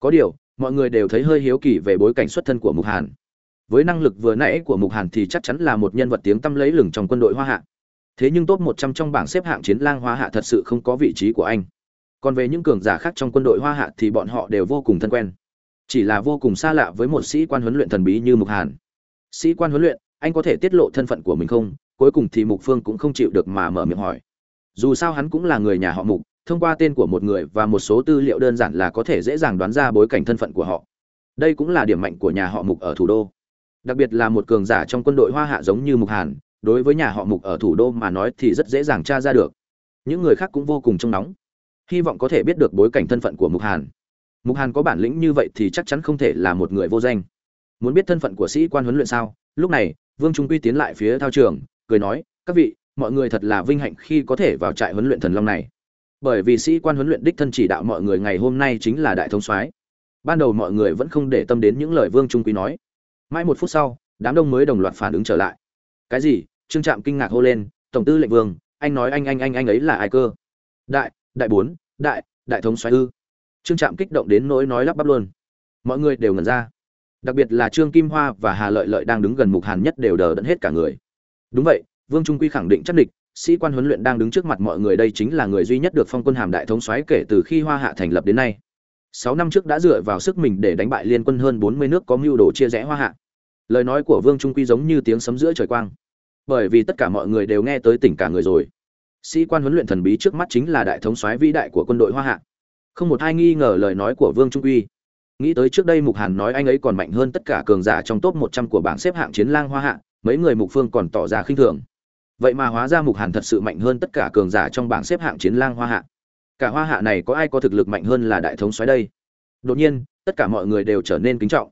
có điều, mọi người đều thấy hơi hiếu kỳ về bối cảnh xuất thân của mục hàn. Với năng lực vừa nãy của mục hàn thì chắc chắn là một nhân vật tiếng tăm lấy lừng trong quân đội hoa hạ. Thế nhưng top 100 trong bảng xếp hạng chiến lang hoa hạ thật sự không có vị trí của anh. Còn về những cường giả khác trong quân đội hoa hạ thì bọn họ đều vô cùng thân quen. Chỉ là vô cùng xa lạ với một sĩ quan huấn luyện thần bí như mục hàn. Sĩ quan huấn luyện, anh có thể tiết lộ thân phận của mình không? Cuối cùng thì mục phương cũng không chịu được mà mở miệng hỏi. Dù sao hắn cũng là người nhà họ mục thông qua tên của một người và một số tư liệu đơn giản là có thể dễ dàng đoán ra bối cảnh thân phận của họ. Đây cũng là điểm mạnh của nhà họ mục ở thủ đô. Đặc biệt là một cường giả trong quân đội hoa hạ giống như mục hàn, đối với nhà họ mục ở thủ đô mà nói thì rất dễ dàng tra ra được. Những người khác cũng vô cùng trông nóng. Hy vọng có thể biết được bối cảnh thân phận của mục hàn. Mục hàn có bản lĩnh như vậy thì chắc chắn không thể là một người vô danh. Muốn biết thân phận của sĩ quan huấn luyện sao? Lúc này, vương trung quy tiến lại phía thao trường, cười nói, các vị, mọi người thật là vinh hạnh khi có thể vào trại huấn luyện thần long này bởi vì sĩ quan huấn luyện đích thân chỉ đạo mọi người ngày hôm nay chính là đại thống soái. Ban đầu mọi người vẫn không để tâm đến những lời vương trung quý nói. Mãi một phút sau, đám đông mới đồng loạt phản ứng trở lại. Cái gì? Trương trạm kinh ngạc hô lên, tổng tư lệnh vương, anh nói anh anh anh anh ấy là ai cơ? Đại đại bốn, đại đại thống soái ư. Trương trạm kích động đến nỗi nói lắp bắp luôn. Mọi người đều ngẩn ra. Đặc biệt là trương kim hoa và hà lợi lợi đang đứng gần mục hàn nhất đều đờ đẫn hết cả người. Đúng vậy, vương trung quy khẳng định chắc địch sĩ quan huấn luyện đang đứng trước mặt mọi người đây chính là người duy nhất được phong quân hàm đại thống soái kể từ khi hoa hạ thành lập đến nay. Sáu năm trước đã dựa vào sức mình để đánh bại liên quân hơn bốn mươi nước có mưu đồ chia rẽ hoa hạ. Lời nói của vương trung quy giống như tiếng sấm giữa trời quang. Bởi vì tất cả mọi người đều nghe tới tỉnh cả người rồi. Sĩ quan huấn luyện thần bí trước mắt chính là đại thống soái vĩ đại của quân đội hoa hạ. Không một ai nghi ngờ lời nói của vương trung quy. Nghĩ tới trước đây mục hàn nói anh ấy còn mạnh hơn tất cả cường giả trong top một trăm của bảng xếp hạng chiến lang hoa hạ, mấy người mục phương còn tỏ ra khinh thường vậy mà hóa ra mục hàn thật sự mạnh hơn tất cả cường giả trong bảng xếp hạng chiến lang hoa hạ. Cả hoa hạ này có ai có thực lực mạnh hơn là đại thống xoáy đây? Đột nhiên, tất cả mọi người đều trở nên kính trọng.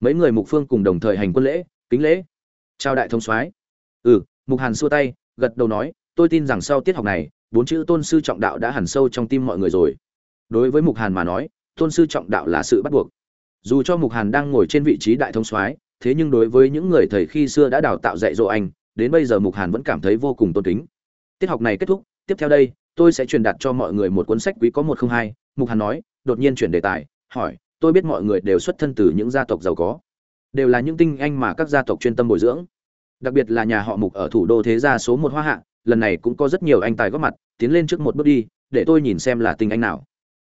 Mấy người mục phương cùng đồng thời hành quân lễ, kính lễ. Chào đại thống soái. Ừ mục hàn xua tay, gật đầu nói, tôi tin rằng sau tiết học này, bốn chữ tôn sư trọng đạo đã hẳn sâu trong tim mọi người rồi. Đối với mục hàn mà nói, tôn sư trọng đạo là sự bắt buộc. Dù cho mục hàn đang ngồi trên vị trí đại thống soái, thế nhưng đối với những người thầy khi xưa đã đào tạo dạy dỗ anh đến bây giờ mục hàn vẫn cảm thấy vô cùng tôn kính. Tiết học này kết thúc, tiếp theo đây, tôi sẽ truyền đạt cho mọi người một cuốn sách quý có một không hai, mục hàn nói, đột nhiên chuyển đề tài, hỏi, tôi biết mọi người đều xuất thân từ những gia tộc giàu có. Đều là những tinh anh mà các gia tộc chuyên tâm bồi dưỡng. Đặc biệt là nhà họ mục ở thủ đô thế gia số một hoa hạ, lần này cũng có rất nhiều anh tài góp mặt, tiến lên trước một bước đi, để tôi nhìn xem là tinh anh nào.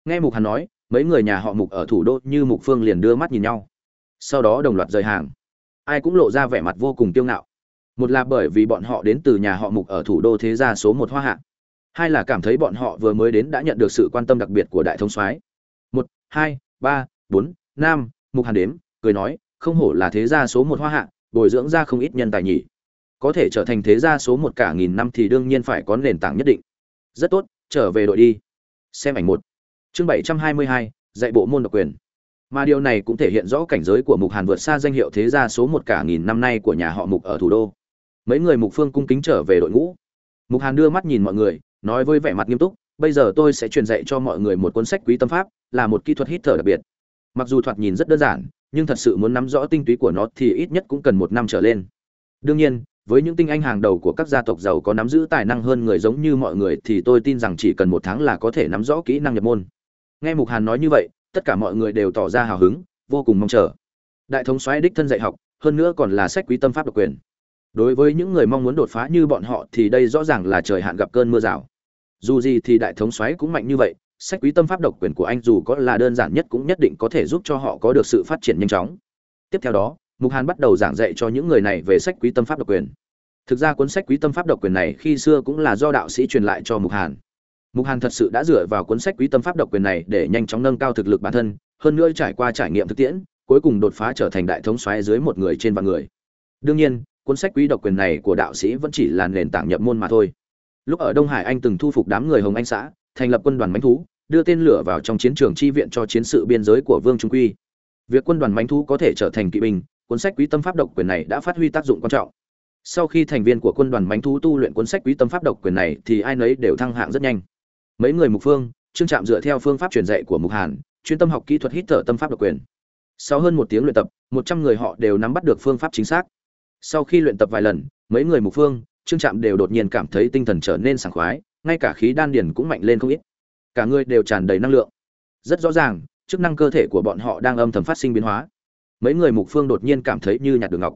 Nghe mục hàn nói, mấy người nhà họ mục ở thủ đô như mục phương liền đưa mắt nhìn nhau. Sau đó đồng loạt rời hàng. Ai cũng lộ ra vẻ mặt vô cùng kiêu ngạo một là bởi vì bọn họ đến từ nhà họ mục ở thủ đô thế gia số một hoa hạ. Hai là cảm thấy bọn họ vừa mới đến đã nhận được sự quan tâm đặc biệt của đại thống soái. Một, hai, ba, bốn, năm, mục hàn đếm, cười nói, không hổ là thế gia số một hoa hạ, bồi dưỡng ra không ít nhân tài nhỉ. Có thể trở thành thế gia số một cả nghìn năm thì đương nhiên phải có nền tảng nhất định. Rất tốt, trở về đội đi. Xem ảnh một. Chương bảy trăm hai mươi hai, dạy bộ môn độc quyền. Mà điều này cũng thể hiện rõ cảnh giới của mục hàn vượt xa danh hiệu thế gia số một cả nghìn năm nay của nhà họ mục ở thủ đô mấy người mục phương cung kính trở về đội ngũ. Mục hàn đưa mắt nhìn mọi người, nói với vẻ mặt nghiêm túc, bây giờ tôi sẽ truyền dạy cho mọi người một cuốn sách quý tâm pháp, là một kỹ thuật hít thở đặc biệt. Mặc dù thoạt nhìn rất đơn giản, nhưng thật sự muốn nắm rõ tinh túy của nó thì ít nhất cũng cần một năm trở lên. Đương nhiên, với những tinh anh hàng đầu của các gia tộc giàu có nắm giữ tài năng hơn người giống như mọi người thì tôi tin rằng chỉ cần một tháng là có thể nắm rõ kỹ năng nhập môn. Nghe mục hàn nói như vậy, tất cả mọi người đều tỏ ra hào hứng, vô cùng mong chờ. Đại thống xoáy đích thân dạy học, hơn nữa còn là sách quý tâm pháp độc quyền đối với những người mong muốn đột phá như bọn họ thì đây rõ ràng là trời hạn gặp cơn mưa rào. Dù gì thì đại thống xoáy cũng mạnh như vậy, sách quý tâm pháp độc quyền của anh dù có là đơn giản nhất cũng nhất định có thể giúp cho họ có được sự phát triển nhanh chóng. Tiếp theo đó, mục hàn bắt đầu giảng dạy cho những người này về sách quý tâm pháp độc quyền. Thực ra cuốn sách quý tâm pháp độc quyền này khi xưa cũng là do đạo sĩ truyền lại cho mục hàn. Mục hàn thật sự đã dựa vào cuốn sách quý tâm pháp độc quyền này để nhanh chóng nâng cao thực lực bản thân, hơn nữa trải qua trải nghiệm thực tiễn, cuối cùng đột phá trở thành đại thống xoáy dưới một người trên vạn người. Đương nhiên cuốn sách quý độc quyền này của đạo sĩ vẫn chỉ là nền tảng nhập môn mà thôi. Lúc ở đông hải anh từng thu phục đám người hồng anh xã, thành lập quân đoàn mãnh thú, đưa tên lửa vào trong chiến trường chi viện cho chiến sự biên giới của vương trung quy. Việc quân đoàn mãnh thú có thể trở thành kỵ binh, cuốn sách quý tâm pháp độc quyền này đã phát huy tác dụng quan trọng. Sau khi thành viên của quân đoàn mãnh thú tu luyện cuốn sách quý tâm pháp độc quyền này thì ai nấy đều thăng hạng rất nhanh. Mấy người mục phương, trương trạm dựa theo phương pháp truyền dạy của mục hàn, chuyên tâm học kỹ thuật hít thở tâm pháp độc quyền. Sau hơn một tiếng luyện tập, một trăm người họ đều nắm bắt được phương pháp chính xác sau khi luyện tập vài lần, mấy người mục phương, trương trạm đều đột nhiên cảm thấy tinh thần trở nên sảng khoái, ngay cả khí đan điền cũng mạnh lên không ít. Cả người đều tràn đầy năng lượng. Rất rõ ràng, chức năng cơ thể của bọn họ đang âm thầm phát sinh biến hóa. Mấy người mục phương đột nhiên cảm thấy như nhặt đường ngọc.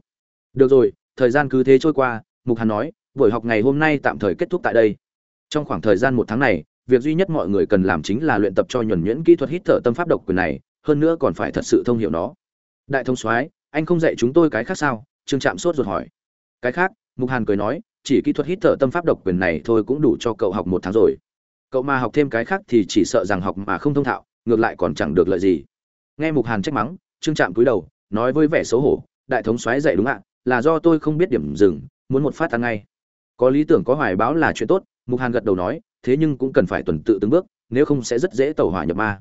Được rồi, thời gian cứ thế trôi qua, mục hàn nói, buổi học ngày hôm nay tạm thời kết thúc tại đây. Trong khoảng thời gian một tháng này, việc duy nhất mọi người cần làm chính là luyện tập cho nhuần nhuyễn kỹ thuật hít thở tâm pháp độc quyền này, hơn nữa còn phải thật sự thông hiểu nó. Đại thông soái, anh không dạy chúng tôi cái khác sao? Trương trạm sốt ruột hỏi. Cái khác, mục hàn cười nói, chỉ kỹ thuật hít thở tâm pháp độc quyền này thôi cũng đủ cho cậu học một tháng rồi. Cậu mà học thêm cái khác thì chỉ sợ rằng học mà không thông thạo, ngược lại còn chẳng được lợi gì. Nghe mục hàn trách mắng, trương trạm cúi đầu, nói với vẻ xấu hổ, đại thống soái dạy đúng ạ, là do tôi không biết điểm dừng, muốn một phát ăn ngay. Có lý tưởng có hoài báo là chuyện tốt, mục hàn gật đầu nói, thế nhưng cũng cần phải tuần tự từng bước, nếu không sẽ rất dễ tẩu hỏa nhập ma.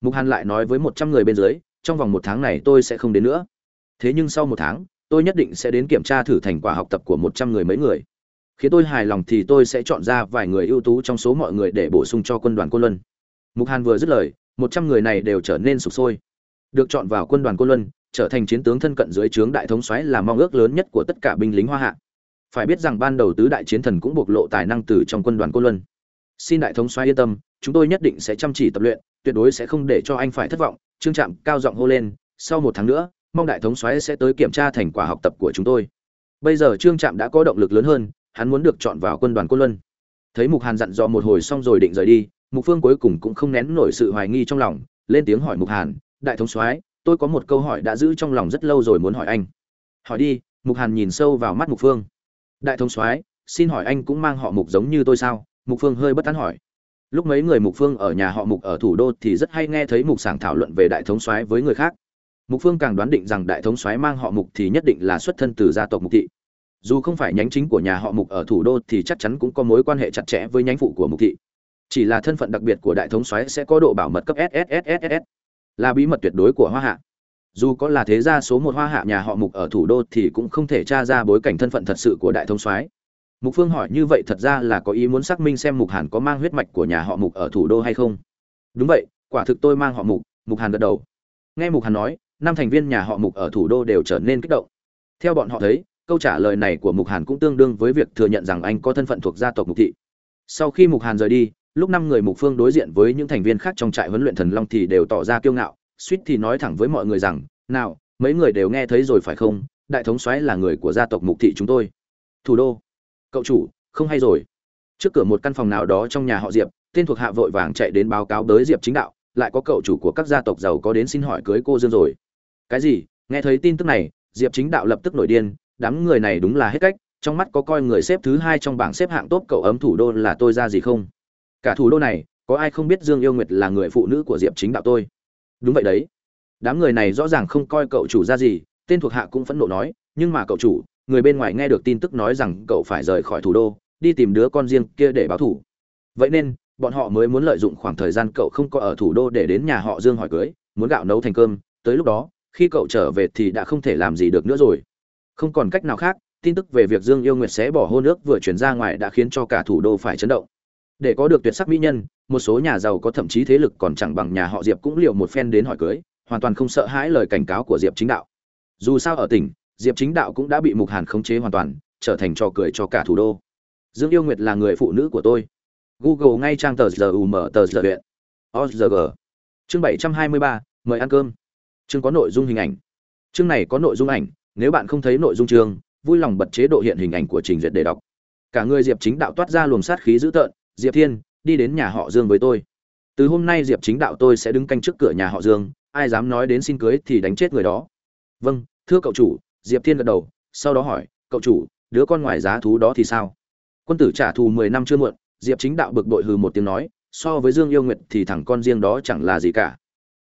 Mục hàn lại nói với một trăm người bên dưới, trong vòng một tháng này tôi sẽ không đến nữa. Thế nhưng sau một tháng tôi nhất định sẽ đến kiểm tra thử thành quả học tập của một trăm người mấy người. Khiến tôi hài lòng thì tôi sẽ chọn ra vài người ưu tú trong số mọi người để bổ sung cho quân đoàn côn luân. Mục hàn vừa dứt lời, một trăm người này đều trở nên sụp sôi. Được chọn vào quân đoàn côn luân, trở thành chiến tướng thân cận dưới trướng đại thống soái là mong ước lớn nhất của tất cả binh lính hoa hạ. Phải biết rằng ban đầu tứ đại chiến thần cũng bộc lộ tài năng từ trong quân đoàn côn luân. Xin đại thống soái yên tâm, chúng tôi nhất định sẽ chăm chỉ tập luyện, tuyệt đối sẽ không để cho anh phải thất vọng, trương trạm cao giọng hô lên, sau một tháng nữa mong đại thống soái sẽ tới kiểm tra thành quả học tập của chúng tôi. Bây giờ trương trạm đã có động lực lớn hơn, hắn muốn được chọn vào quân đoàn côn luân. Thấy mục hàn dặn dò một hồi xong rồi định rời đi, mục phương cuối cùng cũng không nén nổi sự hoài nghi trong lòng, lên tiếng hỏi mục hàn, đại thống soái, tôi có một câu hỏi đã giữ trong lòng rất lâu rồi muốn hỏi anh. Hỏi đi. Mục hàn nhìn sâu vào mắt mục phương. Đại thống soái, xin hỏi anh cũng mang họ mục giống như tôi sao? Mục phương hơi bất tán hỏi. Lúc mấy người mục phương ở nhà họ mục ở thủ đô thì rất hay nghe thấy mục sảng thảo luận về đại thống soái với người khác mục phương càng đoán định rằng đại thống soái mang họ mục thì nhất định là xuất thân từ gia tộc mục thị dù không phải nhánh chính của nhà họ mục ở thủ đô thì chắc chắn cũng có mối quan hệ chặt chẽ với nhánh phụ của mục thị chỉ là thân phận đặc biệt của đại thống soái sẽ có độ bảo mật cấp sss là bí mật tuyệt đối của hoa hạ dù có là thế gia số một hoa hạ nhà họ mục ở thủ đô thì cũng không thể tra ra bối cảnh thân phận thật sự của đại thống soái mục phương hỏi như vậy thật ra là có ý muốn xác minh xem mục hàn có mang huyết mạch của nhà họ mục ở thủ đô hay không đúng vậy quả thực tôi mang họ mục mục hàn gật đầu nghe mục hàn nói năm thành viên nhà họ mục ở thủ đô đều trở nên kích động. Theo bọn họ thấy, câu trả lời này của mục hàn cũng tương đương với việc thừa nhận rằng anh có thân phận thuộc gia tộc mục thị. Sau khi mục hàn rời đi, lúc năm người mục phương đối diện với những thành viên khác trong trại huấn luyện thần long thì đều tỏ ra kiêu ngạo, suýt thì nói thẳng với mọi người rằng, nào, mấy người đều nghe thấy rồi phải không? Đại thống soái là người của gia tộc mục thị chúng tôi. Thủ đô, cậu chủ, không hay rồi. Trước cửa một căn phòng nào đó trong nhà họ diệp, tên thuộc hạ vội vàng chạy đến báo cáo tới diệp chính đạo, lại có cậu chủ của các gia tộc giàu có đến xin hỏi cưới cô dương rồi cái gì? Nghe thấy tin tức này, diệp chính đạo lập tức nổi điên, đám người này đúng là hết cách, trong mắt có coi người xếp thứ hai trong bảng xếp hạng tốt cậu ấm thủ đô là tôi ra gì không? Cả thủ đô này, có ai không biết dương yêu nguyệt là người phụ nữ của diệp chính đạo tôi? Đúng vậy đấy. Đám người này rõ ràng không coi cậu chủ ra gì, tên thuộc hạ cũng phẫn nộ nói, nhưng mà cậu chủ, người bên ngoài nghe được tin tức nói rằng cậu phải rời khỏi thủ đô, đi tìm đứa con riêng kia để báo thủ. Vậy nên, bọn họ mới muốn lợi dụng khoảng thời gian cậu không có ở thủ đô để đến nhà họ dương hỏi cưới, muốn gạo nấu thành cơm, tới lúc đó khi cậu trở về thì đã không thể làm gì được nữa rồi. Không còn cách nào khác, tin tức về việc dương yêu nguyệt sẽ bỏ hôn ước vừa chuyển ra ngoài đã khiến cho cả thủ đô phải chấn động. Để có được tuyệt sắc mỹ nhân, một số nhà giàu có thậm chí thế lực còn chẳng bằng nhà họ diệp cũng liều một phen đến hỏi cưới, hoàn toàn không sợ hãi lời cảnh cáo của diệp chính đạo. Dù sao ở tỉnh, diệp chính đạo cũng đã bị mục hàn khống chế hoàn toàn, trở thành trò cười cho cả thủ đô. Dương yêu nguyệt là người phụ nữ của tôi. Google ngay trang tờ giờ u mở tờ giờ huyện. Ozg chương bảy trăm hai mươi ba, mời ăn cơm chương có nội dung hình ảnh. Chương này có nội dung ảnh, nếu bạn không thấy nội dung chương, vui lòng bật chế độ hiện hình ảnh của trình duyệt để đọc. Cả người diệp chính đạo toát ra luồng sát khí dữ tợn, diệp thiên, đi đến nhà họ dương với tôi. Từ hôm nay diệp chính đạo tôi sẽ đứng canh trước cửa nhà họ dương, ai dám nói đến xin cưới thì đánh chết người đó. Vâng thưa cậu chủ, diệp thiên gật đầu, sau đó hỏi, cậu chủ, đứa con ngoài giá thú đó thì sao? Quân tử trả thù mười năm chưa muộn, diệp chính đạo bực bội hừ một tiếng nói, so với dương yêu nguyện thì thằng con riêng đó chẳng là gì cả.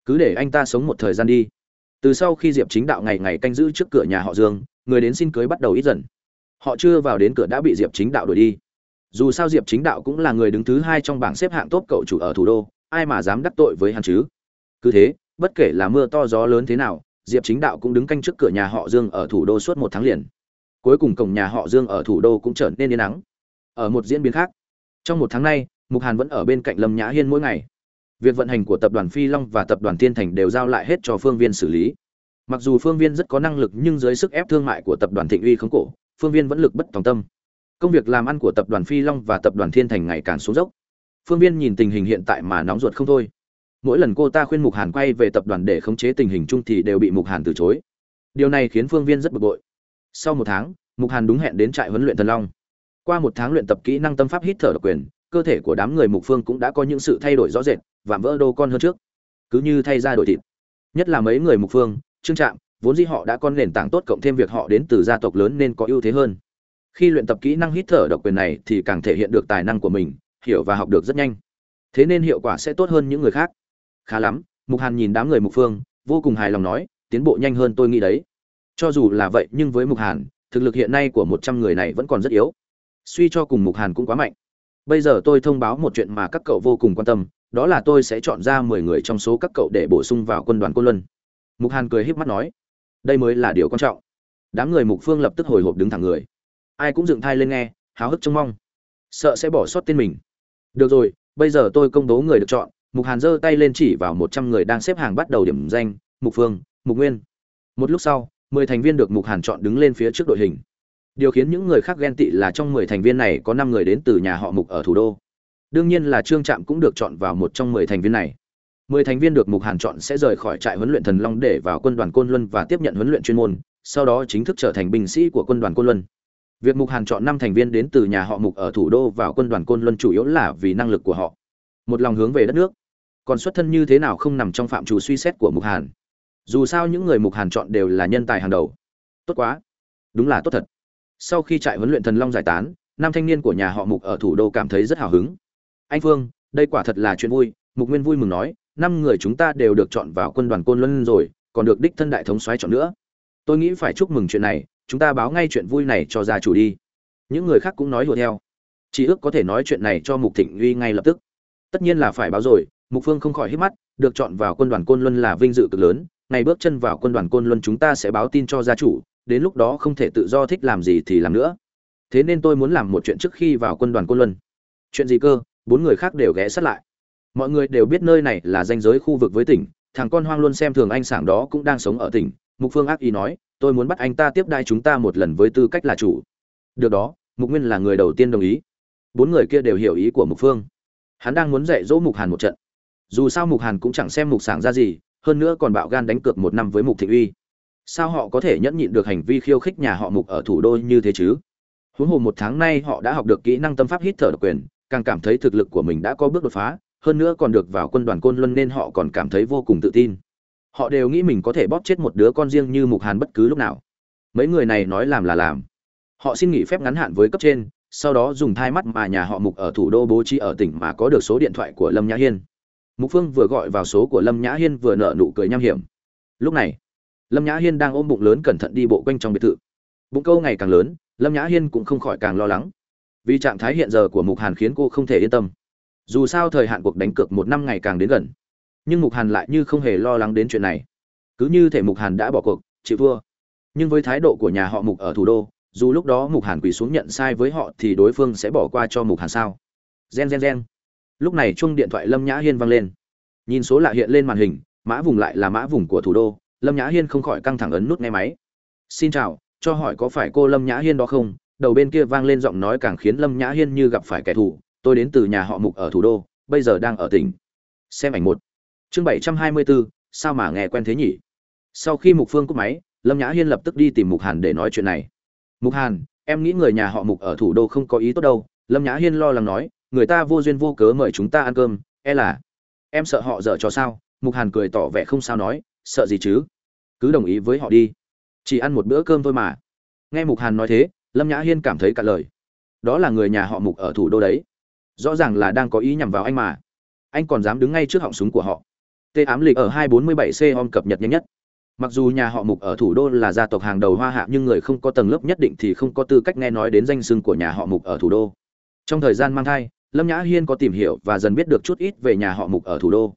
Cứ để anh ta sống một thời gian đi từ sau khi diệp chính đạo ngày ngày canh giữ trước cửa nhà họ dương, người đến xin cưới bắt đầu ít dần. Họ chưa vào đến cửa đã bị diệp chính đạo đuổi đi. Dù sao diệp chính đạo cũng là người đứng thứ hai trong bảng xếp hạng tốt cậu chủ ở thủ đô, ai mà dám đắc tội với hắn chứ? Cứ thế, bất kể là mưa to gió lớn thế nào, diệp chính đạo cũng đứng canh trước cửa nhà họ dương ở thủ đô suốt một tháng liền. Cuối cùng cổng nhà họ dương ở thủ đô cũng trở nên yên nắng. Ở một diễn biến khác, trong một tháng nay, mục hàn vẫn ở bên cạnh lâm nhã hiên mỗi ngày việc vận hành của tập đoàn phi long và tập đoàn tiên thành đều giao lại hết cho phương viên xử lý. Mặc dù phương viên rất có năng lực nhưng dưới sức ép thương mại của tập đoàn thịnh uy khống cổ, phương viên vẫn lực bất tòng tâm. Công việc làm ăn của tập đoàn phi long và tập đoàn thiên thành ngày càng xuống dốc. Phương viên nhìn tình hình hiện tại mà nóng ruột không thôi. Mỗi lần cô ta khuyên mục hàn quay về tập đoàn để khống chế tình hình chung thì đều bị mục hàn từ chối. Điều này khiến phương viên rất bực bội. Sau một tháng, mục hàn đúng hẹn đến trại huấn luyện thần long. Qua một tháng luyện tập kỹ năng tâm pháp hít thở độc quyền, cơ thể của đám người mục phương cũng đã có những sự thay đổi rõ rệt vạm vỡ đô con hơn trước. Cứ như thay ra đổi thịt. Nhất là mấy người mục phương, trương trạm, vốn dĩ họ đã có nền tảng tốt cộng thêm việc họ đến từ gia tộc lớn nên có ưu thế hơn. Khi luyện tập kỹ năng hít thở độc quyền này thì càng thể hiện được tài năng của mình, hiểu và học được rất nhanh. Thế nên hiệu quả sẽ tốt hơn những người khác. Khá lắm, mục hàn nhìn đám người mục phương, vô cùng hài lòng nói, tiến bộ nhanh hơn tôi nghĩ đấy. Cho dù là vậy nhưng với mục hàn, thực lực hiện nay của một trăm người này vẫn còn rất yếu. Suy cho cùng mục hàn cũng quá mạnh. Bây giờ tôi thông báo một chuyện mà các cậu vô cùng quan tâm đó là tôi sẽ chọn ra mười người trong số các cậu để bổ sung vào quân đoàn côn luân. Mục hàn cười híp mắt nói, đây mới là điều quan trọng. Đám người mục phương lập tức hồi hộp đứng thẳng người. Ai cũng dựng thai lên nghe, háo hức trông mong. Sợ sẽ bỏ sót tên mình. Được rồi, bây giờ tôi công bố người được chọn. Mục hàn giơ tay lên chỉ vào một trăm người đang xếp hàng bắt đầu điểm danh, mục phương, mục nguyên. Một lúc sau, mười thành viên được mục hàn chọn đứng lên phía trước đội hình. Điều khiến những người khác ghen tị là trong mười thành viên này có năm người đến từ nhà họ mục ở thủ đô đương nhiên là trương trạm cũng được chọn vào một trong mười thành viên này. Mười thành viên được mục hàn chọn sẽ rời khỏi trại huấn luyện thần long để vào quân đoàn côn luân và tiếp nhận huấn luyện chuyên môn, sau đó chính thức trở thành binh sĩ của quân đoàn côn luân. Việc mục hàn chọn năm thành viên đến từ nhà họ mục ở thủ đô vào quân đoàn côn luân chủ yếu là vì năng lực của họ. Một lòng hướng về đất nước. Còn xuất thân như thế nào không nằm trong phạm trù suy xét của mục hàn. Dù sao những người mục hàn chọn đều là nhân tài hàng đầu. Tốt quá. Đúng là tốt thật. Sau khi trại huấn luyện thần long giải tán nam thanh niên của nhà họ mục ở thủ đô cảm thấy rất hào hứng anh phương, đây quả thật là chuyện vui. Mục nguyên vui mừng nói, năm người chúng ta đều được chọn vào quân đoàn côn luân rồi, còn được đích thân đại thống soái chọn nữa. Tôi nghĩ phải chúc mừng chuyện này, chúng ta báo ngay chuyện vui này cho gia chủ đi. Những người khác cũng nói đùa theo. Chỉ ước có thể nói chuyện này cho mục thịnh uy ngay lập tức. Tất nhiên là phải báo rồi, mục phương không khỏi hít mắt, được chọn vào quân đoàn côn luân là vinh dự cực lớn. Ngày bước chân vào quân đoàn côn luân chúng ta sẽ báo tin cho gia chủ, đến lúc đó không thể tự do thích làm gì thì làm nữa. Thế nên tôi muốn làm một chuyện trước khi vào quân đoàn côn luân. Chuyện gì cơ? Bốn người khác đều ghé sát lại. Mọi người đều biết nơi này là danh giới khu vực với tỉnh, thằng con hoang luôn xem thường anh sảng đó cũng đang sống ở tỉnh. Mục phương ác ý nói, tôi muốn bắt anh ta tiếp đai chúng ta một lần với tư cách là chủ. Được đó, mục nguyên là người đầu tiên đồng ý. Bốn người kia đều hiểu ý của mục phương. Hắn đang muốn dạy dỗ mục hàn một trận. Dù sao mục hàn cũng chẳng xem mục sảng ra gì, hơn nữa còn bạo gan đánh cược một năm với mục thị uy. Sao họ có thể nhẫn nhịn được hành vi khiêu khích nhà họ mục ở thủ đô như thế chứ? Huống hồ một tháng nay họ đã học được kỹ năng tâm pháp hít thở độc quyền càng cảm thấy thực lực của mình đã có bước đột phá, hơn nữa còn được vào quân đoàn côn luân nên họ còn cảm thấy vô cùng tự tin. Họ đều nghĩ mình có thể bóp chết một đứa con riêng như mục hàn bất cứ lúc nào. Mấy người này nói làm là làm. Họ xin nghỉ phép ngắn hạn với cấp trên, sau đó dùng thai mắt mà nhà họ mục ở thủ đô bố trí ở tỉnh mà có được số điện thoại của lâm nhã hiên. Mục phương vừa gọi vào số của lâm nhã hiên vừa nở nụ cười nham hiểm. Lúc này, lâm nhã hiên đang ôm bụng lớn cẩn thận đi bộ quanh trong biệt thự. Bụng câu ngày càng lớn, lâm nhã hiên cũng không khỏi càng lo lắng vì trạng thái hiện giờ của mục hàn khiến cô không thể yên tâm. Dù sao thời hạn cuộc đánh cược một năm ngày càng đến gần. Nhưng mục hàn lại như không hề lo lắng đến chuyện này. Cứ như thể mục hàn đã bỏ cuộc, chịu thua. Nhưng với thái độ của nhà họ mục ở thủ đô, dù lúc đó mục hàn quỳ xuống nhận sai với họ thì đối phương sẽ bỏ qua cho mục hàn sao? Gen gen gen. Lúc này chung điện thoại lâm nhã hiên vang lên. Nhìn số lạ hiện lên màn hình, mã vùng lại là mã vùng của thủ đô. Lâm nhã hiên không khỏi căng thẳng ấn nút nghe máy. Xin chào, cho hỏi có phải cô lâm nhã hiên đó không? Đầu bên kia vang lên giọng nói càng khiến lâm nhã hiên như gặp phải kẻ thù, tôi đến từ nhà họ mục ở thủ đô, bây giờ đang ở tỉnh. Xem ảnh một. Chương bảy trăm hai mươi bốn sao mà nghe quen thế nhỉ? Sau khi mục phương cúp máy, lâm nhã hiên lập tức đi tìm mục hàn để nói chuyện này. Mục hàn, em nghĩ người nhà họ mục ở thủ đô không có ý tốt đâu. Lâm nhã hiên lo lắng nói, người ta vô duyên vô cớ mời chúng ta ăn cơm e là em sợ họ dở cho sao? Mục hàn cười tỏ vẻ không sao nói, sợ gì chứ? Cứ đồng ý với họ đi. Chỉ ăn một bữa cơm thôi mà. Nghe mục hàn nói thế lâm nhã hiên cảm thấy cả lời. Đó là người nhà họ mục ở thủ đô đấy. Rõ ràng là đang có ý nhằm vào anh mà. Anh còn dám đứng ngay trước họng súng của họ. Tê ám lịch ở 247 c om cập nhật nhanh nhất. Mặc dù nhà họ mục ở thủ đô là gia tộc hàng đầu hoa hạ, nhưng người không có tầng lớp nhất định thì không có tư cách nghe nói đến danh sưng của nhà họ mục ở thủ đô. Trong thời gian mang thai, lâm nhã hiên có tìm hiểu và dần biết được chút ít về nhà họ mục ở thủ đô.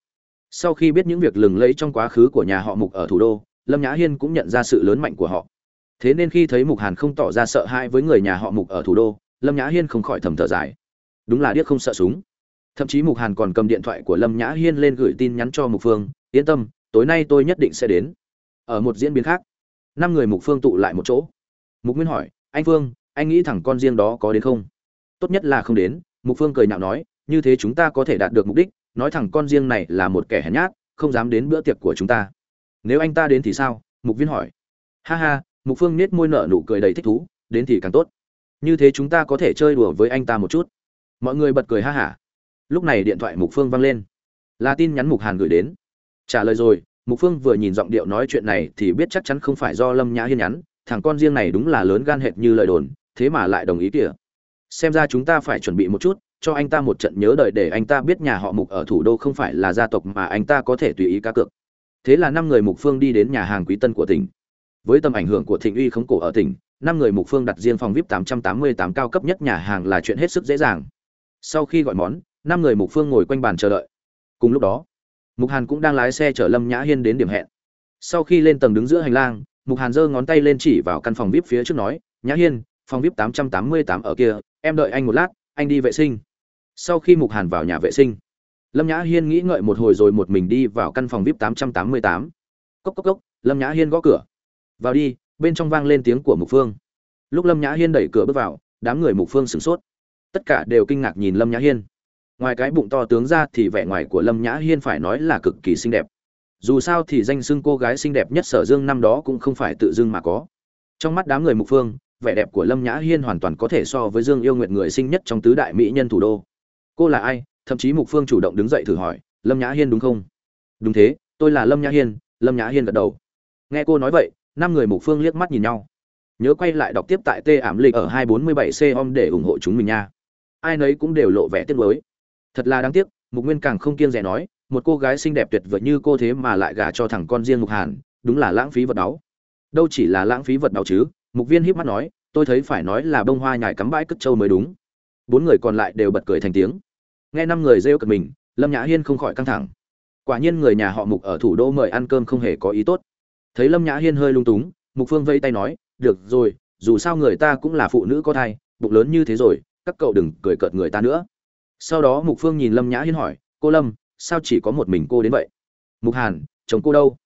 Sau khi biết những việc lừng lẫy trong quá khứ của nhà họ mục ở thủ đô, lâm nhã hiên cũng nhận ra sự lớn mạnh của họ thế nên khi thấy mục hàn không tỏ ra sợ hãi với người nhà họ mục ở thủ đô, lâm nhã hiên không khỏi thầm thở dài. Đúng là điếc không sợ súng. Thậm chí mục hàn còn cầm điện thoại của lâm nhã hiên lên gửi tin nhắn cho mục phương, yên tâm, tối nay tôi nhất định sẽ đến. Ở một diễn biến khác, năm người mục phương tụ lại một chỗ. Mục nguyên hỏi, anh phương, anh nghĩ thằng con riêng đó có đến không? Tốt nhất là không đến. Mục phương cười nhạo nói, như thế chúng ta có thể đạt được mục đích, nói thẳng con riêng này là một kẻ hèn nhát, không dám đến bữa tiệc của chúng ta. Nếu anh ta đến thì sao? Mục viên hỏi. Ha ha mục phương nết môi nở nụ cười đầy thích thú, đến thì càng tốt. Như thế chúng ta có thể chơi đùa với anh ta một chút. Mọi người bật cười ha hả. Lúc này điện thoại mục phương vang lên. Là tin nhắn mục hàn gửi đến. Trả lời rồi, mục phương vừa nhìn giọng điệu nói chuyện này thì biết chắc chắn không phải do lâm nhã hiên nhắn, thằng con riêng này đúng là lớn gan hệt như lời đồn, thế mà lại đồng ý kìa. Xem ra chúng ta phải chuẩn bị một chút, cho anh ta một trận nhớ đời để anh ta biết nhà họ mục ở thủ đô không phải là gia tộc mà anh ta có thể tùy ý cá cược. Thế là năm người mục phương đi đến nhà hàng quý tân của tỉnh với tầm ảnh hưởng của thịnh uy khống cổ ở tỉnh, năm người mục phương đặt riêng phòng vip 888 cao cấp nhất nhà hàng là chuyện hết sức dễ dàng. Sau khi gọi món, năm người mục phương ngồi quanh bàn chờ đợi. Cùng lúc đó, mục hàn cũng đang lái xe chở lâm nhã hiên đến điểm hẹn. Sau khi lên tầng đứng giữa hành lang, mục hàn giơ ngón tay lên chỉ vào căn phòng vip phía trước nói, nhã hiên, phòng vip 888 ở kia, em đợi anh một lát, anh đi vệ sinh. Sau khi mục hàn vào nhà vệ sinh, lâm nhã hiên nghĩ ngợi một hồi rồi một mình đi vào căn phòng vip 888. cốc cốc cốc, lâm nhã hiên gõ cửa vào đi, bên trong vang lên tiếng của mục phương. Lúc lâm nhã hiên đẩy cửa bước vào, đám người mục phương sửng sốt. Tất cả đều kinh ngạc nhìn lâm nhã hiên. Ngoài cái bụng to tướng ra thì vẻ ngoài của lâm nhã hiên phải nói là cực kỳ xinh đẹp. Dù sao thì danh xưng cô gái xinh đẹp nhất sở dương năm đó cũng không phải tự dưng mà có. Trong mắt đám người mục phương, vẻ đẹp của lâm nhã hiên hoàn toàn có thể so với dương yêu nguyện người sinh nhất trong tứ đại mỹ nhân thủ đô. Cô là ai? Thậm chí mục phương chủ động đứng dậy thử hỏi, lâm nhã hiên đúng không? Đúng thế, tôi là lâm nhã hiên. Lâm nhã hiên gật đầu. Nghe cô nói vậy năm người mục phương liếc mắt nhìn nhau. Nhớ quay lại đọc tiếp tại tê ảm lịch ở 247 c om để ủng hộ chúng mình nha. Ai nấy cũng đều lộ vẻ tiếc nuối. Thật là đáng tiếc, mục nguyên càng không kiêng rẻ nói, một cô gái xinh đẹp tuyệt vời như cô thế mà lại gả cho thằng con riêng mục hàn, đúng là lãng phí vật đáo đâu chỉ là lãng phí vật đáo chứ, mục viên híp mắt nói, tôi thấy phải nói là bông hoa nhài cắm bãi cất trâu mới đúng. Bốn người còn lại đều bật cười thành tiếng. Nghe năm người rêu cật mình, lâm nhã hiên không khỏi căng thẳng. Quả nhiên người nhà họ mục ở thủ đô mời ăn cơm không hề có ý tốt thấy lâm nhã hiên hơi lung túng, mục phương vây tay nói, được rồi, dù sao người ta cũng là phụ nữ có thai, bụng lớn như thế rồi, các cậu đừng cười cợt người ta nữa. Sau đó mục phương nhìn lâm nhã hiên hỏi, cô lâm, sao chỉ có một mình cô đến vậy? Mục hàn, chồng cô đâu?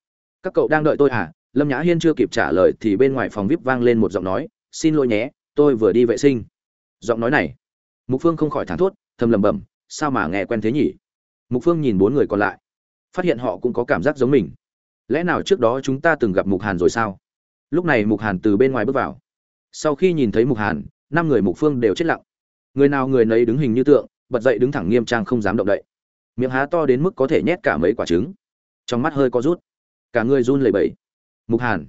Các cậu đang đợi tôi à? Lâm nhã hiên chưa kịp trả lời thì bên ngoài phòng vip vang lên một giọng nói, xin lỗi nhé, tôi vừa đi vệ sinh. Giọng nói này, mục phương không khỏi thán thốt, thầm lầm bầm sao mà nghe quen thế nhỉ? Mục phương nhìn bốn người còn lại, phát hiện họ cũng có cảm giác giống mình lẽ nào trước đó chúng ta từng gặp mục hàn rồi sao? Lúc này mục hàn từ bên ngoài bước vào. Sau khi nhìn thấy mục hàn, năm người mục phương đều chết lặng. Người nào người nấy đứng hình như tượng, bật dậy đứng thẳng nghiêm trang không dám động đậy. Miệng há to đến mức có thể nhét cả mấy quả trứng. Trong mắt hơi có rút. Cả người run lẩy bẩy. Mục hàn.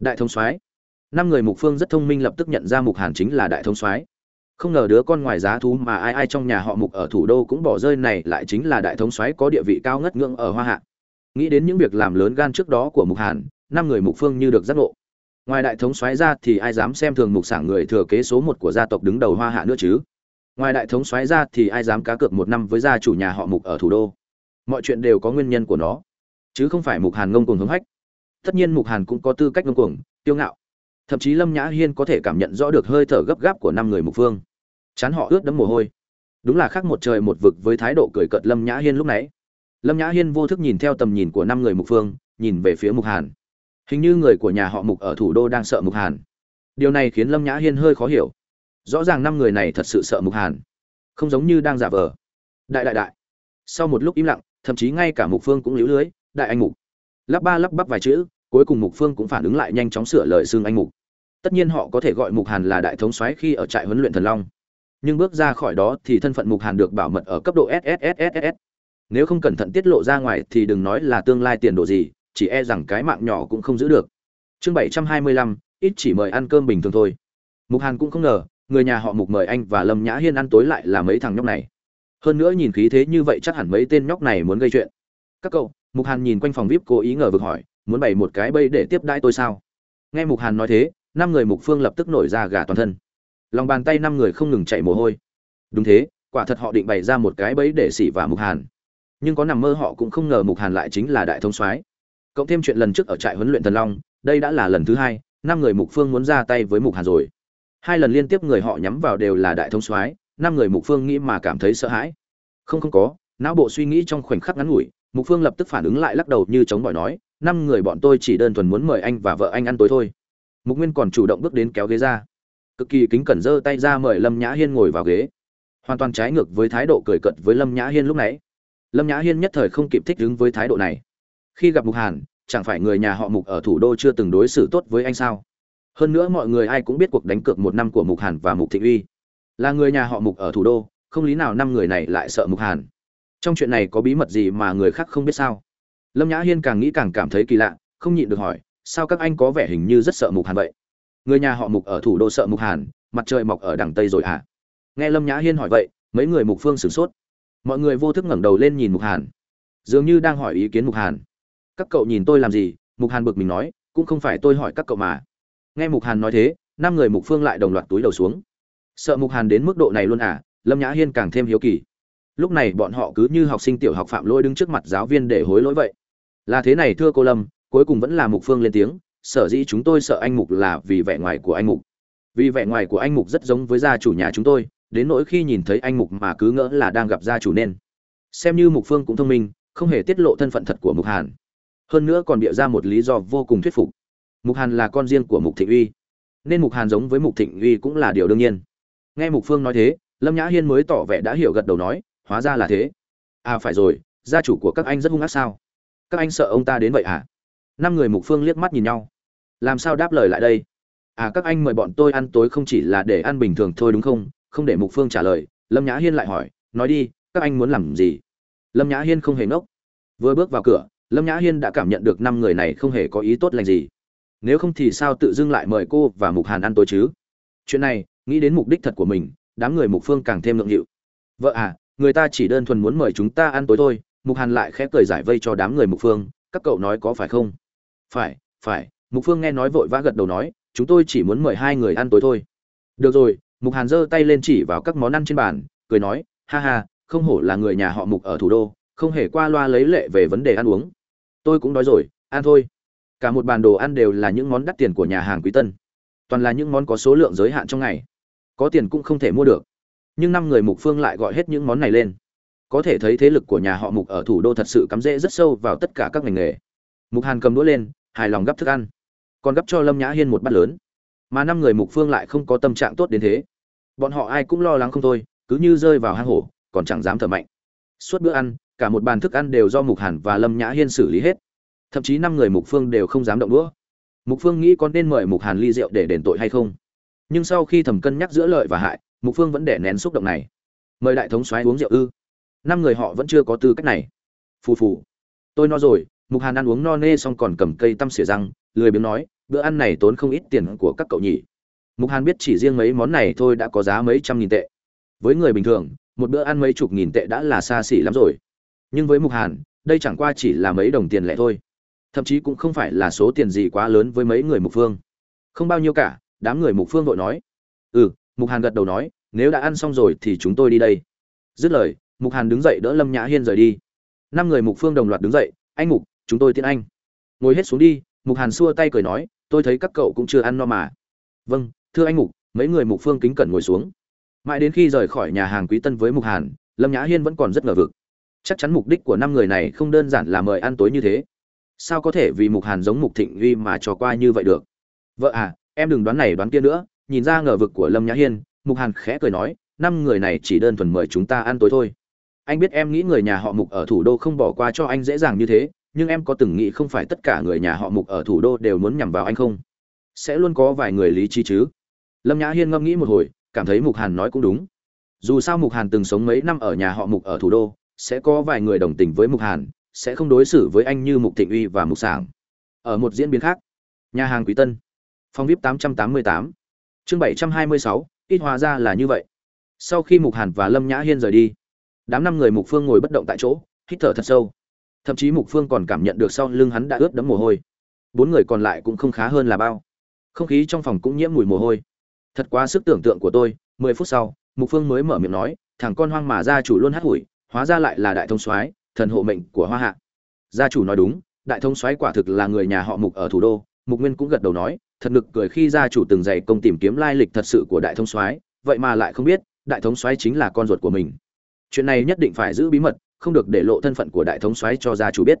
Đại thống soái. Năm người mục phương rất thông minh lập tức nhận ra mục hàn chính là đại thống soái. Không ngờ đứa con ngoài giá thú mà ai ai trong nhà họ mục ở thủ đô cũng bỏ rơi này lại chính là đại thống soái có địa vị cao ngất ngưỡng ở hoa hạ nghĩ đến những việc làm lớn gan trước đó của mục hàn, năm người mục phương như được giác ngộ. Ngoài đại thống soái ra thì ai dám xem thường mục sảng người thừa kế số một của gia tộc đứng đầu hoa hạ nữa chứ? Ngoài đại thống soái ra thì ai dám cá cược một năm với gia chủ nhà họ mục ở thủ đô? Mọi chuyện đều có nguyên nhân của nó. Chứ không phải mục hàn ngông cuồng hứng hách. Tất nhiên mục hàn cũng có tư cách ngông cuồng tiêu ngạo. Thậm chí lâm nhã hiên có thể cảm nhận rõ được hơi thở gấp gáp của năm người mục phương. Chán họ ướt đẫm mồ hôi. Đúng là khác một trời một vực với thái độ cười cợt lâm nhã hiên lúc nãy lâm nhã hiên vô thức nhìn theo tầm nhìn của năm người mục phương, nhìn về phía mục hàn. Hình như người của nhà họ mục ở thủ đô đang sợ mục hàn. Điều này khiến lâm nhã hiên hơi khó hiểu. Rõ ràng năm người này thật sự sợ mục hàn. Không giống như đang giả vờ. Đại đại đại. Sau một lúc im lặng, thậm chí ngay cả mục phương cũng líu lưới, đại anh mục. Lắp ba lắp bắp vài chữ, cuối cùng mục phương cũng phản ứng lại nhanh chóng sửa lời xương anh mục. Tất nhiên họ có thể gọi mục hàn là đại thống soái khi ở trại huấn luyện thần long. Nhưng bước ra khỏi đó thì thân phận mục hàn được bảo mật ở cấp độ sss nếu không cẩn thận tiết lộ ra ngoài thì đừng nói là tương lai tiền đồ gì, chỉ e rằng cái mạng nhỏ cũng không giữ được. Chương bảy trăm hai mươi lăm, ít chỉ mời ăn cơm bình thường thôi. Mục hàn cũng không ngờ, người nhà họ mục mời anh và lâm nhã hiên ăn tối lại là mấy thằng nhóc này. Hơn nữa nhìn khí thế như vậy chắc hẳn mấy tên nhóc này muốn gây chuyện. Các cậu, mục hàn nhìn quanh phòng vip cố ý ngờ vực hỏi, muốn bày một cái bẫy để tiếp đãi tôi sao? Nghe mục hàn nói thế, năm người mục phương lập tức nổi ra gà toàn thân. Lòng bàn tay năm người không ngừng chạy mồ hôi. Đúng thế, quả thật họ định bày ra một cái bẫy để xỉ và mục hàn nhưng có nằm mơ họ cũng không ngờ mục hàn lại chính là đại thông soái. Cộng thêm chuyện lần trước ở trại huấn luyện thần long, đây đã là lần thứ hai, năm người mục phương muốn ra tay với mục hàn rồi. Hai lần liên tiếp người họ nhắm vào đều là đại thông soái, năm người mục phương nghĩ mà cảm thấy sợ hãi. Không không có, não bộ suy nghĩ trong khoảnh khắc ngắn ngủi, mục phương lập tức phản ứng lại lắc đầu như chống bỏi nói, năm người bọn tôi chỉ đơn thuần muốn mời anh và vợ anh ăn tối thôi. Mục nguyên còn chủ động bước đến kéo ghế ra. Cực kỳ kính cẩn giơ tay ra mời lâm nhã hiên ngồi vào ghế. Hoàn toàn trái ngược với thái độ cười cợt với lâm nhã hiên lúc nãy lâm nhã hiên nhất thời không kịp thích ứng với thái độ này. Khi gặp mục hàn, chẳng phải người nhà họ mục ở thủ đô chưa từng đối xử tốt với anh sao? Hơn nữa mọi người ai cũng biết cuộc đánh cược một năm của mục hàn và mục thịnh uy. Là người nhà họ mục ở thủ đô, không lý nào năm người này lại sợ mục hàn. Trong chuyện này có bí mật gì mà người khác không biết sao? Lâm nhã hiên càng nghĩ càng cảm thấy kỳ lạ, không nhịn được hỏi, sao các anh có vẻ hình như rất sợ mục hàn vậy? Người nhà họ mục ở thủ đô sợ mục hàn, mặt trời mọc ở đằng tây rồi à nghe lâm nhã hiên hỏi vậy, mấy người mục phương sửng sốt mọi người vô thức ngẩng đầu lên nhìn mục hàn. Dường như đang hỏi ý kiến mục hàn. Các cậu nhìn tôi làm gì? Mục hàn bực mình nói, cũng không phải tôi hỏi các cậu mà. Nghe mục hàn nói thế, năm người mục phương lại đồng loạt túi đầu xuống. Sợ mục hàn đến mức độ này luôn à? Lâm nhã hiên càng thêm hiếu kỳ. Lúc này bọn họ cứ như học sinh tiểu học phạm lỗi đứng trước mặt giáo viên để hối lỗi vậy. Là thế này thưa cô lâm, cuối cùng vẫn là mục phương lên tiếng, sở dĩ chúng tôi sợ anh mục là vì vẻ ngoài của anh mục. Vì vẻ ngoài của anh mục rất giống với gia chủ nhà chúng tôi đến nỗi khi nhìn thấy anh mục mà cứ ngỡ là đang gặp gia chủ nên. Xem như mục phương cũng thông minh, không hề tiết lộ thân phận thật của mục hàn. Hơn nữa còn bịa ra một lý do vô cùng thuyết phục. Mục hàn là con riêng của mục thịnh uy, nên mục hàn giống với mục thịnh uy cũng là điều đương nhiên. Nghe mục phương nói thế, lâm nhã hiên mới tỏ vẻ đã hiểu gật đầu nói, hóa ra là thế. À phải rồi, gia chủ của các anh rất hung ác sao? Các anh sợ ông ta đến vậy à? Năm người mục phương liếc mắt nhìn nhau. Làm sao đáp lời lại đây? À các anh mời bọn tôi ăn tối không chỉ là để ăn bình thường thôi đúng không? Không để mục phương trả lời, lâm nhã hiên lại hỏi, nói đi, các anh muốn làm gì? Lâm nhã hiên không hề ngốc. Vừa bước vào cửa, lâm nhã hiên đã cảm nhận được năm người này không hề có ý tốt lành gì. Nếu không thì sao tự dưng lại mời cô và mục hàn ăn tối chứ? Chuyện này, nghĩ đến mục đích thật của mình, đám người mục phương càng thêm ngượng nghịu. Vợ à người ta chỉ đơn thuần muốn mời chúng ta ăn tối thôi. Mục hàn lại khẽ cười giải vây cho đám người mục phương, các cậu nói có phải không? Phải phải. Mục phương nghe nói vội vã gật đầu nói, chúng tôi chỉ muốn mời hai người ăn tối thôi. Được rồi mục hàn giơ tay lên chỉ vào các món ăn trên bàn, cười nói, ha ha, không hổ là người nhà họ mục ở thủ đô, không hề qua loa lấy lệ về vấn đề ăn uống. Tôi cũng đói rồi, ăn thôi. Cả một bàn đồ ăn đều là những món đắt tiền của nhà hàng quý tân. Toàn là những món có số lượng giới hạn trong ngày. Có tiền cũng không thể mua được. Nhưng năm người mục phương lại gọi hết những món này lên. Có thể thấy thế lực của nhà họ mục ở thủ đô thật sự cắm rễ rất sâu vào tất cả các ngành nghề. Mục hàn cầm đũa lên, hài lòng gấp thức ăn. Còn gấp cho lâm nhã hiên một bát lớn mà năm người mục phương lại không có tâm trạng tốt đến thế. Bọn họ ai cũng lo lắng không thôi, cứ như rơi vào hang hổ, còn chẳng dám thở mạnh. Suốt bữa ăn, cả một bàn thức ăn đều do mục hàn và lâm nhã hiên xử lý hết. Thậm chí năm người mục phương đều không dám động đũa. Mục phương nghĩ có nên mời mục hàn ly rượu để đền tội hay không. Nhưng sau khi thầm cân nhắc giữa lợi và hại, mục phương vẫn để nén xúc động này. Mời đại thống soái uống rượu ư? Năm người họ vẫn chưa có tư cách này. Phù phù. Tôi no rồi, mục hàn ăn uống no nê xong còn cầm cây tăm xỉa răng, lười biếng nói bữa ăn này tốn không ít tiền của các cậu nhỉ. Mục hàn biết chỉ riêng mấy món này thôi đã có giá mấy trăm nghìn tệ. Với người bình thường, một bữa ăn mấy chục nghìn tệ đã là xa xỉ lắm rồi. Nhưng với mục hàn, đây chẳng qua chỉ là mấy đồng tiền lẻ thôi. Thậm chí cũng không phải là số tiền gì quá lớn với mấy người mục phương. Không bao nhiêu cả, đám người mục phương vội nói. Ừ mục hàn gật đầu nói, nếu đã ăn xong rồi thì chúng tôi đi đây. Dứt lời, mục hàn đứng dậy đỡ lâm nhã hiên rời đi. Năm người mục phương đồng loạt đứng dậy, anh mục, chúng tôi tiễn anh. Ngồi hết xuống đi, mục hàn xua tay cười nói tôi thấy các cậu cũng chưa ăn no mà. Vâng thưa anh mục, mấy người mục phương kính cẩn ngồi xuống. Mãi đến khi rời khỏi nhà hàng quý tân với mục hàn, lâm nhã hiên vẫn còn rất ngờ vực. Chắc chắn mục đích của năm người này không đơn giản là mời ăn tối như thế. Sao có thể vì mục hàn giống mục thịnh uy mà trò qua như vậy được? Vợ à em đừng đoán này đoán kia nữa. Nhìn ra ngờ vực của lâm nhã hiên, mục hàn khẽ cười nói, năm người này chỉ đơn thuần mời chúng ta ăn tối thôi. Anh biết em nghĩ người nhà họ mục ở thủ đô không bỏ qua cho anh dễ dàng như thế nhưng em có từng nghĩ không phải tất cả người nhà họ mục ở thủ đô đều muốn nhằm vào anh không? Sẽ luôn có vài người lý trí chứ? Lâm nhã hiên ngẫm nghĩ một hồi, cảm thấy mục hàn nói cũng đúng. Dù sao mục hàn từng sống mấy năm ở nhà họ mục ở thủ đô, sẽ có vài người đồng tình với mục hàn, sẽ không đối xử với anh như mục thịnh uy và mục sảng. Ở một diễn biến khác, nhà hàng quý tân, phòng vip 888 chương 726 ít hóa ra là như vậy. Sau khi mục hàn và lâm nhã hiên rời đi, đám năm người mục phương ngồi bất động tại chỗ, hít thở thật sâu thậm chí mục phương còn cảm nhận được sau lưng hắn đã ướt đẫm mồ hôi. Bốn người còn lại cũng không khá hơn là bao. Không khí trong phòng cũng nhiễm mùi mồ hôi. Thật quá sức tưởng tượng của tôi, mười phút sau, mục phương mới mở miệng nói, thằng con hoang mà gia chủ luôn hát hủi, hóa ra lại là đại thông soái, thần hộ mệnh của hoa hạ. Gia chủ nói đúng, đại thông soái quả thực là người nhà họ mục ở thủ đô. Mục nguyên cũng gật đầu nói, thật ngực cười khi gia chủ từng dày công tìm kiếm lai lịch thật sự của đại thông soái, vậy mà lại không biết, đại thống soái chính là con ruột của mình. Chuyện này nhất định phải giữ bí mật không được để lộ thân phận của đại thống soái cho gia chủ biết.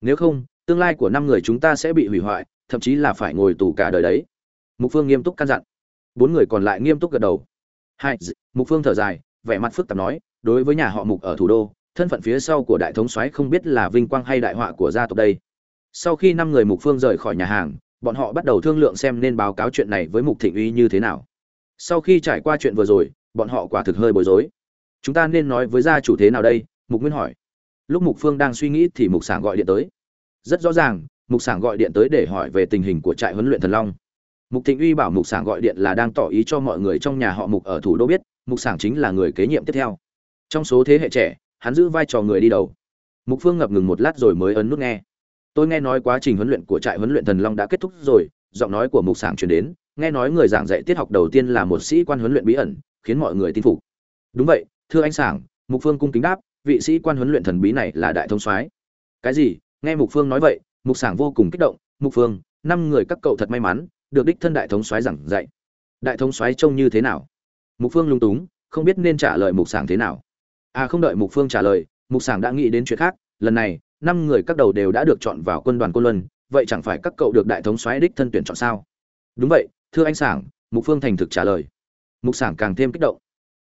Nếu không, tương lai của năm người chúng ta sẽ bị hủy hoại, thậm chí là phải ngồi tù cả đời đấy. Mục phương nghiêm túc căn dặn. Bốn người còn lại nghiêm túc gật đầu. Hai mục phương thở dài, vẻ mặt phức tạp nói, đối với nhà họ mục ở thủ đô, thân phận phía sau của đại thống soái không biết là vinh quang hay đại họa của gia tộc đây. Sau khi năm người mục phương rời khỏi nhà hàng, bọn họ bắt đầu thương lượng xem nên báo cáo chuyện này với mục thịnh uy như thế nào. Sau khi trải qua chuyện vừa rồi, bọn họ quả thực hơi bối rối. Chúng ta nên nói với gia chủ thế nào đây? Mục nguyên hỏi. Lúc mục phương đang suy nghĩ thì mục sảng gọi điện tới. Rất rõ ràng, mục sảng gọi điện tới để hỏi về tình hình của trại huấn luyện thần long. Mục thịnh uy bảo mục sảng gọi điện là đang tỏ ý cho mọi người trong nhà họ mục ở thủ đô biết, mục sảng chính là người kế nhiệm tiếp theo. Trong số thế hệ trẻ, hắn giữ vai trò người đi đầu. Mục phương ngập ngừng một lát rồi mới ấn nút nghe. Tôi nghe nói quá trình huấn luyện của trại huấn luyện thần long đã kết thúc rồi, giọng nói của mục sảng truyền đến, nghe nói người giảng dạy tiết học đầu tiên là một sĩ quan huấn luyện bí ẩn, khiến mọi người tin phục. Đúng vậy, thưa anh sảng, mục phương cung kính đáp vị sĩ quan huấn luyện thần bí này là đại thông soái. Cái gì? Nghe mục phương nói vậy, mục sảng vô cùng kích động. Mục phương, năm người các cậu thật may mắn, được đích thân đại thống soái giảng dạy. Đại thống soái trông như thế nào? Mục phương lung túng, không biết nên trả lời mục sảng thế nào. À không đợi mục phương trả lời, mục sảng đã nghĩ đến chuyện khác. Lần này, năm người các đầu đều đã được chọn vào quân đoàn côn luân, vậy chẳng phải các cậu được đại thống soái đích thân tuyển chọn sao? Đúng vậy, thưa anh sảng, mục phương thành thực trả lời. Mục sảng càng thêm kích động.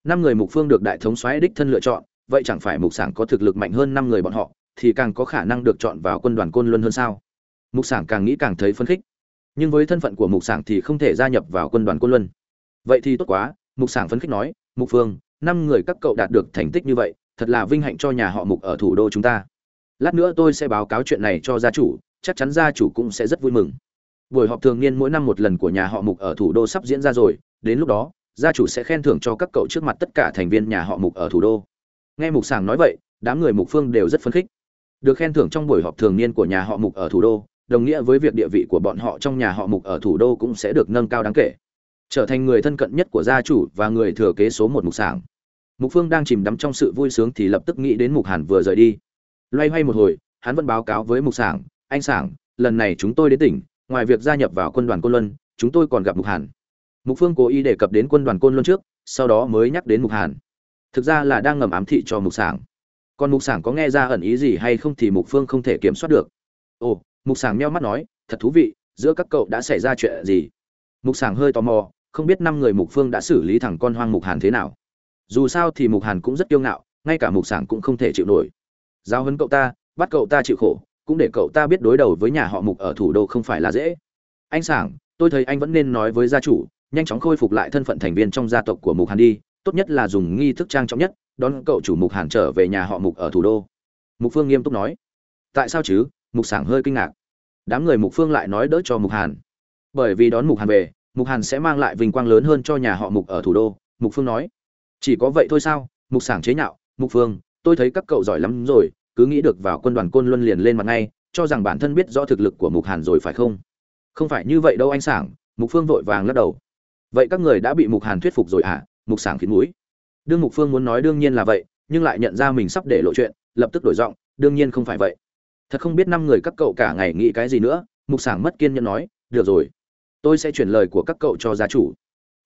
Năm người mục phương được đại thống soái đích thân lựa chọn vậy chẳng phải mục sảng có thực lực mạnh hơn năm người bọn họ, thì càng có khả năng được chọn vào quân đoàn côn luân hơn sao? Mục sảng càng nghĩ càng thấy phấn khích. Nhưng với thân phận của mục sảng thì không thể gia nhập vào quân đoàn côn luân. Vậy thì tốt quá, mục sảng phấn khích nói, mục phương, năm người các cậu đạt được thành tích như vậy, thật là vinh hạnh cho nhà họ mục ở thủ đô chúng ta. Lát nữa tôi sẽ báo cáo chuyện này cho gia chủ, chắc chắn gia chủ cũng sẽ rất vui mừng. Buổi họp thường niên mỗi năm một lần của nhà họ mục ở thủ đô sắp diễn ra rồi, đến lúc đó, gia chủ sẽ khen thưởng cho các cậu trước mặt tất cả thành viên nhà họ mục ở thủ đô nghe mục sảng nói vậy, đám người mục phương đều rất phấn khích. Được khen thưởng trong buổi họp thường niên của nhà họ mục ở thủ đô, đồng nghĩa với việc địa vị của bọn họ trong nhà họ mục ở thủ đô cũng sẽ được nâng cao đáng kể. Trở thành người thân cận nhất của gia chủ và người thừa kế số một mục sảng. Mục phương đang chìm đắm trong sự vui sướng thì lập tức nghĩ đến mục hàn vừa rời đi. Loay hoay một hồi, hắn vẫn báo cáo với mục sảng, anh sảng, lần này chúng tôi đến tỉnh, ngoài việc gia nhập vào quân đoàn côn luân, chúng tôi còn gặp mục hàn. Mục phương cố ý đề cập đến quân đoàn côn luân trước, sau đó mới nhắc đến mục hàn thực ra là đang ngầm ám thị cho mục sảng. Còn mục sảng có nghe ra ẩn ý gì hay không thì mục phương không thể kiểm soát được. Ồ, mục sảng meo mắt nói, thật thú vị, giữa các cậu đã xảy ra chuyện gì? Mục sảng hơi tò mò, không biết năm người mục phương đã xử lý thằng con hoang mục hàn thế nào. Dù sao thì mục hàn cũng rất kiêu ngạo, ngay cả mục sảng cũng không thể chịu nổi. Giao hấn cậu ta, bắt cậu ta chịu khổ, cũng để cậu ta biết đối đầu với nhà họ mục ở thủ đô không phải là dễ. Anh sảng, tôi thấy anh vẫn nên nói với gia chủ, nhanh chóng khôi phục lại thân phận thành viên trong gia tộc của mục hàn đi tốt nhất là dùng nghi thức trang trọng nhất, đón cậu chủ mục hàn trở về nhà họ mục ở thủ đô. Mục phương nghiêm túc nói. Tại sao chứ? Mục sảng hơi kinh ngạc. Đám người mục phương lại nói đỡ cho mục hàn. Bởi vì đón mục hàn về, mục hàn sẽ mang lại vinh quang lớn hơn cho nhà họ mục ở thủ đô. Mục phương nói. Chỉ có vậy thôi sao? Mục sảng chế nhạo. Mục phương, tôi thấy các cậu giỏi lắm rồi, cứ nghĩ được vào quân đoàn côn luân liền lên mặt ngay, cho rằng bản thân biết rõ thực lực của mục hàn rồi phải không? Không phải như vậy đâu anh sảng, mục phương vội vàng lắc đầu. Vậy các người đã bị mục hàn thuyết phục rồi à mục sảng khiến mũi. Đương mục phương muốn nói đương nhiên là vậy, nhưng lại nhận ra mình sắp để lộ chuyện, lập tức đổi giọng, đương nhiên không phải vậy. Thật không biết năm người các cậu cả ngày nghĩ cái gì nữa, mục sảng mất kiên nhẫn nói, được rồi, tôi sẽ chuyển lời của các cậu cho gia chủ.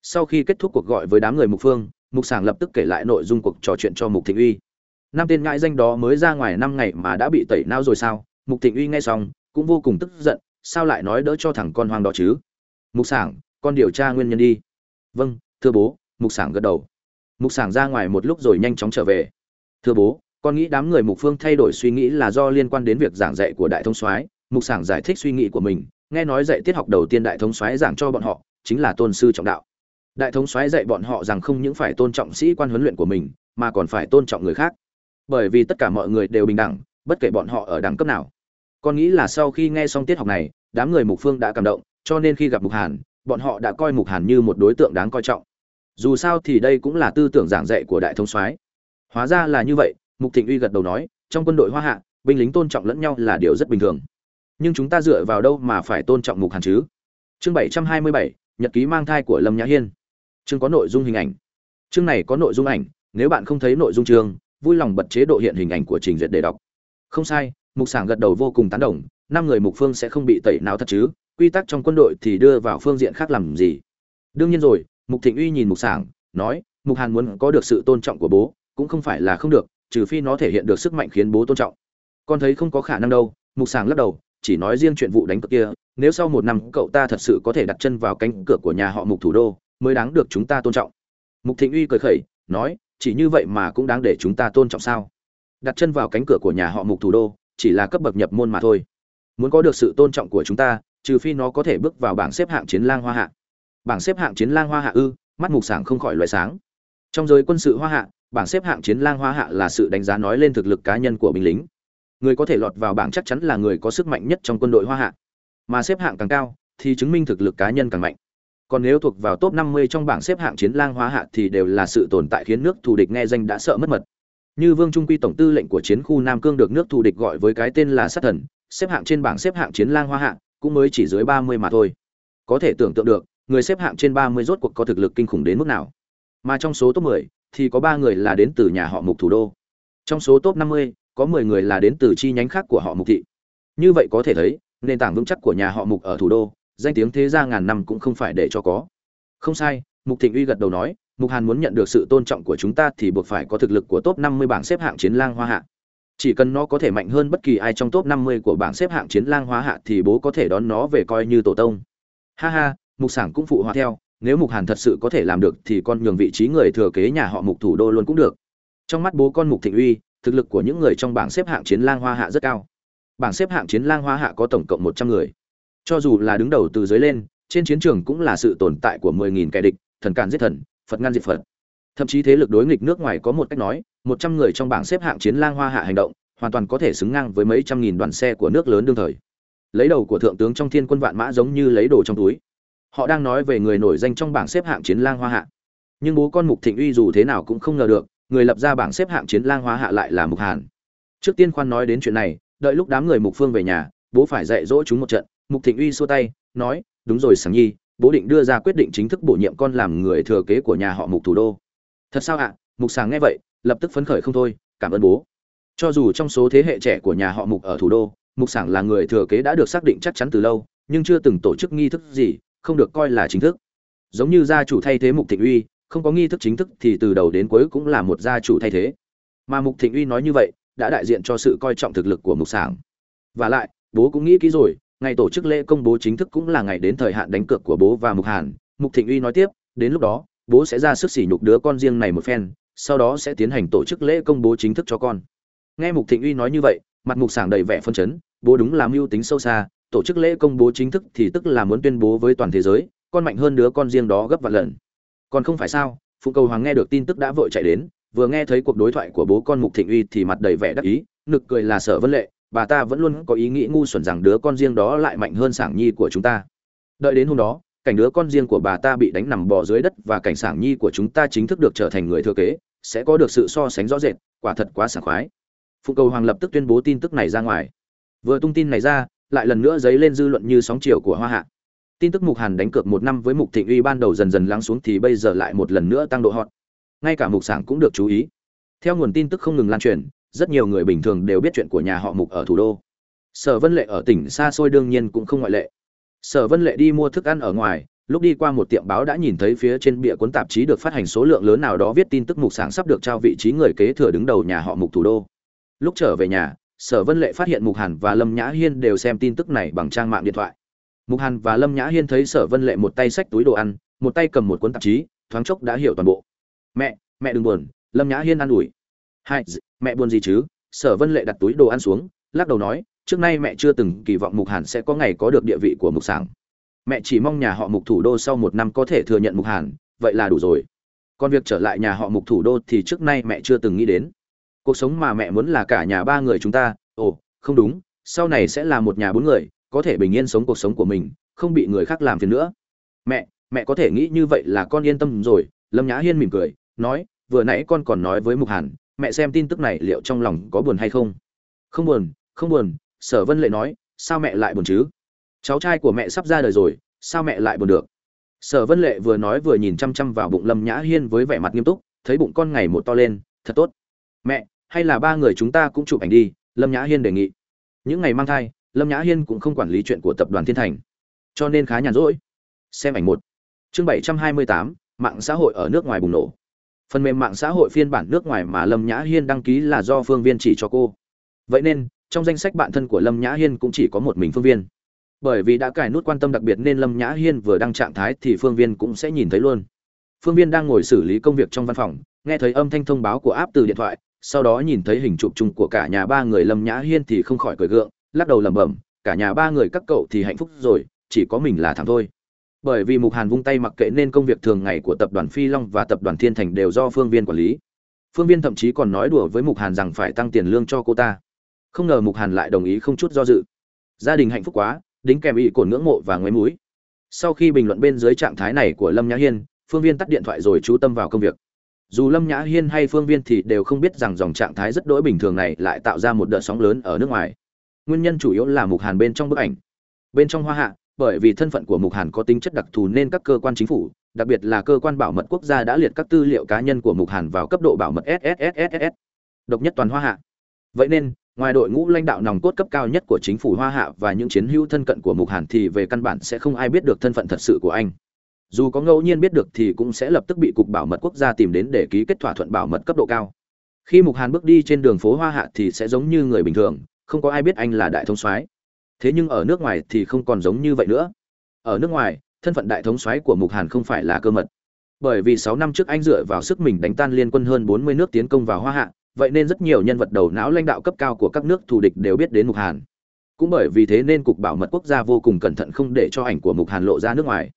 Sau khi kết thúc cuộc gọi với đám người mục phương, mục sảng lập tức kể lại nội dung cuộc trò chuyện cho mục thịnh uy. Năm tên ngại danh đó mới ra ngoài năm ngày mà đã bị tẩy não rồi sao? Mục thịnh uy nghe xong, cũng vô cùng tức giận, sao lại nói đỡ cho thằng con hoang đó chứ? Mục sảng, con điều tra nguyên nhân đi. Vâng thưa bố mục sảng gật đầu. Mục sảng ra ngoài một lúc rồi nhanh chóng trở về. Thưa bố, con nghĩ đám người mục phương thay đổi suy nghĩ là do liên quan đến việc giảng dạy của đại thông soái. Mục sảng giải thích suy nghĩ của mình, nghe nói dạy tiết học đầu tiên đại thông soái giảng cho bọn họ, chính là tôn sư trọng đạo. Đại thống soái dạy bọn họ rằng không những phải tôn trọng sĩ quan huấn luyện của mình, mà còn phải tôn trọng người khác. Bởi vì tất cả mọi người đều bình đẳng, bất kể bọn họ ở đẳng cấp nào. Con nghĩ là sau khi nghe xong tiết học này, đám người mục phương đã cảm động, cho nên khi gặp mục hàn, bọn họ đã coi mục hàn như một đối tượng đáng coi trọng dù sao thì đây cũng là tư tưởng giảng dạy của đại thống soái. Hóa ra là như vậy, mục thịnh uy gật đầu nói, trong quân đội hoa hạ, binh lính tôn trọng lẫn nhau là điều rất bình thường. Nhưng chúng ta dựa vào đâu mà phải tôn trọng mục hàn chứ? Chương bảy trăm hai mươi bảy, nhật ký mang thai của lâm nhã hiên. Chương có nội dung hình ảnh. Chương này có nội dung ảnh, nếu bạn không thấy nội dung chương, vui lòng bật chế độ hiện hình ảnh của trình duyệt để đọc. Không sai, mục sảng gật đầu vô cùng tán đồng, năm người mục phương sẽ không bị tẩy nào thật chứ, quy tắc trong quân đội thì đưa vào phương diện khác làm gì? Đương nhiên rồi mục thịnh uy nhìn mục sảng, nói, mục hàn muốn có được sự tôn trọng của bố, cũng không phải là không được, trừ phi nó thể hiện được sức mạnh khiến bố tôn trọng. Con thấy không có khả năng đâu, mục sảng lắc đầu, chỉ nói riêng chuyện vụ đánh cược kia, nếu sau một năm cậu ta thật sự có thể đặt chân vào cánh cửa của nhà họ mục thủ đô, mới đáng được chúng ta tôn trọng. Mục thịnh uy cười khẩy, nói, chỉ như vậy mà cũng đáng để chúng ta tôn trọng sao? Đặt chân vào cánh cửa của nhà họ mục thủ đô, chỉ là cấp bậc nhập môn mà thôi. Muốn có được sự tôn trọng của chúng ta, trừ phi nó có thể bước vào bảng xếp hạng chiến lang hoa hạ bảng xếp hạng chiến lang hoa hạ ư, mắt mục sảng không khỏi loại sáng. Trong giới quân sự hoa hạ, bảng xếp hạng chiến lang hoa hạ là sự đánh giá nói lên thực lực cá nhân của binh lính. Người có thể lọt vào bảng chắc chắn là người có sức mạnh nhất trong quân đội hoa hạ. Mà xếp hạng càng cao, thì chứng minh thực lực cá nhân càng mạnh. Còn nếu thuộc vào top 50 trong bảng xếp hạng chiến lang hoa hạ thì đều là sự tồn tại khiến nước thù địch nghe danh đã sợ mất mật. Như vương trung quy tổng tư lệnh của chiến khu nam cương được nước thù địch gọi với cái tên là sát thần, xếp hạng trên bảng xếp hạng chiến lang hoa hạ cũng mới chỉ dưới 30 mà thôi. Có thể tưởng tượng được người xếp hạng trên 30 rốt cuộc có thực lực kinh khủng đến mức nào? Mà trong số top 10 thì có ba người là đến từ nhà họ mục thủ đô. Trong số top 50 có 10 người là đến từ chi nhánh khác của họ mục thị. Như vậy có thể thấy, nền tảng vững chắc của nhà họ mục ở thủ đô, danh tiếng thế gia ngàn năm cũng không phải để cho có. Không sai, mục thịnh uy gật đầu nói, mục hàn muốn nhận được sự tôn trọng của chúng ta thì buộc phải có thực lực của top 50 bảng xếp hạng chiến lang hoa hạ. Chỉ cần nó có thể mạnh hơn bất kỳ ai trong top 50 của bảng xếp hạng chiến lang hoa hạ thì bố có thể đón nó về coi như tổ tông. Ha ha mục sảng cũng phụ họa theo, nếu mục hàn thật sự có thể làm được thì con nhường vị trí người thừa kế nhà họ mục thủ đô luôn cũng được. Trong mắt bố con mục thịnh uy, thực lực của những người trong bảng xếp hạng chiến lang hoa hạ rất cao. Bảng xếp hạng chiến lang hoa hạ có tổng cộng 100 người. Cho dù là đứng đầu từ dưới lên, trên chiến trường cũng là sự tồn tại của mười nghìn kẻ địch, thần càn giết thần, phật ngăn diệt phật. Thậm chí thế lực đối nghịch nước ngoài có một cách nói 100 người trong bảng xếp hạng chiến lang hoa hạ hành động, hoàn toàn có thể xứng ngang với mấy trăm nghìn đoàn xe của nước lớn đương thời. Lấy đầu của thượng tướng trong thiên quân vạn mã giống như lấy đồ trong túi họ đang nói về người nổi danh trong bảng xếp hạng chiến lang hoa hạ. Nhưng bố con mục thịnh uy dù thế nào cũng không ngờ được, người lập ra bảng xếp hạng chiến lang hoa hạ lại là mục hàn. Trước tiên khoan nói đến chuyện này, đợi lúc đám người mục phương về nhà, bố phải dạy dỗ chúng một trận. Mục thịnh uy xua tay, nói, đúng rồi sáng nhi, bố định đưa ra quyết định chính thức bổ nhiệm con làm người thừa kế của nhà họ mục thủ đô. Thật sao ạ? Mục Sáng nghe vậy, lập tức phấn khởi không thôi, cảm ơn bố. Cho dù trong số thế hệ trẻ của nhà họ mục ở thủ đô, mục sảng là người thừa kế đã được xác định chắc chắn từ lâu, nhưng chưa từng tổ chức nghi thức gì không được coi là chính thức. Giống như gia chủ thay thế mục thịnh uy, không có nghi thức chính thức thì từ đầu đến cuối cũng là một gia chủ thay thế. Mà mục thịnh uy nói như vậy, đã đại diện cho sự coi trọng thực lực của mục sảng. Và lại, bố cũng nghĩ kỹ rồi, ngày tổ chức lễ công bố chính thức cũng là ngày đến thời hạn đánh cược của bố và mục hàn. Mục thịnh uy nói tiếp, đến lúc đó, bố sẽ ra sức sỉ nhục đứa con riêng này một phen, sau đó sẽ tiến hành tổ chức lễ công bố chính thức cho con. Nghe mục thịnh uy nói như vậy, mặt mục sảng đầy vẻ phân chấn, bố đúng là mưu tính sâu xa tổ chức lễ công bố chính thức thì tức là muốn tuyên bố với toàn thế giới, con mạnh hơn đứa con riêng đó gấp vạn lần. Còn không phải sao phụ cầu hoàng nghe được tin tức đã vội chạy đến, vừa nghe thấy cuộc đối thoại của bố con mục thịnh uy thì mặt đầy vẻ đắc ý, nực cười là sở vân lệ, bà ta vẫn luôn có ý nghĩ ngu xuẩn rằng đứa con riêng đó lại mạnh hơn sảng nhi của chúng ta. Đợi đến hôm đó, cảnh đứa con riêng của bà ta bị đánh nằm bò dưới đất và cảnh sảng nhi của chúng ta chính thức được trở thành người thừa kế, sẽ có được sự so sánh rõ rệt, quả thật quá sảng khoái. Phụ cầu hoàng lập tức tuyên bố tin tức này ra ngoài. Vừa tung tin này ra lại lần nữa dấy lên dư luận như sóng chiều của hoa hạ. Tin tức mục hàn đánh cược một năm với mục thịnh uy ban đầu dần dần lắng xuống thì bây giờ lại một lần nữa tăng độ hot. Ngay cả mục sảng cũng được chú ý. Theo nguồn tin tức không ngừng lan truyền, rất nhiều người bình thường đều biết chuyện của nhà họ mục ở thủ đô. Sở vân lệ ở tỉnh xa xôi đương nhiên cũng không ngoại lệ. Sở vân lệ đi mua thức ăn ở ngoài, lúc đi qua một tiệm báo đã nhìn thấy phía trên bìa cuốn tạp chí được phát hành số lượng lớn nào đó viết tin tức mục sảng sắp được trao vị trí người kế thừa đứng đầu nhà họ mục thủ đô. Lúc trở về nhà sở vân lệ phát hiện mục hàn và lâm nhã hiên đều xem tin tức này bằng trang mạng điện thoại. Mục hàn và lâm nhã hiên thấy sở vân lệ một tay xách túi đồ ăn, một tay cầm một cuốn tạp chí, thoáng chốc đã hiểu toàn bộ. Mẹ mẹ đừng buồn, lâm nhã hiên ă n ủi. Hai mẹ buồn gì chứ? Sở vân lệ đặt túi đồ ăn xuống, lắc đầu nói, trước nay mẹ chưa từng kỳ vọng mục hàn sẽ có ngày có được địa vị của mục sảng. Mẹ chỉ mong nhà họ mục thủ đô sau một năm có thể thừa nhận mục hàn, vậy là đủ rồi. Còn việc trở lại nhà họ mục thủ đô thì trước nay mẹ chưa từng nghĩ đến cuộc sống mà mẹ muốn là cả nhà ba người chúng ta, ồ, không đúng, sau này sẽ là một nhà bốn người, có thể bình yên sống cuộc sống của mình, không bị người khác làm phiền nữa. Mẹ mẹ có thể nghĩ như vậy là con yên tâm rồi, lâm nhã hiên mỉm cười, nói, vừa nãy con còn nói với mục hàn, mẹ xem tin tức này liệu trong lòng có buồn hay không? Không buồn không buồn, sở vân lệ nói, sao mẹ lại buồn chứ? Cháu trai của mẹ sắp ra đời rồi, sao mẹ lại buồn được? Sở vân lệ vừa nói vừa nhìn chăm chăm vào bụng lâm nhã hiên với vẻ mặt nghiêm túc, thấy bụng con ngày một to lên, thật tốt. Mẹ hay là ba người chúng ta cũng chụp ảnh đi, lâm nhã hiên đề nghị. Những ngày mang thai, lâm nhã hiên cũng không quản lý chuyện của tập đoàn thiên thành. Cho nên khá nhàn rỗi. Xem ảnh một. Chương bảy trăm hai mươi tám, mạng xã hội ở nước ngoài bùng nổ. Phần mềm mạng xã hội phiên bản nước ngoài mà lâm nhã hiên đăng ký là do phương viên chỉ cho cô. Vậy nên, trong danh sách bạn thân của lâm nhã hiên cũng chỉ có một mình phương viên. Bởi vì đã cài nút quan tâm đặc biệt nên lâm nhã hiên vừa đăng trạng thái thì phương viên cũng sẽ nhìn thấy luôn. Phương viên đang ngồi xử lý công việc trong văn phòng, nghe thấy âm thanh thông báo của app từ điện thoại sau đó nhìn thấy hình chụp chung của cả nhà ba người lâm nhã hiên thì không khỏi cười gượng, lắc đầu lẩm bẩm, cả nhà ba người các cậu thì hạnh phúc rồi, chỉ có mình là thảm thôi. Bởi vì mục hàn vung tay mặc kệ nên công việc thường ngày của tập đoàn phi long và tập đoàn thiên thành đều do phương viên quản lý. Phương viên thậm chí còn nói đùa với mục hàn rằng phải tăng tiền lương cho cô ta. Không ngờ mục hàn lại đồng ý không chút do dự. Gia đình hạnh phúc quá, đính kèm ý cồn ngưỡng mộ và ngoáy múi sau khi bình luận bên dưới trạng thái này của lâm nhã hiên, phương viên tắt điện thoại rồi chú tâm vào công việc dù lâm nhã hiên hay phương viên thì đều không biết rằng dòng trạng thái rất đỗi bình thường này lại tạo ra một đợt sóng lớn ở nước ngoài. Nguyên nhân chủ yếu là mục hàn bên trong bức ảnh. Bên trong hoa hạ, bởi vì thân phận của mục hàn có tính chất đặc thù nên các cơ quan chính phủ, đặc biệt là cơ quan bảo mật quốc gia đã liệt các tư liệu cá nhân của mục hàn vào cấp độ bảo mật sssss độc nhất toàn hoa hạ. Vậy nên, ngoài đội ngũ lãnh đạo nòng cốt cấp cao nhất của chính phủ hoa hạ và những chiến hữu thân cận của mục hàn thì về căn bản sẽ không ai biết được thân phận thật sự của anh dù có ngẫu nhiên biết được thì cũng sẽ lập tức bị cục bảo mật quốc gia tìm đến để ký kết thỏa thuận bảo mật cấp độ cao. Khi mục hàn bước đi trên đường phố hoa hạ thì sẽ giống như người bình thường, không có ai biết anh là đại thống soái. Thế nhưng ở nước ngoài thì không còn giống như vậy nữa. Ở nước ngoài, thân phận đại thống soái của mục hàn không phải là cơ mật. Bởi vì sáu năm trước anh dựa vào sức mình đánh tan liên quân hơn bốn mươi nước tiến công vào hoa hạ, vậy nên rất nhiều nhân vật đầu não lãnh đạo cấp cao của các nước thù địch đều biết đến mục hàn. Cũng bởi vì thế nên cục bảo mật quốc gia vô cùng cẩn thận không để cho ảnh của mục hàn lộ ra nước ngoài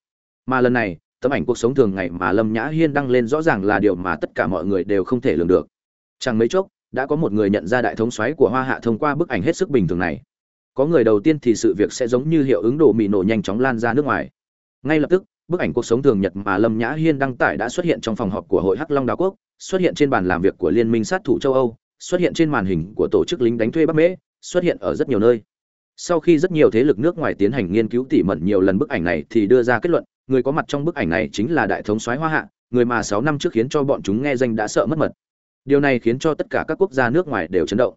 mà lần này, tấm ảnh cuộc sống thường ngày mà lâm nhã hiên đăng lên rõ ràng là điều mà tất cả mọi người đều không thể lường được. Chẳng mấy chốc, đã có một người nhận ra đại thống xoáy của hoa hạ thông qua bức ảnh hết sức bình thường này. Có người đầu tiên thì sự việc sẽ giống như hiệu ứng đồ mì nổ nhanh chóng lan ra nước ngoài. Ngay lập tức, bức ảnh cuộc sống thường nhật mà lâm nhã hiên đăng tải đã xuất hiện trong phòng họp của hội hắc long đào quốc, xuất hiện trên bàn làm việc của liên minh sát thủ châu âu, xuất hiện trên màn hình của tổ chức lính đánh thuê bắc mễ xuất hiện ở rất nhiều nơi sau khi rất nhiều thế lực nước ngoài tiến hành nghiên cứu tỉ mẩn nhiều lần bức ảnh này thì đưa ra kết luận, người có mặt trong bức ảnh này chính là đại thống soái hoa hạ, người mà sáu năm trước khiến cho bọn chúng nghe danh đã sợ mất mật. Điều này khiến cho tất cả các quốc gia nước ngoài đều chấn động.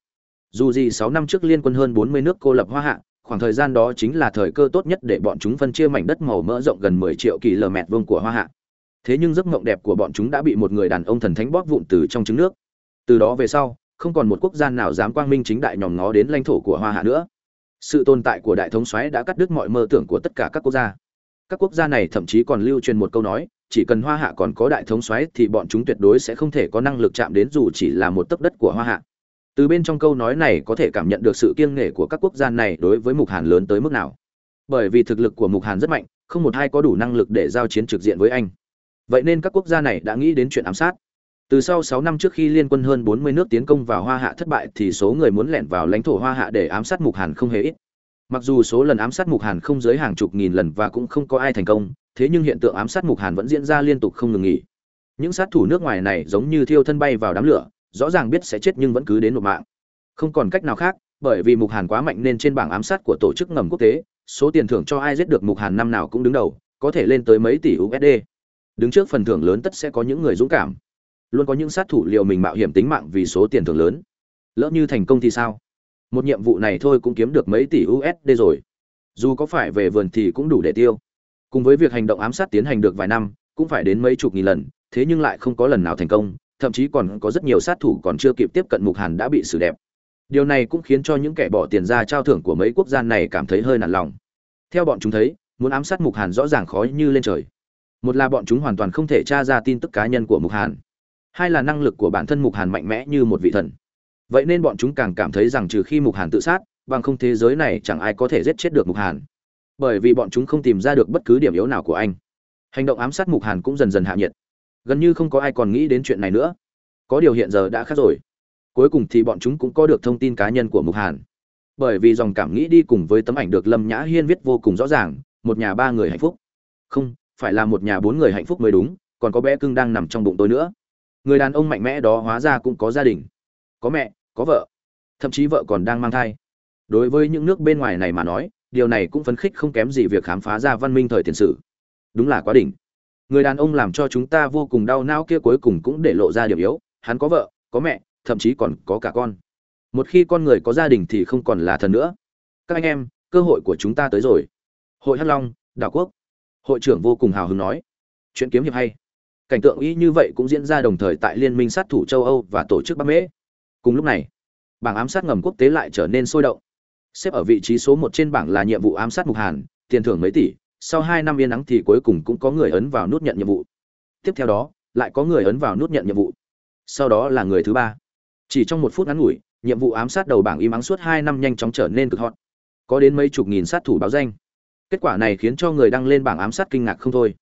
Dù gì sáu năm trước liên quân hơn bốn mươi nước cô lập hoa hạ, khoảng thời gian đó chính là thời cơ tốt nhất để bọn chúng phân chia mảnh đất màu mỡ rộng gần mười triệu kỳ lờ mẹt vương của hoa hạ. Thế nhưng giấc mộng đẹp của bọn chúng đã bị một người đàn ông thần thánh bóp vụn từ trong trứng nước. Từ đó về sau, không còn một quốc gia nào dám quang minh chính đại nhòm ngó đến lãnh thổ của hoa hạ nữa sự tồn tại của đại thống soái đã cắt đứt mọi mơ tưởng của tất cả các quốc gia. Các quốc gia này thậm chí còn lưu truyền một câu nói, chỉ cần hoa hạ còn có đại thống soái thì bọn chúng tuyệt đối sẽ không thể có năng lực chạm đến dù chỉ là một tấc đất của hoa hạ. Từ bên trong câu nói này có thể cảm nhận được sự kiêng nghệ của các quốc gia này đối với mục hàn lớn tới mức nào. Bởi vì thực lực của mục hàn rất mạnh, không một ai có đủ năng lực để giao chiến trực diện với anh. Vậy nên các quốc gia này đã nghĩ đến chuyện ám sát từ sau 6 năm trước khi liên quân hơn 40 nước tiến công vào Hoa Hạ thất bại thì số người muốn lẻn vào lãnh thổ Hoa Hạ để ám sát Mục Hàn không hề ít. Mặc dù số lần ám sát Mục Hàn không dưới hàng chục nghìn lần và cũng không có ai thành công, thế nhưng hiện tượng ám sát Mục Hàn vẫn diễn ra liên tục không ngừng nghỉ. Những sát thủ nước ngoài này giống như thiêu thân bay vào đám lửa, rõ ràng biết sẽ chết nhưng vẫn cứ đến nộp mạng. Không còn cách nào khác, bởi vì Mục Hàn quá mạnh nên trên bảng ám sát của tổ chức ngầm quốc tế, số tiền thưởng cho ai giết được Mục Hàn năm nào cũng đứng đầu, có thể lên tới mấy tỷ USD. Đứng trước phần thưởng lớn tất sẽ có những người dũng cảm. Luôn có những sát thủ liều mình mạo hiểm tính mạng vì số tiền thưởng lớn. Lỡ như thành công thì sao? Một nhiệm vụ này thôi cũng kiếm được mấy tỷ USD rồi. Dù có phải về vườn thì cũng đủ để tiêu. Cùng với việc hành động ám sát tiến hành được vài năm, cũng phải đến mấy chục nghìn lần, thế nhưng lại không có lần nào thành công, thậm chí còn có rất nhiều sát thủ còn chưa kịp tiếp cận Mục Hàn đã bị xử đẹp. Điều này cũng khiến cho những kẻ bỏ tiền ra trao thưởng của mấy quốc gia này cảm thấy hơi nản lòng. Theo bọn chúng thấy, muốn ám sát Mục Hàn rõ ràng khó như lên trời. Một là bọn chúng hoàn toàn không thể tra ra tin tức cá nhân của Mục Hàn, hai là năng lực của bản thân Mục Hàn mạnh mẽ như một vị thần. Vậy nên bọn chúng càng cảm thấy rằng trừ khi Mục Hàn tự sát, bằng không thế giới này chẳng ai có thể giết chết được Mục Hàn. Bởi vì bọn chúng không tìm ra được bất cứ điểm yếu nào của anh. Hành động ám sát Mục Hàn cũng dần dần hạ nhiệt. Gần như không có ai còn nghĩ đến chuyện này nữa. Có điều hiện giờ đã khác rồi cuối cùng thì bọn chúng cũng có được thông tin cá nhân của mục hàn bởi vì dòng cảm nghĩ đi cùng với tấm ảnh được lâm nhã hiên viết vô cùng rõ ràng một nhà ba người hạnh phúc không phải là một nhà bốn người hạnh phúc mới đúng còn có bé cưng đang nằm trong bụng tôi nữa người đàn ông mạnh mẽ đó hóa ra cũng có gia đình, có mẹ, có vợ, thậm chí vợ còn đang mang thai. Đối với những nước bên ngoài này mà nói, điều này cũng phấn khích không kém gì việc khám phá ra văn minh thời tiền sử. Đúng là quá đỉnh. Người đàn ông làm cho chúng ta vô cùng đau não kia cuối cùng cũng để lộ ra điểm yếu, hắn có vợ, có mẹ, thậm chí còn có cả con. Một khi con người có gia đình thì không còn là thần nữa. Các anh em, cơ hội của chúng ta tới rồi. Hội hắc long, đảo quốc. Hội trưởng vô cùng hào hứng nói. Chuyện kiếm hiệp hay cảnh tượng y như vậy cũng diễn ra đồng thời tại liên minh sát thủ châu âu và tổ chức bắc mễ cùng lúc này, bảng ám sát ngầm quốc tế lại trở nên sôi động. Xếp ở vị trí số một trên bảng là nhiệm vụ ám sát mục hàn, tiền thưởng mấy tỷ, sau hai năm yên nắng thì cuối cùng cũng có người ấn vào nút nhận nhiệm vụ. Tiếp theo đó, lại có người ấn vào nút nhận nhiệm vụ. Sau đó là người thứ ba. Chỉ trong một phút ngắn ngủi, nhiệm vụ ám sát đầu bảng im ắng suốt hai năm nhanh chóng trở nên cực hot. Có đến mấy chục nghìn sát thủ báo danh. Kết quả này khiến cho người đăng lên bảng ám sát kinh ngạc không thôi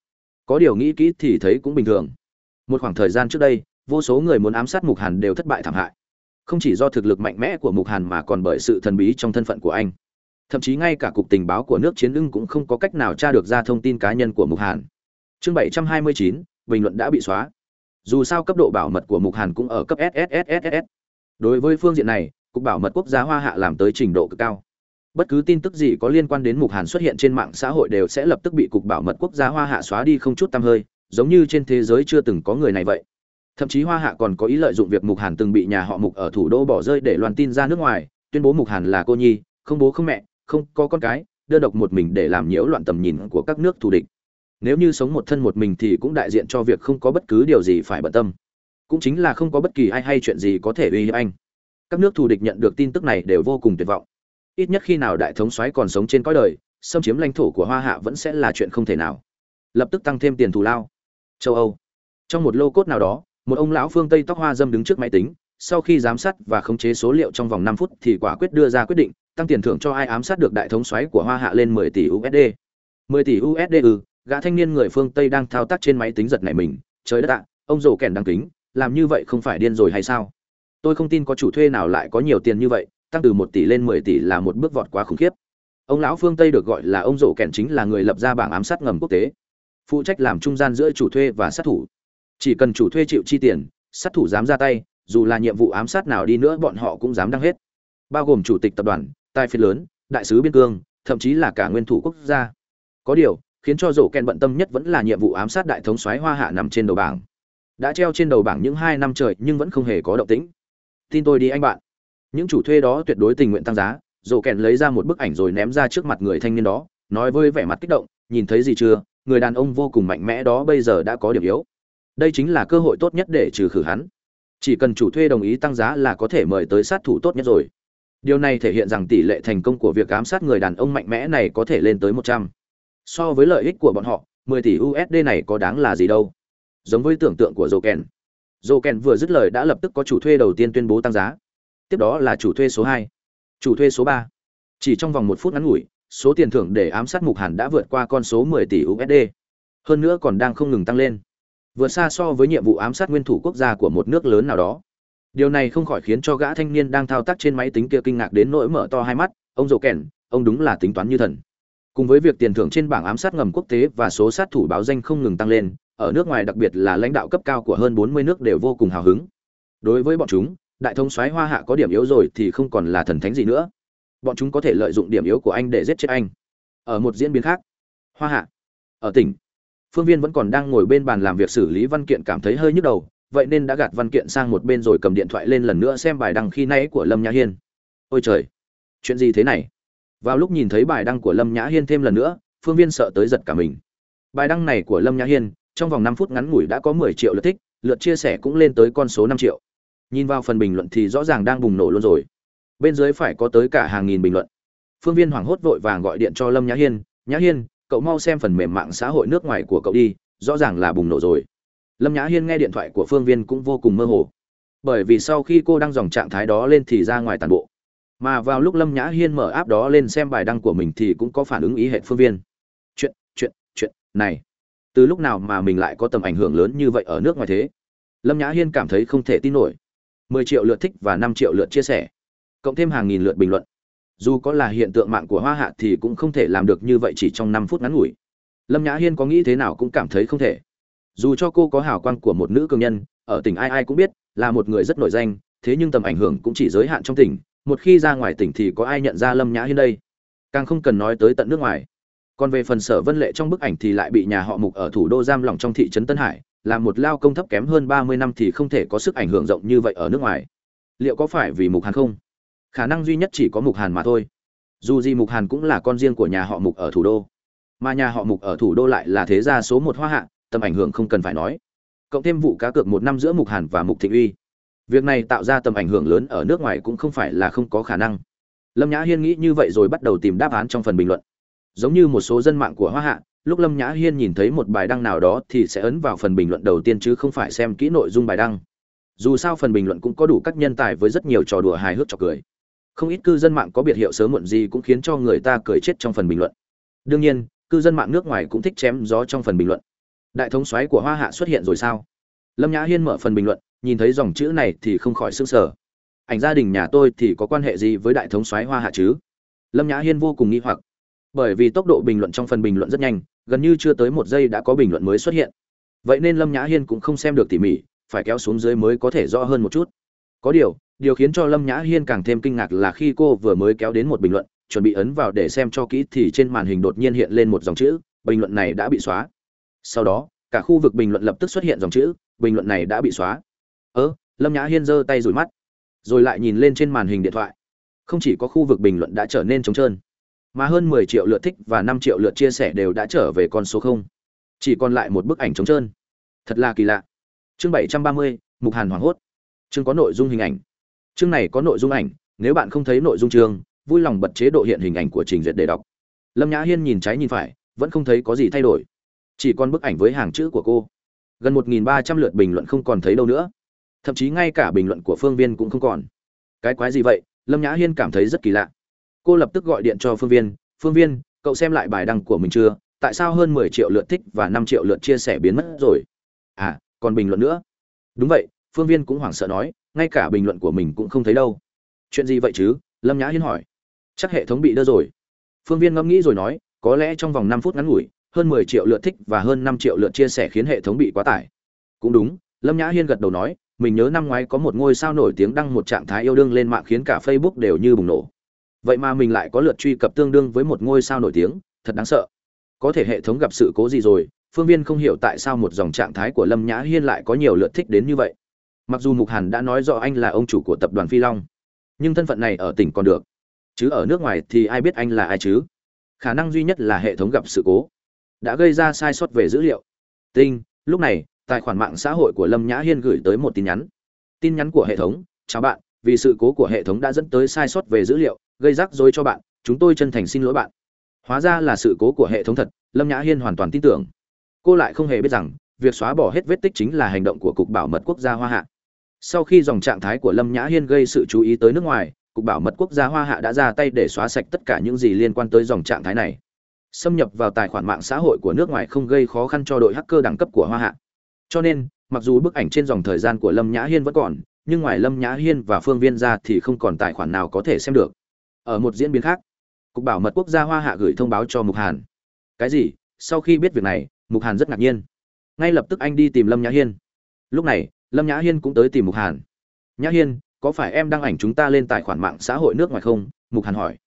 có điều nghĩ kỹ thì thấy cũng bình thường một khoảng thời gian trước đây vô số người muốn ám sát mục hàn đều thất bại thảm hại không chỉ do thực lực mạnh mẽ của mục hàn mà còn bởi sự thần bí trong thân phận của anh thậm chí ngay cả cục tình báo của nước chiến ưng cũng không có cách nào tra được ra thông tin cá nhân của mục hàn chương bảy trăm hai mươi chín bình luận đã bị xóa dù sao cấp độ bảo mật của mục hàn cũng ở cấp sss đối với phương diện này cục bảo mật quốc gia hoa hạ làm tới trình độ cực cao bất cứ tin tức gì có liên quan đến mục hàn xuất hiện trên mạng xã hội đều sẽ lập tức bị cục bảo mật quốc gia hoa hạ xóa đi không chút tăm hơi, giống như trên thế giới chưa từng có người này vậy. Thậm chí hoa hạ còn có ý lợi dụng việc mục hàn từng bị nhà họ mục ở thủ đô bỏ rơi để loan tin ra nước ngoài, tuyên bố mục hàn là cô nhi, không bố không mẹ, không có con cái, đơn độc một mình để làm nhiễu loạn tầm nhìn của các nước thù địch. Nếu như sống một thân một mình thì cũng đại diện cho việc không có bất cứ điều gì phải bận tâm. Cũng chính là không có bất kỳ ai hay chuyện gì có thể uy hiếp anh. Các nước thù địch nhận được tin tức này đều vô cùng tuyệt vọng ít nhất khi nào đại thống soái còn sống trên cõi đời, xâm chiếm lãnh thổ của hoa hạ vẫn sẽ là chuyện không thể nào. Lập tức tăng thêm tiền thù lao. Châu âu. Trong một lô cốt nào đó, một ông lão phương tây tóc hoa dâm đứng trước máy tính, sau khi giám sát và khống chế số liệu trong vòng năm phút thì quả quyết đưa ra quyết định, tăng tiền thưởng cho ai ám sát được đại thống soái của hoa hạ lên 10 tỷ usd 10 tỷ usd ư ừ, gã thanh niên người phương tây đang thao tác trên máy tính giật này mình, trời đất ạ, ông rồ kèn đăng kính, làm như vậy không phải điên rồi hay sao? Tôi không tin có chủ thuê nào lại có nhiều tiền như vậy tăng từ một tỷ lên mười tỷ là một bước vọt quá khủng khiếp. Ông lão phương tây được gọi là ông rổ kèn chính là người lập ra bảng ám sát ngầm quốc tế. Phụ trách làm trung gian giữa chủ thuê và sát thủ. Chỉ cần chủ thuê chịu chi tiền, sát thủ dám ra tay, dù là nhiệm vụ ám sát nào đi nữa bọn họ cũng dám đăng hết. Bao gồm chủ tịch tập đoàn tài phiệt lớn, đại sứ biên cương, thậm chí là cả nguyên thủ quốc gia. Có điều, khiến cho rổ kèn bận tâm nhất vẫn là nhiệm vụ ám sát đại thống soái hoa hạ nằm trên đầu bảng. Đã treo trên đầu bảng những hai năm trời nhưng vẫn không hề có động tĩnh. Tin tôi đi anh bạn những chủ thuê đó tuyệt đối tình nguyện tăng giá dồ kèn lấy ra một bức ảnh rồi ném ra trước mặt người thanh niên đó, nói với vẻ mặt kích động, nhìn thấy gì chưa? Người đàn ông vô cùng mạnh mẽ đó bây giờ đã có điểm yếu. Đây chính là cơ hội tốt nhất để trừ khử hắn. Chỉ cần chủ thuê đồng ý tăng giá là có thể mời tới sát thủ tốt nhất rồi. Điều này thể hiện rằng tỷ lệ thành công của việc ám sát người đàn ông mạnh mẽ này có thể lên tới một trăm. So với lợi ích của bọn họ 10 tỷ usd này có đáng là gì đâu? Giống với tưởng tượng của dồ kèn dồ kèn vừa dứt lời đã lập tức có chủ thuê đầu tiên tuyên bố tăng giá tiếp đó là chủ thuê số hai. Chủ thuê số ba. Chỉ trong vòng một phút ngắn ngủi, số tiền thưởng để ám sát mục hàn đã vượt qua con số 10 tỷ usd hơn nữa còn đang không ngừng tăng lên. Vượt xa so với nhiệm vụ ám sát nguyên thủ quốc gia của một nước lớn nào đó. Điều này không khỏi khiến cho gã thanh niên đang thao tác trên máy tính kia kinh ngạc đến nỗi mở to hai mắt. Ông rồ kèn, ông đúng là tính toán như thần. Cùng với việc tiền thưởng trên bảng ám sát ngầm quốc tế và số sát thủ báo danh không ngừng tăng lên, ở nước ngoài đặc biệt là lãnh đạo cấp cao của hơn 40 nước đều vô cùng hào hứng. Đối với bọn chúng đại thống soái hoa hạ có điểm yếu rồi thì không còn là thần thánh gì nữa. Bọn chúng có thể lợi dụng điểm yếu của anh để giết chết anh. Ở một diễn biến khác, hoa hạ, ở tỉnh, phương viên vẫn còn đang ngồi bên bàn làm việc xử lý văn kiện cảm thấy hơi nhức đầu, vậy nên đã gạt văn kiện sang một bên rồi cầm điện thoại lên lần nữa xem bài đăng khi nãy của lâm nhã hiên. Ôi trời, chuyện gì thế này? Vào lúc nhìn thấy bài đăng của lâm nhã hiên thêm lần nữa, phương viên sợ tới giật cả mình. Bài đăng này của lâm nhã hiên, trong vòng năm phút ngắn ngủi đã có mười triệu lượt thích, lượt chia sẻ cũng lên tới con số năm triệu nhìn vào phần bình luận thì rõ ràng đang bùng nổ luôn rồi. Bên dưới phải có tới cả hàng nghìn bình luận. Phương viên hoảng hốt vội vàng gọi điện cho lâm nhã hiên. Nhã hiên, cậu mau xem phần mềm mạng xã hội nước ngoài của cậu đi, rõ ràng là bùng nổ rồi. Lâm nhã hiên nghe điện thoại của phương viên cũng vô cùng mơ hồ. Bởi vì sau khi cô đăng dòng trạng thái đó lên thì ra ngoài toàn bộ. Mà vào lúc lâm nhã hiên mở app đó lên xem bài đăng của mình thì cũng có phản ứng ý hệ phương viên. Chuyện chuyện chuyện, này, từ lúc nào mà mình lại có tầm ảnh hưởng lớn như vậy ở nước ngoài thế? Lâm nhã hiên cảm thấy không thể tin nổi mười triệu lượt thích và 5 triệu lượt chia sẻ, cộng thêm hàng nghìn lượt bình luận. Dù có là hiện tượng mạng của hoa hạ thì cũng không thể làm được như vậy chỉ trong 5 phút ngắn ngủi. Lâm nhã hiên có nghĩ thế nào cũng cảm thấy không thể. Dù cho cô có hào quang của một nữ cường nhân, ở tỉnh ai ai cũng biết là một người rất nổi danh, thế nhưng tầm ảnh hưởng cũng chỉ giới hạn trong tỉnh. Một khi ra ngoài tỉnh thì có ai nhận ra lâm nhã hiên đây? Càng không cần nói tới tận nước ngoài. Còn về phần sở vân lệ trong bức ảnh thì lại bị nhà họ mục ở thủ đô giam lỏng trong thị trấn tân hải là một lao công thấp kém hơn ba mươi năm thì không thể có sức ảnh hưởng rộng như vậy ở nước ngoài. Liệu có phải vì mục hàn không? Khả năng duy nhất chỉ có mục hàn mà thôi. Dù gì mục hàn cũng là con riêng của nhà họ mục ở thủ đô. Mà nhà họ mục ở thủ đô lại là thế gia số một hoa hạ, tầm ảnh hưởng không cần phải nói. Cộng thêm vụ cá cược một năm giữa mục hàn và mục thịnh uy. Việc này tạo ra tầm ảnh hưởng lớn ở nước ngoài cũng không phải là không có khả năng. Lâm nhã hiên nghĩ như vậy rồi bắt đầu tìm đáp án trong phần bình luận. Giống như một số dân mạng của hoa hạ lúc lâm nhã hiên nhìn thấy một bài đăng nào đó thì sẽ ấn vào phần bình luận đầu tiên chứ không phải xem kỹ nội dung bài đăng. Dù sao phần bình luận cũng có đủ các nhân tài với rất nhiều trò đùa hài hước trò cười. Không ít cư dân mạng có biệt hiệu sớm muộn gì cũng khiến cho người ta cười chết trong phần bình luận. Đương nhiên, cư dân mạng nước ngoài cũng thích chém gió trong phần bình luận. Đại thống soái của hoa hạ xuất hiện rồi sao? Lâm nhã hiên mở phần bình luận, nhìn thấy dòng chữ này thì không khỏi s ư n g sở ảnh gia đình nhà tôi thì có quan hệ gì với đại thống soái hoa hạ chứ? Lâm nhã hiên vô cùng nghi hoặc. Bởi vì tốc độ bình luận trong phần bình luận rất nhanh gần như chưa tới một giây đã có bình luận mới xuất hiện. Vậy nên lâm nhã hiên cũng không xem được tỉ mỉ, phải kéo xuống dưới mới có thể rõ hơn một chút. Có điều điều khiến cho lâm nhã hiên càng thêm kinh ngạc là khi cô vừa mới kéo đến một bình luận, chuẩn bị ấn vào để xem cho kỹ thì trên màn hình đột nhiên hiện lên một dòng chữ, bình luận này đã bị xóa. Sau đó, cả khu vực bình luận lập tức xuất hiện dòng chữ, bình luận này đã bị xóa. Ớ lâm nhã hiên giơ tay rủi mắt, rồi lại nhìn lên trên màn hình điện thoại. Không chỉ có khu vực bình luận đã trở nên trống trơn mà hơn 10 triệu lượt thích và 5 triệu lượt chia sẻ đều đã trở về con số 0. Chỉ còn lại một bức ảnh trống trơn. Thật là kỳ lạ. Chương 730, Mục Hàn hoảng hốt. Chương có nội dung hình ảnh. Chương này có nội dung ảnh, nếu bạn không thấy nội dung chương, vui lòng bật chế độ hiện hình ảnh của trình duyệt để đọc. Lâm Nhã Hiên nhìn trái nhìn phải, vẫn không thấy có gì thay đổi. Chỉ còn bức ảnh với hàng chữ của cô. Gần 1300 lượt bình luận không còn thấy đâu nữa. Thậm chí ngay cả bình luận của Phương Viên cũng không còn. Cái quái gì vậy? Lâm Nhã Hiên cảm thấy rất kỳ lạ cô lập tức gọi điện cho phương viên phương viên, cậu xem lại bài đăng của mình chưa? Tại sao hơn mười triệu lượt thích và năm triệu lượt chia sẻ biến mất rồi? À còn bình luận nữa. Đúng vậy, phương viên cũng hoảng sợ nói, ngay cả bình luận của mình cũng không thấy đâu. Chuyện gì vậy chứ? Lâm nhã hiên hỏi. Chắc hệ thống bị đơ rồi. Phương viên ngẫm nghĩ rồi nói, có lẽ trong vòng năm phút ngắn ngủi, hơn mười triệu lượt thích và hơn năm triệu lượt chia sẻ khiến hệ thống bị quá tải. Cũng đúng, lâm nhã hiên gật đầu nói, mình nhớ năm ngoái có một ngôi sao nổi tiếng đăng một trạng thái yêu đương lên mạng khiến cả facebook đều như bùng nổ vậy mà mình lại có lượt truy cập tương đương với một ngôi sao nổi tiếng, thật đáng sợ. Có thể hệ thống gặp sự cố gì rồi, phương viên không hiểu tại sao một dòng trạng thái của lâm nhã hiên lại có nhiều lượt thích đến như vậy. Mặc dù mục hàn đã nói rõ anh là ông chủ của tập đoàn phi long, nhưng thân phận này ở tỉnh còn được. Chứ ở nước ngoài thì ai biết anh là ai chứ? Khả năng duy nhất là hệ thống gặp sự cố, đã gây ra sai sót về dữ liệu. Tinh, lúc này, tài khoản mạng xã hội của lâm nhã hiên gửi tới một tin nhắn. Tin nhắn của hệ thống, chào bạn vì sự cố của hệ thống đã dẫn tới sai sót về dữ liệu, gây rắc rối cho bạn, chúng tôi chân thành xin lỗi bạn. Hóa ra là sự cố của hệ thống thật, lâm nhã hiên hoàn toàn tin tưởng. Cô lại không hề biết rằng, việc xóa bỏ hết vết tích chính là hành động của cục bảo mật quốc gia hoa hạ. Sau khi dòng trạng thái của lâm nhã hiên gây sự chú ý tới nước ngoài, cục bảo mật quốc gia hoa hạ đã ra tay để xóa sạch tất cả những gì liên quan tới dòng trạng thái này. Xâm nhập vào tài khoản mạng xã hội của nước ngoài không gây khó khăn cho đội hacker đẳng cấp của hoa hạ. Cho nên, mặc dù bức ảnh trên dòng thời gian của lâm nhã hiên vẫn còn nhưng ngoài lâm nhã hiên và phương viên ra thì không còn tài khoản nào có thể xem được. Ở một diễn biến khác, cục bảo mật quốc gia hoa hạ gửi thông báo cho mục hàn. Cái gì? Sau khi biết việc này, mục hàn rất ngạc nhiên. Ngay lập tức anh đi tìm lâm nhã hiên. Lúc này, lâm nhã hiên cũng tới tìm mục hàn. Nhã hiên, có phải em đăng ảnh chúng ta lên tài khoản mạng xã hội nước ngoài không? Mục hàn hỏi.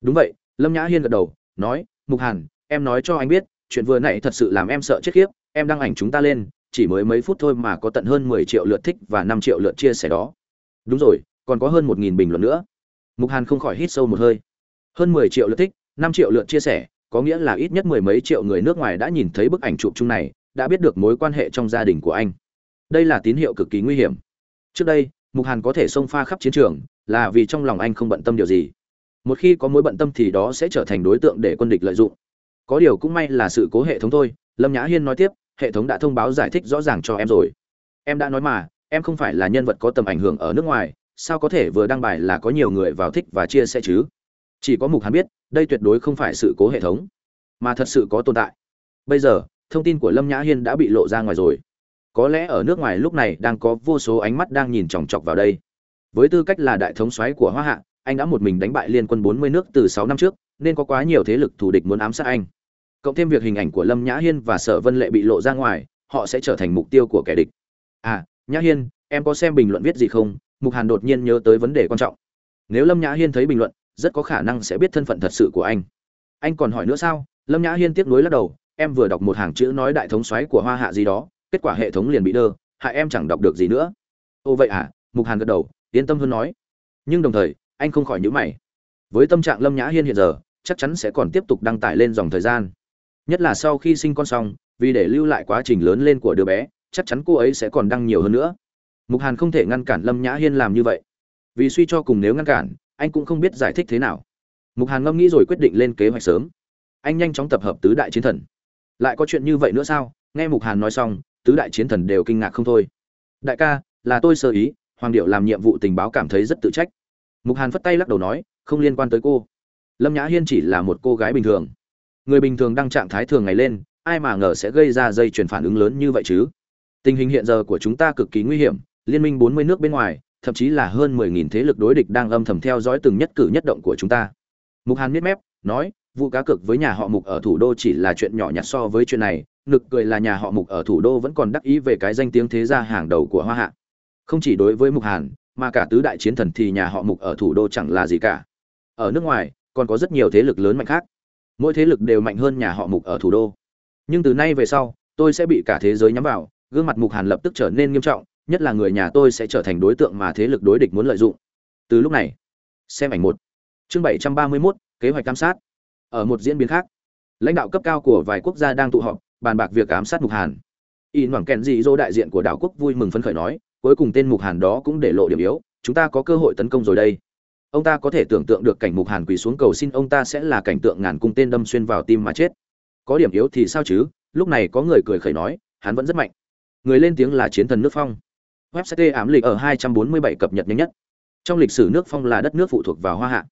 Đúng vậy, lâm nhã hiên gật đầu, nói, mục hàn, em nói cho anh biết, chuyện vừa nãy thật sự làm em sợ chết khiếp, em đăng ảnh chúng ta lên chỉ mới mấy phút thôi mà có tận hơn mười triệu lượt thích và năm triệu lượt chia sẻ đó. Đúng rồi, còn có hơn một nghìn bình luận nữa. Mục hàn không khỏi hít sâu một hơi. Hơn mười triệu lượt thích, năm triệu lượt chia sẻ, có nghĩa là ít nhất mười mấy triệu người nước ngoài đã nhìn thấy bức ảnh chụp chung này, đã biết được mối quan hệ trong gia đình của anh. Đây là tín hiệu cực kỳ nguy hiểm. Trước đây, mục hàn có thể xông pha khắp chiến trường, là vì trong lòng anh không bận tâm điều gì. Một khi có mối bận tâm thì đó sẽ trở thành đối tượng để quân địch lợi dụng. Có điều cũng may là sự cố hệ thống thôi, lâm nhã hiên nói tiếp hệ thống đã thông báo giải thích rõ ràng cho em rồi. Em đã nói mà, em không phải là nhân vật có tầm ảnh hưởng ở nước ngoài, sao có thể vừa đăng bài là có nhiều người vào thích và chia sẻ chứ? Chỉ có mục hắn biết, đây tuyệt đối không phải sự cố hệ thống, mà thật sự có tồn tại. Bây giờ, thông tin của lâm nhã hiên đã bị lộ ra ngoài rồi. Có lẽ ở nước ngoài lúc này đang có vô số ánh mắt đang nhìn chòng chọc vào đây. Với tư cách là đại thống soái của hoa hạ, anh đã một mình đánh bại liên quân 40 nước từ 6 năm trước, nên có quá nhiều thế lực thù địch muốn ám sát anh cộng thêm việc hình ảnh của lâm nhã hiên và sở vân lệ bị lộ ra ngoài, họ sẽ trở thành mục tiêu của kẻ địch. À nhã hiên, em có xem bình luận viết gì không? Mục hàn đột nhiên nhớ tới vấn đề quan trọng. Nếu lâm nhã hiên thấy bình luận, rất có khả năng sẽ biết thân phận thật sự của anh. Anh còn hỏi nữa sao? Lâm nhã hiên tiếp nối lắc đầu, em vừa đọc một hàng chữ nói đại thống xoáy của hoa hạ gì đó, kết quả hệ thống liền bị đơ, hại em chẳng đọc được gì nữa. Ô vậy à? Mục hàn gật đầu, yên tâm hơn nói. Nhưng đồng thời, anh không khỏi nhữ mày. Với tâm trạng lâm nhã hiên hiện giờ, chắc chắn sẽ còn tiếp tục đăng tải lên dòng thời gian nhất là sau khi sinh con xong, vì để lưu lại quá trình lớn lên của đứa bé, chắc chắn cô ấy sẽ còn đăng nhiều hơn nữa. Mục hàn không thể ngăn cản lâm nhã hiên làm như vậy. Vì suy cho cùng nếu ngăn cản, anh cũng không biết giải thích thế nào. Mục hàn ngâm nghĩ rồi quyết định lên kế hoạch sớm. Anh nhanh chóng tập hợp tứ đại chiến thần. Lại có chuyện như vậy nữa sao? Nghe mục hàn nói xong, tứ đại chiến thần đều kinh ngạc không thôi. Đại ca, là tôi sơ ý, hoàng điệu làm nhiệm vụ tình báo cảm thấy rất tự trách. Mục hàn phất tay lắc đầu nói, không liên quan tới cô. Lâm nhã hiên chỉ là một cô gái bình thường người bình thường đăng trạng thái thường ngày lên, ai mà ngờ sẽ gây ra dây chuyển phản ứng lớn như vậy chứ? Tình hình hiện giờ của chúng ta cực kỳ nguy hiểm, liên minh bốn mươi nước bên ngoài, thậm chí là hơn mười nghìn thế lực đối địch đang âm thầm theo dõi từng nhất cử nhất động của chúng ta. Mục hàn miết mép, nói, vụ cá cược với nhà họ mục ở thủ đô chỉ là chuyện nhỏ nhặt so với chuyện này nực cười là nhà họ mục ở thủ đô vẫn còn đắc ý về cái danh tiếng thế gia hàng đầu của hoa hạ. Không chỉ đối với mục hàn, mà cả tứ đại chiến thần thì nhà họ mục ở thủ đô chẳng là gì cả. Ở nước ngoài, còn có rất nhiều thế lực lớn mạnh khác mỗi thế lực đều mạnh hơn nhà họ mục ở thủ đô. Nhưng từ nay về sau tôi sẽ bị cả thế giới nhắm vào gương mặt mục hàn lập tức trở nên nghiêm trọng nhất là người nhà tôi sẽ trở thành đối tượng mà thế lực đối địch muốn lợi dụng. Từ lúc này xem ảnh một chương bảy trăm ba mươi 731, kế hoạch ám sát. Ở một diễn biến khác lãnh đạo cấp cao của vài quốc gia đang tụ họp bàn bạc việc ám sát mục hàn. In hoàng kèn dị dỗ đại diện của đảo quốc vui mừng phấn khởi nói cuối cùng tên mục hàn đó cũng để lộ điểm yếu chúng ta có cơ hội tấn công rồi đây ông ta có thể tưởng tượng được cảnh mục hàn quỳ xuống cầu xin ông ta sẽ là cảnh tượng ngàn cung tên đâm xuyên vào tim mà chết. Có điểm yếu thì sao chứ? Lúc này có người cười khẩy nói, hắn vẫn rất mạnh. Người lên tiếng là chiến thần nước phong. Website ám lịch ở 247 cập nhật nhanh nhất. Trong lịch sử nước phong là đất nước phụ thuộc vào hoa hạ.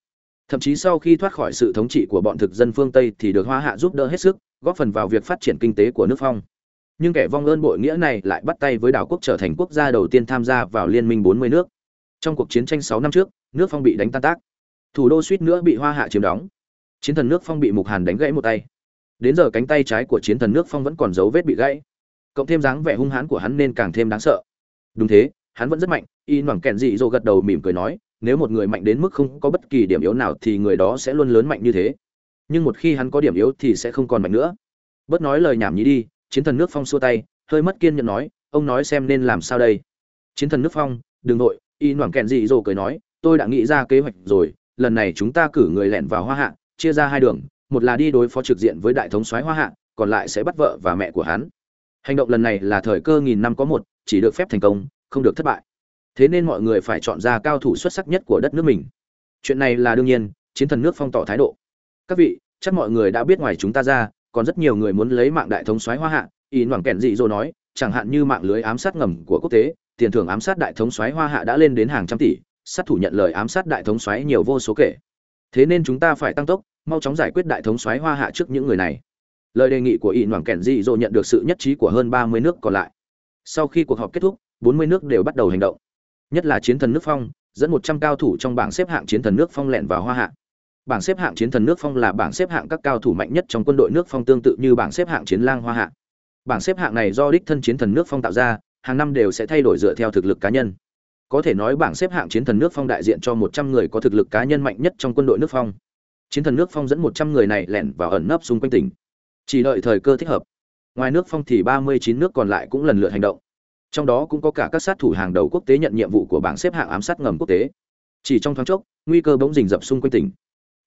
Thậm chí sau khi thoát khỏi sự thống trị của bọn thực dân phương tây thì được hoa hạ giúp đỡ hết sức, góp phần vào việc phát triển kinh tế của nước phong. Nhưng kẻ vong ơn bội nghĩa này lại bắt tay với đảo quốc trở thành quốc gia đầu tiên tham gia vào liên minh 40 nước. Trong cuộc chiến tranh 6 năm trước nước phong bị đánh tan tác. Thủ đô suýt nữa bị hoa hạ chiếm đóng. Chiến thần nước phong bị mục hàn đánh gãy một tay. Đến giờ cánh tay trái của chiến thần nước phong vẫn còn dấu vết bị gãy. Cộng thêm dáng vẻ hung hãn của hắn nên càng thêm đáng sợ. Đúng thế, hắn vẫn rất mạnh. Y noảng kẹn dị dỗ gật đầu mỉm cười nói, nếu một người mạnh đến mức không có bất kỳ điểm yếu nào thì người đó sẽ luôn lớn mạnh như thế. Nhưng một khi hắn có điểm yếu thì sẽ không còn mạnh nữa. Bớt nói lời nhảm nhí đi, chiến thần nước phong xua tay, hơi mất kiên nhẫn nói, ông nói xem nên làm sao đây. Chiến thần nước phong, đừng nội y noảng kẹn dị dỗ cười nói tôi đã nghĩ ra kế hoạch rồi, lần này chúng ta cử người lẻn vào hoa hạ, chia ra hai đường, một là đi đối phó trực diện với đại thống soái hoa hạ, còn lại sẽ bắt vợ và mẹ của hắn. Hành động lần này là thời cơ nghìn năm có một, chỉ được phép thành công, không được thất bại. Thế nên mọi người phải chọn ra cao thủ xuất sắc nhất của đất nước mình. Chuyện này là đương nhiên, chiến thần nước phong tỏ thái độ. Các vị, chắc mọi người đã biết ngoài chúng ta ra, còn rất nhiều người muốn lấy mạng đại thống soái hoa hạ, ý noảng kẹn dị dỗ nói, chẳng hạn như mạng lưới ám sát ngầm của quốc tế, tiền thưởng ám sát đại thống soái hoa hạ đã lên đến hàng trăm tỷ sát thủ nhận lời ám sát đại thống soái nhiều vô số kể. Thế nên chúng ta phải tăng tốc, mau chóng giải quyết đại thống soái hoa hạ trước những người này. Lời đề nghị của Ỷ Noãn kẹn dị Dụ nhận được sự nhất trí của hơn ba mươi nước còn lại. Sau khi cuộc họp kết thúc, bốn mươi nước đều bắt đầu hành động. Nhất là chiến thần nước phong, dẫn một trăm cao thủ trong bảng xếp hạng chiến thần nước phong lẹn vào hoa hạ. Bảng xếp hạng chiến thần nước phong là bảng xếp hạng các cao thủ mạnh nhất trong quân đội nước phong tương tự như bảng xếp hạng chiến lang hoa hạ. Bảng xếp hạng này do đích thân chiến thần nước phong tạo ra, hàng năm đều sẽ thay đổi dựa theo thực lực cá nhân có thể nói bảng xếp hạng chiến thần nước phong đại diện cho một trăm người có thực lực cá nhân mạnh nhất trong quân đội nước phong. Chiến thần nước phong dẫn một trăm người này lẻn vào ẩn nấp xung quanh tỉnh. Chỉ đợi thời cơ thích hợp. Ngoài nước phong thì ba mươi chín nước còn lại cũng lần lượt hành động. Trong đó cũng có cả các sát thủ hàng đầu quốc tế nhận nhiệm vụ của bảng xếp hạng ám sát ngầm quốc tế. Chỉ trong thoáng chốc, nguy cơ bỗng rình rập xung quanh tỉnh.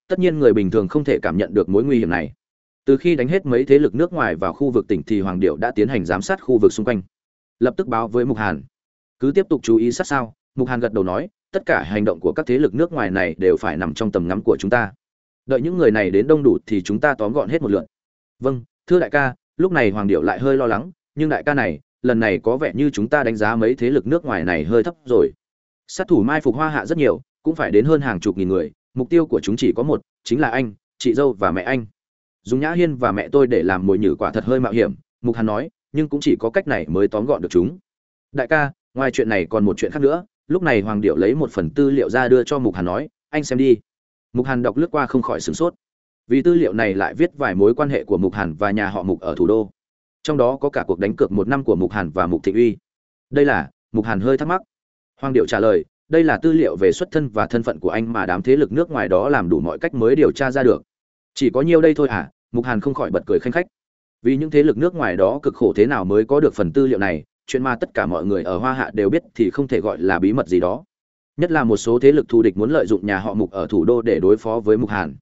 Tất nhiên người bình thường không thể cảm nhận được mối nguy hiểm này. Từ khi đánh hết mấy thế lực nước ngoài vào khu vực tỉnh thì hoàng điệu đã tiến hành giám sát khu vực xung quanh. Lập tức báo với mục hàn cứ tiếp tục chú ý sát sao, mục hàn gật đầu nói, tất cả hành động của các thế lực nước ngoài này đều phải nằm trong tầm ngắm của chúng ta. Đợi những người này đến đông đủ thì chúng ta tóm gọn hết một lượt. Vâng thưa đại ca, lúc này hoàng điệu lại hơi lo lắng, nhưng đại ca này, lần này có vẻ như chúng ta đánh giá mấy thế lực nước ngoài này hơi thấp rồi. Sát thủ mai phục hoa hạ rất nhiều, cũng phải đến hơn hàng chục nghìn người, mục tiêu của chúng chỉ có một, chính là anh, chị dâu và mẹ anh. Dùng nhã hiên và mẹ tôi để làm mồi nhử quả thật hơi mạo hiểm, mục hàn nói, nhưng cũng chỉ có cách này mới tóm gọn được chúng. Đại ca ngoài chuyện này còn một chuyện khác nữa, lúc này hoàng điệu lấy một phần tư liệu ra đưa cho mục hàn nói, anh xem đi. Mục hàn đọc lướt qua không khỏi sửng sốt. Vì tư liệu này lại viết vài mối quan hệ của mục hàn và nhà họ mục ở thủ đô. Trong đó có cả cuộc đánh cược một năm của mục hàn và mục thị uy. Đây là, mục hàn hơi thắc mắc. Hoàng điệu trả lời, đây là tư liệu về xuất thân và thân phận của anh mà đám thế lực nước ngoài đó làm đủ mọi cách mới điều tra ra được. Chỉ có nhiêu đây thôi à mục hàn không khỏi bật cười khanh khách. Vì những thế lực nước ngoài đó cực khổ thế nào mới có được phần tư liệu này chuyện mà tất cả mọi người ở hoa hạ đều biết thì không thể gọi là bí mật gì đó. Nhất là một số thế lực thù địch muốn lợi dụng nhà họ mục ở thủ đô để đối phó với mục hàn.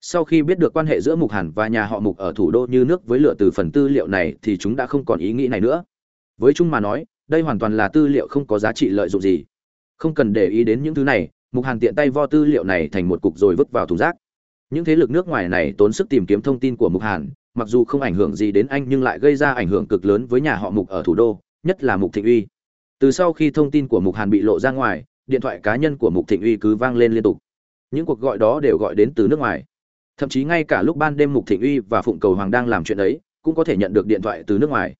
Sau khi biết được quan hệ giữa mục hàn và nhà họ mục ở thủ đô như nước với lửa từ phần tư liệu này thì chúng đã không còn ý nghĩ này nữa. Với chúng mà nói, đây hoàn toàn là tư liệu không có giá trị lợi dụng gì. Không cần để ý đến những thứ này, mục hàn tiện tay vo tư liệu này thành một cục rồi vứt vào thùng rác. Những thế lực nước ngoài này tốn sức tìm kiếm thông tin của mục hàn, mặc dù không ảnh hưởng gì đến anh nhưng lại gây ra ảnh hưởng cực lớn với nhà họ mục ở thủ đô nhất là mục thịnh uy. Từ sau khi thông tin của mục hàn bị lộ ra ngoài, điện thoại cá nhân của mục thịnh uy cứ vang lên liên tục. Những cuộc gọi đó đều gọi đến từ nước ngoài. Thậm chí ngay cả lúc ban đêm mục thịnh uy và phụng cầu hoàng đang làm chuyện ấy, cũng có thể nhận được điện thoại từ nước ngoài.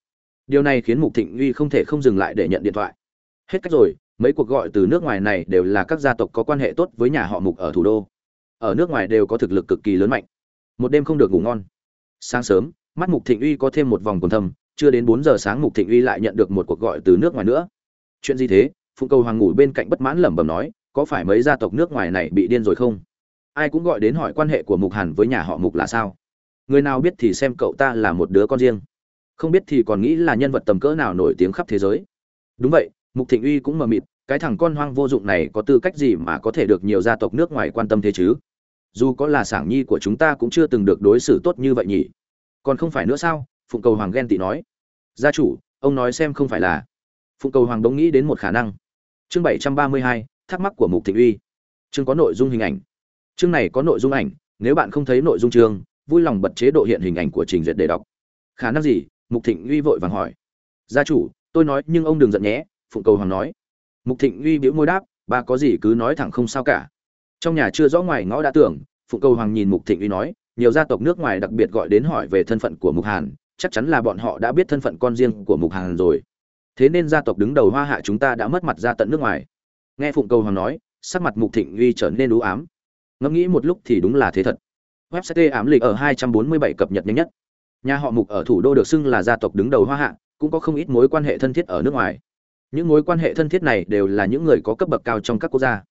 Điều này khiến mục thịnh uy không thể không dừng lại để nhận điện thoại. Hết cách rồi, mấy cuộc gọi từ nước ngoài này đều là các gia tộc có quan hệ tốt với nhà họ mục ở thủ đô. Ở nước ngoài đều có thực lực cực kỳ lớn mạnh. Một đêm không được ngủ ngon. Sáng sớm, mắt mục thịnh uy có thêm một vòng quần thâm chưa đến bốn giờ sáng mục thịnh uy lại nhận được một cuộc gọi từ nước ngoài nữa. Chuyện gì thế? Phụng cầu hoàng ngủ bên cạnh bất mãn lẩm bẩm nói, có phải mấy gia tộc nước ngoài này bị điên rồi không? Ai cũng gọi đến hỏi quan hệ của mục hàn với nhà họ mục là sao? Người nào biết thì xem cậu ta là một đứa con riêng. Không biết thì còn nghĩ là nhân vật tầm cỡ nào nổi tiếng khắp thế giới. Đúng vậy, mục thịnh uy cũng mờ mịt, cái thằng con hoang vô dụng này có tư cách gì mà có thể được nhiều gia tộc nước ngoài quan tâm thế chứ? Dù có là sảng nhi của chúng ta cũng chưa từng được đối xử tốt như vậy nhỉ. Còn không phải nữa sao? Phụng cầu hoàng ghen tị nói gia chủ, ông nói xem không phải là. Phụng cầu hoàng đống nghĩ đến một khả năng. Chương bảy trăm ba mươi hai, thắc mắc của mục thịnh uy. Chương có nội dung hình ảnh. Chương này có nội dung ảnh, nếu bạn không thấy nội dung chương, vui lòng bật chế độ hiện hình ảnh của trình duyệt để đọc. Khả năng gì? Mục thịnh uy vội vàng hỏi. Gia chủ, tôi nói, nhưng ông đừng giận nhé, phụng cầu hoàng nói. Mục thịnh uy biễu môi đáp, bà có gì cứ nói thẳng không sao cả. Trong nhà chưa rõ ngoài ngõ đã tưởng, phụng cầu hoàng nhìn mục thịnh uy nói, nhiều gia tộc nước ngoài đặc biệt gọi đến hỏi về thân phận của mục hàn chắc chắn là bọn họ đã biết thân phận con riêng của mục hàn rồi. Thế nên gia tộc đứng đầu hoa hạ chúng ta đã mất mặt ra tận nước ngoài. Nghe phụng cầu hoàng nói, sắc mặt mục thịnh uy trở nên ú ám. Ngẫm nghĩ một lúc thì đúng là thế thật. Website ám lịch ở 247 cập nhật nhanh nhất. Nhà họ mục ở thủ đô được xưng là gia tộc đứng đầu hoa hạ, cũng có không ít mối quan hệ thân thiết ở nước ngoài. Những mối quan hệ thân thiết này đều là những người có cấp bậc cao trong các quốc gia.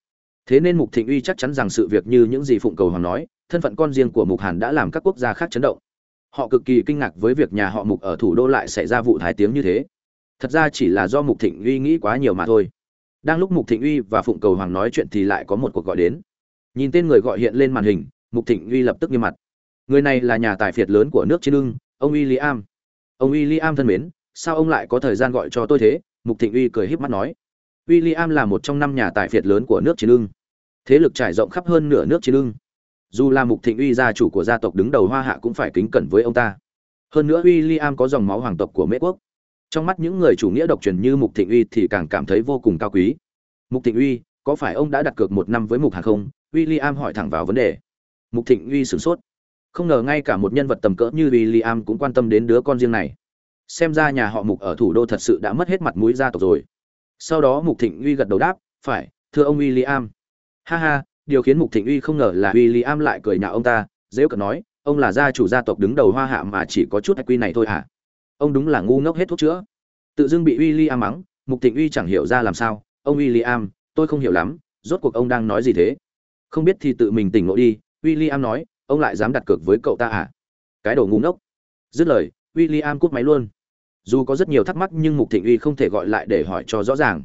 Thế nên mục thịnh uy chắc chắn rằng sự việc như những gì phụng cầu hoàng nói, thân phận con riêng của mục hàn đã làm các quốc gia khác chấn động họ cực kỳ kinh ngạc với việc nhà họ mục ở thủ đô lại xảy ra vụ thái tiếng như thế thật ra chỉ là do mục thịnh uy nghĩ quá nhiều mà thôi đang lúc mục thịnh uy và phụng cầu hoàng nói chuyện thì lại có một cuộc gọi đến nhìn tên người gọi hiện lên màn hình mục thịnh uy lập tức nghiêm mặt người này là nhà tài phiệt lớn của nước trên lưng, ông William. ông William thân mến sao ông lại có thời gian gọi cho tôi thế mục thịnh uy cười híp mắt nói w i l l i am là một trong năm nhà tài phiệt lớn của nước chiến lưng. thế lực trải rộng khắp hơn nửa nước chiến lưng dù là mục thịnh uy gia chủ của gia tộc đứng đầu hoa hạ cũng phải kính cẩn với ông ta. Hơn nữa Uy i am có dòng máu hoàng tộc của mễ quốc. Trong mắt những người chủ nghĩa độc truyền như mục thịnh uy thì càng cảm thấy vô cùng cao quý. Mục thịnh uy, có phải ông đã đặt cược một năm với mục hàng không? W i l l i am hỏi thẳng vào vấn đề. Mục thịnh uy sửng sốt. Không ngờ ngay cả một nhân vật tầm cỡ như w i l l i am cũng quan tâm đến đứa con riêng này. Xem ra nhà họ mục ở thủ đô thật sự đã mất hết mặt mũi gia tộc rồi. Sau đó mục thịnh uy gật đầu đáp, phải, thưa ông w i l l i am ha ha điều khiến mục thịnh uy không ngờ là w i l l i am lại cười nhạo ông ta, dễ cận nói, ông là gia chủ gia tộc đứng đầu hoa hạ mà chỉ có chút hạch quy này thôi hả? Ông đúng là ngu ngốc hết thuốc chữa. Tự dưng bị w i l l i am mắng, mục thịnh uy chẳng hiểu ra làm sao, ông w i l l i am tôi không hiểu lắm, rốt cuộc ông đang nói gì thế? Không biết thì tự mình tỉnh ngộ đi w i l l i am nói, ông lại dám đặt cược với cậu ta à? Cái đồ ngu ngốc. Dứt lời w i l l i am cút máy luôn. Dù có rất nhiều thắc mắc nhưng mục thịnh uy không thể gọi lại để hỏi cho rõ ràng.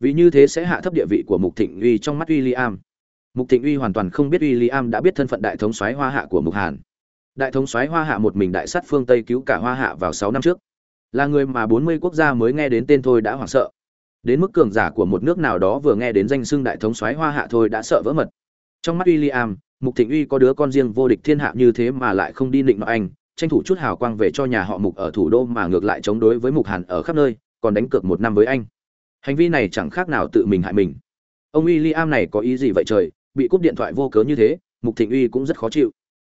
Vì như thế sẽ hạ thấp địa vị của mục thịnh uy trong mắt w i l l i am mục thịnh uy hoàn toàn không biết William am đã biết thân phận đại thống soái hoa hạ của mục hàn. Đại thống soái hoa hạ một mình đại sát phương tây cứu cả hoa hạ vào sáu năm trước. Là người mà bốn mươi quốc gia mới nghe đến tên thôi đã hoảng sợ. Đến mức cường giả của một nước nào đó vừa nghe đến danh xưng đại thống soái hoa hạ thôi đã sợ vỡ mật. Trong mắt w i l l i am mục thịnh uy có đứa con riêng vô địch thiên hạ như thế mà lại không đi định mặc anh, tranh thủ chút hào quang về cho nhà họ mục ở thủ đô mà ngược lại chống đối với mục hàn ở khắp nơi, còn đánh cược một năm với anh. Hành vi này chẳng khác nào tự mình hại mình. Ông w i l l i am này có ý gì vậy trời? Bị cúp điện thoại vô cớ như thế, mục thịnh uy cũng rất khó chịu.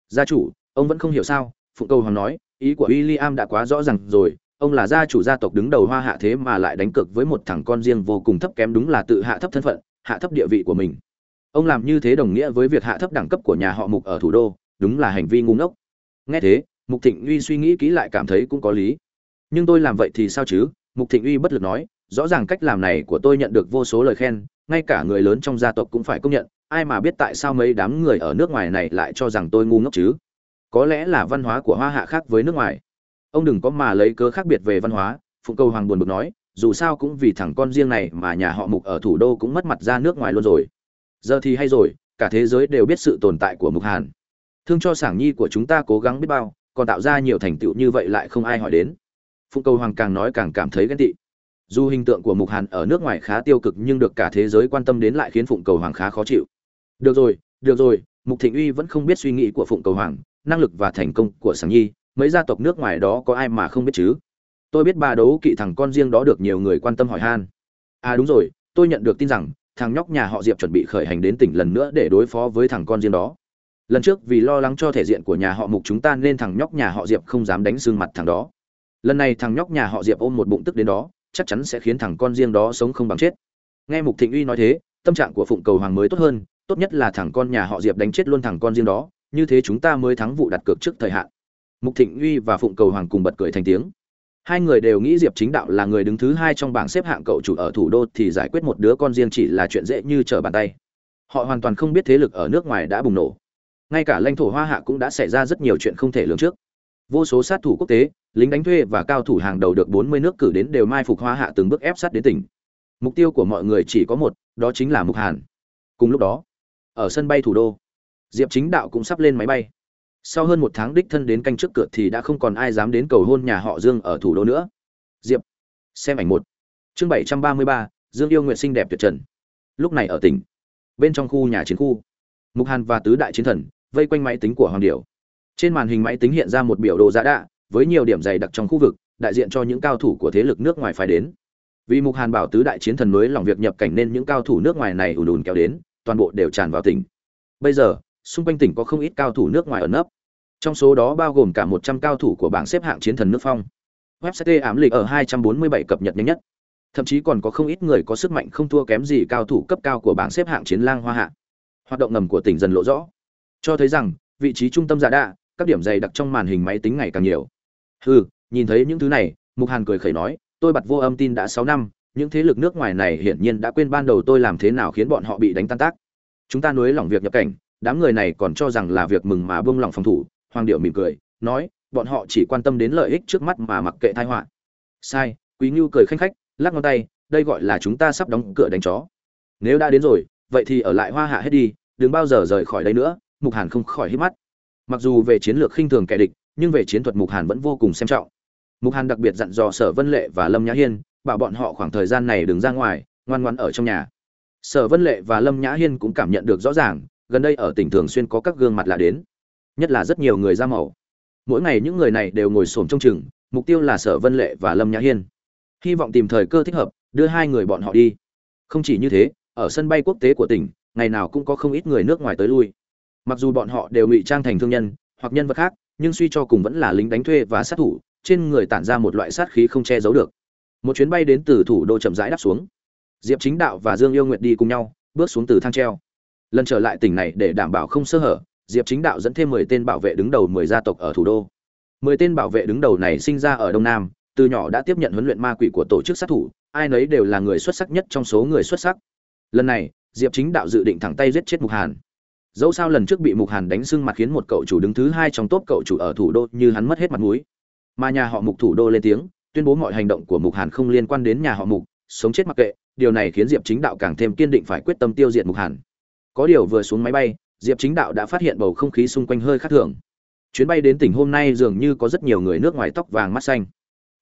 Gia chủ, ông vẫn không hiểu sao? Phụng câu hoàng nói, ý của w i l l i am đã quá rõ r à n g rồi, ông là gia chủ gia tộc đứng đầu hoa hạ thế mà lại đánh cược với một thằng con riêng vô cùng thấp kém đúng là tự hạ thấp thân phận, hạ thấp địa vị của mình. Ông làm như thế đồng nghĩa với việc hạ thấp đẳng cấp của nhà họ mục ở thủ đô, đúng là hành vi ngu ngốc. Nghe thế, mục thịnh uy suy nghĩ kỹ lại cảm thấy cũng có lý. Nhưng tôi làm vậy thì sao chứ? Mục thịnh uy bất lực nói, rõ ràng cách làm này của tôi nhận được vô số lời khen, ngay cả người lớn trong gia tộc cũng phải công nhận ai mà biết tại sao mấy đám người ở nước ngoài này lại cho rằng tôi ngu ngốc chứ? Có lẽ là văn hóa của hoa hạ khác với nước ngoài. Ông đừng có mà lấy cớ khác biệt về văn hóa, phụng Cầu hoàng buồn bực nói, dù sao cũng vì thằng con riêng này mà nhà họ mục ở thủ đô cũng mất mặt ra nước ngoài luôn rồi. Giờ thì hay rồi, cả thế giới đều biết sự tồn tại của mục hàn. Thương cho sảng nhi của chúng ta cố gắng biết bao, còn tạo ra nhiều thành tựu như vậy lại không ai hỏi đến. Phụng cầu hoàng càng nói càng cảm thấy ghen tị. Dù hình tượng của mục hàn ở nước ngoài khá tiêu cực nhưng được cả thế giới quan tâm đến lại khiến phụng cầu hoàng khá khó chịu được rồi được rồi, mục thịnh uy vẫn không biết suy nghĩ của phụng cầu hoàng, năng lực và thành công của sáng nhi, mấy gia tộc nước ngoài đó có ai mà không biết chứ? Tôi biết bà đấu kỵ thằng con riêng đó được nhiều người quan tâm hỏi han. À đúng rồi, tôi nhận được tin rằng, thằng nhóc nhà họ diệp chuẩn bị khởi hành đến tỉnh lần nữa để đối phó với thằng con riêng đó. Lần trước vì lo lắng cho thể diện của nhà họ mục chúng ta nên thằng nhóc nhà họ diệp không dám đánh xương mặt thằng đó. Lần này thằng nhóc nhà họ diệp ôm một bụng tức đến đó, chắc chắn sẽ khiến thằng con riêng đó sống không bằng chết. Nghe mục thịnh uy nói thế, tâm trạng của phụng cầu hoàng mới tốt hơn tốt nhất là thằng con nhà họ diệp đánh chết luôn thằng con riêng đó, như thế chúng ta mới thắng vụ đặt cược trước thời hạn. Mục thịnh uy và phụng cầu hoàng cùng bật cười thành tiếng. Hai người đều nghĩ diệp chính đạo là người đứng thứ hai trong bảng xếp hạng cậu chủ ở thủ đô thì giải quyết một đứa con riêng chỉ là chuyện dễ như trở bàn tay. Họ hoàn toàn không biết thế lực ở nước ngoài đã bùng nổ. Ngay cả lãnh thổ hoa hạ cũng đã xảy ra rất nhiều chuyện không thể lường trước. Vô số sát thủ quốc tế, lính đánh thuê và cao thủ hàng đầu được 40 nước cử đến đều mai phục hoa hạ từng bước ép sát đến tỉnh. Mục tiêu của mọi người chỉ có một, đó chính là mục hàn. Cùng lúc đó ở sân bay thủ đô. Diệp chính đạo cũng sắp lên máy bay. Sau hơn một tháng đích thân đến canh trước cửa thì đã không còn ai dám đến cầu hôn nhà họ dương ở thủ đô nữa. Diệp, xem ảnh một. Chương bảy trăm ba mươi ba, dương yêu nguyện xinh đẹp tuyệt trần. Lúc này ở tỉnh, bên trong khu nhà chiến khu. Mục hàn và tứ đại chiến thần vây quanh máy tính của hoàng điểu. Trên màn hình máy tính hiện ra một biểu đồ giả đạ, với nhiều điểm dày đặc trong khu vực, đại diện cho những cao thủ của thế lực nước ngoài phải đến. Vì mục hàn bảo tứ đại chiến thần mới lòng việc nhập cảnh nên những cao thủ nước ngoài này ùn ùn kéo đến toàn bộ đều tràn vào tỉnh. Bây giờ, xung quanh tỉnh có không ít cao thủ nước ngoài ẩn nấp. Trong số đó bao gồm cả một trăm cao thủ của bảng xếp hạng chiến thần nước phong. Website ám lịch ở 247 cập nhật nhanh nhất. Thậm chí còn có không ít người có sức mạnh không thua kém gì cao thủ cấp cao của bảng xếp hạng chiến lang hoa hạ. Hoạt động ngầm của tỉnh dần lộ rõ. Cho thấy rằng, vị trí trung tâm giả đạ, các điểm dày đặc trong màn hình máy tính ngày càng nhiều. Hừ, nhìn thấy những thứ này, mục hàn cười khẩy nói, tôi bật vô âm tin đã sáu năm những thế lực nước ngoài này hiển nhiên đã quên ban đầu tôi làm thế nào khiến bọn họ bị đánh tan tác. Chúng ta nuối lòng việc nhập cảnh, đám người này còn cho rằng là việc mừng mà buông lỏng phòng thủ, hoàng điệu mỉm cười, nói, bọn họ chỉ quan tâm đến lợi ích trước mắt mà mặc kệ tai họa. Sai, quý ngưu cười khanh khách, lắc ngón tay, đây gọi là chúng ta sắp đóng cửa đánh chó. Nếu đã đến rồi, vậy thì ở lại hoa hạ hết đi, đừng bao giờ rời khỏi đây nữa, mục hàn không khỏi hít mắt. Mặc dù về chiến lược khinh thường kẻ địch, nhưng về chiến thuật mục hàn vẫn vô cùng xem trọng. Mục hàn đặc biệt dặn dò sở vân lệ và lâm nhã hiên bảo bọn họ khoảng thời gian này đừng ra ngoài, ngoan ngoan ở trong nhà. Sở vân lệ và lâm nhã hiên cũng cảm nhận được rõ ràng, gần đây ở tỉnh thường xuyên có các gương mặt lạ đến. Nhất là rất nhiều người da màu. Mỗi ngày những người này đều ngồi xổm trong chừng, mục tiêu là sở vân lệ và lâm nhã hiên. Hy vọng tìm thời cơ thích hợp, đưa hai người bọn họ đi. Không chỉ như thế, ở sân bay quốc tế của tỉnh, ngày nào cũng có không ít người nước ngoài tới lui. Mặc dù bọn họ đều ngụy trang thành thương nhân, hoặc nhân vật khác, nhưng suy cho cùng vẫn là lính đánh thuê và sát thủ, trên người tản ra một loại sát khí không che giấu được một chuyến bay đến từ thủ đô chậm rãi đáp xuống. Diệp chính đạo và dương yêu nguyệt đi cùng nhau, bước xuống từ thang treo. Lần trở lại tỉnh này để đảm bảo không sơ hở, diệp chính đạo dẫn thêm mười tên bảo vệ đứng đầu mười gia tộc ở thủ đô. Mười tên bảo vệ đứng đầu này sinh ra ở đông nam, từ nhỏ đã tiếp nhận huấn luyện ma quỷ của tổ chức sát thủ, ai nấy đều là người xuất sắc nhất trong số người xuất sắc. Lần này, diệp chính đạo dự định thẳng tay giết chết mục hàn. Dẫu sao lần trước bị mục hàn đánh sưng mặt khiến một cậu chủ đứng thứ hai trong top cậu chủ ở thủ đô như hắn mất hết mặt mũi. Mà nhà họ mục thủ đô lên tiếng tuyên bố mọi hành động của mục hàn không liên quan đến nhà họ mục, sống chết mặc kệ, điều này khiến diệp chính đạo càng thêm kiên định phải quyết tâm tiêu diệt mục hàn. Có điều vừa xuống máy bay, diệp chính đạo đã phát hiện bầu không khí xung quanh hơi khác thường. Chuyến bay đến tỉnh hôm nay dường như có rất nhiều người nước ngoài tóc vàng mắt xanh.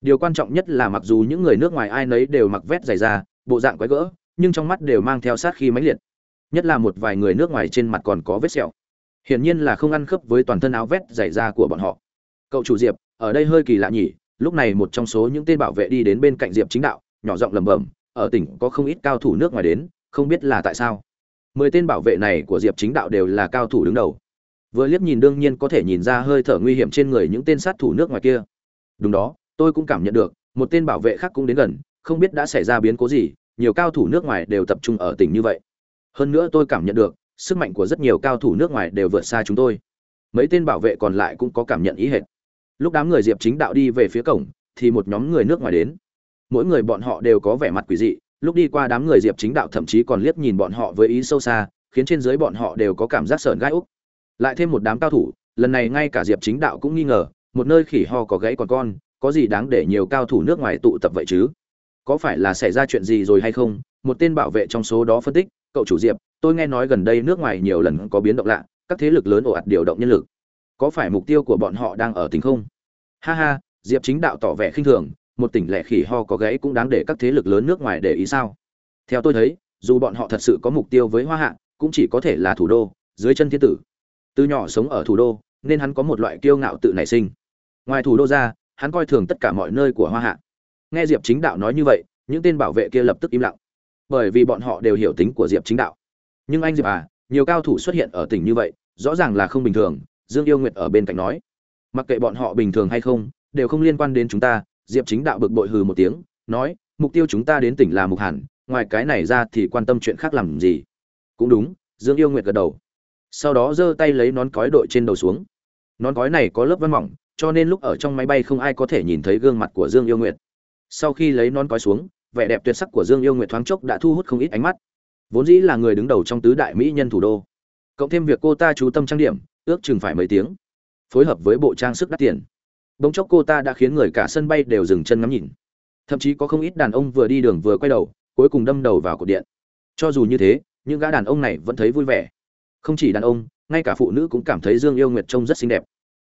Điều quan trọng nhất là mặc dù những người nước ngoài ai nấy đều mặc vét dày da, bộ dạng quái gỡ nhưng trong mắt đều mang theo sát khi mãnh liệt. Nhất là một vài người nước ngoài trên mặt còn có vết sẹo. Hiển nhiên là không ăn khớp với toàn thân áo vét dày da của bọn họ. Cậu chủ diệp, ở đây hơi kỳ lạ nhỉ? Lúc này một trong số những tên bảo vệ đi đến bên cạnh diệp chính đạo, nhỏ giọng lẩm bẩm, ở tỉnh có không ít cao thủ nước ngoài đến, không biết là tại sao? Mười tên bảo vệ này của diệp chính đạo đều là cao thủ đứng đầu. Vừa liếc nhìn đương nhiên có thể nhìn ra hơi thở nguy hiểm trên người những tên sát thủ nước ngoài kia. Đúng đó, tôi cũng cảm nhận được, một tên bảo vệ khác cũng đến gần, không biết đã xảy ra biến cố gì, nhiều cao thủ nước ngoài đều tập trung ở tỉnh như vậy. Hơn nữa tôi cảm nhận được, sức mạnh của rất nhiều cao thủ nước ngoài đều vượt xa chúng tôi. Mấy tên bảo vệ còn lại cũng có cảm nhận ý hệt lúc đám người diệp chính đạo đi về phía cổng, thì một nhóm người nước ngoài đến. Mỗi người bọn họ đều có vẻ mặt quỷ dị. Lúc đi qua đám người diệp chính đạo thậm chí còn liếc nhìn bọn họ với ý sâu xa, khiến trên dưới bọn họ đều có cảm giác sợn gai úc. Lại thêm một đám cao thủ, lần này ngay cả diệp chính đạo cũng nghi ngờ, một nơi khỉ ho có gãy còn con, có gì đáng để nhiều cao thủ nước ngoài tụ tập vậy chứ? Có phải là xảy ra chuyện gì rồi hay không? Một tên bảo vệ trong số đó phân tích, cậu chủ diệp, tôi nghe nói gần đây nước ngoài nhiều lần có biến động lạ, các thế lực lớn ồ ạt điều động nhân lực có phải mục tiêu của bọn họ đang ở tỉnh không? Ha ha, diệp chính đạo tỏ vẻ khinh thường, một tỉnh lẻ khỉ ho có gãy cũng đáng để các thế lực lớn nước ngoài để ý sao? Theo tôi thấy, dù bọn họ thật sự có mục tiêu với hoa hạ, cũng chỉ có thể là thủ đô, dưới chân thiên tử. Từ nhỏ sống ở thủ đô, nên hắn có một loại kiêu ngạo tự nảy sinh. Ngoài thủ đô ra, hắn coi thường tất cả mọi nơi của hoa hạ. Nghe diệp chính đạo nói như vậy, những tên bảo vệ kia lập tức im lặng. Bởi vì bọn họ đều hiểu tính của diệp chính đạo. Nhưng anh diệp à nhiều cao thủ xuất hiện ở tỉnh như vậy, rõ ràng là không bình thường dương yêu nguyệt ở bên cạnh nói, mặc kệ bọn họ bình thường hay không, đều không liên quan đến chúng ta, diệp chính đạo bực bội hừ một tiếng, nói, mục tiêu chúng ta đến tỉnh là mục hàn ngoài cái này ra thì quan tâm chuyện khác làm gì? Cũng đúng, dương yêu nguyệt gật đầu. Sau đó giơ tay lấy nón cói đội trên đầu xuống. Nón cói này có lớp văn mỏng, cho nên lúc ở trong máy bay không ai có thể nhìn thấy gương mặt của dương yêu nguyệt. Sau khi lấy nón cói xuống, vẻ đẹp tuyệt sắc của dương yêu nguyệt thoáng chốc đã thu hút không ít ánh mắt. Vốn dĩ là người đứng đầu trong tứ đại mỹ nhân thủ đô. Cộng thêm việc cô ta chú tâm trang điểm ước chừng phải mấy tiếng. Phối hợp với bộ trang sức đắt tiền. Bỗng chốc cô ta đã khiến người cả sân bay đều dừng chân ngắm nhìn. Thậm chí có không ít đàn ông vừa đi đường vừa quay đầu, cuối cùng đâm đầu vào cột điện. Cho dù như thế, những gã đàn ông này vẫn thấy vui vẻ. Không chỉ đàn ông, ngay cả phụ nữ cũng cảm thấy dương yêu nguyệt trông rất xinh đẹp.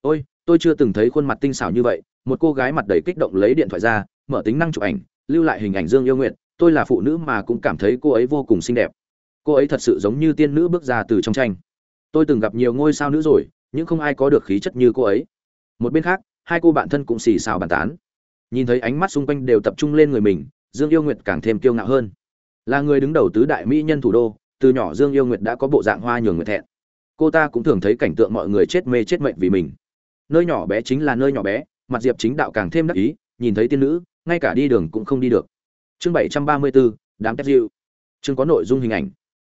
Ôi, tôi chưa từng thấy khuôn mặt tinh xảo như vậy. Một cô gái mặt đầy kích động lấy điện thoại ra, mở tính năng chụp ảnh, lưu lại hình ảnh dương yêu nguyệt. Tôi là phụ nữ mà cũng cảm thấy cô ấy vô cùng xinh đẹp. Cô ấy thật sự giống như tiên nữ bước ra từ trong tranh tôi từng gặp nhiều ngôi sao nữ rồi, nhưng không ai có được khí chất như cô ấy. Một bên khác, hai cô bạn thân cũng xì xào bàn tán. Nhìn thấy ánh mắt xung quanh đều tập trung lên người mình, dương yêu nguyệt càng thêm kiêu ngạo hơn. Là người đứng đầu tứ đại mỹ nhân thủ đô, từ nhỏ dương yêu nguyệt đã có bộ dạng hoa nhường người thẹn. Cô ta cũng thường thấy cảnh tượng mọi người chết mê chết mệnh vì mình. Nơi nhỏ bé chính là nơi nhỏ bé, mặt diệp chính đạo càng thêm đắc ý, nhìn thấy tiên nữ, ngay cả đi đường cũng không đi được. Chương bảy trăm ba mươi bốn, đám tép diệu chương có nội dung hình ảnh.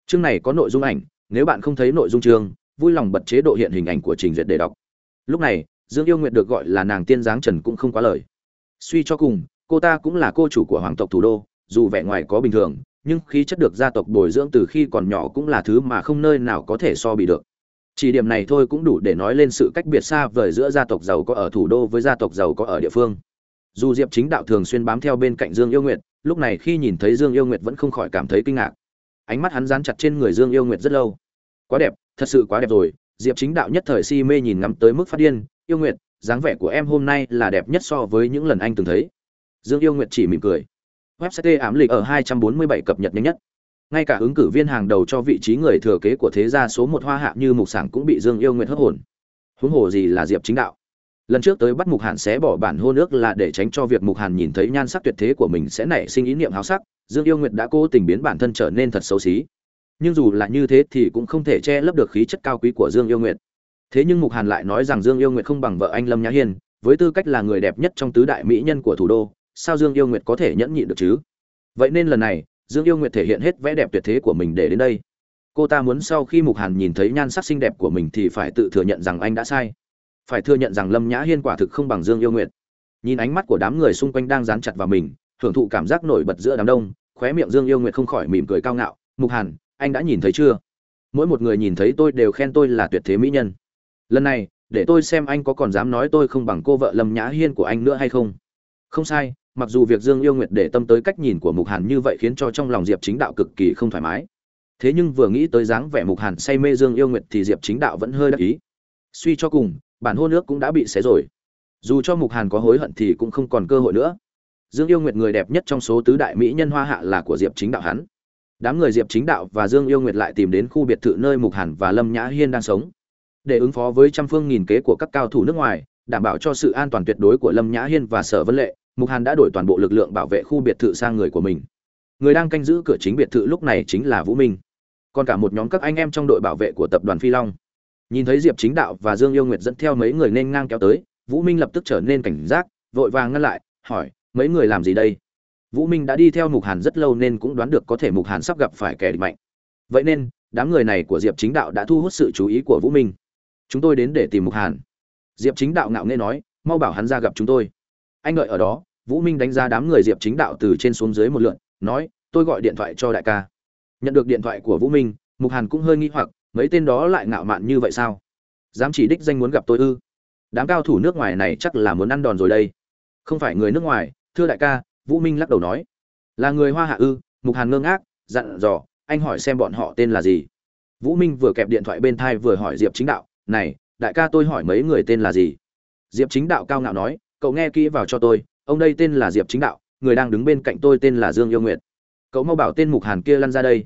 Chương này có nội dung ảnh nếu bạn không thấy nội dung chương, vui lòng bật chế độ hiện hình ảnh của trình duyệt để đọc. Lúc này, dương yêu nguyệt được gọi là nàng tiên giáng trần cũng không quá lời. Suy cho cùng, cô ta cũng là cô chủ của hoàng tộc thủ đô, dù vẻ ngoài có bình thường, nhưng khí chất được gia tộc bồi dưỡng từ khi còn nhỏ cũng là thứ mà không nơi nào có thể so bị được. Chỉ điểm này thôi cũng đủ để nói lên sự cách biệt xa vời giữa gia tộc giàu có ở thủ đô với gia tộc giàu có ở địa phương. Dù diệp chính đạo thường xuyên bám theo bên cạnh dương yêu nguyệt, lúc này khi nhìn thấy dương yêu nguyệt vẫn không khỏi cảm thấy kinh ngạc ánh mắt hắn dán chặt trên người dương yêu nguyệt rất lâu. Quá đẹp, thật sự quá đẹp rồi, diệp chính đạo nhất thời si mê nhìn ngắm tới mức phát điên, yêu nguyệt, dáng vẻ của em hôm nay là đẹp nhất so với những lần anh từng thấy. Dương yêu nguyệt chỉ mỉm cười. Website ám lịch ở 247 cập nhật nhanh nhất. Ngay cả ứng cử viên hàng đầu cho vị trí người thừa kế của thế gia số một hoa hạ như mục sảng cũng bị dương yêu nguyệt hấp hồn. Huống hồ gì là diệp chính đạo? Lần trước tới bắt mục hàn sẽ bỏ bản hôn ước là để tránh cho việc mục hàn nhìn thấy nhan sắc tuyệt thế của mình sẽ nảy sinh ý niệm háo sắc dương yêu nguyệt đã cố tình biến bản thân trở nên thật xấu xí. Nhưng dù là như thế thì cũng không thể che lấp được khí chất cao quý của dương yêu nguyệt. Thế nhưng mục hàn lại nói rằng dương yêu nguyệt không bằng vợ anh lâm nhã hiên, với tư cách là người đẹp nhất trong tứ đại mỹ nhân của thủ đô, sao dương yêu nguyệt có thể nhẫn nhịn được chứ? Vậy nên lần này, dương yêu nguyệt thể hiện hết vẻ đẹp tuyệt thế của mình để đến đây. Cô ta muốn sau khi mục hàn nhìn thấy nhan sắc xinh đẹp của mình thì phải tự thừa nhận rằng anh đã sai. Phải thừa nhận rằng lâm nhã hiên quả thực không bằng dương yêu nguyệt. Nhìn ánh mắt của đám người xung quanh đang dán chặt vào mình hưởng thụ cảm giác nổi bật giữa đám đông, khóe miệng dương yêu nguyệt không khỏi mỉm cười cao ngạo, mục hàn, anh đã nhìn thấy chưa? Mỗi một người nhìn thấy tôi đều khen tôi là tuyệt thế mỹ nhân. Lần này, để tôi xem anh có còn dám nói tôi không bằng cô vợ lâm nhã hiên của anh nữa hay không. Không sai, mặc dù việc dương yêu nguyệt để tâm tới cách nhìn của mục hàn như vậy khiến cho trong lòng diệp chính đạo cực kỳ không thoải mái. Thế nhưng vừa nghĩ tới dáng vẻ mục hàn say mê dương yêu nguyệt thì diệp chính đạo vẫn hơi đắc ý. Suy cho cùng, bản hôn ước cũng đã bị xé rồi. Dù cho mục hàn có hối hận thì cũng không còn cơ hội nữa dương yêu nguyệt người đẹp nhất trong số tứ đại mỹ nhân hoa hạ là của diệp chính đạo hắn. Đám người diệp chính đạo và dương yêu nguyệt lại tìm đến khu biệt thự nơi mục hàn và lâm nhã hiên đang sống. Để ứng phó với trăm phương nghìn kế của các cao thủ nước ngoài, đảm bảo cho sự an toàn tuyệt đối của lâm nhã hiên và sở vân lệ, mục hàn đã đổi toàn bộ lực lượng bảo vệ khu biệt thự sang người của mình. Người đang canh giữ cửa chính biệt thự lúc này chính là vũ minh. Còn cả một nhóm các anh em trong đội bảo vệ của tập đoàn phi long. Nhìn thấy diệp chính đạo và dương yêu nguyệt dẫn theo mấy người nên ngang kéo tới, vũ minh lập tức trở nên cảnh giác, vội vàng ngăn lại, hỏi mấy người làm gì đây? Vũ minh đã đi theo mục hàn rất lâu nên cũng đoán được có thể mục hàn sắp gặp phải kẻ địch mạnh. Vậy nên, đám người này của diệp chính đạo đã thu hút sự chú ý của vũ minh. Chúng tôi đến để tìm mục hàn. Diệp chính đạo ngạo nghê nói, mau bảo hắn ra gặp chúng tôi. Anh ngợi ở đó, vũ minh đánh giá đám người diệp chính đạo từ trên xuống dưới một lượn, nói, tôi gọi điện thoại cho đại ca. Nhận được điện thoại của vũ minh, mục hàn cũng hơi nghi hoặc, mấy tên đó lại ngạo mạn như vậy sao? Dám chỉ đích danh muốn gặp tôi ư? Đám cao thủ nước ngoài này chắc là muốn ăn đòn rồi đây. Không phải người nước ngoài thưa đại ca, vũ minh lắc đầu nói. Là người hoa hạ ư? Mục hàn ngơ ngác, dặn dò, anh hỏi xem bọn họ tên là gì? Vũ minh vừa kẹp điện thoại bên thai vừa hỏi diệp chính đạo, này, đại ca tôi hỏi mấy người tên là gì? Diệp chính đạo cao ngạo nói, cậu nghe kỹ vào cho tôi, ông đây tên là diệp chính đạo, người đang đứng bên cạnh tôi tên là dương yêu nguyệt. Cậu mau bảo tên mục hàn kia lăn ra đây.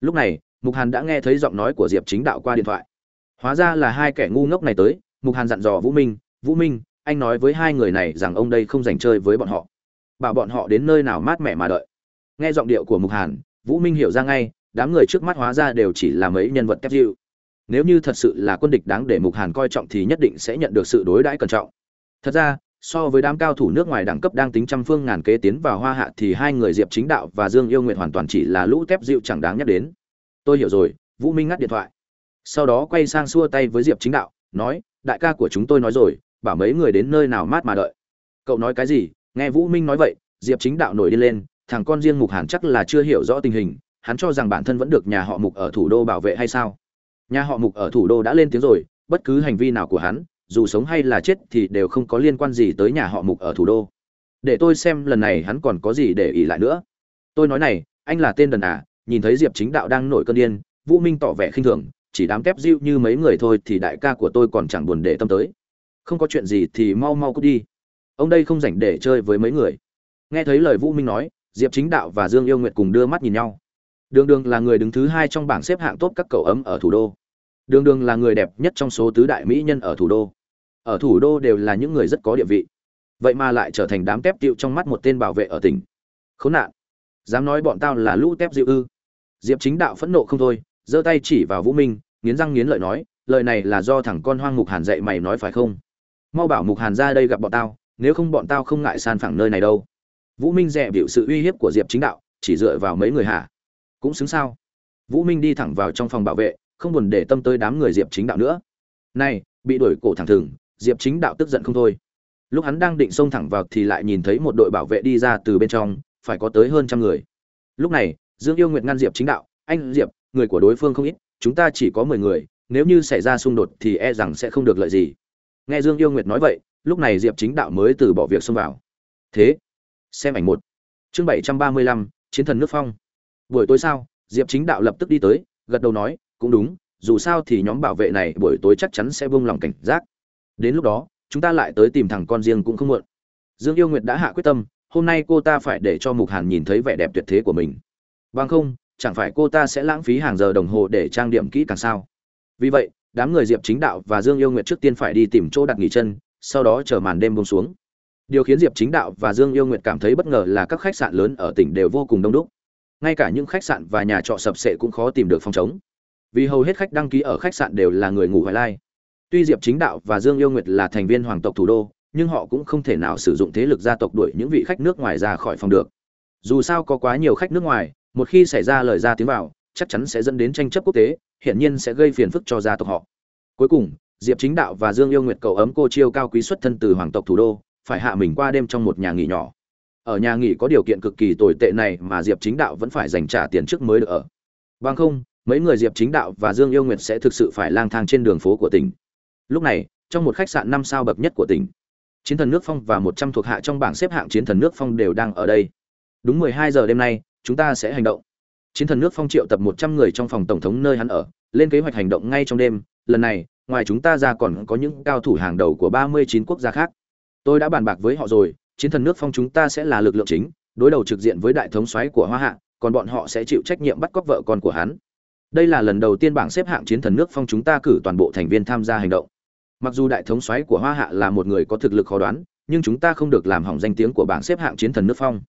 Lúc này, mục hàn đã nghe thấy giọng nói của diệp chính đạo qua điện thoại. Hóa ra là hai kẻ ngu ngốc này tới, mục hàn dặn dò vũ minh vũ minh, anh nói với hai người này rằng ông đây không dành chơi với bọn họ bảo bọn họ đến nơi nào mát mẻ mà đợi. Nghe giọng điệu của mục hàn, vũ minh hiểu ra ngay, đám người trước mắt hóa ra đều chỉ là mấy nhân vật kép dịu. Nếu như thật sự là quân địch đáng để mục hàn coi trọng thì nhất định sẽ nhận được sự đối đãi cẩn trọng. Thật ra, so với đám cao thủ nước ngoài đẳng cấp đang tính trăm phương ngàn kế tiến vào hoa hạ thì hai người diệp chính đạo và dương yêu nguyện hoàn toàn chỉ là lũ tép dịu chẳng đáng nhắc đến. Tôi hiểu rồi, vũ minh ngắt điện thoại. Sau đó quay sang xua tay với diệp chính đạo, nói, đại ca của chúng tôi nói rồi, bảo mấy người đến nơi nào mát mà đợi. Cậu nói cái gì nghe vũ minh nói vậy, diệp chính đạo nổi đi lên, thằng con riêng mục hàn chắc là chưa hiểu rõ tình hình, hắn cho rằng bản thân vẫn được nhà họ mục ở thủ đô bảo vệ hay sao? Nhà họ mục ở thủ đô đã lên tiếng rồi, bất cứ hành vi nào của hắn, dù sống hay là chết thì đều không có liên quan gì tới nhà họ mục ở thủ đô. Để tôi xem lần này hắn còn có gì để ỉ lại nữa. Tôi nói này, anh là tên đần à nhìn thấy diệp chính đạo đang nổi cơn điên, vũ minh tỏ vẻ khinh thường, chỉ đám kép diêu như mấy người thôi thì đại ca của tôi còn chẳng buồn để tâm tới. Không có chuyện gì thì mau mau cút đi ông đây không rảnh để chơi với mấy người. Nghe thấy lời vũ minh nói, diệp chính đạo và dương yêu nguyệt cùng đưa mắt nhìn nhau. Đường đường là người đứng thứ hai trong bảng xếp hạng tốt các cậu ấm ở thủ đô. Đường đường là người đẹp nhất trong số tứ đại mỹ nhân ở thủ đô. Ở thủ đô đều là những người rất có địa vị. Vậy mà lại trở thành đám tép tiệu trong mắt một tên bảo vệ ở tỉnh. Khốn nạn. Dám nói bọn tao là lũ tép diệu ư. Diệp chính đạo phẫn nộ không thôi, giơ tay chỉ vào vũ minh, nghiến răng nghiến lợi nói, lời này là do thằng con hoang mục hàn dạy mày nói phải không? Mau bảo mục hàn ra đây gặp bọn tao nếu không bọn tao không ngại san phẳng nơi này đâu. Vũ minh dè biểu sự uy hiếp của diệp chính đạo, chỉ dựa vào mấy người hả? Cũng xứng sao? Vũ minh đi thẳng vào trong phòng bảo vệ, không buồn để tâm tới đám người diệp chính đạo nữa. Này, bị đuổi cổ thẳng thừng, diệp chính đạo tức giận không thôi. Lúc hắn đang định xông thẳng vào thì lại nhìn thấy một đội bảo vệ đi ra từ bên trong, phải có tới hơn trăm người. Lúc này, dương yêu nguyệt ngăn diệp chính đạo, anh diệp, người của đối phương không ít, chúng ta chỉ có mười người, nếu như xảy ra xung đột thì e rằng sẽ không được lợi gì. Nghe dương yêu nguyệt nói vậy lúc này diệp chính đạo mới từ bỏ việc xông vào. Thế, xem ảnh một. Chương bảy trăm ba mươi lăm, chiến thần nước phong. Buổi tối sao diệp chính đạo lập tức đi tới, gật đầu nói, cũng đúng, dù sao thì nhóm bảo vệ này buổi tối chắc chắn sẽ buông lòng cảnh giác. Đến lúc đó, chúng ta lại tới tìm thằng con riêng cũng không muộn. Dương yêu nguyệt đã hạ quyết tâm, hôm nay cô ta phải để cho mục hàn nhìn thấy vẻ đẹp tuyệt thế của mình. Bằng không, chẳng phải cô ta sẽ lãng phí hàng giờ đồng hồ để trang điểm kỹ càng sao? Vì vậy, đám người diệp chính đạo và dương yêu nguyệt trước tiên phải đi tìm chỗ đặt nghỉ chân sau đó chờ màn đêm buông xuống. Điều khiến diệp chính đạo và dương yêu nguyệt cảm thấy bất ngờ là các khách sạn lớn ở tỉnh đều vô cùng đông đúc. Ngay cả những khách sạn và nhà trọ sập sệ cũng khó tìm được phòng trống, vì hầu hết khách đăng ký ở khách sạn đều là người ngủ hoài lai. Tuy diệp chính đạo và dương yêu nguyệt là thành viên hoàng tộc thủ đô nhưng họ cũng không thể nào sử dụng thế lực gia tộc đuổi những vị khách nước ngoài ra khỏi phòng được. Dù sao có quá nhiều khách nước ngoài một khi xảy ra lời ra tiếng vào chắc chắn sẽ dẫn đến tranh chấp quốc tế hiển nhiên sẽ gây phiền phức cho gia tộc họ. Cuối cùng diệp chính đạo và dương yêu nguyệt cầu ấm cô chiêu cao quý xuất thân từ hoàng tộc thủ đô, phải hạ mình qua đêm trong một nhà nghỉ nhỏ. Ở nhà nghỉ có điều kiện cực kỳ tồi tệ này mà diệp chính đạo vẫn phải dành trả tiền trước mới được ở. Bằng không, mấy người diệp chính đạo và dương yêu nguyệt sẽ thực sự phải lang thang trên đường phố của tỉnh. Lúc này, trong một khách sạn năm sao bậc nhất của tỉnh, chiến thần nước phong và một trăm thuộc hạ trong bảng xếp hạng chiến thần nước phong đều đang ở đây. Đúng mười hai giờ đêm nay, chúng ta sẽ hành động. Chiến thần nước phong triệu tập một trăm người trong phòng tổng thống nơi hắn ở, lên kế hoạch hành động ngay trong đêm. Lần này ngoài chúng ta ra còn có những cao thủ hàng đầu của ba mươi chín quốc gia khác. Tôi đã bàn bạc với họ rồi, chiến thần nước phong chúng ta sẽ là lực lượng chính, đối đầu trực diện với đại thống soái của hoa hạ, còn bọn họ sẽ chịu trách nhiệm bắt cóc vợ con của hắn. Đây là lần đầu tiên bảng xếp hạng chiến thần nước phong chúng ta cử toàn bộ thành viên tham gia hành động. Mặc dù đại thống soái của hoa hạ là một người có thực lực khó đoán, nhưng chúng ta không được làm hỏng danh tiếng của bảng xếp hạng chiến thần nước phong.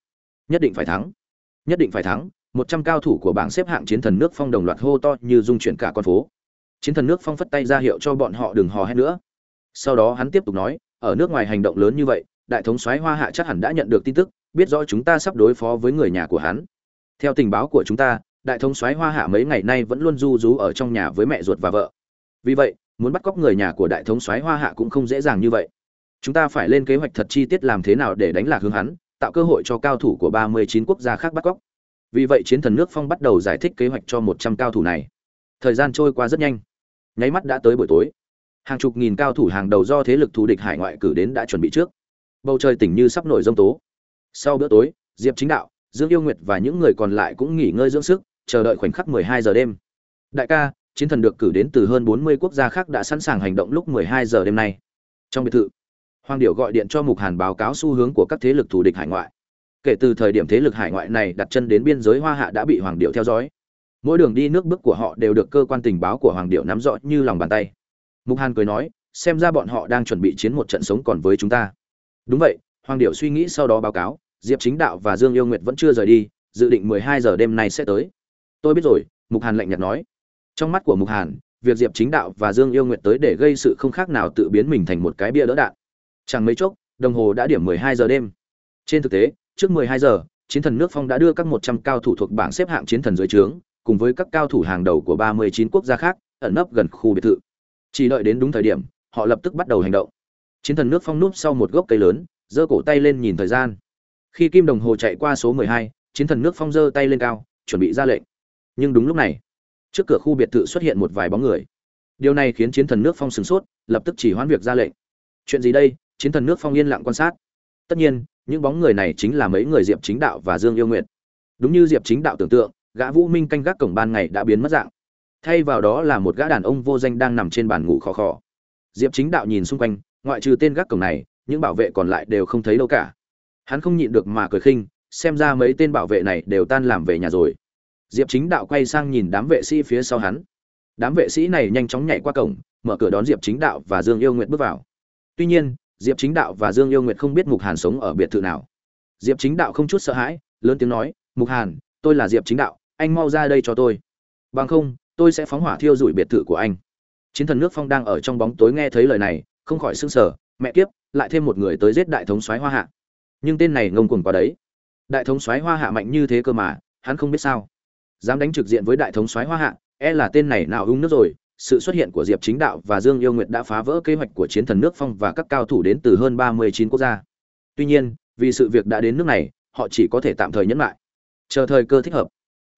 Nhất định phải thắng. Nhất định phải thắng, một trăm cao thủ của bảng xếp hạng chiến thần nước phong đồng loạt hô to như dung chuyển cả con phố chiến thần nước phong phất tay ra hiệu cho bọn họ đừng hò hét nữa. Sau đó hắn tiếp tục nói, ở nước ngoài hành động lớn như vậy, đại thống soái hoa hạ chắc hẳn đã nhận được tin tức, biết rõ chúng ta sắp đối phó với người nhà của hắn. Theo tình báo của chúng ta, đại thống soái hoa hạ mấy ngày nay vẫn luôn du rú ở trong nhà với mẹ ruột và vợ. Vì vậy, muốn bắt cóc người nhà của đại thống soái hoa hạ cũng không dễ dàng như vậy. Chúng ta phải lên kế hoạch thật chi tiết làm thế nào để đánh lạc hướng hắn, tạo cơ hội cho cao thủ của ba mươi chín quốc gia khác bắt cóc. Vì vậy chiến thần nước phong bắt đầu giải thích kế hoạch cho một trăm cao thủ này. Thời gian trôi qua rất nhanh nháy mắt đã tới buổi tối. Hàng chục nghìn cao thủ hàng đầu do thế lực thù địch hải ngoại cử đến đã chuẩn bị trước. Bầu trời tỉnh như sắp nổi rông tố. Sau bữa tối, diệp chính đạo, dương yêu nguyệt và những người còn lại cũng nghỉ ngơi dưỡng sức, chờ đợi khoảnh khắc 12 giờ đêm. Đại ca, chiến thần được cử đến từ hơn 40 quốc gia khác đã sẵn sàng hành động lúc 12 giờ đêm nay. Trong biệt thự, hoàng điểu gọi điện cho mục hàn báo cáo xu hướng của các thế lực thù địch hải ngoại. Kể từ thời điểm thế lực hải ngoại này đặt chân đến biên giới hoa hạ đã bị hoàng điệu theo dõi mỗi đường đi nước bước của họ đều được cơ quan tình báo của hoàng điệu nắm rõ như lòng bàn tay. Mục hàn cười nói, xem ra bọn họ đang chuẩn bị chiến một trận sống còn với chúng ta. Đúng vậy, hoàng điệu suy nghĩ sau đó báo cáo, diệp chính đạo và dương yêu nguyệt vẫn chưa rời đi, dự định mười hai giờ đêm nay sẽ tới. Tôi biết rồi, mục hàn lạnh nhạt nói. Trong mắt của mục hàn, việc diệp chính đạo và dương yêu nguyệt tới để gây sự không khác nào tự biến mình thành một cái bia đỡ đạn. Chẳng mấy chốc, đồng hồ đã điểm mười hai giờ đêm. Trên thực tế, trước mười hai giờ, chiến thần nước phong đã đưa các một trăm cao thủ thuộc bảng xếp hạng chiến thần dưới trướng cùng với các cao thủ hàng đầu của ba mươi chín quốc gia khác, ẩn nấp gần khu biệt thự. Chỉ đợi đến đúng thời điểm, họ lập tức bắt đầu hành động. Chiến thần nước phong núp sau một gốc cây lớn, giơ cổ tay lên nhìn thời gian. Khi kim đồng hồ chạy qua số mười hai, chiến thần nước phong giơ tay lên cao, chuẩn bị ra lệnh. Nhưng đúng lúc này, trước cửa khu biệt thự xuất hiện một vài bóng người. Điều này khiến chiến thần nước phong sửng sốt, lập tức chỉ hoãn việc ra lệnh. Chuyện gì đây? Chiến thần nước phong yên lặng quan sát. Tất nhiên, những bóng người này chính là mấy người diệp chính đạo và dương yêu nguyệt. Đúng như diệp chính đạo tưởng tượng gã vũ minh canh gác cổng ban ngày đã biến mất dạng. Thay vào đó là một gã đàn ông vô danh đang nằm trên bàn ngủ khò khò. Diệp chính đạo nhìn xung quanh, ngoại trừ tên gác cổng này, những bảo vệ còn lại đều không thấy đâu cả. Hắn không nhịn được mà cười khinh, xem ra mấy tên bảo vệ này đều tan làm về nhà rồi. Diệp chính đạo quay sang nhìn đám vệ sĩ phía sau hắn. Đám vệ sĩ này nhanh chóng nhảy qua cổng, mở cửa đón diệp chính đạo và dương yêu nguyệt bước vào. Tuy nhiên, diệp chính đạo và dương yêu nguyệt không biết mục hàn sống ở biệt thự nào. Diệp chính đạo không chút sợ hãi, lớn tiếng nói, mục hàn, tôi là diệp chính đạo anh mau ra đây cho tôi. Bằng không, tôi sẽ phóng hỏa thiêu rụi biệt thự của anh. Chiến thần nước phong đang ở trong bóng tối nghe thấy lời này, không khỏi sưng sờ, mẹ kiếp, lại thêm một người tới giết đại thống soái hoa hạ. Nhưng tên này ngông cuồng quá đấy. Đại thống soái hoa hạ mạnh như thế cơ mà, hắn không biết sao. Dám đánh trực diện với đại thống soái hoa hạ e là tên này nào hung nước rồi. Sự xuất hiện của diệp chính đạo và dương yêu nguyệt đã phá vỡ kế hoạch của chiến thần nước phong và các cao thủ đến từ hơn ba mươi chín quốc gia. Tuy nhiên, vì sự việc đã đến nước này, họ chỉ có thể tạm thời nhẫn lại. Chờ thời cơ thích hợp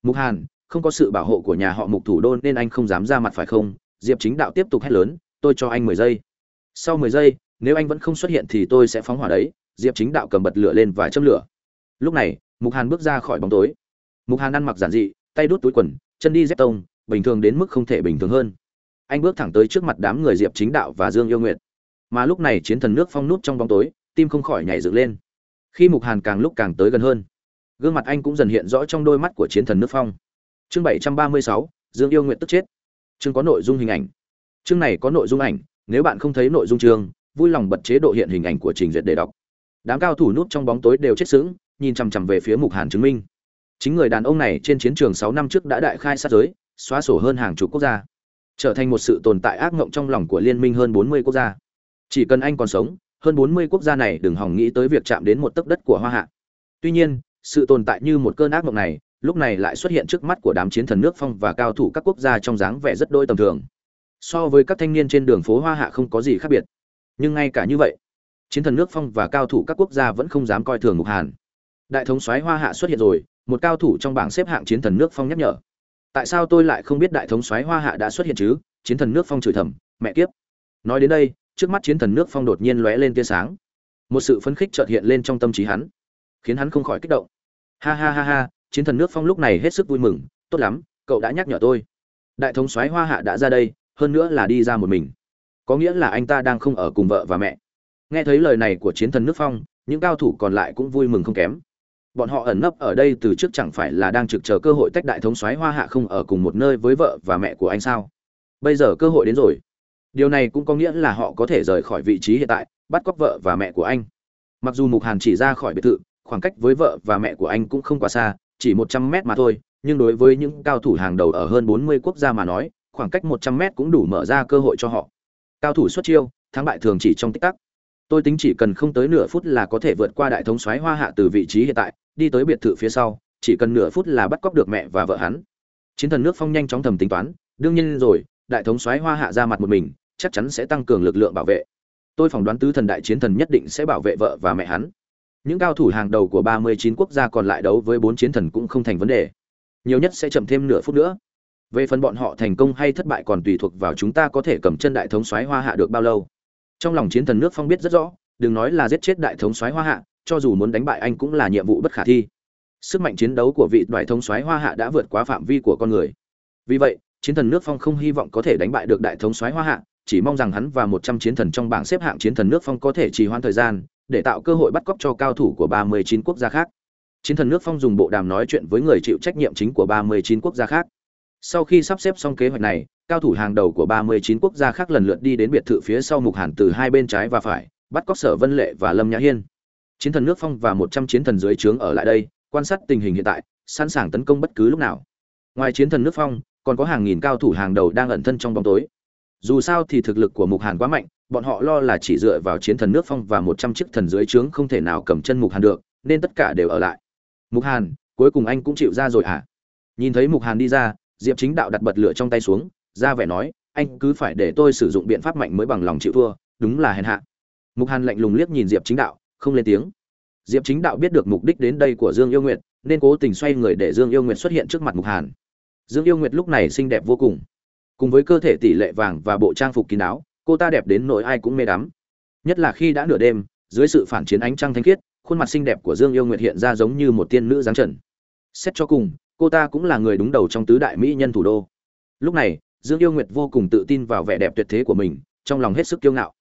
mục hàn, không có sự bảo hộ của nhà họ mục thủ đô nên anh không dám ra mặt phải không? Diệp chính đạo tiếp tục hét lớn, tôi cho anh mười giây. Sau mười giây, nếu anh vẫn không xuất hiện thì tôi sẽ phóng hỏa đấy, diệp chính đạo cầm bật lửa lên và châm lửa. Lúc này, mục hàn bước ra khỏi bóng tối. Mục hàn ăn mặc giản dị, tay đút túi quần, chân đi dép tông, bình thường đến mức không thể bình thường hơn. Anh bước thẳng tới trước mặt đám người diệp chính đạo và dương yêu nguyệt. Mà lúc này chiến thần nước phong nút trong bóng tối, tim không khỏi nhảy dựng lên. Khi mục hàn càng lúc càng tới gần hơn gương mặt anh cũng dần hiện rõ trong đôi mắt của chiến thần nước phong. Chương bảy trăm ba mươi sáu, dương yêu nguyện tức chết. Chương có nội dung hình ảnh. Chương này có nội dung ảnh, nếu bạn không thấy nội dung chương, vui lòng bật chế độ hiện hình ảnh của trình duyệt để đọc. Đám cao thủ núp trong bóng tối đều chết sững, nhìn chằm chằm về phía mục hàn chứng minh. Chính người đàn ông này trên chiến trường sáu năm trước đã đại khai sát giới, xóa sổ hơn hàng chục quốc gia. Trở thành một sự tồn tại ác ngộng trong lòng của liên minh hơn bốn mươi quốc gia. Chỉ cần anh còn sống, hơn bốn mươi quốc gia này đừng hỏng nghĩ tới việc chạm đến một tấc đất của hoa hạ. Tuy nhiên sự tồn tại như một cơn ác mộng này, lúc này lại xuất hiện trước mắt của đám chiến thần nước phong và cao thủ các quốc gia trong dáng vẻ rất đôi tầm thường. So với các thanh niên trên đường phố hoa hạ không có gì khác biệt. Nhưng ngay cả như vậy, chiến thần nước phong và cao thủ các quốc gia vẫn không dám coi thường mục hàn. Đại thống soái hoa hạ xuất hiện rồi, một cao thủ trong bảng xếp hạng chiến thần nước phong nhắc nhở. Tại sao tôi lại không biết đại thống soái hoa hạ đã xuất hiện chứ? Chiến thần nước phong chửi thầm, mẹ kiếp! Nói đến đây, trước mắt chiến thần nước phong đột nhiên lóe lên tia sáng. Một sự phấn khích chợt hiện lên trong tâm trí hắn khiến hắn không khỏi kích động. Ha ha ha ha, chiến thần nước phong lúc này hết sức vui mừng, tốt lắm, cậu đã nhắc nhở tôi. Đại thống soái hoa hạ đã ra đây, hơn nữa là đi ra một mình. Có nghĩa là anh ta đang không ở cùng vợ và mẹ. Nghe thấy lời này của chiến thần nước phong, những cao thủ còn lại cũng vui mừng không kém. Bọn họ ẩn nấp ở đây từ trước chẳng phải là đang trực chờ cơ hội tách đại thống soái hoa hạ không ở cùng một nơi với vợ và mẹ của anh sao? Bây giờ cơ hội đến rồi. Điều này cũng có nghĩa là họ có thể rời khỏi vị trí hiện tại, bắt cóc vợ và mẹ của anh. Mặc dù mục hàn chỉ ra khỏi biệt thự khoảng cách với vợ và mẹ của anh cũng không quá xa, chỉ một trăm mét mà thôi, nhưng đối với những cao thủ hàng đầu ở hơn bốn mươi quốc gia mà nói, khoảng cách một trăm mét cũng đủ mở ra cơ hội cho họ. Cao thủ xuất chiêu, thắng bại thường chỉ trong tích tắc. Tôi tính chỉ cần không tới nửa phút là có thể vượt qua đại thống soái hoa hạ từ vị trí hiện tại, đi tới biệt thự phía sau, chỉ cần nửa phút là bắt cóc được mẹ và vợ hắn. Chiến thần nước phong nhanh chóng thầm tính toán, đương nhiên rồi, đại thống soái hoa hạ ra mặt một mình, chắc chắn sẽ tăng cường lực lượng bảo vệ. Tôi phỏng đoán tứ thần đại chiến thần nhất định sẽ bảo vệ vợ và mẹ hắn những cao thủ hàng đầu của ba mươi chín quốc gia còn lại đấu với bốn chiến thần cũng không thành vấn đề. Nhiều nhất sẽ chậm thêm nửa phút nữa. Về phần bọn họ thành công hay thất bại còn tùy thuộc vào chúng ta có thể cầm chân đại thống soái hoa hạ được bao lâu. Trong lòng chiến thần nước phong biết rất rõ, đừng nói là giết chết đại thống soái hoa hạ, cho dù muốn đánh bại anh cũng là nhiệm vụ bất khả thi. Sức mạnh chiến đấu của vị đại thống soái hoa hạ đã vượt quá phạm vi của con người. Vì vậy, chiến thần nước phong không hy vọng có thể đánh bại được đại thống soái hoa hạ, chỉ mong rằng hắn và một trăm chiến thần trong bảng xếp hạng chiến thần nước phong có thể trì hoãn thời gian để tạo cơ hội bắt cóc cho cao thủ của ba mươi chín quốc gia khác. Chiến thần nước phong dùng bộ đàm nói chuyện với người chịu trách nhiệm chính của ba mươi chín quốc gia khác. Sau khi sắp xếp xong kế hoạch này, cao thủ hàng đầu của ba mươi chín quốc gia khác lần lượt đi đến biệt thự phía sau mục hàn từ hai bên trái và phải, bắt cóc sở vân lệ và lâm nhã hiên. Chiến thần nước phong và một trăm chiến thần dưới trướng ở lại đây, quan sát tình hình hiện tại, sẵn sàng tấn công bất cứ lúc nào. Ngoài chiến thần nước phong, còn có hàng nghìn cao thủ hàng đầu đang ẩn thân trong bóng tối dù sao thì thực lực của mục hàn quá mạnh, bọn họ lo là chỉ dựa vào chiến thần nước phong và một trăm chiếc thần dưới trướng không thể nào cầm chân mục hàn được, nên tất cả đều ở lại. Mục hàn, cuối cùng anh cũng chịu ra rồi à nhìn thấy mục hàn đi ra, diệp chính đạo đặt bật lửa trong tay xuống, ra vẻ nói, anh cứ phải để tôi sử dụng biện pháp mạnh mới bằng lòng chịu thua, đúng là hèn hạ. Mục hàn lạnh lùng liếc nhìn diệp chính đạo, không lên tiếng. Diệp chính đạo biết được mục đích đến đây của dương yêu nguyệt, nên cố tình xoay người để dương yêu nguyệt xuất hiện trước mặt mục hàn. Dương yêu nguyệt lúc này xinh đẹp vô cùng cùng với cơ thể tỷ lệ vàng và bộ trang phục kín đáo, cô ta đẹp đến nỗi ai cũng mê đắm. Nhất là khi đã nửa đêm, dưới sự phản chiến ánh trăng thanh khiết, khuôn mặt xinh đẹp của dương yêu nguyệt hiện ra giống như một tiên nữ giáng trần. Xét cho cùng, cô ta cũng là người đúng đầu trong tứ đại mỹ nhân thủ đô. Lúc này, dương yêu nguyệt vô cùng tự tin vào vẻ đẹp tuyệt thế của mình, trong lòng hết sức kiêu ngạo.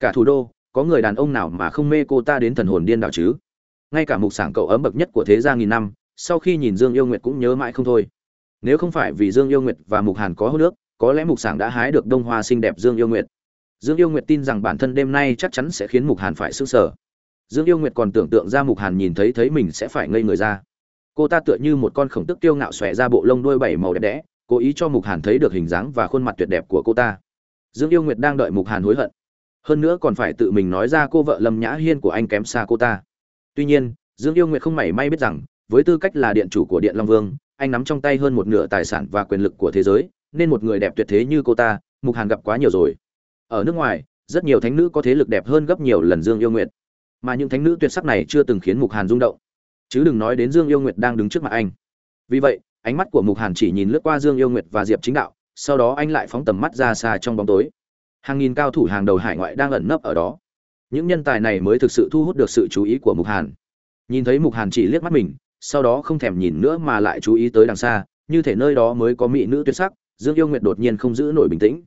Cả thủ đô, có người đàn ông nào mà không mê cô ta đến thần hồn điên đảo chứ? Ngay cả mục sảng cậu ấm bậc nhất của thế gia nghìn năm, sau khi nhìn dương yêu nguyệt cũng nhớ mãi không thôi. Nếu không phải vì dương yêu nguyệt và mục hàn có hô nước có lẽ mục sảng đã hái được đông hoa xinh đẹp dương yêu nguyệt. Dương yêu nguyệt tin rằng bản thân đêm nay chắc chắn sẽ khiến mục hàn phải sững sờ. Dương yêu nguyệt còn tưởng tượng ra mục hàn nhìn thấy thấy mình sẽ phải ngây người ra. Cô ta tựa như một con khổng tức tiêu ngạo xòe ra bộ lông đuôi bảy màu đẹp đẽ, cố ý cho mục hàn thấy được hình dáng và khuôn mặt tuyệt đẹp của cô ta. Dương yêu nguyệt đang đợi mục hàn hối hận. Hơn nữa còn phải tự mình nói ra cô vợ lâm nhã hiên của anh kém xa cô ta. Tuy nhiên, dương yêu nguyệt không mảy may biết rằng, với tư cách là điện chủ của điện long vương, anh nắm trong tay hơn một nửa tài sản và quyền lực của thế giới nên một người đẹp tuyệt thế như cô ta, mục hàn gặp quá nhiều rồi. Ở nước ngoài, rất nhiều thánh nữ có thế lực đẹp hơn gấp nhiều lần dương yêu nguyệt. Mà những thánh nữ tuyệt sắc này chưa từng khiến mục hàn rung động. Chứ đừng nói đến dương yêu nguyệt đang đứng trước mặt anh. Vì vậy, ánh mắt của mục hàn chỉ nhìn lướt qua dương yêu nguyệt và diệp chính đạo, sau đó anh lại phóng tầm mắt ra xa trong bóng tối. Hàng nghìn cao thủ hàng đầu hải ngoại đang ẩn nấp ở đó. Những nhân tài này mới thực sự thu hút được sự chú ý của mục hàn. Nhìn thấy mục hàn chỉ liếc mắt mình, sau đó không thèm nhìn nữa mà lại chú ý tới đằng xa, như thể nơi đó mới có mỹ nữ tuyệt sắc dương yêu nguyệt đột nhiên không giữ nổi bình tĩnh.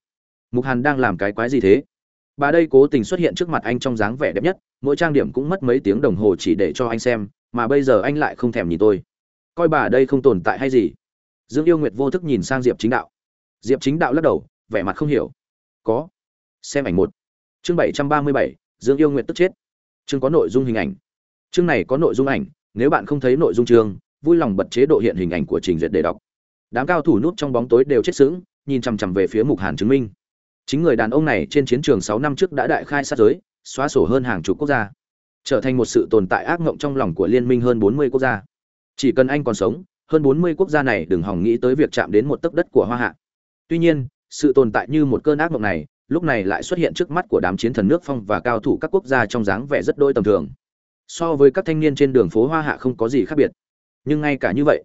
Mục hàn đang làm cái quái gì thế? Bà đây cố tình xuất hiện trước mặt anh trong dáng vẻ đẹp nhất, mỗi trang điểm cũng mất mấy tiếng đồng hồ chỉ để cho anh xem, mà bây giờ anh lại không thèm nhìn tôi. Coi bà đây không tồn tại hay gì? Dương yêu nguyệt vô thức nhìn sang diệp chính đạo. Diệp chính đạo lắc đầu, vẻ mặt không hiểu. Có. Xem ảnh một. Chương bảy trăm ba mươi bảy, dương yêu nguyệt tức chết. Chương có nội dung hình ảnh. Chương này có nội dung ảnh, nếu bạn không thấy nội dung chương, vui lòng bật chế độ hiện hình ảnh của trình duyệt để đọc đám cao thủ núp trong bóng tối đều chết sững, nhìn chằm chằm về phía mục hàn chứng minh. Chính người đàn ông này trên chiến trường sáu năm trước đã đại khai sát giới, xóa sổ hơn hàng chục quốc gia. Trở thành một sự tồn tại ác ngộng trong lòng của liên minh hơn bốn mươi quốc gia. Chỉ cần anh còn sống, hơn bốn mươi quốc gia này đừng hỏng nghĩ tới việc chạm đến một tấc đất của hoa hạ. Tuy nhiên, sự tồn tại như một cơn ác mộng này, lúc này lại xuất hiện trước mắt của đám chiến thần nước phong và cao thủ các quốc gia trong dáng vẻ rất đôi tầm thường. So với các thanh niên trên đường phố hoa hạ không có gì khác biệt. Nhưng ngay cả như vậy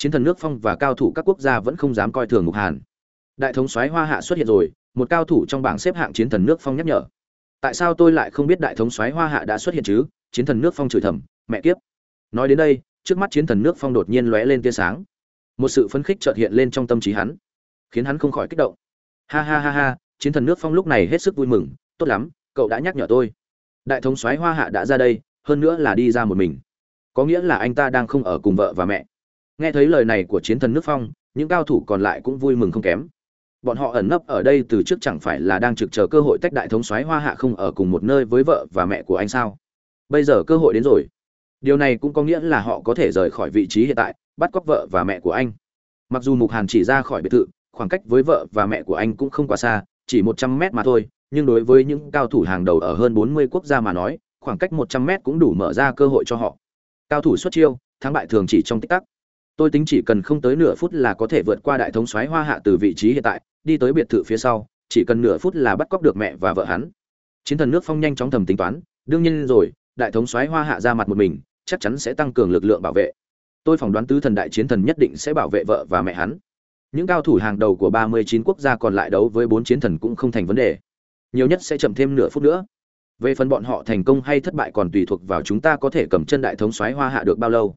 chiến thần nước phong và cao thủ các quốc gia vẫn không dám coi thường ngục hàn. Đại thống soái hoa hạ xuất hiện rồi, một cao thủ trong bảng xếp hạng chiến thần nước phong nhắc nhở. Tại sao tôi lại không biết đại thống soái hoa hạ đã xuất hiện chứ? Chiến thần nước phong chửi thầm, mẹ kiếp. Nói đến đây, trước mắt chiến thần nước phong đột nhiên lóe lên tia sáng. Một sự phấn khích chợt hiện lên trong tâm trí hắn, khiến hắn không khỏi kích động. Ha ha ha ha, chiến thần nước phong lúc này hết sức vui mừng, tốt lắm, cậu đã nhắc nhở tôi. Đại thống soái hoa hạ đã ra đây, hơn nữa là đi ra một mình. Có nghĩa là anh ta đang không ở cùng vợ và mẹ nghe thấy lời này của chiến thần nước phong, những cao thủ còn lại cũng vui mừng không kém. Bọn họ ẩn nấp ở đây từ trước chẳng phải là đang trực chờ cơ hội tách đại thống soái hoa hạ không ở cùng một nơi với vợ và mẹ của anh sao? Bây giờ cơ hội đến rồi. Điều này cũng có nghĩa là họ có thể rời khỏi vị trí hiện tại, bắt cóc vợ và mẹ của anh. Mặc dù mục hàn chỉ ra khỏi biệt thự, khoảng cách với vợ và mẹ của anh cũng không quá xa, chỉ một trăm mét mà thôi, nhưng đối với những cao thủ hàng đầu ở hơn bốn mươi quốc gia mà nói, khoảng cách một trăm mét cũng đủ mở ra cơ hội cho họ. Cao thủ xuất chiêu, thắng bại thường chỉ trong tích tắc tôi tính chỉ cần không tới nửa phút là có thể vượt qua đại thống soái hoa hạ từ vị trí hiện tại, đi tới biệt thự phía sau, chỉ cần nửa phút là bắt cóc được mẹ và vợ hắn. Chiến thần nước phong nhanh chóng thầm tính toán, đương nhiên rồi, đại thống soái hoa hạ ra mặt một mình, chắc chắn sẽ tăng cường lực lượng bảo vệ. Tôi phỏng đoán tứ thần đại chiến thần nhất định sẽ bảo vệ vợ và mẹ hắn. Những cao thủ hàng đầu của ba mươi chín quốc gia còn lại đấu với bốn chiến thần cũng không thành vấn đề. Nhiều nhất sẽ chậm thêm nửa phút nữa. Về phần bọn họ thành công hay thất bại còn tùy thuộc vào chúng ta có thể cầm chân đại thống soái hoa hạ được bao lâu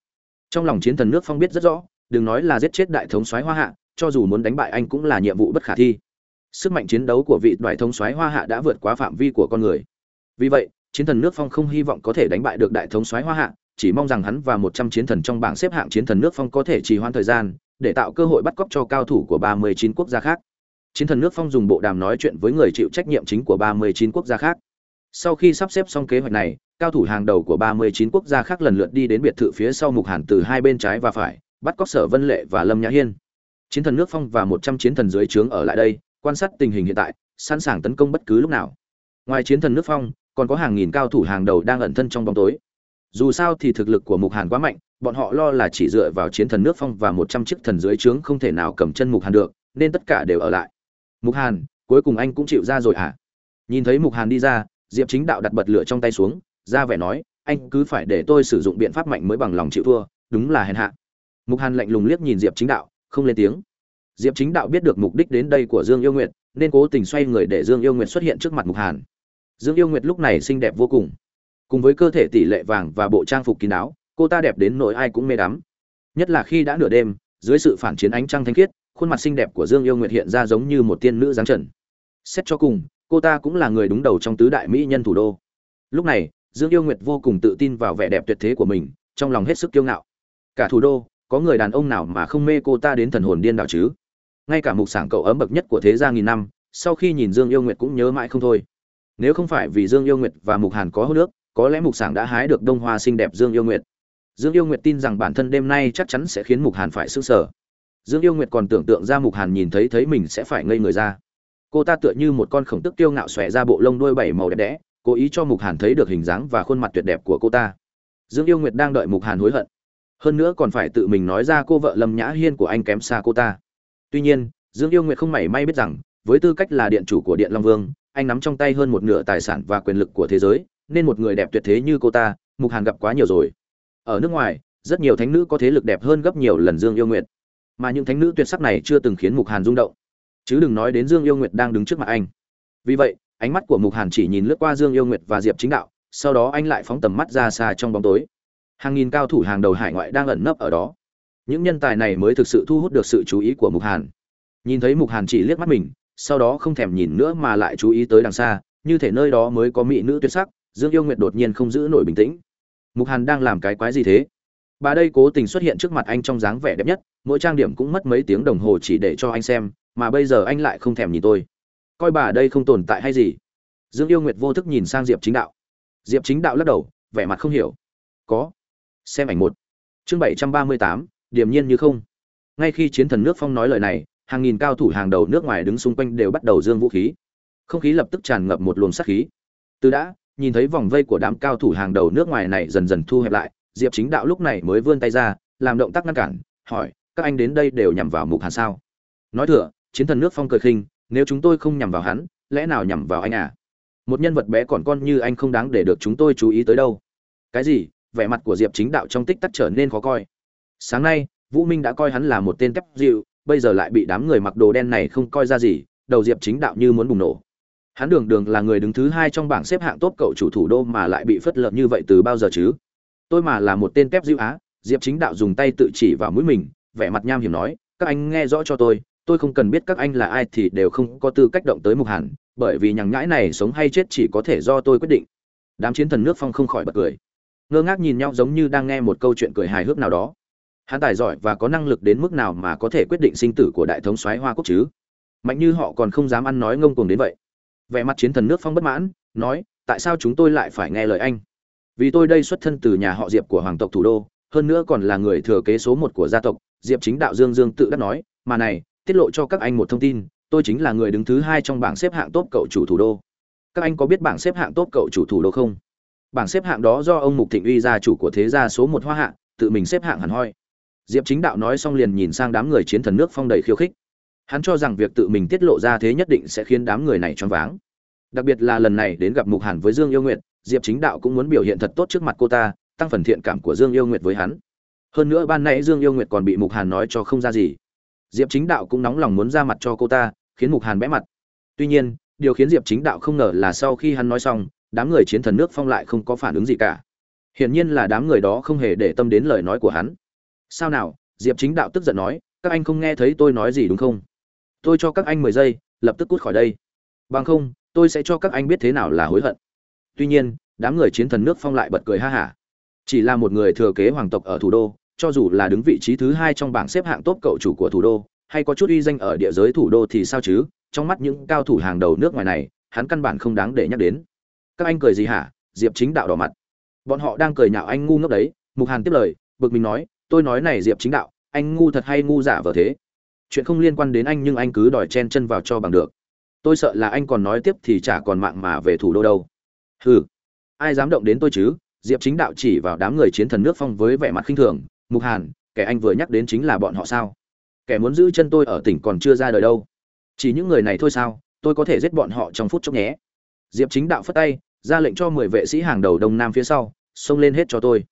trong lòng chiến thần nước phong biết rất rõ, đừng nói là giết chết đại thống soái hoa hạ, cho dù muốn đánh bại anh cũng là nhiệm vụ bất khả thi. Sức mạnh chiến đấu của vị đại thống soái hoa hạ đã vượt quá phạm vi của con người. Vì vậy, chiến thần nước phong không hy vọng có thể đánh bại được đại thống soái hoa hạ, chỉ mong rằng hắn và một trăm chiến thần trong bảng xếp hạng chiến thần nước phong có thể trì hoãn thời gian, để tạo cơ hội bắt cóc cho cao thủ của ba mươi chín quốc gia khác. Chiến thần nước phong dùng bộ đàm nói chuyện với người chịu trách nhiệm chính của ba mươi chín quốc gia khác. Sau khi sắp xếp xong kế hoạch này cao thủ hàng đầu của ba mươi chín quốc gia khác lần lượt đi đến biệt thự phía sau mục hàn từ hai bên trái và phải, bắt cóc sở vân lệ và lâm nhã hiên. Chiến thần nước phong và một trăm chiến thần dưới trướng ở lại đây, quan sát tình hình hiện tại, sẵn sàng tấn công bất cứ lúc nào. Ngoài chiến thần nước phong, còn có hàng nghìn cao thủ hàng đầu đang ẩn thân trong bóng tối. Dù sao thì thực lực của mục hàn quá mạnh, bọn họ lo là chỉ dựa vào chiến thần nước phong và một trăm chiếc thần dưới trướng không thể nào cầm chân mục hàn được, nên tất cả đều ở lại. Mục hàn, cuối cùng anh cũng chịu ra rồi hả? Nhìn thấy mục hàn đi ra, diệp chính đạo đặt bật lửa trong tay xuống ra vẻ nói, anh cứ phải để tôi sử dụng biện pháp mạnh mới bằng lòng chịu thua, đúng là hèn hạ. Mục hàn lạnh lùng liếc nhìn diệp chính đạo, không lên tiếng. Diệp chính đạo biết được mục đích đến đây của dương yêu nguyệt, nên cố tình xoay người để dương yêu nguyệt xuất hiện trước mặt mục hàn. Dương yêu nguyệt lúc này xinh đẹp vô cùng. Cùng với cơ thể tỷ lệ vàng và bộ trang phục kín đáo, cô ta đẹp đến nỗi ai cũng mê đắm. Nhất là khi đã nửa đêm, dưới sự phản chiến ánh trăng thanh khiết, khuôn mặt xinh đẹp của dương yêu nguyệt hiện ra giống như một tiên nữ giáng trần. Xét cho cùng, cô ta cũng là người đúng đầu trong tứ đại mỹ nhân thủ đô. Lúc này dương yêu nguyệt vô cùng tự tin vào vẻ đẹp tuyệt thế của mình, trong lòng hết sức kiêu ngạo. Cả thủ đô, có người đàn ông nào mà không mê cô ta đến thần hồn điên đảo chứ? Ngay cả mục sảng cậu ấm bậc nhất của thế gia nghìn năm, sau khi nhìn dương yêu nguyệt cũng nhớ mãi không thôi. Nếu không phải vì dương yêu nguyệt và mục hàn có hôn nước có lẽ mục sảng đã hái được đông hoa xinh đẹp dương yêu nguyệt. Dương yêu nguyệt tin rằng bản thân đêm nay chắc chắn sẽ khiến mục hàn phải sững sờ. Dương yêu nguyệt còn tưởng tượng ra mục hàn nhìn thấy thấy mình sẽ phải ngây người ra. Cô ta tựa như một con khổng tức tiêu ngạo xòe ra bộ lông đuôi bảy màu đẹp đẽ cố ý cho mục hàn thấy được hình dáng và khuôn mặt tuyệt đẹp của cô ta. Dương yêu nguyệt đang đợi mục hàn hối hận. Hơn nữa còn phải tự mình nói ra cô vợ lâm nhã hiên của anh kém xa cô ta. Tuy nhiên, dương yêu nguyệt không mảy may biết rằng, với tư cách là điện chủ của điện long vương, anh nắm trong tay hơn một nửa tài sản và quyền lực của thế giới, nên một người đẹp tuyệt thế như cô ta, mục hàn gặp quá nhiều rồi. Ở nước ngoài, rất nhiều thánh nữ có thế lực đẹp hơn gấp nhiều lần dương yêu nguyệt. Mà những thánh nữ tuyệt sắc này chưa từng khiến mục hàn rung động. Chứ đừng nói đến dương yêu nguyệt đang đứng trước mặt anh. Vì vậy ánh mắt của mục hàn chỉ nhìn lướt qua dương yêu nguyệt và diệp chính đạo, sau đó anh lại phóng tầm mắt ra xa trong bóng tối. Hàng nghìn cao thủ hàng đầu hải ngoại đang ẩn nấp ở đó. Những nhân tài này mới thực sự thu hút được sự chú ý của mục hàn. Nhìn thấy mục hàn chỉ liếc mắt mình, sau đó không thèm nhìn nữa mà lại chú ý tới đằng xa, như thể nơi đó mới có mỹ nữ tuyệt sắc, dương yêu nguyệt đột nhiên không giữ nổi bình tĩnh. Mục hàn đang làm cái quái gì thế? Bà đây cố tình xuất hiện trước mặt anh trong dáng vẻ đẹp nhất, mỗi trang điểm cũng mất mấy tiếng đồng hồ chỉ để cho anh xem, mà bây giờ anh lại không thèm nhìn tôi coi bà đây không tồn tại hay gì? Dương yêu nguyệt vô thức nhìn sang diệp chính đạo. Diệp chính đạo lắc đầu, vẻ mặt không hiểu. Có. Xem ảnh một. Chương bảy trăm ba mươi tám, điềm nhiên như không. Ngay khi chiến thần nước phong nói lời này, hàng nghìn cao thủ hàng đầu nước ngoài đứng xung quanh đều bắt đầu dương vũ khí. Không khí lập tức tràn ngập một luồng sát khí. Từ đã, nhìn thấy vòng vây của đám cao thủ hàng đầu nước ngoài này dần dần thu hẹp lại, diệp chính đạo lúc này mới vươn tay ra, làm động tác ngăn cản, hỏi, các anh đến đây đều nhằm vào mục hàn sao? Nói thừa, chiến thần nước phong cười khinh nếu chúng tôi không nhằm vào hắn, lẽ nào nhằm vào anh à? Một nhân vật bé còn con như anh không đáng để được chúng tôi chú ý tới đâu. Cái gì? Vẻ mặt của diệp chính đạo trong tích tắc trở nên khó coi. Sáng nay, vũ minh đã coi hắn là một tên tép dịu, bây giờ lại bị đám người mặc đồ đen này không coi ra gì, đầu diệp chính đạo như muốn bùng nổ. Hắn đường đường là người đứng thứ hai trong bảng xếp hạng tốt cậu chủ thủ đô mà lại bị phất lợn như vậy từ bao giờ chứ? Tôi mà là một tên tép dịu á, diệp chính đạo dùng tay tự chỉ vào mũi mình, vẻ mặt nham hiểm nói, các anh nghe rõ cho tôi tôi không cần biết các anh là ai thì đều không có tư cách động tới mục hàn, bởi vì nhằng nhãi này sống hay chết chỉ có thể do tôi quyết định. Đám chiến thần nước phong không khỏi bật cười. Ngơ ngác nhìn nhau giống như đang nghe một câu chuyện cười hài hước nào đó. Hắn tài giỏi và có năng lực đến mức nào mà có thể quyết định sinh tử của đại thống soái hoa quốc chứ? Mạnh như họ còn không dám ăn nói ngông cuồng đến vậy. Vẻ mặt chiến thần nước phong bất mãn, nói, tại sao chúng tôi lại phải nghe lời anh? Vì tôi đây xuất thân từ nhà họ diệp của hoàng tộc thủ đô, hơn nữa còn là người thừa kế số một của gia tộc. Diệp chính đạo dương dương tự đắc nói, mà này tiết lộ cho các anh một thông tin, tôi chính là người đứng thứ hai trong bảng xếp hạng tốt cậu chủ thủ đô. Các anh có biết bảng xếp hạng tốt cậu chủ thủ đô không? Bảng xếp hạng đó do ông mục thịnh uy gia chủ của thế gia số một hoa hạng tự mình xếp hạng hẳn hoi. Diệp chính đạo nói xong liền nhìn sang đám người chiến thần nước phong đầy khiêu khích. Hắn cho rằng việc tự mình tiết lộ ra thế nhất định sẽ khiến đám người này choáng váng. Đặc biệt là lần này đến gặp mục hàn với dương yêu nguyệt, diệp chính đạo cũng muốn biểu hiện thật tốt trước mặt cô ta, tăng phần thiện cảm của dương yêu nguyệt với hắn. Hơn nữa ban nãy dương yêu nguyệt còn bị mục hàn nói cho không ra gì diệp chính đạo cũng nóng lòng muốn ra mặt cho cô ta, khiến mục hàn bẽ mặt. Tuy nhiên, điều khiến diệp chính đạo không ngờ là sau khi hắn nói xong, đám người chiến thần nước phong lại không có phản ứng gì cả. Hiển nhiên là đám người đó không hề để tâm đến lời nói của hắn. Sao nào? Diệp chính đạo tức giận nói, các anh không nghe thấy tôi nói gì đúng không? Tôi cho các anh mười giây, lập tức cút khỏi đây. Bằng không, tôi sẽ cho các anh biết thế nào là hối hận. Tuy nhiên, đám người chiến thần nước phong lại bật cười ha hả. Chỉ là một người thừa kế hoàng tộc ở thủ đô cho dù là đứng vị trí thứ hai trong bảng xếp hạng tốt cậu chủ của thủ đô, hay có chút uy danh ở địa giới thủ đô thì sao chứ? Trong mắt những cao thủ hàng đầu nước ngoài này, hắn căn bản không đáng để nhắc đến. Các anh cười gì hả? Diệp chính đạo đỏ mặt. Bọn họ đang cười nhạo anh ngu ngốc đấy. Mục hàn tiếp lời, bực mình nói, tôi nói này diệp chính đạo, anh ngu thật hay ngu giả vờ thế? Chuyện không liên quan đến anh nhưng anh cứ đòi chen chân vào cho bằng được. Tôi sợ là anh còn nói tiếp thì chả còn mạng mà về thủ đô đâu. Hừ, ai dám động đến tôi chứ? Diệp chính đạo chỉ vào đám người chiến thần nước phong với vẻ mặt khinh thường mục hàn, kẻ anh vừa nhắc đến chính là bọn họ sao? Kẻ muốn giữ chân tôi ở tỉnh còn chưa ra đời đâu. Chỉ những người này thôi sao, tôi có thể giết bọn họ trong phút chốc nhé. Diệp chính đạo phất tay, ra lệnh cho mười vệ sĩ hàng đầu đông nam phía sau, xông lên hết cho tôi.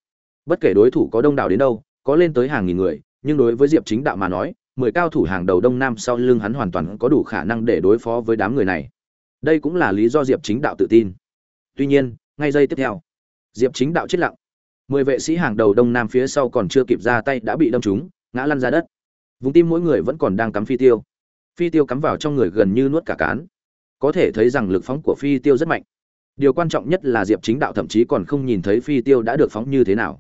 Bất kể đối thủ có đông đảo đến đâu, có lên tới hàng nghìn người, nhưng đối với diệp chính đạo mà nói, mười cao thủ hàng đầu đông nam sau lưng hắn hoàn toàn có đủ khả năng để đối phó với đám người này. Đây cũng là lý do diệp chính đạo tự tin. Tuy nhiên, ngay giây tiếp theo, diệp chính đạo chết lặng mười vệ sĩ hàng đầu đông nam phía sau còn chưa kịp ra tay đã bị đâm trúng, ngã lăn ra đất. Vùng tim mỗi người vẫn còn đang cắm phi tiêu. Phi tiêu cắm vào trong người gần như nuốt cả cán. Có thể thấy rằng lực phóng của phi tiêu rất mạnh. Điều quan trọng nhất là diệp chính đạo thậm chí còn không nhìn thấy phi tiêu đã được phóng như thế nào.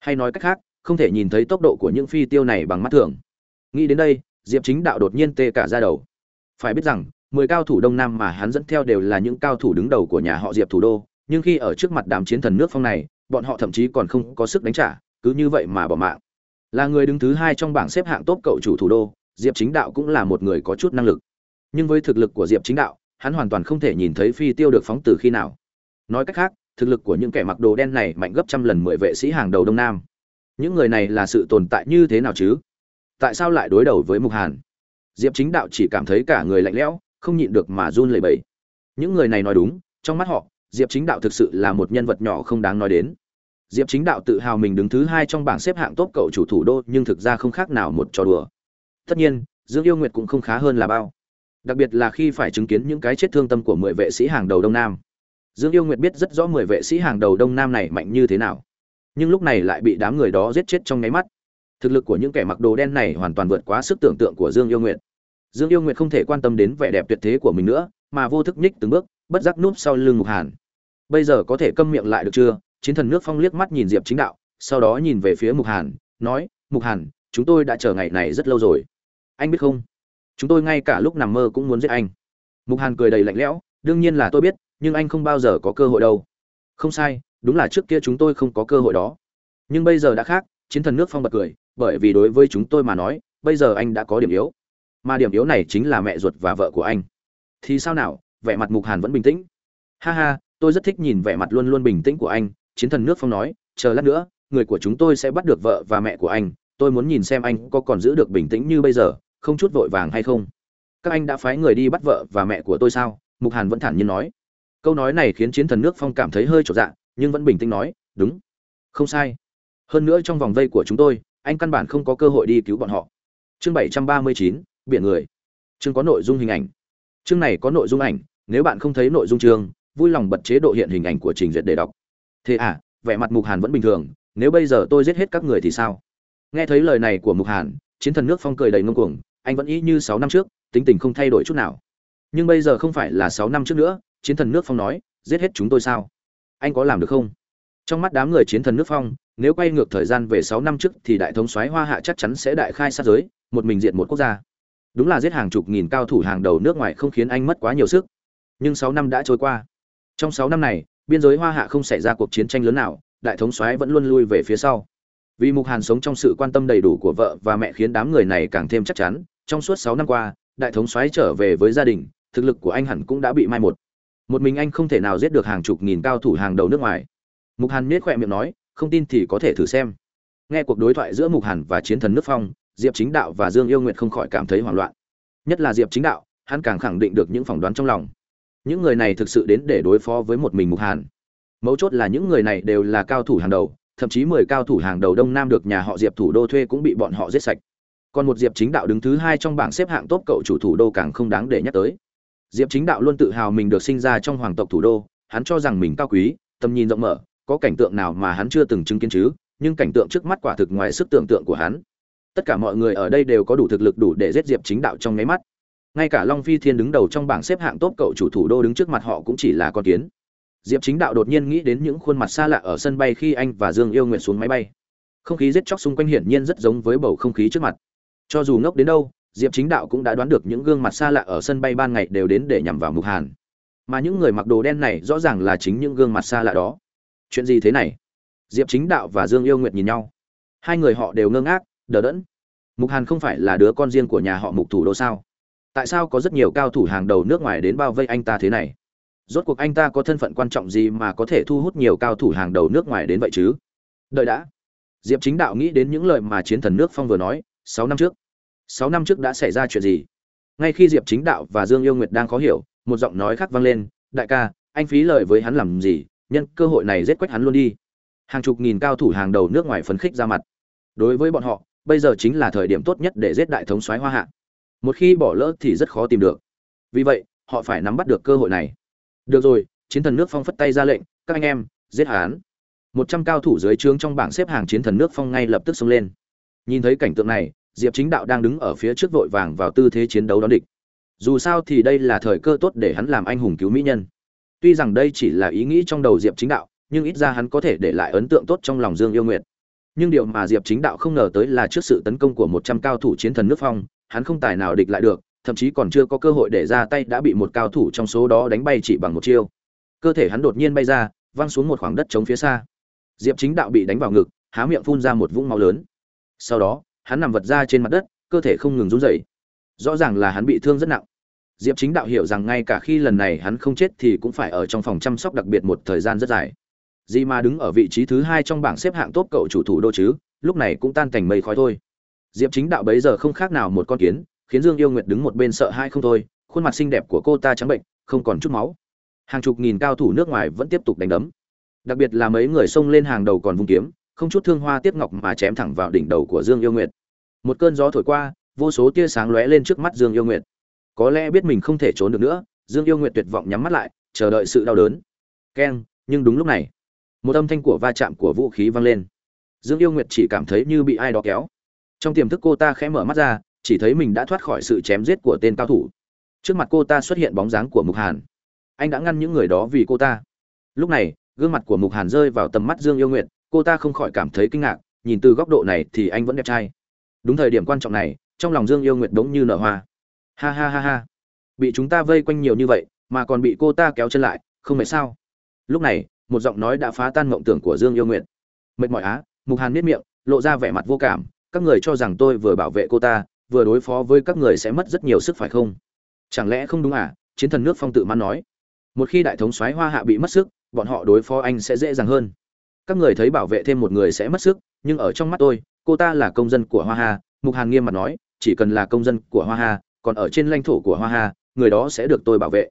Hay nói cách khác, không thể nhìn thấy tốc độ của những phi tiêu này bằng mắt thường. Nghĩ đến đây, diệp chính đạo đột nhiên tê cả ra đầu. Phải biết rằng, mười cao thủ đông nam mà hắn dẫn theo đều là những cao thủ đứng đầu của nhà họ diệp thủ đô, nhưng khi ở trước mặt đám chiến thần nước phong này bọn họ thậm chí còn không có sức đánh trả, cứ như vậy mà bỏ mạng. Là người đứng thứ hai trong bảng xếp hạng tốt cậu chủ thủ đô, diệp chính đạo cũng là một người có chút năng lực. Nhưng với thực lực của diệp chính đạo, hắn hoàn toàn không thể nhìn thấy phi tiêu được phóng từ khi nào. Nói cách khác, thực lực của những kẻ mặc đồ đen này mạnh gấp trăm lần mười vệ sĩ hàng đầu đông nam. Những người này là sự tồn tại như thế nào chứ? Tại sao lại đối đầu với mục hàn? Diệp chính đạo chỉ cảm thấy cả người lạnh lẽo, không nhịn được mà run lẩy bẩy. Những người này nói đúng, trong mắt họ diệp chính đạo thực sự là một nhân vật nhỏ không đáng nói đến. Diệp chính đạo tự hào mình đứng thứ hai trong bảng xếp hạng tốt cậu chủ thủ đô, nhưng thực ra không khác nào một trò đùa. Tất nhiên, dương yêu nguyệt cũng không khá hơn là bao. Đặc biệt là khi phải chứng kiến những cái chết thương tâm của mười vệ sĩ hàng đầu đông nam. Dương yêu nguyệt biết rất rõ mười vệ sĩ hàng đầu đông nam này mạnh như thế nào. Nhưng lúc này lại bị đám người đó giết chết trong nháy mắt. Thực lực của những kẻ mặc đồ đen này hoàn toàn vượt quá sức tưởng tượng của dương yêu nguyệt. Dương yêu nguyệt không thể quan tâm đến vẻ đẹp tuyệt thế của mình nữa, mà vô thức nhích từng bước bất giác núp sau lưng mục hàn. Bây giờ có thể câm miệng lại được chưa? Chiến thần nước phong liếc mắt nhìn diệp chính đạo, sau đó nhìn về phía mục hàn, nói mục hàn, chúng tôi đã chờ ngày này rất lâu rồi. Anh biết không? Chúng tôi ngay cả lúc nằm mơ cũng muốn giết anh. Mục hàn cười đầy lạnh lẽo, đương nhiên là tôi biết, nhưng anh không bao giờ có cơ hội đâu. Không sai, đúng là trước kia chúng tôi không có cơ hội đó. Nhưng bây giờ đã khác, chiến thần nước phong bật cười, bởi vì đối với chúng tôi mà nói, bây giờ anh đã có điểm yếu. Mà điểm yếu này chính là mẹ ruột và vợ của anh. Thì sao nào? Vẻ mặt mục hàn vẫn bình tĩnh. Ha ha, tôi rất thích nhìn vẻ mặt luôn luôn bình tĩnh của anh, chiến thần nước phong nói. Chờ lát nữa, người của chúng tôi sẽ bắt được vợ và mẹ của anh. Tôi muốn nhìn xem anh có còn giữ được bình tĩnh như bây giờ, không chút vội vàng hay không. Các anh đã phái người đi bắt vợ và mẹ của tôi sao? Mục hàn vẫn thản nhiên nói. Câu nói này khiến chiến thần nước phong cảm thấy hơi trột dạ nhưng vẫn bình tĩnh nói. Đúng. Không sai. Hơn nữa trong vòng vây của chúng tôi, anh căn bản không có cơ hội đi cứu bọn họ. Chương bảy trăm ba mươi chín, biển người. Chương có nội dung hình ảnh. Chương này có nội dung ảnh nếu bạn không thấy nội dung chương, vui lòng bật chế độ hiện hình ảnh của trình duyệt để đọc. Thế à vẻ mặt mục hàn vẫn bình thường, nếu bây giờ tôi giết hết các người thì sao? Nghe thấy lời này của mục hàn, chiến thần nước phong cười đầy ngông cuồng, anh vẫn ý như sáu năm trước, tính tình không thay đổi chút nào. Nhưng bây giờ không phải là sáu năm trước nữa, chiến thần nước phong nói, giết hết chúng tôi sao? Anh có làm được không? Trong mắt đám người chiến thần nước phong, nếu quay ngược thời gian về sáu năm trước thì đại thống soái hoa hạ chắc chắn sẽ đại khai sát giới, một mình diện một quốc gia. Đúng là giết hàng chục nghìn cao thủ hàng đầu nước ngoài không khiến anh mất quá nhiều sức nhưng sáu năm đã trôi qua. Trong sáu năm này, biên giới hoa hạ không xảy ra cuộc chiến tranh lớn nào, đại thống soái vẫn luôn lui về phía sau. Vì mục hàn sống trong sự quan tâm đầy đủ của vợ và mẹ khiến đám người này càng thêm chắc chắn, trong suốt sáu năm qua, đại thống soái trở về với gia đình, thực lực của anh hẳn cũng đã bị mai một. Một mình anh không thể nào giết được hàng chục nghìn cao thủ hàng đầu nước ngoài. Mục hàn miết khỏe miệng nói, không tin thì có thể thử xem. Nghe cuộc đối thoại giữa mục hàn và chiến thần nước phong, diệp chính đạo và dương yêu nguyệt không khỏi cảm thấy hoảng loạn. Nhất là diệp chính đạo, hắn càng khẳng định được những phỏng đoán trong lòng những người này thực sự đến để đối phó với một mình mục hàn. Mấu chốt là những người này đều là cao thủ hàng đầu, thậm chí mười cao thủ hàng đầu đông nam được nhà họ diệp thủ đô thuê cũng bị bọn họ giết sạch. Còn một diệp chính đạo đứng thứ hai trong bảng xếp hạng tốt cậu chủ thủ đô càng không đáng để nhắc tới. Diệp chính đạo luôn tự hào mình được sinh ra trong hoàng tộc thủ đô, hắn cho rằng mình cao quý, tầm nhìn rộng mở, có cảnh tượng nào mà hắn chưa từng chứng kiến chứ, nhưng cảnh tượng trước mắt quả thực ngoài sức tưởng tượng của hắn. Tất cả mọi người ở đây đều có đủ thực lực đủ để giết diệp chính đạo trong nháy mắt ngay cả long phi thiên đứng đầu trong bảng xếp hạng tốt cậu chủ thủ đô đứng trước mặt họ cũng chỉ là con kiến. Diệp chính đạo đột nhiên nghĩ đến những khuôn mặt xa lạ ở sân bay khi anh và dương yêu nguyện xuống máy bay. Không khí giết chóc xung quanh hiển nhiên rất giống với bầu không khí trước mặt. Cho dù ngốc đến đâu, diệp chính đạo cũng đã đoán được những gương mặt xa lạ ở sân bay ban ngày đều đến để nhằm vào mục hàn. Mà những người mặc đồ đen này rõ ràng là chính những gương mặt xa lạ đó. Chuyện gì thế này? Diệp chính đạo và dương yêu nguyệt nhìn nhau. Hai người họ đều ngơ ngác, đờ đẫn. Mục hàn không phải là đứa con riêng của nhà họ mục thủ đô sao? Tại sao có rất nhiều cao thủ hàng đầu nước ngoài đến bao vây anh ta thế này? Rốt cuộc anh ta có thân phận quan trọng gì mà có thể thu hút nhiều cao thủ hàng đầu nước ngoài đến vậy chứ? Đợi đã. Diệp chính đạo nghĩ đến những lời mà chiến thần nước phong vừa nói, sáu năm trước. Sáu năm trước đã xảy ra chuyện gì? Ngay khi diệp chính đạo và dương yêu nguyệt đang khó hiểu, một giọng nói khác vang lên, đại ca, anh phí lời với hắn làm gì? Nhân cơ hội này giết quách hắn luôn đi. Hàng chục nghìn cao thủ hàng đầu nước ngoài phấn khích ra mặt. Đối với bọn họ, bây giờ chính là thời điểm tốt nhất để giết đại thống soái hoa hạ một khi bỏ lỡ thì rất khó tìm được. Vì vậy, họ phải nắm bắt được cơ hội này. Được rồi, chiến thần nước phong phất tay ra lệnh, các anh em, giết hắn một trăm cao thủ dưới trướng trong bảng xếp hàng chiến thần nước phong ngay lập tức xông lên. Nhìn thấy cảnh tượng này, diệp chính đạo đang đứng ở phía trước vội vàng vào tư thế chiến đấu đón địch. Dù sao thì đây là thời cơ tốt để hắn làm anh hùng cứu mỹ nhân. Tuy rằng đây chỉ là ý nghĩ trong đầu diệp chính đạo, nhưng ít ra hắn có thể để lại ấn tượng tốt trong lòng dương yêu nguyệt. Nhưng điều mà diệp chính đạo không ngờ tới là trước sự tấn công của một trăm cao thủ chiến thần nước phong hắn không tài nào địch lại được, thậm chí còn chưa có cơ hội để ra tay đã bị một cao thủ trong số đó đánh bay chỉ bằng một chiêu. Cơ thể hắn đột nhiên bay ra, văng xuống một khoảng đất trống phía xa. Diệp chính đạo bị đánh vào ngực, há miệng phun ra một vũng máu lớn. Sau đó, hắn nằm vật ra trên mặt đất, cơ thể không ngừng run rẩy. Rõ ràng là hắn bị thương rất nặng. Diệp chính đạo hiểu rằng ngay cả khi lần này hắn không chết thì cũng phải ở trong phòng chăm sóc đặc biệt một thời gian rất dài. Di Ma đứng ở vị trí thứ hai trong bảng xếp hạng tốt cậu chủ thủ đô chứ, lúc này cũng tan thành mây khói thôi diệp chính đạo bấy giờ không khác nào một con kiến, khiến dương yêu nguyệt đứng một bên sợ hai không thôi, khuôn mặt xinh đẹp của cô ta trắng bệnh, không còn chút máu. Hàng chục nghìn cao thủ nước ngoài vẫn tiếp tục đánh đấm. Đặc biệt là mấy người xông lên hàng đầu còn vung kiếm, không chút thương hoa tiếp ngọc mà chém thẳng vào đỉnh đầu của dương yêu nguyệt. Một cơn gió thổi qua, vô số tia sáng lóe lên trước mắt dương yêu nguyệt. Có lẽ biết mình không thể trốn được nữa, dương yêu nguyệt tuyệt vọng nhắm mắt lại, chờ đợi sự đau đớn. Keng, nhưng đúng lúc này, một âm thanh của va chạm của vũ khí vang lên. Dương yêu nguyệt chỉ cảm thấy như bị ai đó kéo trong tiềm thức cô ta khẽ mở mắt ra, chỉ thấy mình đã thoát khỏi sự chém giết của tên cao thủ. Trước mặt cô ta xuất hiện bóng dáng của mục hàn. Anh đã ngăn những người đó vì cô ta. Lúc này, gương mặt của mục hàn rơi vào tầm mắt dương yêu nguyệt, cô ta không khỏi cảm thấy kinh ngạc, nhìn từ góc độ này thì anh vẫn đẹp trai. Đúng thời điểm quan trọng này, trong lòng dương yêu nguyệt đống như nở hoa. Ha ha ha ha. Bị chúng ta vây quanh nhiều như vậy, mà còn bị cô ta kéo chân lại, không mệt sao? Lúc này, một giọng nói đã phá tan mộng tưởng của dương yêu nguyệt. Mệt mỏi á, mục hàn miết miệng, lộ ra vẻ mặt vô cảm các người cho rằng tôi vừa bảo vệ cô ta, vừa đối phó với các người sẽ mất rất nhiều sức phải không? Chẳng lẽ không đúng à? Chiến thần nước phong tự mãn nói. Một khi đại thống soái hoa hạ bị mất sức, bọn họ đối phó anh sẽ dễ dàng hơn. Các người thấy bảo vệ thêm một người sẽ mất sức, nhưng ở trong mắt tôi, cô ta là công dân của hoa hà mục hàn nghiêm mặt nói, chỉ cần là công dân của hoa hà còn ở trên lãnh thổ của hoa hà người đó sẽ được tôi bảo vệ.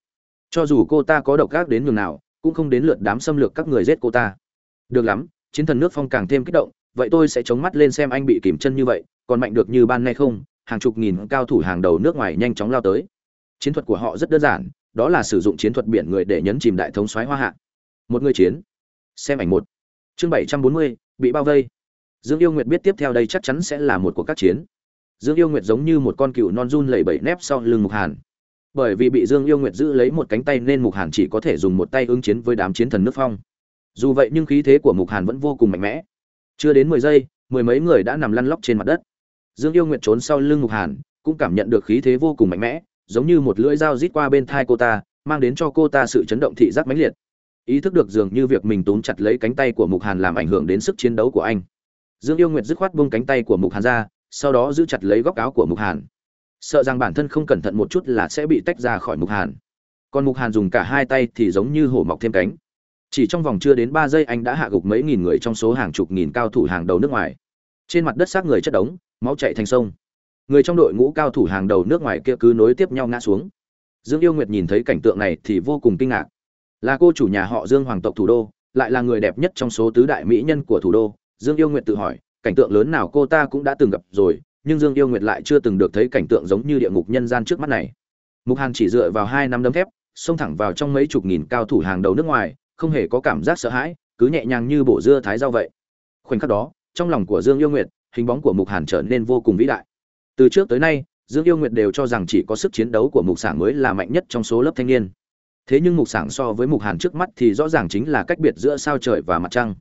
Cho dù cô ta có độc ác đến nhường nào, cũng không đến lượt đám xâm lược các người giết cô ta. Được lắm, chiến thần nước phong càng thêm kích động vậy tôi sẽ chống mắt lên xem anh bị kìm chân như vậy, còn mạnh được như ban nay không? Hàng chục nghìn cao thủ hàng đầu nước ngoài nhanh chóng lao tới. Chiến thuật của họ rất đơn giản, đó là sử dụng chiến thuật biển người để nhấn chìm đại thống soái hoa hạ. Một người chiến. Xem ảnh một. Chương bảy trăm bốn mươi, bị bao vây. Dương yêu nguyệt biết tiếp theo đây chắc chắn sẽ là một cuộc các chiến. Dương yêu nguyệt giống như một con cừu non run lẩy bẩy nép sau lưng mục hàn. Bởi vì bị dương yêu nguyệt giữ lấy một cánh tay nên mục hàn chỉ có thể dùng một tay ứng chiến với đám chiến thần nước phong. Dù vậy nhưng khí thế của mục hàn vẫn vô cùng mạnh mẽ chưa đến mười giây, mười mấy người đã nằm lăn lóc trên mặt đất. Dương yêu nguyệt trốn sau lưng mục hàn, cũng cảm nhận được khí thế vô cùng mạnh mẽ, giống như một lưỡi dao rít qua bên thai cô ta, mang đến cho cô ta sự chấn động thị giác mãnh liệt. Ý thức được dường như việc mình túm chặt lấy cánh tay của mục hàn làm ảnh hưởng đến sức chiến đấu của anh. Dương yêu nguyệt dứt khoát buông cánh tay của mục hàn ra, sau đó giữ chặt lấy góc áo của mục hàn. Sợ rằng bản thân không cẩn thận một chút là sẽ bị tách ra khỏi mục hàn. Còn mục hàn dùng cả hai tay thì giống như hổ mọc thêm cánh chỉ trong vòng chưa đến ba giây anh đã hạ gục mấy nghìn người trong số hàng chục nghìn cao thủ hàng đầu nước ngoài. Trên mặt đất xác người chất đống, máu chạy thành sông. Người trong đội ngũ cao thủ hàng đầu nước ngoài kia cứ nối tiếp nhau ngã xuống. Dương yêu nguyệt nhìn thấy cảnh tượng này thì vô cùng kinh ngạc. Là cô chủ nhà họ dương hoàng tộc thủ đô, lại là người đẹp nhất trong số tứ đại mỹ nhân của thủ đô. Dương yêu nguyệt tự hỏi, cảnh tượng lớn nào cô ta cũng đã từng gặp rồi, nhưng dương yêu nguyệt lại chưa từng được thấy cảnh tượng giống như địa ngục nhân gian trước mắt này. Mục hàn chỉ dựa vào hai năm đấm thép, xông thẳng vào trong mấy chục nghìn cao thủ hàng đầu nước ngoài không hề có cảm giác sợ hãi, cứ nhẹ nhàng như bổ dưa thái rau vậy. Khoảnh khắc đó, trong lòng của dương yêu nguyệt, hình bóng của mục hàn trở nên vô cùng vĩ đại. Từ trước tới nay, dương yêu nguyệt đều cho rằng chỉ có sức chiến đấu của mục sảng mới là mạnh nhất trong số lớp thanh niên. Thế nhưng mục sảng so với mục hàn trước mắt thì rõ ràng chính là cách biệt giữa sao trời và mặt trăng.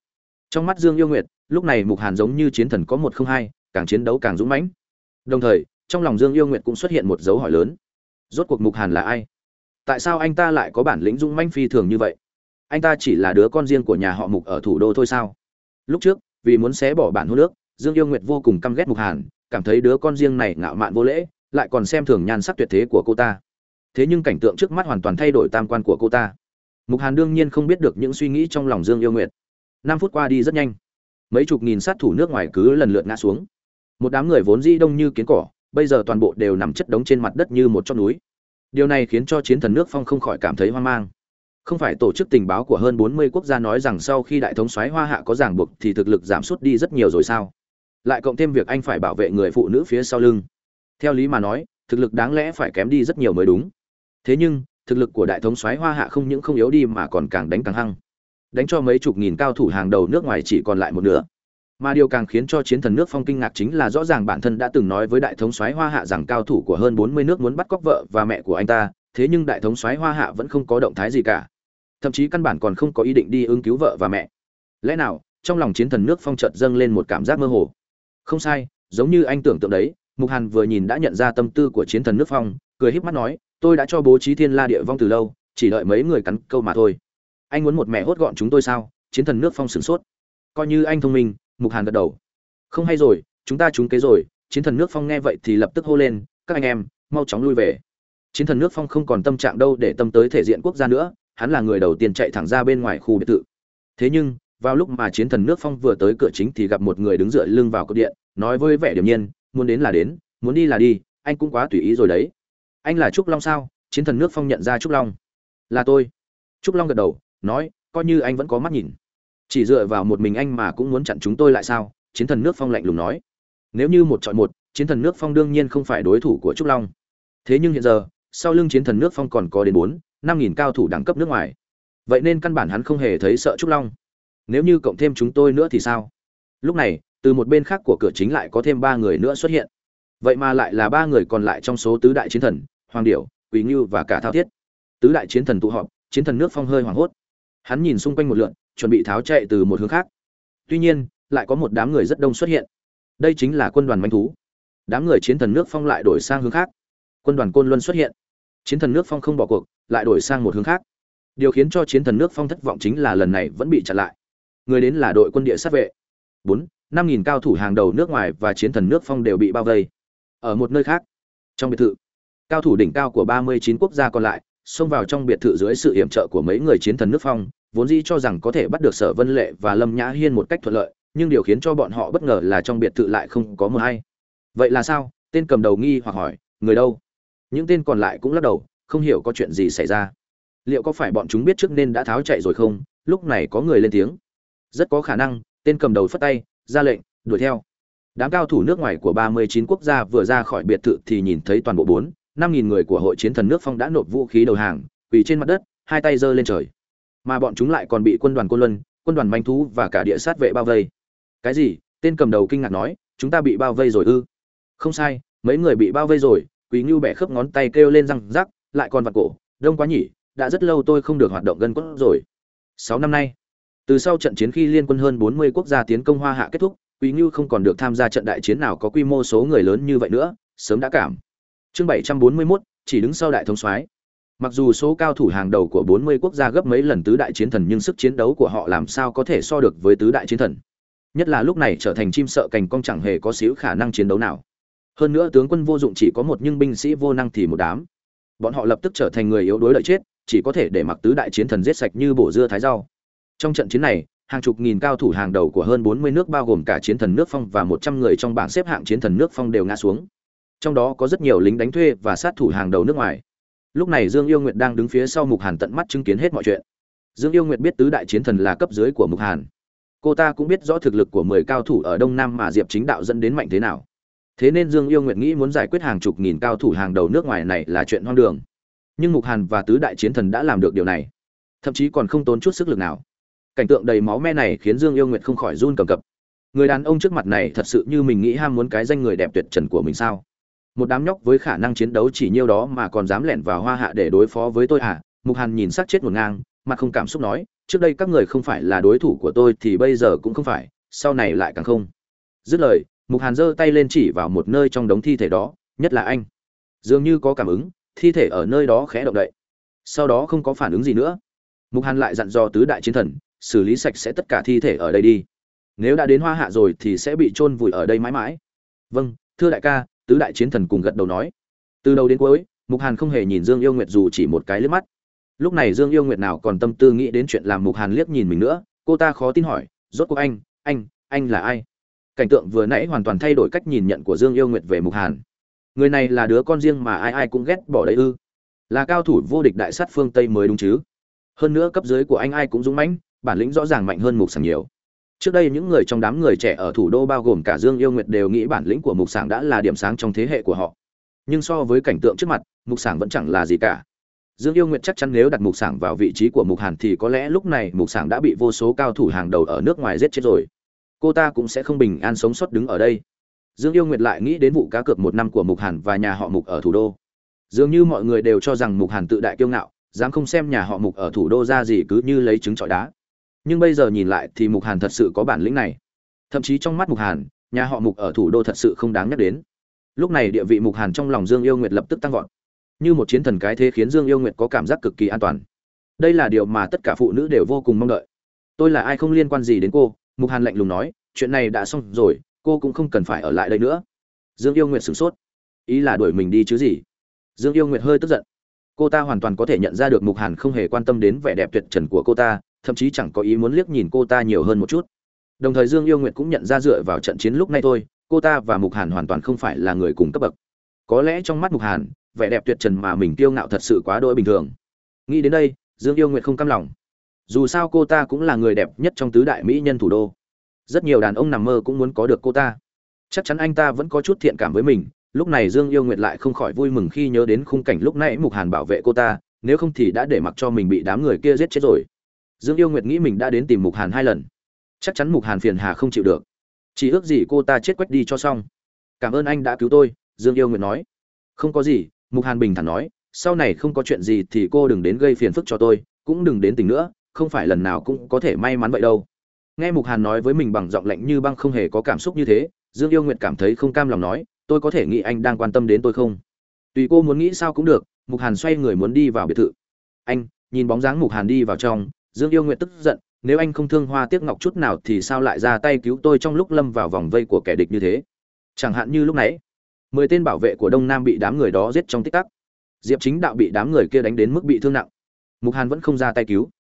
Trong mắt dương yêu nguyệt, lúc này mục hàn giống như chiến thần có một không hai, càng chiến đấu càng dũng mãnh. Đồng thời, trong lòng dương yêu nguyệt cũng xuất hiện một dấu hỏi lớn. Rốt cuộc mục hàn là ai? Tại sao anh ta lại có bản lĩnh dũng mãnh phi thường như vậy? Anh ta chỉ là đứa con riêng của nhà họ mục ở thủ đô thôi sao? Lúc trước, vì muốn xé bỏ bản hô nước dương yêu nguyệt vô cùng căm ghét mục hàn, cảm thấy đứa con riêng này ngạo mạn vô lễ, lại còn xem thường nhan sắc tuyệt thế của cô ta. Thế nhưng cảnh tượng trước mắt hoàn toàn thay đổi tam quan của cô ta. Mục hàn đương nhiên không biết được những suy nghĩ trong lòng dương yêu nguyệt. Năm phút qua đi rất nhanh. Mấy chục nghìn sát thủ nước ngoài cứ lần lượt ngã xuống. Một đám người vốn di đông như kiến cỏ, bây giờ toàn bộ đều nằm chất đống trên mặt đất như một chót núi. Điều này khiến cho chiến thần nước phong không khỏi cảm thấy hoang mang không phải tổ chức tình báo của hơn 40 quốc gia nói rằng sau khi đại thống soái hoa hạ có ràng buộc thì thực lực giảm sút đi rất nhiều rồi sao? Lại cộng thêm việc anh phải bảo vệ người phụ nữ phía sau lưng. Theo lý mà nói, thực lực đáng lẽ phải kém đi rất nhiều mới đúng. Thế nhưng, thực lực của đại thống soái hoa hạ không những không yếu đi mà còn càng đánh càng hăng. Đánh cho mấy chục nghìn cao thủ hàng đầu nước ngoài chỉ còn lại một nửa. Mà điều càng khiến cho chiến thần nước phong kinh ngạc chính là rõ ràng bản thân đã từng nói với đại thống soái hoa hạ rằng cao thủ của hơn bốn mươi nước muốn bắt cóc vợ và mẹ của anh ta, thế nhưng đại thống soái hoa hạ vẫn không có động thái gì cả thậm chí căn bản còn không có ý định đi ứng cứu vợ và mẹ. Lẽ nào, trong lòng chiến thần nước phong chợt dâng lên một cảm giác mơ hồ? Không sai, giống như anh tưởng tượng đấy, mục hàn vừa nhìn đã nhận ra tâm tư của chiến thần nước phong, cười híp mắt nói, tôi đã cho bố trí thiên la địa vong từ lâu, chỉ đợi mấy người cắn câu mà thôi. Anh muốn một mẹ hốt gọn chúng tôi sao? Chiến thần nước phong sửng sốt. Coi như anh thông minh, mục hàn gật đầu. Không hay rồi, chúng ta trúng kế rồi. Chiến thần nước phong nghe vậy thì lập tức hô lên, các anh em, mau chóng lui về. Chiến thần nước phong không còn tâm trạng đâu để tâm tới thể diện quốc gia nữa hắn là người đầu tiên chạy thẳng ra bên ngoài khu biệt thự. Thế nhưng, vào lúc mà chiến thần nước phong vừa tới cửa chính thì gặp một người đứng dựa lưng vào cột điện, nói với vẻ điềm nhiên, muốn đến là đến, muốn đi là đi, anh cũng quá tùy ý rồi đấy. Anh là trúc long sao? Chiến thần nước phong nhận ra trúc long. Là tôi. Trúc long gật đầu, nói, coi như anh vẫn có mắt nhìn. Chỉ dựa vào một mình anh mà cũng muốn chặn chúng tôi lại sao? Chiến thần nước phong lạnh lùng nói. Nếu như một chọn một, chiến thần nước phong đương nhiên không phải đối thủ của trúc long. Thế nhưng hiện giờ, sau lưng chiến thần nước phong còn có đến bốn năm nghìn cao thủ đẳng cấp nước ngoài. Vậy nên căn bản hắn không hề thấy sợ trúc long. Nếu như cộng thêm chúng tôi nữa thì sao? Lúc này, từ một bên khác của cửa chính lại có thêm ba người nữa xuất hiện. Vậy mà lại là ba người còn lại trong số tứ đại chiến thần, hoàng điểu, quỳ ngưu và cả thao thiết. Tứ đại chiến thần tụ họp, chiến thần nước phong hơi hoảng hốt. Hắn nhìn xung quanh một lượn, chuẩn bị tháo chạy từ một hướng khác. Tuy nhiên, lại có một đám người rất đông xuất hiện. Đây chính là quân đoàn manh thú. Đám người chiến thần nước phong lại đổi sang hướng khác. Quân đoàn côn luân xuất hiện chiến thần nước phong không bỏ cuộc, lại đổi sang một hướng khác. Điều khiến cho chiến thần nước phong thất vọng chính là lần này vẫn bị chặn lại. Người đến là đội quân địa sát vệ. Bốn, năm nghìn cao thủ hàng đầu nước ngoài và chiến thần nước phong đều bị bao vây. Ở một nơi khác, trong biệt thự, cao thủ đỉnh cao của ba mươi chín quốc gia còn lại, xông vào trong biệt thự dưới sự hiểm trợ của mấy người chiến thần nước phong, vốn dĩ cho rằng có thể bắt được sở vân lệ và lâm nhã hiên một cách thuận lợi, nhưng điều khiến cho bọn họ bất ngờ là trong biệt thự lại không có mờ hay. Vậy là sao? Tên cầm đầu nghi hoặc hỏi, người đâu? Những tên còn lại cũng lắc đầu, không hiểu có chuyện gì xảy ra. Liệu có phải bọn chúng biết trước nên đã tháo chạy rồi không? Lúc này có người lên tiếng. Rất có khả năng, tên cầm đầu phất tay, ra lệnh, đuổi theo. Đám cao thủ nước ngoài của 39 quốc gia vừa ra khỏi biệt thự thì nhìn thấy toàn bộ bốn, năm nghìn người của hội chiến thần nước phong đã nộp vũ khí đầu hàng, quỳ trên mặt đất, hai tay giơ lên trời. Mà bọn chúng lại còn bị quân đoàn côn luân, quân đoàn manh thú và cả địa sát vệ bao vây. Cái gì? Tên cầm đầu kinh ngạc nói, chúng ta bị bao vây rồi ư? Không sai, mấy người bị bao vây rồi quý ngưu bẻ khớp ngón tay kêu lên răng rắc lại còn vặt cổ đông quá nhỉ đã rất lâu tôi không được hoạt động gân cốt rồi. Sáu năm nay từ sau trận chiến khi liên quân hơn bốn mươi quốc gia tiến công hoa hạ kết thúc quý ngưu không còn được tham gia trận đại chiến nào có quy mô số người lớn như vậy nữa sớm đã cảm. Chương bảy trăm bốn mươi 741, chỉ đứng sau đại thống soái. Mặc dù số cao thủ hàng đầu của bốn mươi quốc gia gấp mấy lần tứ đại chiến thần nhưng sức chiến đấu của họ làm sao có thể so được với tứ đại chiến thần. Nhất là lúc này trở thành chim sợ cành cong chẳng hề có xíu khả năng chiến đấu nào hơn nữa tướng quân vô dụng chỉ có một nhưng binh sĩ vô năng thì một đám. Bọn họ lập tức trở thành người yếu đuối lợi chết, chỉ có thể để mặc tứ đại chiến thần giết sạch như bổ dưa thái rau. Trong trận chiến này, hàng chục nghìn cao thủ hàng đầu của hơn bốn mươi nước bao gồm cả chiến thần nước phong và một trăm người trong bảng xếp hạng chiến thần nước phong đều ngã xuống. Trong đó có rất nhiều lính đánh thuê và sát thủ hàng đầu nước ngoài. Lúc này dương yêu nguyệt đang đứng phía sau mục hàn tận mắt chứng kiến hết mọi chuyện. Dương yêu nguyệt biết tứ đại chiến thần là cấp dưới của mục hàn. Cô ta cũng biết rõ thực lực của mười cao thủ ở đông nam mà diệp chính đạo dẫn đến mạnh thế nào thế nên dương yêu nguyệt nghĩ muốn giải quyết hàng chục nghìn cao thủ hàng đầu nước ngoài này là chuyện hoang đường. Nhưng mục hàn và tứ đại chiến thần đã làm được điều này. Thậm chí còn không tốn chút sức lực nào. Cảnh tượng đầy máu me này khiến dương yêu nguyệt không khỏi run cầm cập. Người đàn ông trước mặt này thật sự như mình nghĩ ham muốn cái danh người đẹp tuyệt trần của mình sao? Một đám nhóc với khả năng chiến đấu chỉ nhiêu đó mà còn dám lẻn vào hoa hạ để đối phó với tôi à? Mục hàn nhìn xác chết ngổn ngang, mặt không cảm xúc nói, trước đây các người không phải là đối thủ của tôi thì bây giờ cũng không phải, sau này lại càng không. Dứt lời mục hàn giơ tay lên chỉ vào một nơi trong đống thi thể đó, nhất là anh. Dường như có cảm ứng, thi thể ở nơi đó khẽ động đậy. Sau đó không có phản ứng gì nữa. Mục hàn lại dặn dò tứ đại chiến thần, xử lý sạch sẽ tất cả thi thể ở đây đi. Nếu đã đến hoa hạ rồi thì sẽ bị chôn vùi ở đây mãi mãi. Vâng thưa đại ca, tứ đại chiến thần cùng gật đầu nói. Từ đầu đến cuối, mục hàn không hề nhìn dương yêu nguyệt dù chỉ một cái liếc mắt. Lúc này dương yêu nguyệt nào còn tâm tư nghĩ đến chuyện làm mục hàn liếc nhìn mình nữa, cô ta khó tin hỏi, rốt cuộc anh anh anh là ai? Cảnh tượng vừa nãy hoàn toàn thay đổi cách nhìn nhận của dương yêu nguyệt về mục hàn. Người này là đứa con riêng mà ai ai cũng ghét bỏ đấy ư? Là cao thủ vô địch đại sát phương tây mới đúng chứ? Hơn nữa cấp dưới của anh ai cũng dũng mãnh, bản lĩnh rõ ràng mạnh hơn mục sảng nhiều. Trước đây những người trong đám người trẻ ở thủ đô bao gồm cả dương yêu nguyệt đều nghĩ bản lĩnh của mục sảng đã là điểm sáng trong thế hệ của họ. Nhưng so với cảnh tượng trước mặt, mục sảng vẫn chẳng là gì cả. Dương yêu nguyệt chắc chắn nếu đặt mục sảng vào vị trí của mục hàn thì có lẽ lúc này mục sảng đã bị vô số cao thủ hàng đầu ở nước ngoài giết chết rồi cô ta cũng sẽ không bình an sống sót đứng ở đây. Dương yêu nguyệt lại nghĩ đến vụ cá cược một năm của mục hàn và nhà họ mục ở thủ đô. Dường như mọi người đều cho rằng mục hàn tự đại kiêu ngạo, dám không xem nhà họ mục ở thủ đô ra gì cứ như lấy trứng trọi đá. Nhưng bây giờ nhìn lại thì mục hàn thật sự có bản lĩnh này. Thậm chí trong mắt mục hàn, nhà họ mục ở thủ đô thật sự không đáng nhắc đến. Lúc này địa vị mục hàn trong lòng dương yêu nguyệt lập tức tăng vọt. Như một chiến thần cái thế khiến dương yêu nguyệt có cảm giác cực kỳ an toàn. Đây là điều mà tất cả phụ nữ đều vô cùng mong đợi. Tôi là ai không liên quan gì đến cô? Mục hàn lạnh lùng nói, chuyện này đã xong rồi, cô cũng không cần phải ở lại đây nữa. Dương yêu nguyệt sửng sốt. Ý là đuổi mình đi chứ gì? Dương yêu nguyệt hơi tức giận. Cô ta hoàn toàn có thể nhận ra được mục hàn không hề quan tâm đến vẻ đẹp tuyệt trần của cô ta, thậm chí chẳng có ý muốn liếc nhìn cô ta nhiều hơn một chút. Đồng thời dương yêu nguyệt cũng nhận ra dựa vào trận chiến lúc này thôi, cô ta và mục hàn hoàn toàn không phải là người cùng cấp bậc. Có lẽ trong mắt mục hàn, vẻ đẹp tuyệt trần mà mình kiêu ngạo thật sự quá đỗi bình thường. Nghĩ đến đây, dương yêu nguyệt không cam lòng dù sao cô ta cũng là người đẹp nhất trong tứ đại mỹ nhân thủ đô. Rất nhiều đàn ông nằm mơ cũng muốn có được cô ta. Chắc chắn anh ta vẫn có chút thiện cảm với mình, lúc này dương yêu nguyệt lại không khỏi vui mừng khi nhớ đến khung cảnh lúc nãy mục hàn bảo vệ cô ta, nếu không thì đã để mặc cho mình bị đám người kia giết chết rồi. Dương yêu nguyệt nghĩ mình đã đến tìm mục hàn hai lần. Chắc chắn mục hàn phiền hà không chịu được. Chỉ ước gì cô ta chết quách đi cho xong. Cảm ơn anh đã cứu tôi, dương yêu nguyệt nói. Không có gì, mục hàn bình thản nói. Sau này không có chuyện gì thì cô đừng đến gây phiền phức cho tôi, cũng đừng đến tình nữa không phải lần nào cũng có thể may mắn vậy đâu. Nghe mục hàn nói với mình bằng giọng lạnh như băng không hề có cảm xúc như thế, dương yêu nguyệt cảm thấy không cam lòng nói, tôi có thể nghĩ anh đang quan tâm đến tôi không? Tùy cô muốn nghĩ sao cũng được. Mục hàn xoay người muốn đi vào biệt thự. Anh, nhìn bóng dáng mục hàn đi vào trong, dương yêu nguyệt tức giận, nếu anh không thương hoa tiếc ngọc chút nào thì sao lại ra tay cứu tôi trong lúc lâm vào vòng vây của kẻ địch như thế? Chẳng hạn như lúc nãy, mười tên bảo vệ của đông nam bị đám người đó giết trong tích tắc. Diệp chính đạo bị đám người kia đánh đến mức bị thương nặng. Mục hàn vẫn không ra tay cứu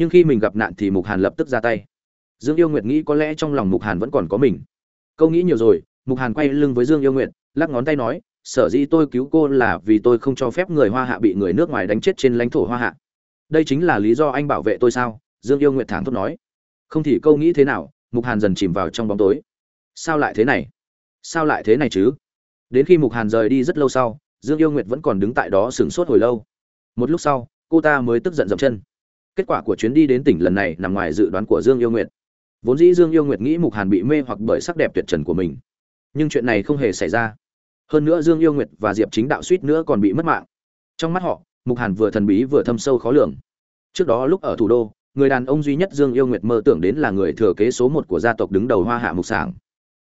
nhưng khi mình gặp nạn thì mục hàn lập tức ra tay. Dương yêu nguyệt nghĩ có lẽ trong lòng mục hàn vẫn còn có mình. Câu nghĩ nhiều rồi, mục hàn quay lưng với dương yêu nguyệt, lắc ngón tay nói, sở dĩ tôi cứu cô là vì tôi không cho phép người hoa hạ bị người nước ngoài đánh chết trên lãnh thổ hoa hạ. Đây chính là lý do anh bảo vệ tôi sao? Dương yêu nguyệt thẳng thốt nói. Không thì câu nghĩ thế nào? Mục hàn dần chìm vào trong bóng tối. Sao lại thế này? Sao lại thế này chứ? Đến khi mục hàn rời đi rất lâu sau, dương yêu nguyệt vẫn còn đứng tại đó sửng sốt hồi lâu. Một lúc sau, cô ta mới tức giận dậm chân kết quả của chuyến đi đến tỉnh lần này nằm ngoài dự đoán của dương yêu nguyệt. Vốn dĩ dương yêu nguyệt nghĩ mục hàn bị mê hoặc bởi sắc đẹp tuyệt trần của mình. Nhưng chuyện này không hề xảy ra. Hơn nữa dương yêu nguyệt và diệp chính đạo suýt nữa còn bị mất mạng. Trong mắt họ, mục hàn vừa thần bí vừa thâm sâu khó lường. Trước đó lúc ở thủ đô, người đàn ông duy nhất dương yêu nguyệt mơ tưởng đến là người thừa kế số một của gia tộc đứng đầu hoa hạ mục sảng.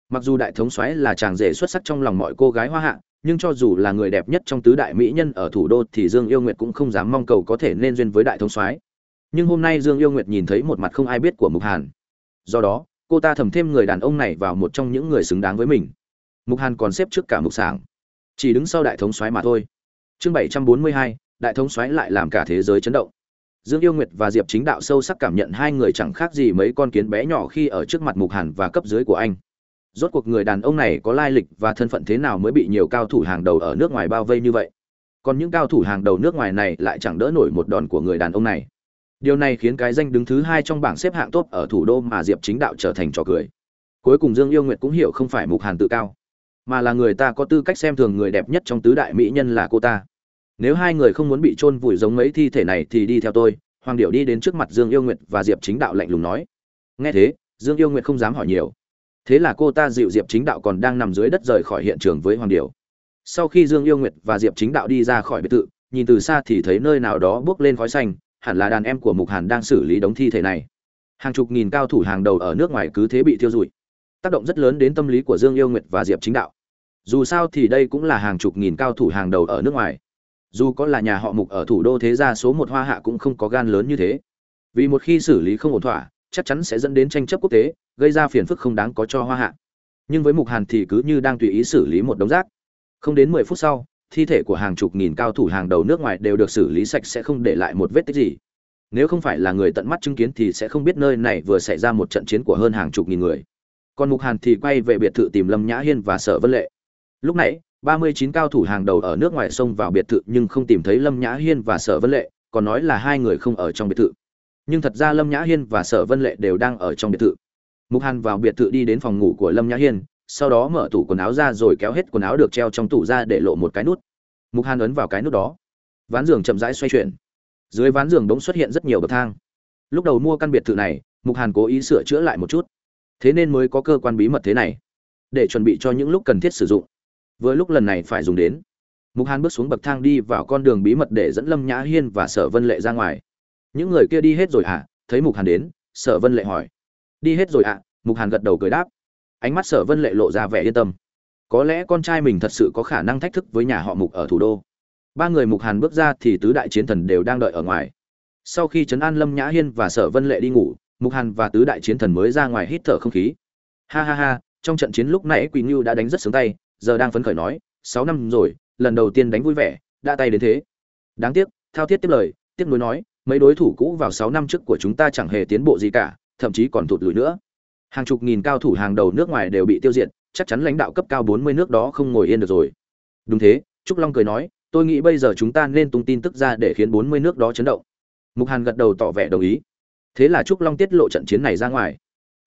Mặc dù đại thống soái là chàng rể xuất sắc trong lòng mọi cô gái hoa hạ, nhưng cho dù là người đẹp nhất trong tứ đại mỹ nhân ở thủ đô thì dương yêu nguyệt cũng không dám mong cầu có thể nên duyên với đại thống soái nhưng hôm nay dương yêu nguyệt nhìn thấy một mặt không ai biết của mục hàn. Do đó, cô ta thầm thêm người đàn ông này vào một trong những người xứng đáng với mình. Mục hàn còn xếp trước cả mục sảng. Chỉ đứng sau đại thống soái mà thôi. Chương bảy trăm bốn mươi hai, đại thống soái lại làm cả thế giới chấn động. Dương yêu nguyệt và diệp chính đạo sâu sắc cảm nhận hai người chẳng khác gì mấy con kiến bé nhỏ khi ở trước mặt mục hàn và cấp dưới của anh. Rốt cuộc người đàn ông này có lai lịch và thân phận thế nào mới bị nhiều cao thủ hàng đầu ở nước ngoài bao vây như vậy? Còn những cao thủ hàng đầu nước ngoài này lại chẳng đỡ nổi một đòn của người đàn ông này điều này khiến cái danh đứng thứ hai trong bảng xếp hạng tốt ở thủ đô mà diệp chính đạo trở thành trò cười. Cuối cùng dương yêu nguyệt cũng hiểu không phải mục hàn tự cao, mà là người ta có tư cách xem thường người đẹp nhất trong tứ đại mỹ nhân là cô ta. Nếu hai người không muốn bị chôn vùi giống mấy thi thể này thì đi theo tôi, hoàng Điểu đi đến trước mặt dương yêu nguyệt và diệp chính đạo lạnh lùng nói. Nghe thế, dương yêu nguyệt không dám hỏi nhiều. Thế là cô ta dịu diệp chính đạo còn đang nằm dưới đất rời khỏi hiện trường với hoàng Điểu. sau khi dương yêu nguyệt và diệp chính đạo đi ra khỏi biệt thự, nhìn từ xa thì thấy nơi nào đó bước lên khói xanh hẳn là đàn em của mục hàn đang xử lý đống thi thể này. Hàng chục nghìn cao thủ hàng đầu ở nước ngoài cứ thế bị thiêu rụi. Tác động rất lớn đến tâm lý của dương yêu nguyệt và diệp chính đạo. Dù sao thì đây cũng là hàng chục nghìn cao thủ hàng đầu ở nước ngoài. Dù có là nhà họ mục ở thủ đô thế gia số một hoa hạ cũng không có gan lớn như thế. Vì một khi xử lý không ổn thỏa, chắc chắn sẽ dẫn đến tranh chấp quốc tế, gây ra phiền phức không đáng có cho hoa hạ. Nhưng với mục hàn thì cứ như đang tùy ý xử lý một đống rác. Không đến mười phút sau thi thể của hàng chục nghìn cao thủ hàng đầu nước ngoài đều được xử lý sạch sẽ không để lại một vết tích gì. Nếu không phải là người tận mắt chứng kiến thì sẽ không biết nơi này vừa xảy ra một trận chiến của hơn hàng chục nghìn người. Còn mục hàn thì quay về biệt thự tìm lâm nhã hiên và sở vân lệ. Lúc nãy, ba mươi chín cao thủ hàng đầu ở nước ngoài xông vào biệt thự nhưng không tìm thấy lâm nhã hiên và sở vân lệ, còn nói là hai người không ở trong biệt thự. Nhưng thật ra lâm nhã hiên và sở vân lệ đều đang ở trong biệt thự. Mục hàn vào biệt thự đi đến phòng ngủ của lâm nhã hiên sau đó mở tủ quần áo ra rồi kéo hết quần áo được treo trong tủ ra để lộ một cái nút. Mục hàn ấn vào cái nút đó. Ván giường chậm rãi xoay chuyển. Dưới ván giường bỗng xuất hiện rất nhiều bậc thang. Lúc đầu mua căn biệt thự này, mục hàn cố ý sửa chữa lại một chút. Thế nên mới có cơ quan bí mật thế này, để chuẩn bị cho những lúc cần thiết sử dụng. Với lúc lần này phải dùng đến. Mục hàn bước xuống bậc thang đi vào con đường bí mật để dẫn lâm nhã hiên và sở vân lệ ra ngoài. Những người kia đi hết rồi à thấy mục hàn đến, sở vân lệ hỏi. Đi hết rồi ạ. À? mục hàn gật đầu cười đáp ánh mắt sở vân lệ lộ ra vẻ yên tâm. Có lẽ con trai mình thật sự có khả năng thách thức với nhà họ mục ở thủ đô. Ba người mục hàn bước ra thì tứ đại chiến thần đều đang đợi ở ngoài. Sau khi trấn an lâm nhã hiên và sở vân lệ đi ngủ, mục hàn và tứ đại chiến thần mới ra ngoài hít thở không khí. Ha ha ha, trong trận chiến lúc nãy quỳ ngưu đã đánh rất sướng tay, giờ đang phấn khởi nói, sáu năm rồi, lần đầu tiên đánh vui vẻ, đã tay đến thế. Đáng tiếc, thao thiết tiếp lời, tiếc nuối nói, mấy đối thủ cũ vào sáu năm trước của chúng ta chẳng hề tiến bộ gì cả, thậm chí còn thụt lùi nữa hàng chục nghìn cao thủ hàng đầu nước ngoài đều bị tiêu diệt, chắc chắn lãnh đạo cấp cao bốn mươi nước đó không ngồi yên được rồi. Đúng thế, trúc long cười nói, tôi nghĩ bây giờ chúng ta nên tung tin tức ra để khiến bốn mươi nước đó chấn động. Mục hàn gật đầu tỏ vẻ đồng ý. Thế là trúc long tiết lộ trận chiến này ra ngoài.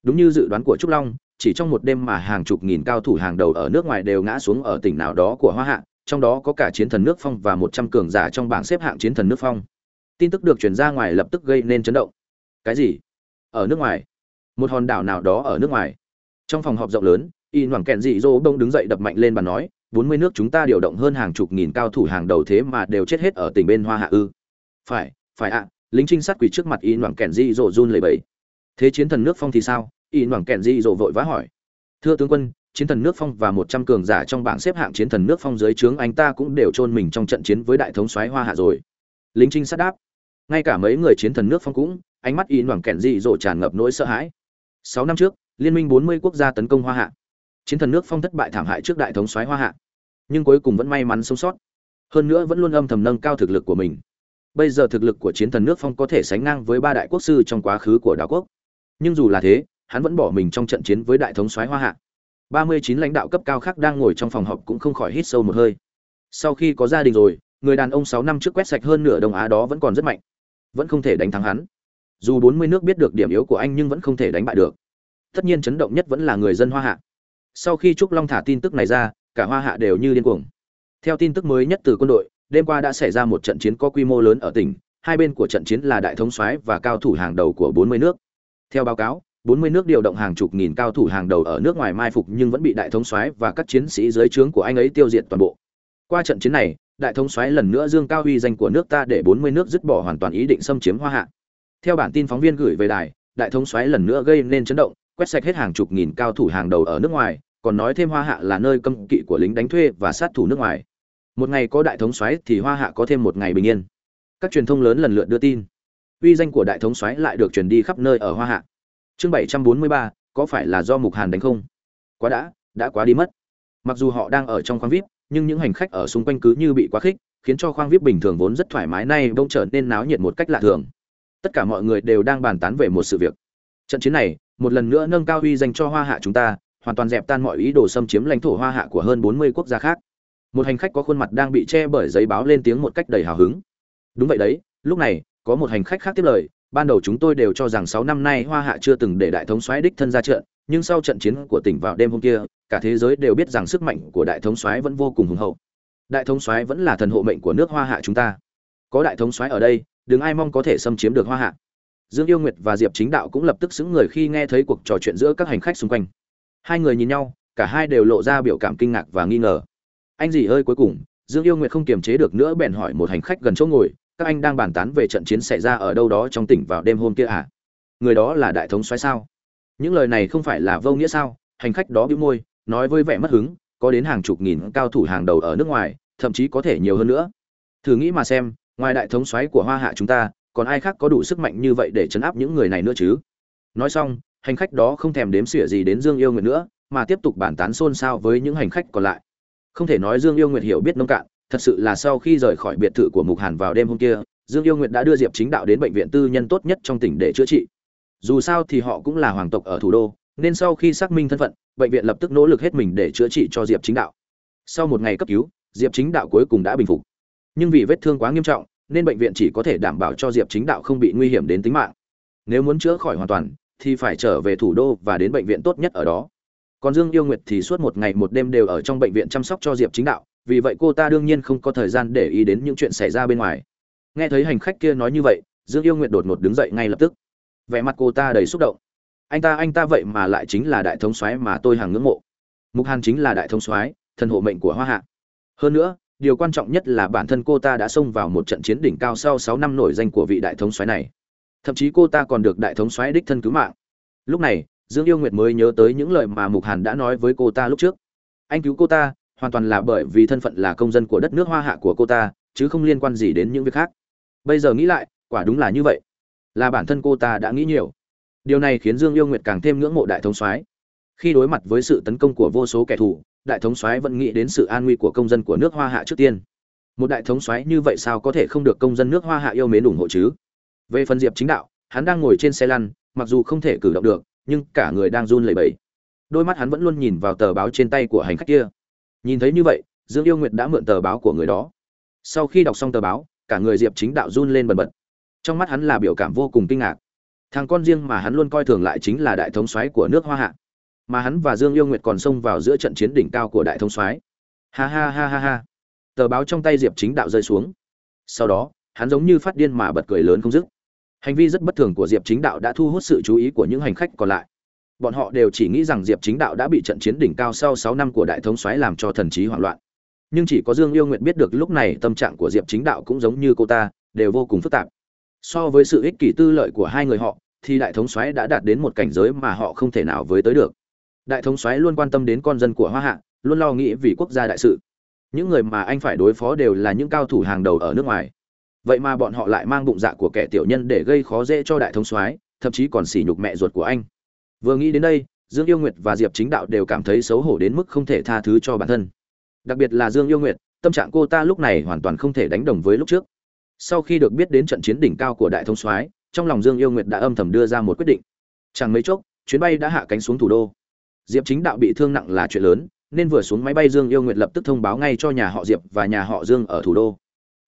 Đúng như dự đoán của trúc long, chỉ trong một đêm mà hàng chục nghìn cao thủ hàng đầu ở nước ngoài đều ngã xuống ở tỉnh nào đó của hoa hạ, trong đó có cả chiến thần nước phong và một trăm cường giả trong bảng xếp hạng chiến thần nước phong. Tin tức được truyền ra ngoài lập tức gây nên chấn động. Cái gì? Ở nước ngoài? Một hòn đảo nào đó ở nước ngoài. Trong phòng họp rộng lớn, y hoàng kẹn dị dỗ bông đứng dậy đập mạnh lên bàn nói, bốn mươi nước chúng ta điều động hơn hàng chục nghìn cao thủ hàng đầu thế mà đều chết hết ở tỉnh bên hoa hạ ư? Phải phải ạ, lính trinh sát quỳ trước mặt y hoàng kẹn dị dỗ run lầy bẫy thế chiến thần nước phong thì sao? y hoàng kẹn dị dỗ vội vã hỏi. Thưa tướng quân, chiến thần nước phong và một trăm cường giả trong bảng xếp hạng chiến thần nước phong dưới trướng anh ta cũng đều chôn mình trong trận chiến với đại thống soái hoa hạ rồi. Lính trinh sát đáp. Ngay cả mấy người chiến thần nước phong cũng, ánh mắt y hoàng kẹn dị dỗ tràn ngập nỗi sợ hãi sáu năm trước, liên minh bốn mươi quốc gia tấn công hoa hạ. Chiến thần nước phong thất bại thảm hại trước đại thống soái hoa hạ. Nhưng cuối cùng vẫn may mắn sống sót. Hơn nữa vẫn luôn âm thầm nâng cao thực lực của mình. Bây giờ thực lực của chiến thần nước phong có thể sánh ngang với ba đại quốc sư trong quá khứ của đảo quốc. Nhưng dù là thế, hắn vẫn bỏ mình trong trận chiến với đại thống soái hoa hạ. Ba mươi chín lãnh đạo cấp cao khác đang ngồi trong phòng họp cũng không khỏi hít sâu một hơi. Sau khi có gia đình rồi, người đàn ông sáu năm trước quét sạch hơn nửa đông á đó vẫn còn rất mạnh. Vẫn không thể đánh thắng hắn dù bốn mươi nước biết được điểm yếu của anh nhưng vẫn không thể đánh bại được. Tất nhiên chấn động nhất vẫn là người dân hoa hạ. Sau khi trúc long thả tin tức này ra, cả hoa hạ đều như điên cuồng. Theo tin tức mới nhất từ quân đội, đêm qua đã xảy ra một trận chiến có quy mô lớn ở tỉnh, hai bên của trận chiến là đại thống soái và cao thủ hàng đầu của bốn mươi nước. Theo báo cáo, bốn mươi nước điều động hàng chục nghìn cao thủ hàng đầu ở nước ngoài mai phục nhưng vẫn bị đại thống soái và các chiến sĩ dưới trướng của anh ấy tiêu diệt toàn bộ. Qua trận chiến này, đại thống soái lần nữa dương cao uy danh của nước ta để bốn mươi nước dứt bỏ hoàn toàn ý định xâm chiếm hoa hạ theo bản tin phóng viên gửi về đài, đại thống soái lần nữa gây nên chấn động, quét sạch hết hàng chục nghìn cao thủ hàng đầu ở nước ngoài, còn nói thêm hoa hạ là nơi cấm kỵ của lính đánh thuê và sát thủ nước ngoài. Một ngày có đại thống soái thì hoa hạ có thêm một ngày bình yên. Các truyền thông lớn lần lượt đưa tin. Uy danh của đại thống soái lại được truyền đi khắp nơi ở hoa hạ. Chương bảy trăm bốn mươi ba, có phải là do mục hàn đánh không? Quá đã đã quá đi mất. Mặc dù họ đang ở trong khoang vip, nhưng những hành khách ở xung quanh cứ như bị quá khích, khiến cho khoang vip bình thường vốn rất thoải mái, nay bỗng trở nên náo nhiệt một cách lạ thường tất cả mọi người đều đang bàn tán về một sự việc. Trận chiến này, một lần nữa nâng cao uy danh cho hoa hạ chúng ta, hoàn toàn dẹp tan mọi ý đồ xâm chiếm lãnh thổ hoa hạ của hơn bốn mươi quốc gia khác. Một hành khách có khuôn mặt đang bị che bởi giấy báo lên tiếng một cách đầy hào hứng. Đúng vậy đấy, lúc này, có một hành khách khác tiếp lời, ban đầu chúng tôi đều cho rằng sáu năm nay hoa hạ chưa từng để đại thống soái đích thân ra trận, nhưng sau trận chiến của tỉnh vào đêm hôm kia, cả thế giới đều biết rằng sức mạnh của đại thống soái vẫn vô cùng hùng hậu. Đại thống soái vẫn là thần hộ mệnh của nước hoa hạ chúng ta. Có đại thống soái ở đây đừng ai mong có thể xâm chiếm được hoa hạ. Dương yêu nguyệt và diệp chính đạo cũng lập tức xứng người khi nghe thấy cuộc trò chuyện giữa các hành khách xung quanh. Hai người nhìn nhau, cả hai đều lộ ra biểu cảm kinh ngạc và nghi ngờ. Anh gì ơi, cuối cùng? Dương yêu nguyệt không kiềm chế được nữa bèn hỏi một hành khách gần chỗ ngồi, các anh đang bàn tán về trận chiến xảy ra ở đâu đó trong tỉnh vào đêm hôm kia à? Người đó là đại thống soái sao? Những lời này không phải là vô nghĩa sao? Hành khách đó bĩu môi, nói với vẻ mất hứng, có đến hàng chục nghìn cao thủ hàng đầu ở nước ngoài, thậm chí có thể nhiều hơn nữa. Thử nghĩ mà xem ngoài đại thống soái của hoa hạ chúng ta, còn ai khác có đủ sức mạnh như vậy để chấn áp những người này nữa chứ? Nói xong, hành khách đó không thèm đếm xỉa gì đến dương yêu nguyệt nữa, mà tiếp tục bàn tán xôn xao với những hành khách còn lại. Không thể nói dương yêu nguyệt hiểu biết nông cạn, thật sự là sau khi rời khỏi biệt thự của mục hàn vào đêm hôm kia, dương yêu nguyệt đã đưa diệp chính đạo đến bệnh viện tư nhân tốt nhất trong tỉnh để chữa trị. Dù sao thì họ cũng là hoàng tộc ở thủ đô, nên sau khi xác minh thân phận, bệnh viện lập tức nỗ lực hết mình để chữa trị cho diệp chính đạo. Sau một ngày cấp cứu, diệp chính đạo cuối cùng đã bình phục nhưng vì vết thương quá nghiêm trọng, nên bệnh viện chỉ có thể đảm bảo cho diệp chính đạo không bị nguy hiểm đến tính mạng. Nếu muốn chữa khỏi hoàn toàn, thì phải trở về thủ đô và đến bệnh viện tốt nhất ở đó. Còn dương yêu nguyệt thì suốt một ngày một đêm đều ở trong bệnh viện chăm sóc cho diệp chính đạo, vì vậy cô ta đương nhiên không có thời gian để ý đến những chuyện xảy ra bên ngoài. Nghe thấy hành khách kia nói như vậy, dương yêu nguyệt đột ngột đứng dậy ngay lập tức. Vẻ mặt cô ta đầy xúc động. Anh ta anh ta vậy mà lại chính là đại thống soái mà tôi hàng ngưỡng mộ. Mục hàn chính là đại thống soái, thần hộ mệnh của hoa hạ. Hơn nữa điều quan trọng nhất là bản thân cô ta đã xông vào một trận chiến đỉnh cao sau sáu năm nổi danh của vị đại thống soái này. Thậm chí cô ta còn được đại thống soái đích thân cứu mạng. Lúc này, dương yêu nguyệt mới nhớ tới những lời mà mục hàn đã nói với cô ta lúc trước. Anh cứu cô ta, hoàn toàn là bởi vì thân phận là công dân của đất nước hoa hạ của cô ta, chứ không liên quan gì đến những việc khác. Bây giờ nghĩ lại, quả đúng là như vậy. Là bản thân cô ta đã nghĩ nhiều. Điều này khiến dương yêu nguyệt càng thêm ngưỡng mộ đại thống soái. Khi đối mặt với sự tấn công của vô số kẻ thù đại thống soái vẫn nghĩ đến sự an nguy của công dân của nước hoa hạ trước tiên. Một đại thống soái như vậy sao có thể không được công dân nước hoa hạ yêu mến ủng hộ chứ? Về phần diệp chính đạo, hắn đang ngồi trên xe lăn, mặc dù không thể cử động được, nhưng cả người đang run lẩy bẩy. Đôi mắt hắn vẫn luôn nhìn vào tờ báo trên tay của hành khách kia. Nhìn thấy như vậy, dương yêu nguyệt đã mượn tờ báo của người đó. Sau khi đọc xong tờ báo, cả người diệp chính đạo run lên bần bật. Trong mắt hắn là biểu cảm vô cùng kinh ngạc. Thằng con riêng mà hắn luôn coi thường lại chính là đại thống soái của nước hoa hạ mà hắn và dương yêu nguyệt còn xông vào giữa trận chiến đỉnh cao của đại thống soái. Ha ha ha ha ha. Tờ báo trong tay diệp chính đạo rơi xuống. Sau đó, hắn giống như phát điên mà bật cười lớn không dứt. Hành vi rất bất thường của diệp chính đạo đã thu hút sự chú ý của những hành khách còn lại. Bọn họ đều chỉ nghĩ rằng diệp chính đạo đã bị trận chiến đỉnh cao sau sáu năm của đại thống soái làm cho thần trí hoảng loạn. Nhưng chỉ có dương yêu nguyệt biết được lúc này tâm trạng của diệp chính đạo cũng giống như cô ta, đều vô cùng phức tạp. So với sự ích kỷ tư lợi của hai người họ, thì đại thống soái đã đạt đến một cảnh giới mà họ không thể nào với tới được đại thống soái luôn quan tâm đến con dân của hoa hạ, luôn lo nghĩ vì quốc gia đại sự. Những người mà anh phải đối phó đều là những cao thủ hàng đầu ở nước ngoài. Vậy mà bọn họ lại mang bụng dạ của kẻ tiểu nhân để gây khó dễ cho đại thống soái, thậm chí còn sỉ nhục mẹ ruột của anh. Vừa nghĩ đến đây, dương yêu nguyệt và diệp chính đạo đều cảm thấy xấu hổ đến mức không thể tha thứ cho bản thân. Đặc biệt là dương yêu nguyệt, tâm trạng cô ta lúc này hoàn toàn không thể đánh đồng với lúc trước. Sau khi được biết đến trận chiến đỉnh cao của đại thống soái, trong lòng dương yêu nguyệt đã âm thầm đưa ra một quyết định. Chẳng mấy chốc, chuyến bay đã hạ cánh xuống thủ đô diệp chính đạo bị thương nặng là chuyện lớn, nên vừa xuống máy bay dương yêu nguyệt lập tức thông báo ngay cho nhà họ diệp và nhà họ dương ở thủ đô.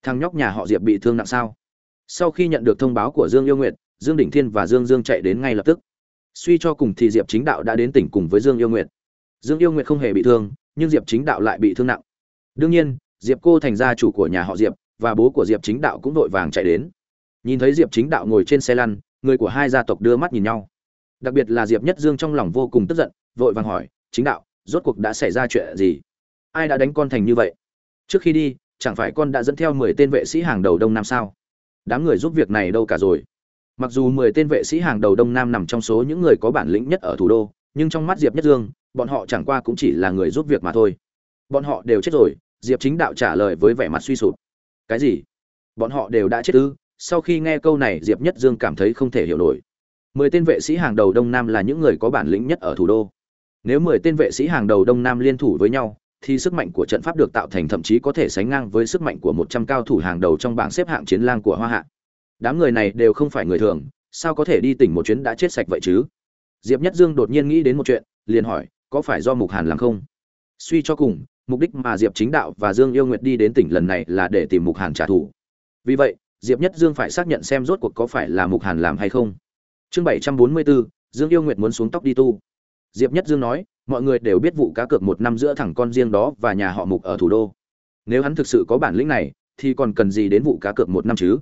Thằng nhóc nhà họ diệp bị thương nặng sao? Sau khi nhận được thông báo của dương yêu nguyệt, dương đỉnh thiên và dương dương chạy đến ngay lập tức. Suy cho cùng thì diệp chính đạo đã đến tỉnh cùng với dương yêu nguyệt. Dương yêu nguyệt không hề bị thương, nhưng diệp chính đạo lại bị thương nặng. Đương nhiên, diệp cô thành gia chủ của nhà họ diệp và bố của diệp chính đạo cũng vội vàng chạy đến. Nhìn thấy diệp chính đạo ngồi trên xe lăn, người của hai gia tộc đưa mắt nhìn nhau đặc biệt là diệp nhất dương trong lòng vô cùng tức giận, vội vàng hỏi, chính đạo, rốt cuộc đã xảy ra chuyện gì? Ai đã đánh con thành như vậy? Trước khi đi, chẳng phải con đã dẫn theo mười tên vệ sĩ hàng đầu đông nam sao? Đám người giúp việc này đâu cả rồi? Mặc dù mười tên vệ sĩ hàng đầu đông nam nằm trong số những người có bản lĩnh nhất ở thủ đô, nhưng trong mắt diệp nhất dương, bọn họ chẳng qua cũng chỉ là người giúp việc mà thôi. Bọn họ đều chết rồi, diệp chính đạo trả lời với vẻ mặt suy sụp. Cái gì? Bọn họ đều đã chết ư? Sau khi nghe câu này, diệp nhất dương cảm thấy không thể hiểu nổi mười tên vệ sĩ hàng đầu đông nam là những người có bản lĩnh nhất ở thủ đô. Nếu mười tên vệ sĩ hàng đầu đông nam liên thủ với nhau, thì sức mạnh của trận pháp được tạo thành thậm chí có thể sánh ngang với sức mạnh của một trăm cao thủ hàng đầu trong bảng xếp hạng chiến lang của hoa hạ. Đám người này đều không phải người thường, sao có thể đi tỉnh một chuyến đã chết sạch vậy chứ? Diệp nhất dương đột nhiên nghĩ đến một chuyện, liền hỏi, có phải do mục hàn làm không? Suy cho cùng, mục đích mà diệp chính đạo và dương yêu nguyệt đi đến tỉnh lần này là để tìm mục hàn trả thù. Vì vậy, diệp nhất dương phải xác nhận xem rốt cuộc có phải là mục hàn làm hay không chương bảy trăm bốn mươi bốn dương yêu nguyệt muốn xuống tóc đi tu. Diệp nhất dương nói, mọi người đều biết vụ cá cược một năm giữa thằng con riêng đó và nhà họ mục ở thủ đô. Nếu hắn thực sự có bản lĩnh này, thì còn cần gì đến vụ cá cược một năm chứ?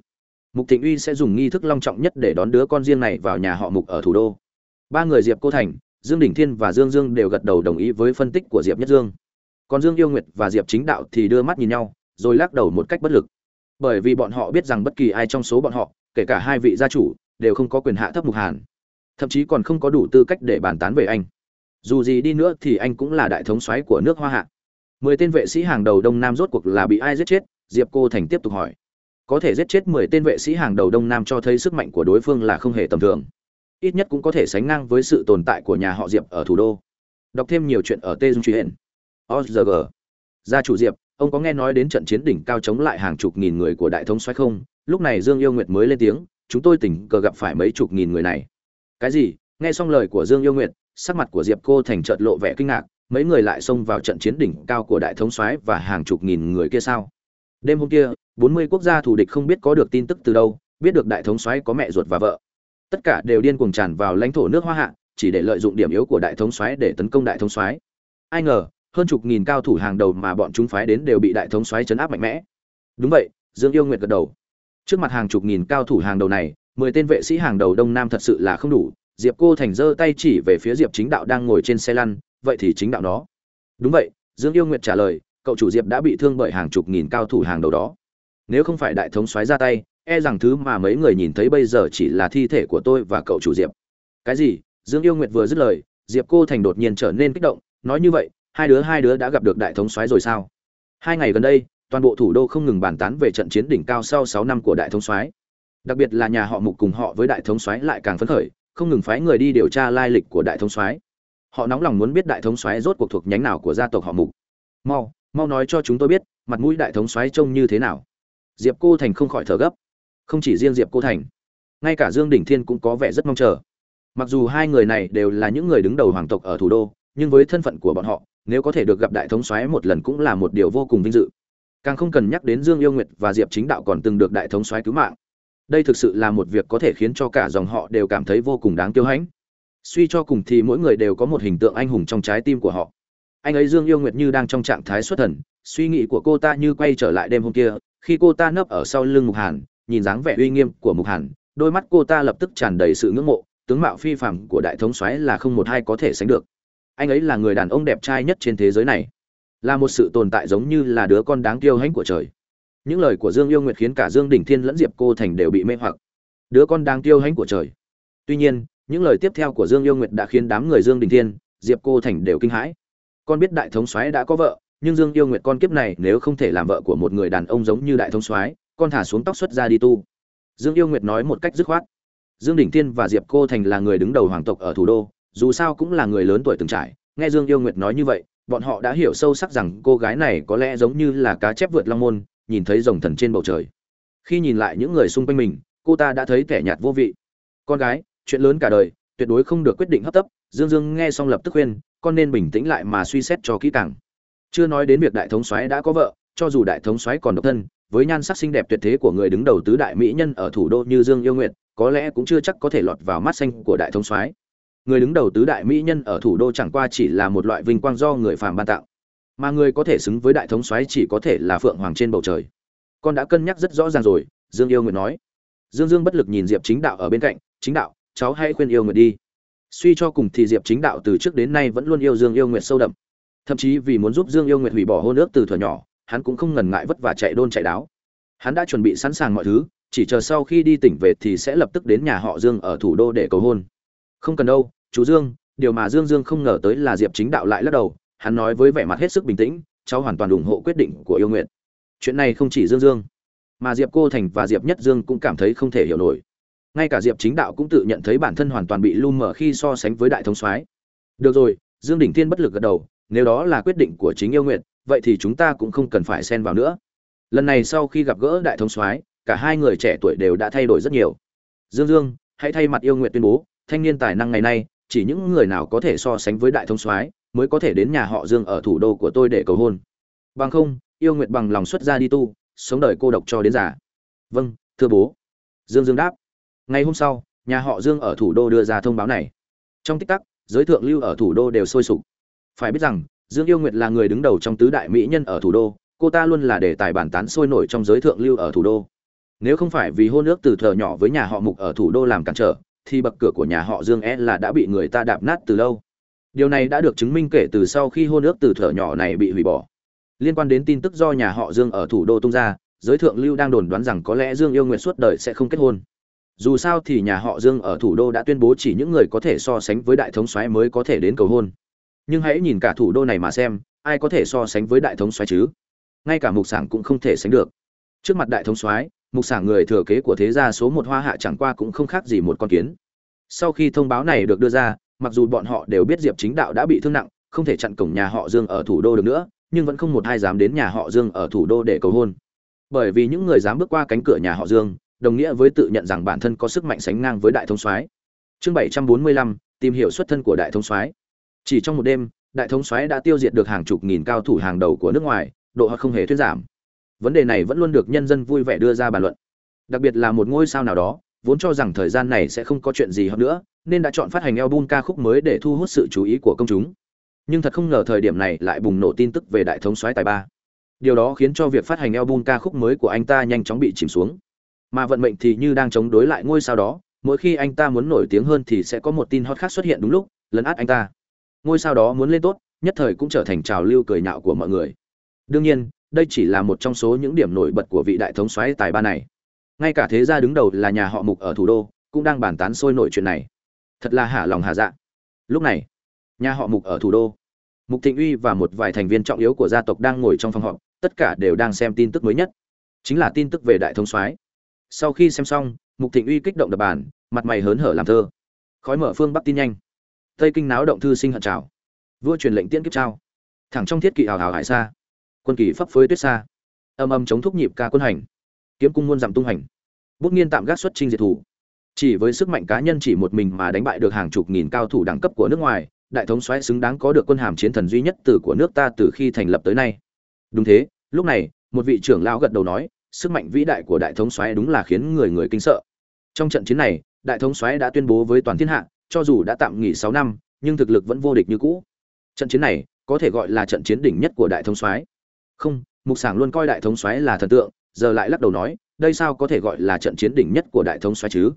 Mục thịnh uy sẽ dùng nghi thức long trọng nhất để đón đứa con riêng này vào nhà họ mục ở thủ đô. Ba người diệp cô thành, dương Đình thiên và dương dương đều gật đầu đồng ý với phân tích của diệp nhất dương. Còn dương yêu nguyệt và diệp chính đạo thì đưa mắt nhìn nhau, rồi lắc đầu một cách bất lực. Bởi vì bọn họ biết rằng bất kỳ ai trong số bọn họ, kể cả hai vị gia chủ đều không có quyền hạ thấp mục hàn. Thậm chí còn không có đủ tư cách để bàn tán về anh. Dù gì đi nữa thì anh cũng là đại thống soái của nước hoa hạ. Mười tên vệ sĩ hàng đầu đông nam rốt cuộc là bị ai giết chết? Diệp cô thành tiếp tục hỏi. Có thể giết chết mười tên vệ sĩ hàng đầu đông nam cho thấy sức mạnh của đối phương là không hề tầm thường. Ít nhất cũng có thể sánh ngang với sự tồn tại của nhà họ diệp ở thủ đô. Đọc thêm nhiều chuyện ở tê dung truy hển ozg gia chủ diệp, ông có nghe nói đến trận chiến đỉnh cao chống lại hàng chục nghìn người của đại thống xoáy không? Lúc này dương yêu nguyệt mới lên tiếng chúng tôi tình cờ gặp phải mấy chục nghìn người này. Cái gì? Nghe xong lời của dương yêu nguyệt, sắc mặt của diệp cô thành chợt lộ vẻ kinh ngạc, mấy người lại xông vào trận chiến đỉnh cao của đại thống soái và hàng chục nghìn người kia sao? Đêm hôm kia, bốn mươi quốc gia thù địch không biết có được tin tức từ đâu, biết được đại thống soái có mẹ ruột và vợ. Tất cả đều điên cuồng tràn vào lãnh thổ nước hoa hạ, chỉ để lợi dụng điểm yếu của đại thống soái để tấn công đại thống soái. Ai ngờ, hơn chục nghìn cao thủ hàng đầu mà bọn chúng phái đến đều bị đại thống soái chấn áp mạnh mẽ. Đúng vậy, dương yêu nguyệt gật đầu trước mặt hàng chục nghìn cao thủ hàng đầu này, mười tên vệ sĩ hàng đầu đông nam thật sự là không đủ. Diệp cô thành giơ tay chỉ về phía diệp chính đạo đang ngồi trên xe lăn, vậy thì chính đạo đó đúng vậy, dương yêu nguyệt trả lời, cậu chủ diệp đã bị thương bởi hàng chục nghìn cao thủ hàng đầu đó. Nếu không phải đại thống soái ra tay e rằng thứ mà mấy người nhìn thấy bây giờ chỉ là thi thể của tôi và cậu chủ diệp. Cái gì? Dương yêu nguyệt vừa dứt lời, diệp cô thành đột nhiên trở nên kích động, nói như vậy, hai đứa hai đứa đã gặp được đại thống soái rồi sao? Hai ngày gần đây toàn bộ thủ đô không ngừng bàn tán về trận chiến đỉnh cao sau sáu năm của đại thống soái. Đặc biệt là nhà họ mục cùng họ với đại thống soái lại càng phấn khởi, không ngừng phái người đi điều tra lai lịch của đại thống soái. Họ nóng lòng muốn biết đại thống soái rốt cuộc thuộc nhánh nào của gia tộc họ mục. Mau mau nói cho chúng tôi biết, mặt mũi đại thống soái trông như thế nào. Diệp cô thành không khỏi thở gấp. Không chỉ riêng diệp cô thành, ngay cả dương đỉnh thiên cũng có vẻ rất mong chờ. Mặc dù hai người này đều là những người đứng đầu hoàng tộc ở thủ đô, nhưng với thân phận của bọn họ, nếu có thể được gặp đại thống soái một lần cũng là một điều vô cùng vinh dự càng không cần nhắc đến dương yêu nguyệt và diệp chính đạo còn từng được đại thống soái cứu mạng. Đây thực sự là một việc có thể khiến cho cả dòng họ đều cảm thấy vô cùng đáng kiêu hãnh. Suy cho cùng thì mỗi người đều có một hình tượng anh hùng trong trái tim của họ. Anh ấy dương yêu nguyệt như đang trong trạng thái xuất thần, suy nghĩ của cô ta như quay trở lại đêm hôm kia, khi cô ta nấp ở sau lưng mục hàn, nhìn dáng vẻ uy nghiêm của mục hàn, đôi mắt cô ta lập tức tràn đầy sự ngưỡng mộ, tướng mạo phi phàm của đại thống soái là không một ai có thể sánh được. Anh ấy là người đàn ông đẹp trai nhất trên thế giới này là một sự tồn tại giống như là đứa con đáng kiêu hãnh của trời. Những lời của dương yêu nguyệt khiến cả dương đỉnh thiên lẫn diệp cô thành đều bị mê hoặc. Đứa con đáng kiêu hãnh của trời. Tuy nhiên, những lời tiếp theo của dương yêu nguyệt đã khiến đám người dương đỉnh thiên, diệp cô thành đều kinh hãi. Con biết đại thống soái đã có vợ, nhưng dương yêu nguyệt con kiếp này nếu không thể làm vợ của một người đàn ông giống như đại thống soái, con thả xuống tóc xuất ra đi tu. Dương yêu nguyệt nói một cách dứt khoát. Dương đỉnh thiên và diệp cô thành là người đứng đầu hoàng tộc ở thủ đô, dù sao cũng là người lớn tuổi từng trải, nghe dương yêu nguyệt nói như vậy bọn họ đã hiểu sâu sắc rằng cô gái này có lẽ giống như là cá chép vượt long môn, nhìn thấy rồng thần trên bầu trời. Khi nhìn lại những người xung quanh mình, cô ta đã thấy kẻ nhạt vô vị. Con gái, chuyện lớn cả đời, tuyệt đối không được quyết định hấp tấp, dương dương nghe xong lập tức khuyên, con nên bình tĩnh lại mà suy xét cho kỹ càng. Chưa nói đến việc đại thống soái đã có vợ, cho dù đại thống soái còn độc thân, với nhan sắc xinh đẹp tuyệt thế của người đứng đầu tứ đại mỹ nhân ở thủ đô như dương yêu nguyệt, có lẽ cũng chưa chắc có thể lọt vào mắt xanh của đại thống soái người đứng đầu tứ đại mỹ nhân ở thủ đô chẳng qua chỉ là một loại vinh quang do người phàm ban tặng, mà người có thể xứng với đại thống soái chỉ có thể là phượng hoàng trên bầu trời. Con đã cân nhắc rất rõ ràng rồi, dương yêu nguyệt nói. Dương dương bất lực nhìn diệp chính đạo ở bên cạnh, chính đạo, cháu hãy khuyên yêu nguyệt đi. Suy cho cùng thì diệp chính đạo từ trước đến nay vẫn luôn yêu dương yêu nguyệt sâu đậm. Thậm chí vì muốn giúp dương yêu nguyệt hủy bỏ hôn ước từ thuở nhỏ, hắn cũng không ngần ngại vất vả chạy đôn chạy đáo. Hắn đã chuẩn bị sẵn sàng mọi thứ, chỉ chờ sau khi đi tỉnh về thì sẽ lập tức đến nhà họ dương ở thủ đô để cầu hôn không cần đâu, chú dương, điều mà dương dương không ngờ tới là diệp chính đạo lại lắc đầu, hắn nói với vẻ mặt hết sức bình tĩnh, cháu hoàn toàn ủng hộ quyết định của yêu nguyện. Chuyện này không chỉ dương dương, mà diệp cô thành và diệp nhất dương cũng cảm thấy không thể hiểu nổi. Ngay cả diệp chính đạo cũng tự nhận thấy bản thân hoàn toàn bị lu mờ khi so sánh với đại thống soái. Được rồi, dương đỉnh thiên bất lực gật đầu, nếu đó là quyết định của chính yêu nguyện, vậy thì chúng ta cũng không cần phải xen vào nữa. Lần này sau khi gặp gỡ đại thống soái, cả hai người trẻ tuổi đều đã thay đổi rất nhiều. Dương dương, hãy thay mặt yêu nguyện tuyên bố thanh niên tài năng ngày nay, chỉ những người nào có thể so sánh với đại thông soái mới có thể đến nhà họ dương ở thủ đô của tôi để cầu hôn. Bằng không, yêu nguyện bằng lòng xuất ra đi tu, sống đời cô độc cho đến già. Vâng thưa bố. Dương dương đáp. Ngày hôm sau, nhà họ dương ở thủ đô đưa ra thông báo này. Trong tích tắc, giới thượng lưu ở thủ đô đều sôi sục. Phải biết rằng, dương yêu nguyệt là người đứng đầu trong tứ đại mỹ nhân ở thủ đô, cô ta luôn là đề tài bản tán sôi nổi trong giới thượng lưu ở thủ đô. Nếu không phải vì hôn ước từ thờ nhỏ với nhà họ mục ở thủ đô làm cản trở thì bậc cửa của nhà họ dương e là đã bị người ta đạp nát từ lâu. Điều này đã được chứng minh kể từ sau khi hôn ước từ thở nhỏ này bị hủy bỏ. Liên quan đến tin tức do nhà họ dương ở thủ đô tung ra, giới thượng lưu đang đồn đoán rằng có lẽ dương yêu nguyệt suốt đời sẽ không kết hôn. Dù sao thì nhà họ dương ở thủ đô đã tuyên bố chỉ những người có thể so sánh với đại thống soái mới có thể đến cầu hôn. Nhưng hãy nhìn cả thủ đô này mà xem, ai có thể so sánh với đại thống soái chứ? Ngay cả mục sảng cũng không thể sánh được. Trước mặt đại thống soái mục sản người thừa kế của thế gia số một hoa hạ chẳng qua cũng không khác gì một con kiến sau khi thông báo này được đưa ra mặc dù bọn họ đều biết diệp chính đạo đã bị thương nặng không thể chặn cổng nhà họ Dương ở thủ đô được nữa, nhưng vẫn không một ai dám đến nhà họ Dương ở thủ đô để cầu hôn. Bởi vì những người dám bước qua cánh cửa nhà họ Dương, đồng nghĩa với tự nhận rằng bản thân có sức mạnh sánh ngang với đại thống soái. Chương 745, tìm hiểu xuất thân của đại thống soái. Chỉ trong một đêm, đại thống soái đã tiêu diệt được hàng chục nghìn cao thủ hàng đầu của nước ngoài, độ họ không hề thuyết giảm. Vấn đề này vẫn luôn được nhân dân vui vẻ đưa ra bàn luận. Đặc biệt là một ngôi sao nào đó, vốn cho rằng thời gian này sẽ không có chuyện gì hơn nữa, nên đã chọn phát hành album ca khúc mới để thu hút sự chú ý của công chúng. Nhưng thật không ngờ thời điểm này lại bùng nổ tin tức về đại thống soái tài ba. Điều đó khiến cho việc phát hành album ca khúc mới của anh ta nhanh chóng bị chìm xuống. Mà vận mệnh thì như đang chống đối lại ngôi sao đó, mỗi khi anh ta muốn nổi tiếng hơn thì sẽ có một tin hot khác xuất hiện đúng lúc, lấn át anh ta. Ngôi sao đó muốn lên tốt, nhất thời cũng trở thành trào lưu cười nhạo của mọi người. Đương nhiên, đây chỉ là một trong số những điểm nổi bật của vị đại thống soái tài ba này. Ngay cả thế gia đứng đầu là nhà họ Mục ở thủ đô, cũng đang bàn tán sôi nổi chuyện này. Thật là hả lòng hả dạ. Lúc này, nhà họ Mục ở thủ đô, Mục Thịnh Uy và một vài thành viên trọng yếu của gia tộc đang ngồi trong phòng họp, tất cả đều đang xem tin tức mới nhất. Chính là tin tức về đại thống soái. Sau khi xem xong, Mục Thịnh Uy kích động đập bàn, mặt mày hớn hở làm thơ. Khói mở phương bắc tin nhanh. Tây kinh náo động thư sinh hận trào. Vua truyền lệnh tiễn kiếp trao. Thẳng trong thiết kỵ hào hào hải xa. Quân kỳ pháp phối tuyết xa. Âm âm chống thúc nhịp ca quân hành. Kiếm cung muôn dặm tung hành. Bút nghiên tạm gác xuất trinh diệt thủ. Chỉ với sức mạnh cá nhân chỉ một mình mà đánh bại được hàng chục nghìn cao thủ đẳng cấp của nước ngoài, đại thống soái xứng đáng có được quân hàm chiến thần duy nhất từ của nước ta từ khi thành lập tới nay. Đúng thế, lúc này, một vị trưởng lão gật đầu nói, sức mạnh vĩ đại của đại thống soái đúng là khiến người người kinh sợ. Trong trận chiến này, đại thống soái đã tuyên bố với toàn thiên hạ, cho dù đã tạm nghỉ 6 năm, nhưng thực lực vẫn vô địch như cũ. Trận chiến này có thể gọi là trận chiến đỉnh nhất của đại thống soái. Không, Mục Sảng luôn coi đại thống xoáy là thần tượng, giờ lại lắc đầu nói, đây sao có thể gọi là trận chiến đỉnh nhất của đại thống xoáy chứ?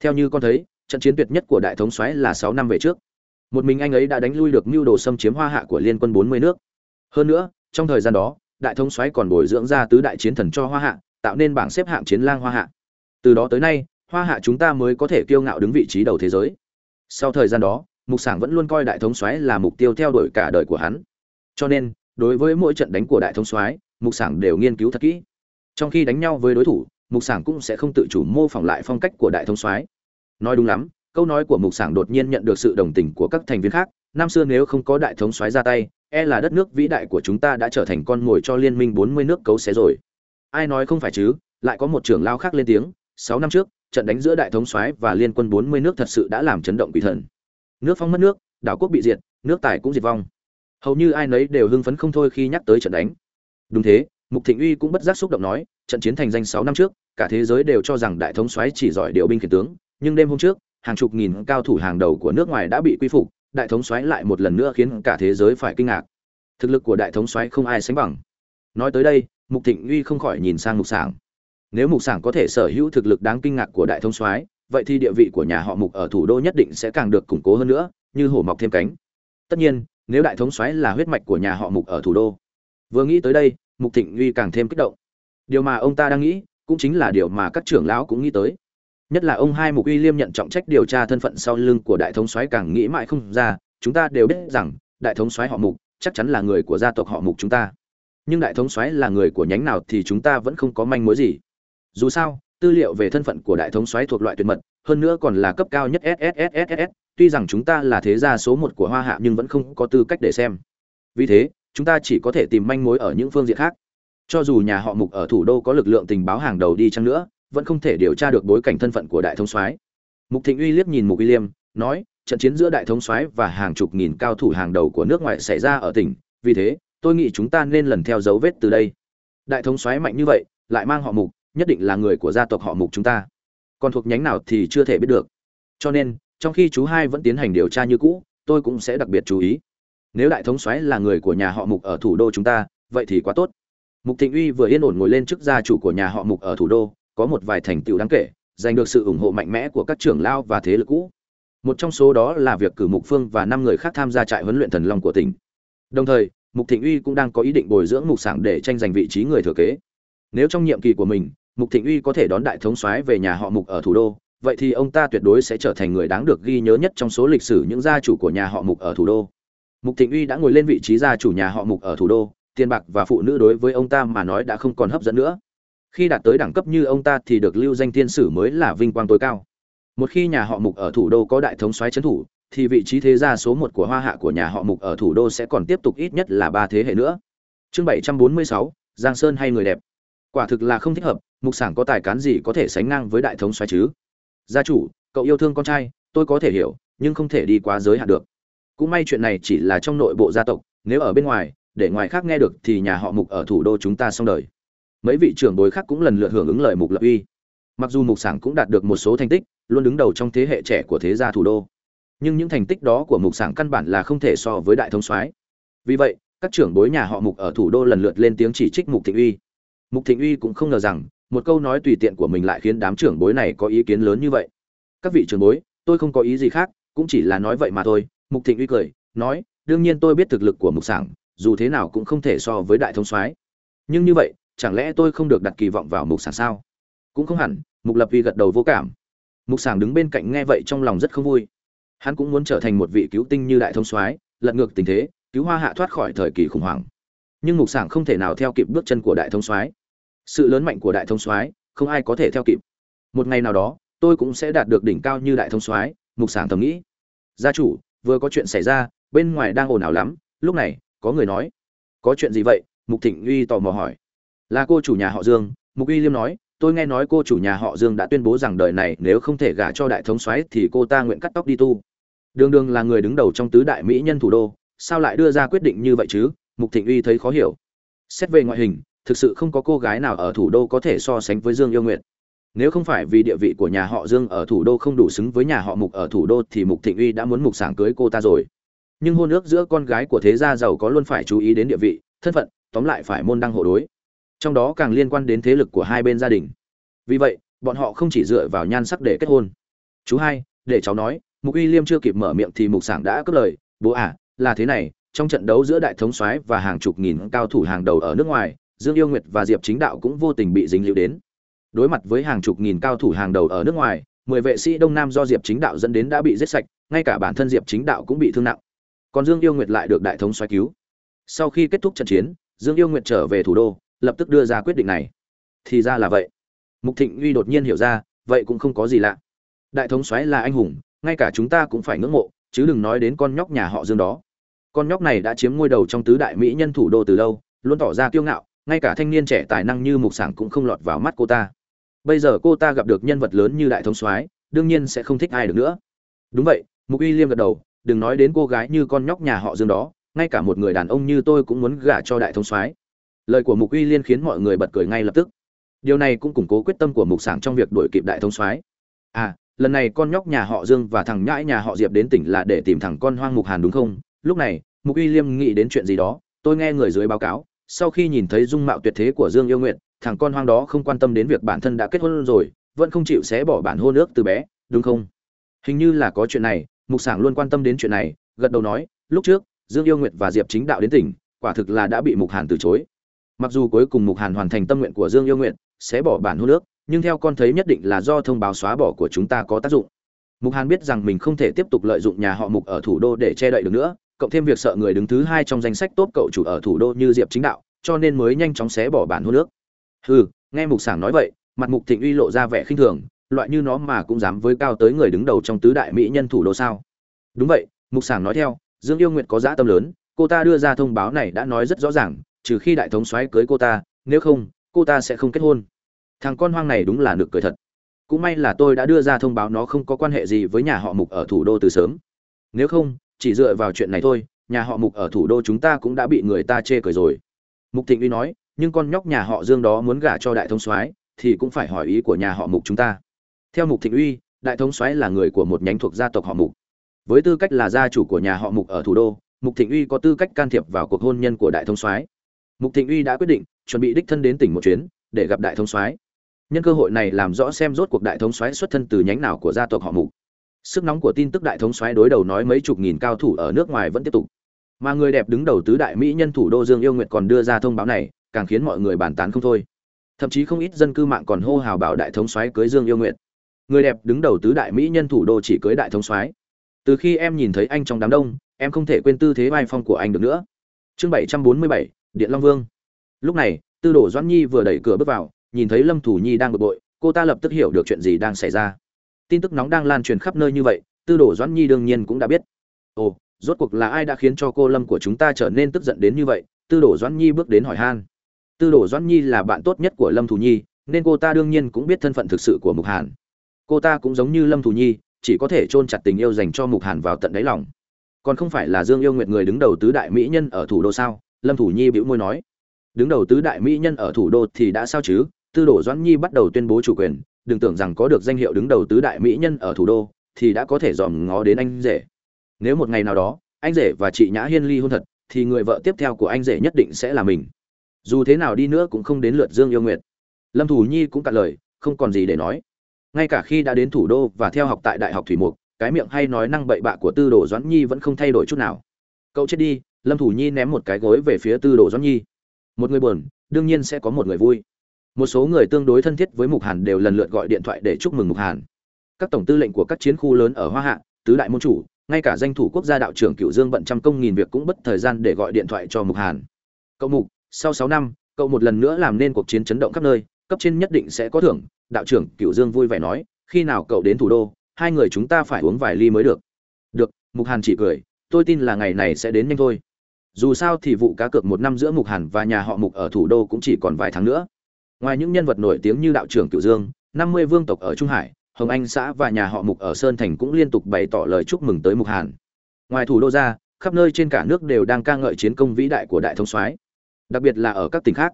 Theo như con thấy, trận chiến tuyệt nhất của đại thống xoáy là sáu năm về trước. Một mình anh ấy đã đánh lui được mưu đồ xâm chiếm Hoa Hạ của liên quân 40 nước. Hơn nữa, trong thời gian đó, đại thống xoáy còn bồi dưỡng ra tứ đại chiến thần cho Hoa Hạ, tạo nên bảng xếp hạng chiến lang Hoa Hạ. Từ đó tới nay, Hoa Hạ chúng ta mới có thể kiêu ngạo đứng vị trí đầu thế giới. Sau thời gian đó, Mục Sảng vẫn luôn coi đại thống xoáy là mục tiêu theo đuổi cả đời của hắn. Cho nên, đối với mỗi trận đánh của đại thống soái, Mục Sảng đều nghiên cứu thật kỹ. Trong khi đánh nhau với đối thủ, Mục Sảng cũng sẽ không tự chủ mô phỏng lại phong cách của đại thống soái. Nói đúng lắm, câu nói của Mục Sảng đột nhiên nhận được sự đồng tình của các thành viên khác, năm xưa nếu không có đại thống soái ra tay, e là đất nước vĩ đại của chúng ta đã trở thành con mồi cho liên minh 40 nước cấu xé rồi. Ai nói không phải chứ, lại có một trưởng lao khác lên tiếng, Sáu năm trước, trận đánh giữa đại thống soái và liên quân 40 nước thật sự đã làm chấn động quỷ thần. Nước phong mất nước, đảo quốc bị diệt, nước tài cũng diệt vong. Hầu như ai nấy đều hưng phấn không thôi khi nhắc tới trận đánh. Đúng thế, Mục Thịnh Uy cũng bất giác xúc động nói, trận chiến thành danh sáu năm trước, cả thế giới đều cho rằng đại thống soái chỉ giỏi điều binh khiển tướng, nhưng đêm hôm trước, hàng chục nghìn cao thủ hàng đầu của nước ngoài đã bị quy phục, đại thống soái lại một lần nữa khiến cả thế giới phải kinh ngạc. Thực lực của đại thống soái không ai sánh bằng. Nói tới đây, Mục Thịnh Uy không khỏi nhìn sang Mục Sảng. Nếu Mục Sảng có thể sở hữu thực lực đáng kinh ngạc của đại thống soái, vậy thì địa vị của nhà họ Mục ở thủ đô nhất định sẽ càng được củng cố hơn nữa, như hổ mọc thêm cánh. Tất nhiên, nếu đại thống soái là huyết mạch của nhà họ Mục ở thủ đô. Vừa nghĩ tới đây, Mục Thịnh Uy càng thêm kích động. Điều mà ông ta đang nghĩ, cũng chính là điều mà các trưởng lão cũng nghĩ tới. Nhất là ông hai Mục Uy Liêm nhận trọng trách điều tra thân phận sau lưng của đại thống soái càng nghĩ mãi không ra, chúng ta đều biết rằng, đại thống soái họ Mục chắc chắn là người của gia tộc họ Mục chúng ta. Nhưng đại thống soái là người của nhánh nào thì chúng ta vẫn không có manh mối gì. Dù sao, tư liệu về thân phận của đại thống soái thuộc loại tuyệt mật, hơn nữa còn là cấp cao nhất sss tuy rằng chúng ta là thế gia số một của Hoa Hạ nhưng vẫn không có tư cách để xem. Vì thế, chúng ta chỉ có thể tìm manh mối ở những phương diện khác. Cho dù nhà họ Mục ở thủ đô có lực lượng tình báo hàng đầu đi chăng nữa, vẫn không thể điều tra được bối cảnh thân phận của đại thống soái. Mục Thịnh Uy liếc nhìn Mục Uy Liêm, nói, trận chiến giữa đại thống soái và hàng chục nghìn cao thủ hàng đầu của nước ngoài xảy ra ở tỉnh, vì thế, tôi nghĩ chúng ta nên lần theo dấu vết từ đây. Đại thống soái mạnh như vậy, lại mang họ Mục, nhất định là người của gia tộc họ Mục chúng ta. Còn thuộc nhánh nào thì chưa thể biết được. Cho nên, trong khi chú hai vẫn tiến hành điều tra như cũ, tôi cũng sẽ đặc biệt chú ý. Nếu đại thống soái là người của nhà họ Mục ở thủ đô chúng ta, vậy thì quá tốt. Mục Thịnh Uy vừa yên ổn ngồi lên chức gia chủ của nhà họ Mục ở thủ đô, có một vài thành tựu đáng kể, giành được sự ủng hộ mạnh mẽ của các trưởng lao và thế lực cũ. Một trong số đó là việc cử Mục Phương và năm người khác tham gia trại huấn luyện thần long của tỉnh. Đồng thời, Mục Thịnh Uy cũng đang có ý định bồi dưỡng Mục Sảng để tranh giành vị trí người thừa kế. Nếu trong nhiệm kỳ của mình, Mục Thịnh Uy có thể đón đại thống soái về nhà họ Mục ở thủ đô, vậy thì ông ta tuyệt đối sẽ trở thành người đáng được ghi nhớ nhất trong số lịch sử những gia chủ của nhà họ Mục ở thủ đô. Mục Thịnh Uy đã ngồi lên vị trí gia chủ nhà họ Mục ở thủ đô, tiền bạc và phụ nữ đối với ông ta mà nói đã không còn hấp dẫn nữa. Khi đạt tới đẳng cấp như ông ta thì được lưu danh thiên sử mới là vinh quang tối cao. Một khi nhà họ Mục ở thủ đô có đại thống soái trấn thủ, thì vị trí thế gia số một của hoa hạ của nhà họ mục ở thủ đô sẽ còn tiếp tục ít nhất là ba thế hệ nữa chương bảy trăm bốn mươi sáu giang sơn hay người đẹp quả thực là không thích hợp mục sảng có tài cán gì có thể sánh ngang với đại thống xoáy chứ gia chủ, cậu yêu thương con trai, tôi có thể hiểu, nhưng không thể đi quá giới hạn được. Cũng may chuyện này chỉ là trong nội bộ gia tộc, nếu ở bên ngoài, để ngoài khác nghe được thì nhà họ mục ở thủ đô chúng ta xong đời. Mấy vị trưởng bối khác cũng lần lượt hưởng ứng lời mục lập uy. Mặc dù mục sảng cũng đạt được một số thành tích, luôn đứng đầu trong thế hệ trẻ của thế gia thủ đô. Nhưng những thành tích đó của mục sảng căn bản là không thể so với đại Thông soái. Vì vậy, các trưởng bối nhà họ mục ở thủ đô lần lượt lên tiếng chỉ trích mục thịnh uy. Mục thịnh uy cũng không ngờ rằng một câu nói tùy tiện của mình lại khiến đám trưởng bối này có ý kiến lớn như vậy. Các vị trưởng bối, tôi không có ý gì khác, cũng chỉ là nói vậy mà thôi. Mục thịnh uy cười, nói, đương nhiên tôi biết thực lực của mục sảng, dù thế nào cũng không thể so với đại thống soái. Nhưng như vậy, chẳng lẽ tôi không được đặt kỳ vọng vào mục sảng sao? Cũng không hẳn, mục lập uy gật đầu vô cảm. Mục sảng đứng bên cạnh nghe vậy trong lòng rất không vui. Hắn cũng muốn trở thành một vị cứu tinh như đại thống soái, lật ngược tình thế, cứu hoa hạ thoát khỏi thời kỳ khủng hoảng. Nhưng mục sảng không thể nào theo kịp bước chân của đại thống soái sự lớn mạnh của đại thống soái, không ai có thể theo kịp. Một ngày nào đó, tôi cũng sẽ đạt được đỉnh cao như đại thống soái, mục sảng thầm nghĩ. Gia chủ, vừa có chuyện xảy ra, bên ngoài đang ồn ào lắm, lúc này, có người nói. Có chuyện gì vậy? Mục thịnh uy tò mò hỏi. Là cô chủ nhà họ dương. Mục uy liêm nói, tôi nghe nói cô chủ nhà họ dương đã tuyên bố rằng đời này nếu không thể gả cho đại thống soái thì cô ta nguyện cắt tóc đi tu. Đường đường là người đứng đầu trong tứ đại mỹ nhân thủ đô, sao lại đưa ra quyết định như vậy chứ? Mục thịnh uy thấy khó hiểu. Xét về ngoại hình thực sự không có cô gái nào ở thủ đô có thể so sánh với dương yêu Nguyệt. nếu không phải vì địa vị của nhà họ dương ở thủ đô không đủ xứng với nhà họ mục ở thủ đô thì mục thịnh uy đã muốn mục sảng cưới cô ta rồi. Nhưng hôn ước giữa con gái của thế gia giàu có luôn phải chú ý đến địa vị, thân phận, tóm lại phải môn đăng hộ đối. Trong đó càng liên quan đến thế lực của hai bên gia đình. Vì vậy, bọn họ không chỉ dựa vào nhan sắc để kết hôn. Chú hai, để cháu nói, mục uy liêm chưa kịp mở miệng thì mục sảng đã cất lời, bố à là thế này, trong trận đấu giữa đại thống soái và hàng chục nghìn cao thủ hàng đầu ở nước ngoài dương yêu nguyệt và diệp chính đạo cũng vô tình bị dính líu đến. Đối mặt với hàng chục nghìn cao thủ hàng đầu ở nước ngoài, mười vệ sĩ đông nam do diệp chính đạo dẫn đến đã bị giết sạch, ngay cả bản thân diệp chính đạo cũng bị thương nặng. Còn dương yêu nguyệt lại được đại thống xoáy cứu. Sau khi kết thúc trận chiến, dương yêu nguyệt trở về thủ đô, lập tức đưa ra quyết định này. Thì ra là vậy. Mục thịnh uy đột nhiên hiểu ra, vậy cũng không có gì lạ. Đại thống xoáy là anh hùng, ngay cả chúng ta cũng phải ngưỡng mộ, chứ đừng nói đến con nhóc nhà họ dương đó. Con nhóc này đã chiếm ngôi đầu trong tứ đại mỹ nhân thủ đô từ lâu, luôn tỏ ra kiêu ngạo ngay cả thanh niên trẻ tài năng như mục sảng cũng không lọt vào mắt cô ta. Bây giờ cô ta gặp được nhân vật lớn như đại thống soái, đương nhiên sẽ không thích ai được nữa. Đúng vậy, mục uy liêm gật đầu, đừng nói đến cô gái như con nhóc nhà họ dương đó, ngay cả một người đàn ông như tôi cũng muốn gả cho đại thống soái. Lời của mục uy liên khiến mọi người bật cười ngay lập tức. Điều này cũng củng cố quyết tâm của mục sảng trong việc đuổi kịp đại thống soái. À lần này con nhóc nhà họ dương và thằng nhãi nhà họ diệp đến tỉnh là để tìm thằng con hoang mục hàn đúng không? Lúc này, mục uy liêm nghĩ đến chuyện gì đó, tôi nghe người dưới báo cáo sau khi nhìn thấy dung mạo tuyệt thế của dương yêu nguyện thằng con hoang đó không quan tâm đến việc bản thân đã kết hôn rồi, vẫn không chịu xé bỏ bản hôn ước từ bé, đúng không? Hình như là có chuyện này, mục sảng luôn quan tâm đến chuyện này, gật đầu nói, lúc trước, dương yêu nguyệt và diệp chính đạo đến tỉnh, quả thực là đã bị mục hàn từ chối. Mặc dù cuối cùng mục hàn hoàn thành tâm nguyện của dương yêu nguyện xé bỏ bản hôn ước, nhưng theo con thấy nhất định là do thông báo xóa bỏ của chúng ta có tác dụng. Mục hàn biết rằng mình không thể tiếp tục lợi dụng nhà họ mục ở thủ đô để che đậy được nữa cộng thêm việc sợ người đứng thứ hai trong danh sách tốt cậu chủ ở thủ đô như diệp chính đạo, cho nên mới nhanh chóng xé bỏ bản hôn ước. Hừ, nghe mục sảng nói vậy, mặt mục thịnh uy lộ ra vẻ khinh thường, loại như nó mà cũng dám với cao tới người đứng đầu trong tứ đại mỹ nhân thủ đô sao? Đúng vậy, mục sảng nói theo, dương yêu nguyệt có dã tâm lớn, cô ta đưa ra thông báo này đã nói rất rõ ràng, trừ khi đại thống soái cưới cô ta, nếu không, cô ta sẽ không kết hôn. Thằng con hoang này đúng là nực cười thật. Cũng may là tôi đã đưa ra thông báo nó không có quan hệ gì với nhà họ mục ở thủ đô từ sớm. Nếu không chỉ dựa vào chuyện này thôi, nhà họ mục ở thủ đô chúng ta cũng đã bị người ta chê cười rồi. Mục thịnh uy nói, nhưng con nhóc nhà họ dương đó muốn gả cho đại thống soái, thì cũng phải hỏi ý của nhà họ mục chúng ta. Theo mục thịnh uy, đại thống soái là người của một nhánh thuộc gia tộc họ mục. Với tư cách là gia chủ của nhà họ mục ở thủ đô, mục thịnh uy có tư cách can thiệp vào cuộc hôn nhân của đại thống soái. Mục thịnh uy đã quyết định chuẩn bị đích thân đến tỉnh một chuyến để gặp đại thống soái. Nhân cơ hội này làm rõ xem rốt cuộc đại thống soái xuất thân từ nhánh nào của gia tộc họ mục sức nóng của tin tức đại thống soái đối đầu nói mấy chục nghìn cao thủ ở nước ngoài vẫn tiếp tục. Mà người đẹp đứng đầu tứ đại mỹ nhân thủ đô dương yêu nguyệt còn đưa ra thông báo này, càng khiến mọi người bàn tán không thôi. Thậm chí không ít dân cư mạng còn hô hào bảo đại thống soái cưới dương yêu nguyệt. Người đẹp đứng đầu tứ đại mỹ nhân thủ đô chỉ cưới đại thống soái từ khi em nhìn thấy anh trong đám đông, em không thể quên tư thế vai phong của anh được nữa. Chương bảy trăm bốn mươi bảy, điện long vương. Lúc này, tư đồ doãn nhi vừa đẩy cửa bước vào, nhìn thấy lâm thủ nhi đang bực bội, cô ta lập tức hiểu được chuyện gì đang xảy ra tin tức nóng đang lan truyền khắp nơi như vậy, tư đồ doãn nhi đương nhiên cũng đã biết. Ồ, rốt cuộc là ai đã khiến cho cô lâm của chúng ta trở nên tức giận đến như vậy? Tư đồ doãn nhi bước đến hỏi han. Tư đồ doãn nhi là bạn tốt nhất của lâm thủ nhi, nên cô ta đương nhiên cũng biết thân phận thực sự của mục hàn. Cô ta cũng giống như lâm thủ nhi, chỉ có thể chôn chặt tình yêu dành cho mục hàn vào tận đáy lòng. Còn không phải là dương yêu nguyệt người đứng đầu tứ đại mỹ nhân ở thủ đô sao? Lâm thủ nhi bĩu môi nói. Đứng đầu tứ đại mỹ nhân ở thủ đô thì đã sao chứ? Tư đồ doãn nhi bắt đầu tuyên bố chủ quyền đừng tưởng rằng có được danh hiệu đứng đầu tứ đại mỹ nhân ở thủ đô, thì đã có thể dòm ngó đến anh rể. Nếu một ngày nào đó, anh rể và chị nhã hiên ly hôn thật, thì người vợ tiếp theo của anh rể nhất định sẽ là mình. Dù thế nào đi nữa cũng không đến lượt dương yêu nguyệt. Lâm thủ nhi cũng cạn lời, không còn gì để nói. Ngay cả khi đã đến thủ đô và theo học tại đại học thủy mục, cái miệng hay nói năng bậy bạ của tư đồ doãn nhi vẫn không thay đổi chút nào. Cậu chết đi, lâm thủ nhi ném một cái gối về phía tư đồ doãn nhi. Một người buồn, đương nhiên sẽ có một người vui một số người tương đối thân thiết với mục hàn đều lần lượt gọi điện thoại để chúc mừng mục hàn. Các tổng tư lệnh của các chiến khu lớn ở hoa hạ, tứ đại môn chủ, ngay cả danh thủ quốc gia đạo trưởng cựu dương bận trăm công nghìn việc cũng bất thời gian để gọi điện thoại cho mục hàn. Cậu mục, sau sáu năm, cậu một lần nữa làm nên cuộc chiến chấn động khắp nơi, cấp trên nhất định sẽ có thưởng, đạo trưởng cựu dương vui vẻ nói. Khi nào cậu đến thủ đô, hai người chúng ta phải uống vài ly mới được. Được, mục hàn chỉ cười. Tôi tin là ngày này sẽ đến nhanh thôi. Dù sao thì vụ cá cược một năm giữa mục hàn và nhà họ mục ở thủ đô cũng chỉ còn vài tháng nữa ngoài những nhân vật nổi tiếng như đạo trưởng cửu dương, năm mươi vương tộc ở trung hải, hồng anh xã và nhà họ mục ở sơn thành cũng liên tục bày tỏ lời chúc mừng tới mục hàn. Ngoài thủ đô ra, khắp nơi trên cả nước đều đang ca ngợi chiến công vĩ đại của đại thông soái, đặc biệt là ở các tỉnh khác.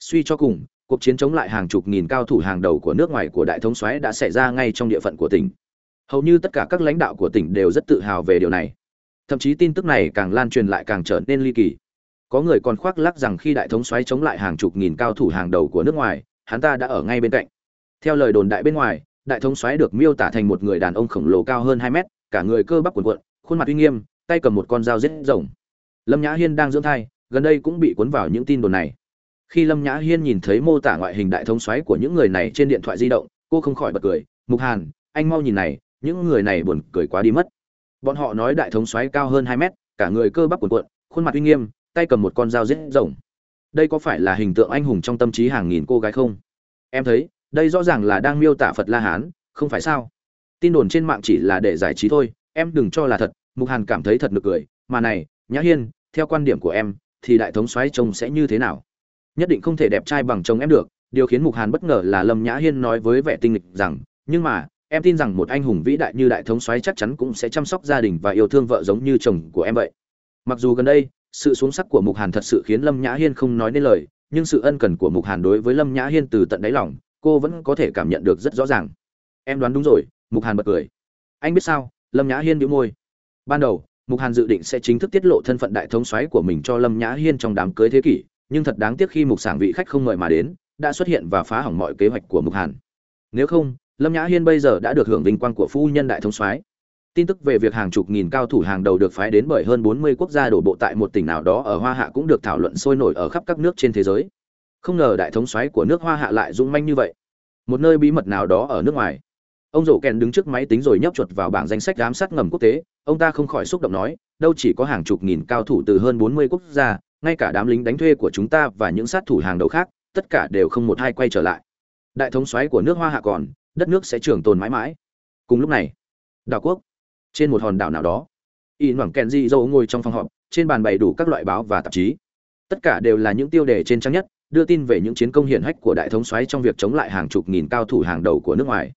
Suy cho cùng, cuộc chiến chống lại hàng chục nghìn cao thủ hàng đầu của nước ngoài của đại thống soái đã xảy ra ngay trong địa phận của tỉnh. Hầu như tất cả các lãnh đạo của tỉnh đều rất tự hào về điều này. Thậm chí tin tức này càng lan truyền lại càng trở nên ly kỳ có người còn khoác lác rằng khi đại thống xoáy chống lại hàng chục nghìn cao thủ hàng đầu của nước ngoài, hắn ta đã ở ngay bên cạnh. Theo lời đồn đại bên ngoài, đại thống xoáy được miêu tả thành một người đàn ông khổng lồ cao hơn hai mét, cả người cơ bắp cuộn cuộn, khuôn mặt uy nghiêm, tay cầm một con dao giết rồng. Lâm nhã hiên đang dưỡng thai, gần đây cũng bị cuốn vào những tin đồn này. Khi lâm nhã hiên nhìn thấy mô tả ngoại hình đại thống xoáy của những người này trên điện thoại di động, cô không khỏi bật cười, mục hàn, anh mau nhìn này, những người này buồn cười quá đi mất. Bọn họ nói đại thống xoáy cao hơn hai mét, cả người cơ bắp cuộn cuộn, khuôn mặt uy nghiêm tay cầm một con dao giết rồng. Đây có phải là hình tượng anh hùng trong tâm trí hàng nghìn cô gái không? Em thấy, đây rõ ràng là đang miêu tả phật la hán, không phải sao? Tin đồn trên mạng chỉ là để giải trí thôi, em đừng cho là thật, mục hàn cảm thấy thật nực cười, mà này, nhã hiên, theo quan điểm của em, thì đại thống soái chồng sẽ như thế nào? Nhất định không thể đẹp trai bằng chồng em được, điều khiến mục hàn bất ngờ là lâm nhã hiên nói với vẻ tinh lịch rằng, nhưng mà, em tin rằng một anh hùng vĩ đại như đại thống soái chắc chắn cũng sẽ chăm sóc gia đình và yêu thương vợ giống như chồng của em vậy. Mặc dù gần đây sự xuống sắc của mục hàn thật sự khiến lâm nhã hiên không nói nên lời, nhưng sự ân cần của mục hàn đối với lâm nhã hiên từ tận đáy lòng, cô vẫn có thể cảm nhận được rất rõ ràng. Em đoán đúng rồi, mục hàn bật cười. Anh biết sao? Lâm nhã hiên đĩu môi. Ban đầu, mục hàn dự định sẽ chính thức tiết lộ thân phận đại thống soái của mình cho lâm nhã hiên trong đám cưới thế kỷ, nhưng thật đáng tiếc khi mục sảng vị khách không mời mà đến, đã xuất hiện và phá hỏng mọi kế hoạch của mục hàn. Nếu không, lâm nhã hiên bây giờ đã được hưởng vinh quang của phu nhân đại thống soái tin tức về việc hàng chục nghìn cao thủ hàng đầu được phái đến bởi hơn 40 quốc gia đổ bộ tại một tỉnh nào đó ở hoa hạ cũng được thảo luận sôi nổi ở khắp các nước trên thế giới. Không ngờ đại thống soái của nước hoa hạ lại dũng manh như vậy. Một nơi bí mật nào đó ở nước ngoài. Ông rổ kèn đứng trước máy tính rồi nhấp chuột vào bảng danh sách giám sát ngầm quốc tế. Ông ta không khỏi xúc động nói, đâu chỉ có hàng chục nghìn cao thủ từ hơn 40 quốc gia, ngay cả đám lính đánh thuê của chúng ta và những sát thủ hàng đầu khác, tất cả đều không một hai quay trở lại. Đại thống soái của nước hoa hạ còn, đất nước sẽ trường tồn mãi mãi. Cùng lúc này, đảo quốc trên một hòn đảo nào đó. Y noảng kèn di dâu ngồi trong phòng họp, trên bàn bày đủ các loại báo và tạp chí. Tất cả đều là những tiêu đề trên trang nhất, đưa tin về những chiến công hiển hách của đại thống soái trong việc chống lại hàng chục nghìn cao thủ hàng đầu của nước ngoài.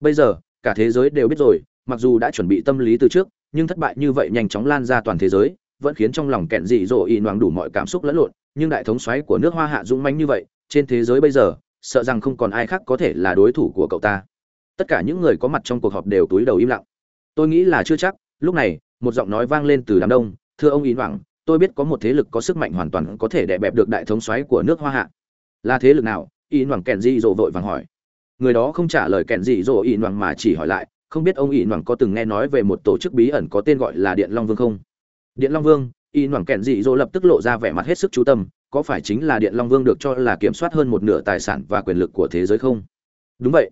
Bây giờ, cả thế giới đều biết rồi, mặc dù đã chuẩn bị tâm lý từ trước, nhưng thất bại như vậy nhanh chóng lan ra toàn thế giới, vẫn khiến trong lòng kẹn dị dỗ y noáng đủ mọi cảm xúc lẫn lộn, nhưng đại thống xoáy của nước hoa hạ dũng mãnh như vậy, trên thế giới bây giờ, sợ rằng không còn ai khác có thể là đối thủ của cậu ta. Tất cả những người có mặt trong cuộc họp đều túi đầu im lặng tôi nghĩ là chưa chắc. Lúc này, một giọng nói vang lên từ đám đông. Thưa ông ý noáng tôi biết có một thế lực có sức mạnh hoàn toàn có thể đè bẹp được đại thống xoáy của nước hoa hạ. Là thế lực nào? Ý noáng kẹn dị dỗ vội vàng hỏi. Người đó không trả lời kẹn dị dỗ ý noáng mà chỉ hỏi lại, không biết ông ý noáng có từng nghe nói về một tổ chức bí ẩn có tên gọi là điện long vương không? Điện long vương ý noảng kẹn dị dỗ lập tức lộ ra vẻ mặt hết sức chú tâm, có phải chính là điện long vương được cho là kiểm soát hơn một nửa tài sản và quyền lực của thế giới không? Đúng vậy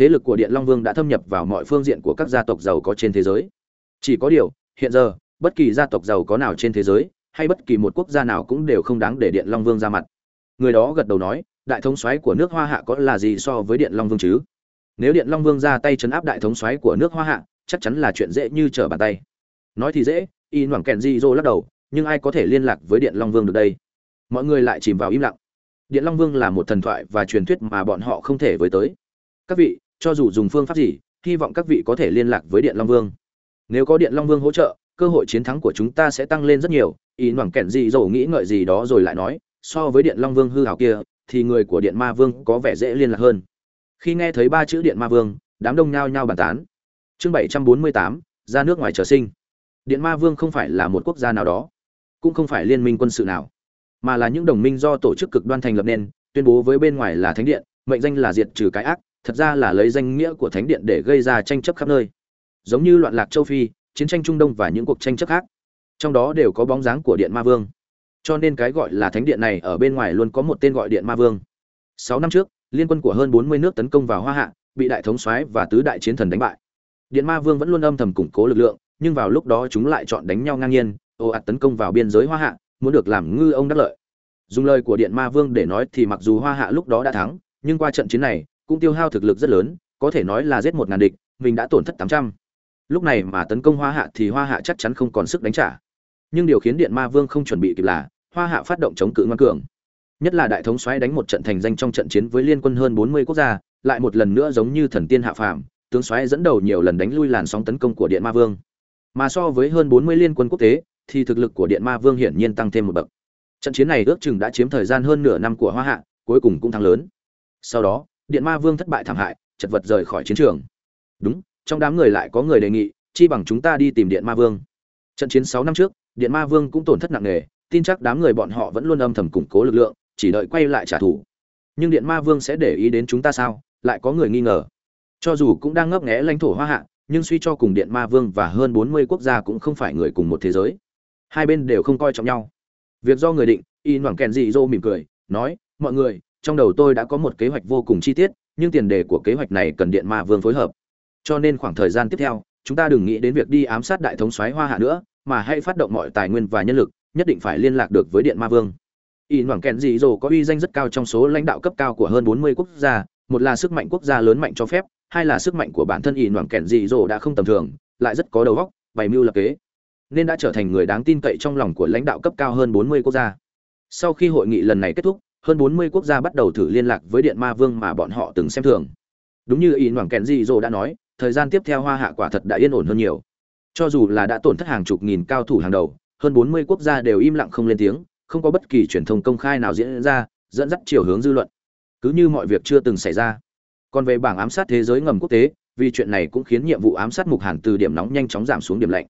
thế lực của điện long vương đã thâm nhập vào mọi phương diện của các gia tộc giàu có trên thế giới. Chỉ có điều, hiện giờ, bất kỳ gia tộc giàu có nào trên thế giới, hay bất kỳ một quốc gia nào cũng đều không đáng để điện long vương ra mặt. Người đó gật đầu nói, đại thống soái của nước hoa hạ có là gì so với điện long vương chứ? Nếu điện long vương ra tay chấn áp đại thống soái của nước hoa hạ, chắc chắn là chuyện dễ như trở bàn tay. Nói thì dễ, y noảng kèn di dô lắc đầu, nhưng ai có thể liên lạc với điện long vương được đây? Mọi người lại chìm vào im lặng. Điện long vương là một thần thoại và truyền thuyết mà bọn họ không thể với tới. Các vị cho dù dùng phương pháp gì, hy vọng các vị có thể liên lạc với điện long vương. Nếu có điện long vương hỗ trợ, cơ hội chiến thắng của chúng ta sẽ tăng lên rất nhiều. Ý noảng kèn gì dô nghĩ ngợi gì đó rồi lại nói, so với điện long vương hư hảo kia, thì người của điện ma vương có vẻ dễ liên lạc hơn. Khi nghe thấy ba chữ điện ma vương, đám đông nhao nhao bàn tán. Chương bảy trăm bốn mươi tám, ra nước ngoài trở sinh. Điện ma vương không phải là một quốc gia nào đó, cũng không phải liên minh quân sự nào, mà là những đồng minh do tổ chức cực đoan thành lập nên, tuyên bố với bên ngoài là thánh điện, mệnh danh là diệt trừ cái ác thật ra là lấy danh nghĩa của thánh điện để gây ra tranh chấp khắp nơi. Giống như loạn lạc châu phi, chiến tranh trung đông và những cuộc tranh chấp khác. Trong đó đều có bóng dáng của điện ma vương. Cho nên cái gọi là thánh điện này ở bên ngoài luôn có một tên gọi điện ma vương. Sáu năm trước, liên quân của hơn bốn mươi nước tấn công vào hoa hạ, bị đại thống soái và tứ đại chiến thần đánh bại. Điện ma vương vẫn luôn âm thầm củng cố lực lượng, nhưng vào lúc đó chúng lại chọn đánh nhau ngang nhiên, ồ ạt tấn công vào biên giới hoa hạ, muốn được làm ngư ông đắc lợi. Dùng lời của điện ma vương để nói thì mặc dù hoa hạ lúc đó đã thắng, nhưng qua trận chiến này cũng tiêu hao thực lực rất lớn, có thể nói là giết một ngàn địch, mình đã tổn thất tám trăm. Lúc này mà tấn công hoa hạ thì hoa hạ chắc chắn không còn sức đánh trả. Nhưng điều khiến điện ma vương không chuẩn bị kịp là, hoa hạ phát động chống cự ngoan cường. Nhất là đại thống xoáy đánh một trận thành danh trong trận chiến với liên quân hơn bốn mươi quốc gia, lại một lần nữa giống như thần tiên hạ phàm, tướng xoáy dẫn đầu nhiều lần đánh lui làn sóng tấn công của điện ma vương. Mà so với hơn bốn mươi liên quân quốc tế, thì thực lực của điện ma vương hiển nhiên tăng thêm một bậc. Trận chiến này ước chừng đã chiếm thời gian hơn nửa năm của hoa hạ, cuối cùng cũng thắng lớn. Sau đó điện ma vương thất bại thảm hại, chật vật rời khỏi chiến trường. Đúng, trong đám người lại có người đề nghị, chi bằng chúng ta đi tìm điện ma vương. Trận chiến sáu năm trước, điện ma vương cũng tổn thất nặng nề, tin chắc đám người bọn họ vẫn luôn âm thầm củng cố lực lượng, chỉ đợi quay lại trả thù. Nhưng điện ma vương sẽ để ý đến chúng ta sao? Lại có người nghi ngờ. Cho dù cũng đang ngấp nghé lãnh thổ hoa hạ, nhưng suy cho cùng điện ma vương và hơn bốn mươi quốc gia cũng không phải người cùng một thế giới. Hai bên đều không coi trọng nhau. Việc do người định, y noảng kèn dị dô mỉm cười, nói, mọi người trong đầu tôi đã có một kế hoạch vô cùng chi tiết nhưng tiền đề của kế hoạch này cần điện ma vương phối hợp cho nên khoảng thời gian tiếp theo chúng ta đừng nghĩ đến việc đi ám sát đại thống soái hoa hạ nữa mà hãy phát động mọi tài nguyên và nhân lực nhất định phải liên lạc được với điện ma vương y noảng kèn dị dô có uy danh rất cao trong số lãnh đạo cấp cao của hơn bốn mươi quốc gia một là sức mạnh quốc gia lớn mạnh cho phép hai là sức mạnh của bản thân y noảng kèn dị dô đã không tầm thường lại rất có đầu óc bày mưu lập kế nên đã trở thành người đáng tin cậy trong lòng của lãnh đạo cấp cao hơn 40 quốc gia. Sau khi hội nghị lần này kết thúc, hơn 40 quốc gia bắt đầu thử liên lạc với Điện Ma Vương mà bọn họ từng xem thường. Đúng như ý Hoàng Kèn Dị Dụ đã nói, thời gian tiếp theo Hoa Hạ quả thật đã yên ổn hơn nhiều. Cho dù là đã tổn thất hàng chục nghìn cao thủ hàng đầu, hơn 40 quốc gia đều im lặng không lên tiếng, không có bất kỳ truyền thông công khai nào diễn ra, dẫn dắt chiều hướng dư luận. Cứ như mọi việc chưa từng xảy ra. Còn về bảng ám sát thế giới ngầm quốc tế, vì chuyện này cũng khiến nhiệm vụ ám sát Mục Hàn từ điểm nóng nhanh chóng giảm xuống điểm lạnh.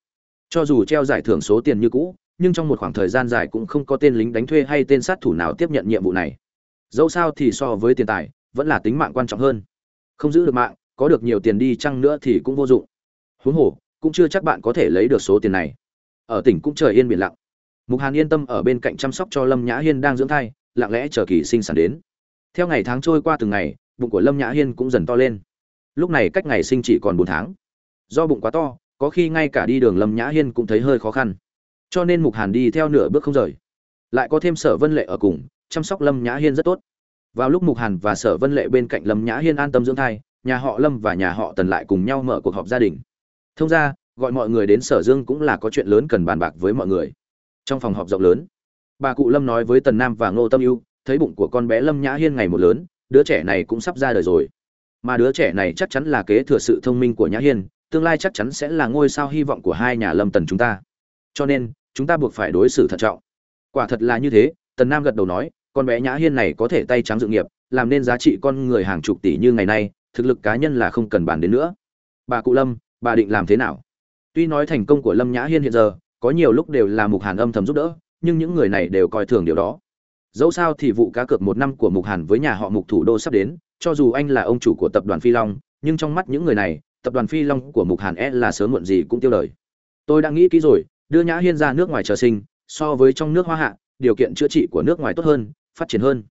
Cho dù treo giải thưởng số tiền như cũ, nhưng trong một khoảng thời gian dài cũng không có tên lính đánh thuê hay tên sát thủ nào tiếp nhận nhiệm vụ này. Dẫu sao thì so với tiền tài, vẫn là tính mạng quan trọng hơn. Không giữ được mạng, có được nhiều tiền đi chăng nữa thì cũng vô dụng. Huống hồ, cũng chưa chắc bạn có thể lấy được số tiền này. Ở tỉnh cũng trời yên biển lặng. Mục Hàn yên tâm ở bên cạnh chăm sóc cho Lâm Nhã Hiên đang dưỡng thai, lặng lẽ chờ kỳ sinh sản đến. Theo ngày tháng trôi qua từng ngày, bụng của Lâm Nhã Hiên cũng dần to lên. Lúc này cách ngày sinh chỉ còn bốn tháng. Do bụng quá to, có khi ngay cả đi đường lâm nhã hiên cũng thấy hơi khó khăn cho nên mục hàn đi theo nửa bước không rời lại có thêm sở vân lệ ở cùng chăm sóc lâm nhã hiên rất tốt vào lúc mục hàn và sở vân lệ bên cạnh lâm nhã hiên an tâm dưỡng thai nhà họ lâm và nhà họ tần lại cùng nhau mở cuộc họp gia đình thông ra gọi mọi người đến sở dương cũng là có chuyện lớn cần bàn bạc với mọi người trong phòng họp rộng lớn bà cụ lâm nói với tần nam và ngô tâm ưu thấy bụng của con bé lâm nhã hiên ngày một lớn đứa trẻ này cũng sắp ra đời rồi mà đứa trẻ này chắc chắn là kế thừa sự thông minh của nhã hiên tương lai chắc chắn sẽ là ngôi sao hy vọng của hai nhà lâm tần chúng ta cho nên chúng ta buộc phải đối xử thận trọng. Quả thật là như thế, tần nam gật đầu nói, con bé nhã hiên này có thể tay trắng dự nghiệp, làm nên giá trị con người hàng chục tỷ như ngày nay, thực lực cá nhân là không cần bàn đến nữa. Bà cụ lâm, bà định làm thế nào? Tuy nói thành công của lâm nhã hiên hiện giờ, có nhiều lúc đều là mục hàn âm thầm giúp đỡ, nhưng những người này đều coi thường điều đó. Dẫu sao thì vụ cá cược một năm của mục hàn với nhà họ mục thủ đô sắp đến, cho dù anh là ông chủ của tập đoàn phi long, nhưng trong mắt những người này, tập đoàn phi long của mục hàn e là sớm muộn gì cũng tiêu đời. Tôi đã nghĩ kỹ rồi đưa nhã hiên ra nước ngoài chờ sinh, so với trong nước hoa hạ, điều kiện chữa trị của nước ngoài tốt hơn, phát triển hơn.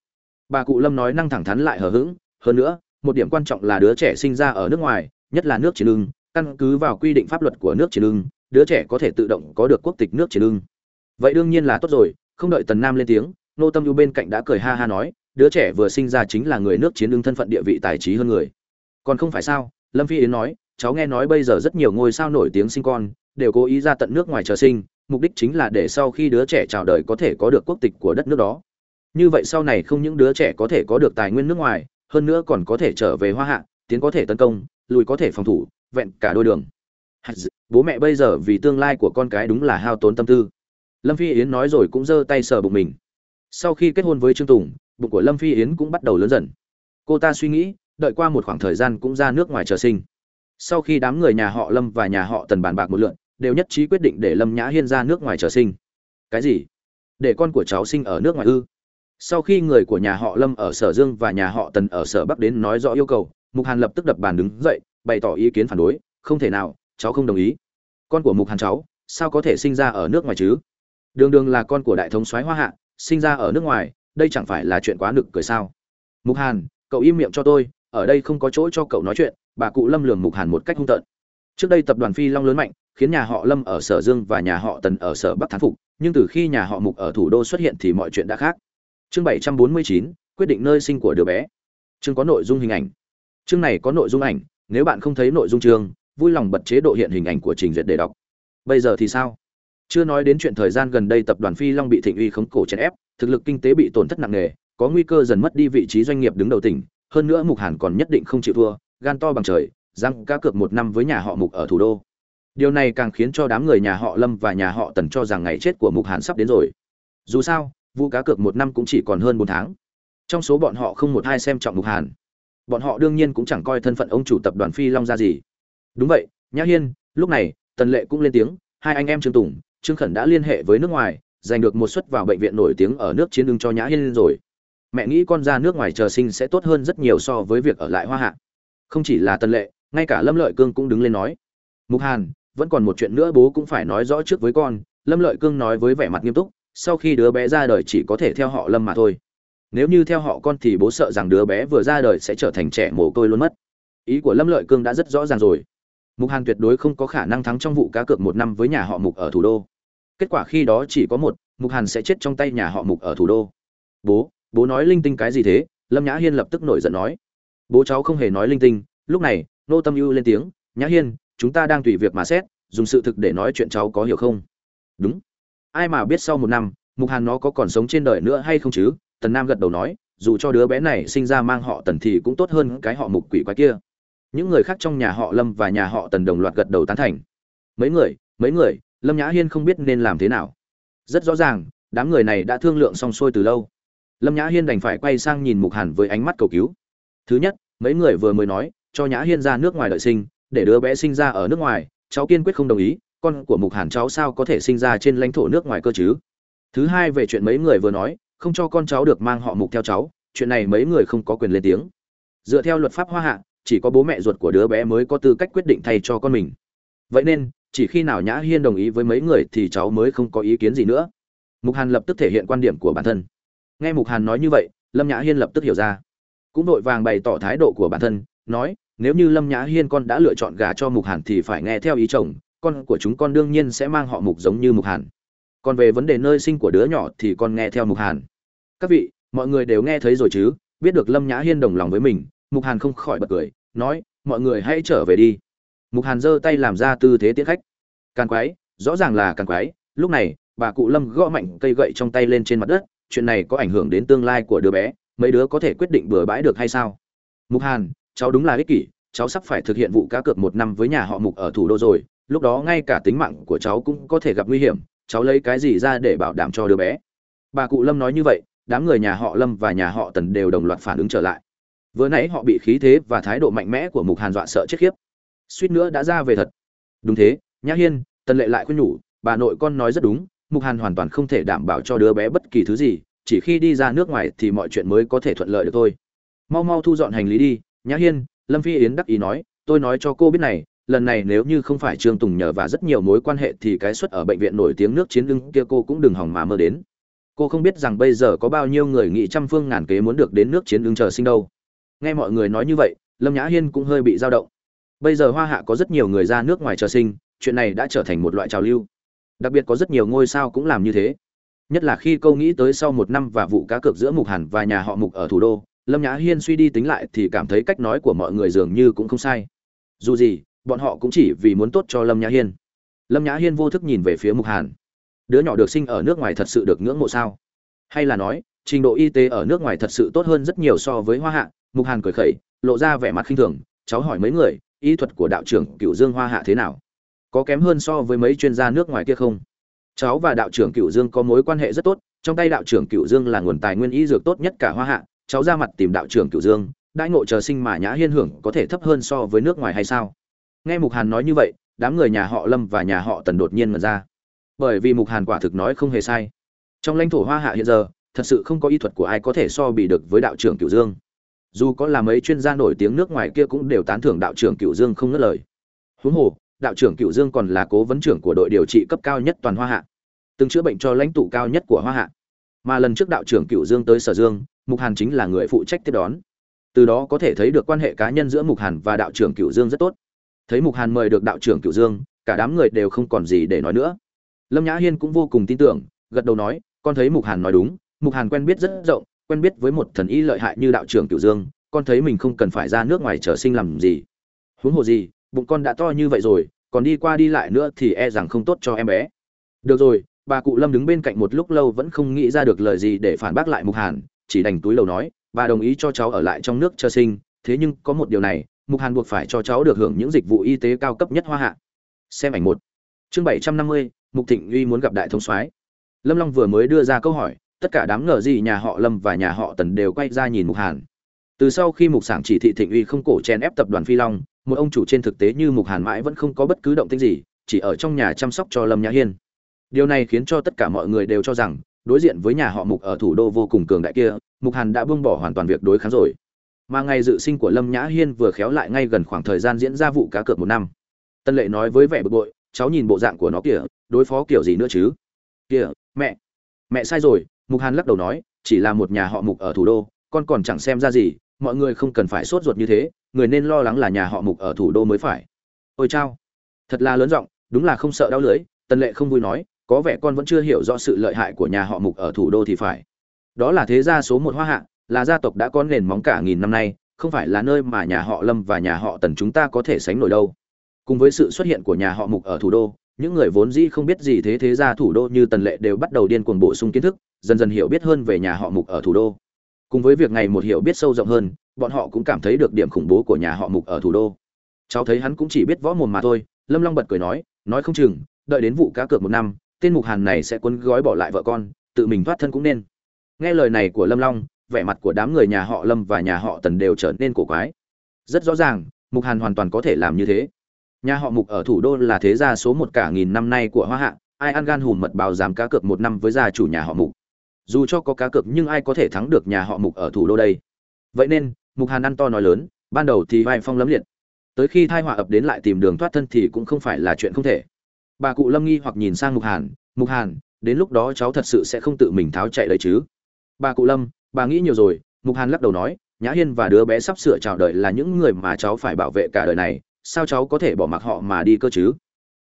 Bà cụ lâm nói năng thẳng thắn lại hờ hững, hơn nữa, một điểm quan trọng là đứa trẻ sinh ra ở nước ngoài, nhất là nước chiến ưng, căn cứ vào quy định pháp luật của nước chiến ưng, đứa trẻ có thể tự động có được quốc tịch nước chiến ưng. Vậy đương nhiên là tốt rồi, không đợi tần nam lên tiếng, nô tâm ưu bên cạnh đã cười ha ha nói, đứa trẻ vừa sinh ra chính là người nước chiến ưng thân phận địa vị tài trí hơn người. Còn không phải sao, lâm phi yến nói cháu nghe nói bây giờ rất nhiều ngôi sao nổi tiếng sinh con, đều cố ý ra tận nước ngoài chờ sinh, mục đích chính là để sau khi đứa trẻ chào đời có thể có được quốc tịch của đất nước đó. Như vậy sau này không những đứa trẻ có thể có được tài nguyên nước ngoài, hơn nữa còn có thể trở về hoa hạ, tiến có thể tấn công, lùi có thể phòng thủ, vẹn cả đôi đường. Bố mẹ bây giờ vì tương lai của con cái đúng là hao tốn tâm tư. Lâm phi yến nói rồi cũng giơ tay sờ bụng mình. Sau khi kết hôn với trương tùng, bụng của lâm phi yến cũng bắt đầu lớn dần. Cô ta suy nghĩ, đợi qua một khoảng thời gian cũng ra nước ngoài chờ sinh sau khi đám người nhà họ lâm và nhà họ tần bàn bạc một lượn, đều nhất trí quyết định để lâm nhã hiên ra nước ngoài trở sinh. Cái gì? Để con của cháu sinh ở nước ngoài ư? Sau khi người của nhà họ lâm ở sở dương và nhà họ tần ở sở bắc đến nói rõ yêu cầu, mục hàn lập tức đập bàn đứng dậy, bày tỏ ý kiến phản đối. Không thể nào, cháu không đồng ý. Con của mục hàn cháu, sao có thể sinh ra ở nước ngoài chứ? Đường đường là con của đại thống soái hoa hạ, sinh ra ở nước ngoài, đây chẳng phải là chuyện quá nực cười sao? Mục hàn, cậu im miệng cho tôi, ở đây không có chỗ cho cậu nói chuyện bà cụ lâm lường mục hàn một cách hung tợn. Trước đây tập đoàn phi long lớn mạnh, khiến nhà họ lâm ở sở dương và nhà họ tần ở sở bắc thán phục, nhưng từ khi nhà họ mục ở thủ đô xuất hiện thì mọi chuyện đã khác. Chương bảy trăm bốn mươi chín, quyết định nơi sinh của đứa bé. Chương có nội dung hình ảnh. Chương này có nội dung ảnh, nếu bạn không thấy nội dung chương, vui lòng bật chế độ hiện hình ảnh của trình duyệt để đọc. Bây giờ thì sao? Chưa nói đến chuyện thời gian gần đây tập đoàn phi long bị thịnh uy khống cổ chèn ép, thực lực kinh tế bị tổn thất nặng nề, có nguy cơ dần mất đi vị trí doanh nghiệp đứng đầu tỉnh, hơn nữa mục hàn còn nhất định không chịu thua gan to bằng trời, răng cá cược một năm với nhà họ mục ở thủ đô. Điều này càng khiến cho đám người nhà họ lâm và nhà họ tần cho rằng ngày chết của mục hàn sắp đến rồi. Dù sao, vụ cá cược một năm cũng chỉ còn hơn bốn tháng. Trong số bọn họ không một ai xem trọng mục hàn. Bọn họ đương nhiên cũng chẳng coi thân phận ông chủ tập đoàn phi long ra gì. Đúng vậy, nhã hiên, lúc này, tần lệ cũng lên tiếng, hai anh em trương tùng, trương khẩn đã liên hệ với nước ngoài, giành được một suất vào bệnh viện nổi tiếng ở nước chiến đương cho nhã hiên rồi. Mẹ nghĩ con ra nước ngoài chờ sinh sẽ tốt hơn rất nhiều so với việc ở lại hoa hạ không chỉ là tần lệ, ngay cả lâm lợi cương cũng đứng lên nói. Mục hàn, vẫn còn một chuyện nữa bố cũng phải nói rõ trước với con. Lâm lợi cương nói với vẻ mặt nghiêm túc, sau khi đứa bé ra đời chỉ có thể theo họ lâm mà thôi. Nếu như theo họ con thì bố sợ rằng đứa bé vừa ra đời sẽ trở thành trẻ mồ côi luôn mất. Ý của lâm lợi cương đã rất rõ ràng rồi. Mục hàn tuyệt đối không có khả năng thắng trong vụ cá cược một năm với nhà họ mục ở thủ đô. Kết quả khi đó chỉ có một, mục hàn sẽ chết trong tay nhà họ mục ở thủ đô. Bố bố nói linh tinh cái gì thế? Lâm nhã hiên lập tức nổi giận nói bố cháu không hề nói linh tinh, lúc này nô tâm ưu lên tiếng, nhã hiên, chúng ta đang tùy việc mà xét, dùng sự thực để nói chuyện cháu có hiểu không? Đúng. Ai mà biết sau một năm, mục hàn nó có còn sống trên đời nữa hay không chứ? Tần nam gật đầu nói, dù cho đứa bé này sinh ra mang họ tần thì cũng tốt hơn cái họ mục quỷ quái kia. Những người khác trong nhà họ lâm và nhà họ tần đồng loạt gật đầu tán thành. Mấy người mấy người, lâm nhã hiên không biết nên làm thế nào. Rất rõ ràng, đám người này đã thương lượng xong xuôi từ lâu. Lâm nhã hiên đành phải quay sang nhìn mục hàn với ánh mắt cầu cứu thứ nhất, mấy người vừa mới nói, cho nhã hiên ra nước ngoài đợi sinh, để đứa bé sinh ra ở nước ngoài, cháu kiên quyết không đồng ý, con của mục hàn cháu sao có thể sinh ra trên lãnh thổ nước ngoài cơ chứ? Thứ hai về chuyện mấy người vừa nói, không cho con cháu được mang họ mục theo cháu, chuyện này mấy người không có quyền lên tiếng. Dựa theo luật pháp hoa hạ, chỉ có bố mẹ ruột của đứa bé mới có tư cách quyết định thay cho con mình. Vậy nên, chỉ khi nào nhã hiên đồng ý với mấy người thì cháu mới không có ý kiến gì nữa. Mục hàn lập tức thể hiện quan điểm của bản thân. Nghe mục hàn nói như vậy, lâm nhã hiên lập tức hiểu ra cũng vội vàng bày tỏ thái độ của bản thân, nói, nếu như lâm nhã hiên con đã lựa chọn gả cho mục hàn thì phải nghe theo ý chồng, con của chúng con đương nhiên sẽ mang họ mục giống như mục hàn. Còn về vấn đề nơi sinh của đứa nhỏ thì con nghe theo mục hàn. Các vị, mọi người đều nghe thấy rồi chứ, biết được lâm nhã hiên đồng lòng với mình. Mục hàn không khỏi bật cười, nói, mọi người hãy trở về đi. Mục hàn giơ tay làm ra tư thế tiễn khách. Càn quái, rõ ràng là càn quái, lúc này, bà cụ lâm gõ mạnh cây gậy trong tay lên trên mặt đất, chuyện này có ảnh hưởng đến tương lai của đứa bé mấy đứa có thể quyết định bừa bãi được hay sao? Mục hàn, cháu đúng là ích kỷ, cháu sắp phải thực hiện vụ cá cược một năm với nhà họ mục ở thủ đô rồi, lúc đó ngay cả tính mạng của cháu cũng có thể gặp nguy hiểm, cháu lấy cái gì ra để bảo đảm cho đứa bé? Bà cụ lâm nói như vậy, đám người nhà họ lâm và nhà họ tần đều đồng loạt phản ứng trở lại. Vừa nãy họ bị khí thế và thái độ mạnh mẽ của mục hàn dọa sợ chết khiếp. Suýt nữa đã ra về thật. Đúng thế, nhã hiên, tần lệ lại khuyên nhủ, bà nội con nói rất đúng, mục hàn hoàn toàn không thể đảm bảo cho đứa bé bất kỳ thứ gì chỉ khi đi ra nước ngoài thì mọi chuyện mới có thể thuận lợi được thôi. Mau mau thu dọn hành lý đi, nhã hiên, lâm phi yến đắc ý nói, tôi nói cho cô biết này, lần này nếu như không phải trương tùng nhờ và rất nhiều mối quan hệ thì cái suất ở bệnh viện nổi tiếng nước chiến lưng kia cô cũng đừng hỏng mà mơ đến. Cô không biết rằng bây giờ có bao nhiêu người nghị trăm phương ngàn kế muốn được đến nước chiến lưng chờ sinh đâu. Nghe mọi người nói như vậy, lâm nhã hiên cũng hơi bị dao động. Bây giờ hoa hạ có rất nhiều người ra nước ngoài chờ sinh, chuyện này đã trở thành một loại trào lưu. Đặc biệt có rất nhiều ngôi sao cũng làm như thế nhất là khi câu nghĩ tới sau một năm và vụ cá cược giữa mục hàn và nhà họ mục ở thủ đô, lâm nhã hiên suy đi tính lại thì cảm thấy cách nói của mọi người dường như cũng không sai. Dù gì, bọn họ cũng chỉ vì muốn tốt cho lâm nhã hiên. Lâm nhã hiên vô thức nhìn về phía mục hàn. Đứa nhỏ được sinh ở nước ngoài thật sự được ngưỡng mộ sao? Hay là nói, trình độ y tế ở nước ngoài thật sự tốt hơn rất nhiều so với hoa hạ? Mục hàn cười khẩy, lộ ra vẻ mặt khinh thường, cháu hỏi mấy người, y thuật của đạo trưởng cựu dương hoa hạ thế nào? Có kém hơn so với mấy chuyên gia nước ngoài kia không? Cháu và đạo trưởng cửu dương có mối quan hệ rất tốt, trong tay đạo trưởng cửu dương là nguồn tài nguyên y dược tốt nhất cả hoa hạ, cháu ra mặt tìm đạo trưởng cửu dương, đãi ngộ chờ sinh mà nhã hiên hưởng có thể thấp hơn so với nước ngoài hay sao? Nghe mục hàn nói như vậy, đám người nhà họ lâm và nhà họ tần đột nhiên mật ra. Bởi vì mục hàn quả thực nói không hề sai. Trong lãnh thổ hoa hạ hiện giờ, thật sự không có y thuật của ai có thể so bì được với đạo trưởng cửu dương. Dù có là mấy chuyên gia nổi tiếng nước ngoài kia cũng đều tán thưởng đạo trưởng cửu dương không ngớt lời. Huống hồ đạo trưởng Cựu dương còn là cố vấn trưởng của đội điều trị cấp cao nhất toàn hoa hạ, từng chữa bệnh cho lãnh tụ cao nhất của hoa hạ. Mà lần trước đạo trưởng Cựu dương tới sở dương, mục hàn chính là người phụ trách tiếp đón. Từ đó có thể thấy được quan hệ cá nhân giữa mục hàn và đạo trưởng Cựu dương rất tốt. Thấy mục hàn mời được đạo trưởng Cựu dương, cả đám người đều không còn gì để nói nữa. Lâm nhã hiên cũng vô cùng tin tưởng, gật đầu nói, con thấy mục hàn nói đúng, mục hàn quen biết rất rộng, quen biết với một thần y lợi hại như đạo trưởng cửu dương, con thấy mình không cần phải ra nước ngoài trở sinh làm gì. Huống hồ gì bụng con đã to như vậy rồi, còn đi qua đi lại nữa thì e rằng không tốt cho em bé. Được rồi, bà cụ lâm đứng bên cạnh một lúc lâu vẫn không nghĩ ra được lời gì để phản bác lại mục hàn, chỉ đành túi lầu nói, bà đồng ý cho cháu ở lại trong nước chờ sinh, thế nhưng có một điều này, mục hàn buộc phải cho cháu được hưởng những dịch vụ y tế cao cấp nhất hoa hạ. Xem ảnh một. Chương bảy trăm năm mươi, mục thịnh uy muốn gặp đại thống soái. Lâm long vừa mới đưa ra câu hỏi, tất cả đám ngờ gì nhà họ lâm và nhà họ tần đều quay ra nhìn mục hàn. Từ sau khi mục sảng chỉ thị thịnh uy không cổ chen ép tập đoàn phi long một ông chủ trên thực tế như mục hàn mãi vẫn không có bất cứ động tĩnh gì, chỉ ở trong nhà chăm sóc cho lâm nhã hiên. Điều này khiến cho tất cả mọi người đều cho rằng, đối diện với nhà họ mục ở thủ đô vô cùng cường đại kia, mục hàn đã buông bỏ hoàn toàn việc đối kháng rồi. Mà ngày dự sinh của lâm nhã hiên vừa khéo lại ngay gần khoảng thời gian diễn ra vụ cá cược một năm. Tân lệ nói với vẻ bực bội, cháu nhìn bộ dạng của nó kìa, đối phó kiểu gì nữa chứ? Kìa, mẹ. Mẹ sai rồi, mục hàn lắc đầu nói, chỉ là một nhà họ mục ở thủ đô, con còn chẳng xem ra gì, mọi người không cần phải sốt ruột như thế người nên lo lắng là nhà họ mục ở thủ đô mới phải. Ôi chao, thật là lớn giọng, đúng là không sợ đau lưỡi, Tần lệ không vui nói, có vẻ con vẫn chưa hiểu rõ sự lợi hại của nhà họ mục ở thủ đô thì phải. Đó là thế gia số một hoa hạ, là gia tộc đã có nền móng cả nghìn năm nay, không phải là nơi mà nhà họ lâm và nhà họ tần chúng ta có thể sánh nổi đâu. Cùng với sự xuất hiện của nhà họ mục ở thủ đô, những người vốn dĩ không biết gì thế thế gia thủ đô như tần lệ đều bắt đầu điên cuồng bổ sung kiến thức, dần dần hiểu biết hơn về nhà họ mục ở thủ đô. Cùng với việc ngày một hiểu biết sâu rộng hơn bọn họ cũng cảm thấy được điểm khủng bố của nhà họ mục ở thủ đô. Cháu thấy hắn cũng chỉ biết võ mồm mà thôi, lâm long bật cười nói nói không chừng, đợi đến vụ cá cược một năm, tên mục hàn này sẽ cuốn gói bỏ lại vợ con, tự mình thoát thân cũng nên. Nghe lời này của lâm long, vẻ mặt của đám người nhà họ lâm và nhà họ tần đều trở nên cổ quái. Rất rõ ràng, mục hàn hoàn toàn có thể làm như thế. Nhà họ mục ở thủ đô là thế gia số một cả nghìn năm nay của hoa hạ, ai ăn gan hùm mật bào dám cá cược một năm với gia chủ nhà họ mục. Dù cho có cá cược nhưng ai có thể thắng được nhà họ mục ở thủ đô đây? Vậy nên mục hàn ăn to nói lớn, ban đầu thì vai phong lấm liệt. Tới khi thai họa ập đến lại tìm đường thoát thân thì cũng không phải là chuyện không thể. Bà cụ lâm nghi hoặc nhìn sang mục hàn mục hàn, đến lúc đó cháu thật sự sẽ không tự mình tháo chạy đấy chứ? Bà cụ lâm, bà nghĩ nhiều rồi. Mục hàn lắc đầu nói, nhã hiên và đứa bé sắp sửa chào đời là những người mà cháu phải bảo vệ cả đời này, sao cháu có thể bỏ mặc họ mà đi cơ chứ?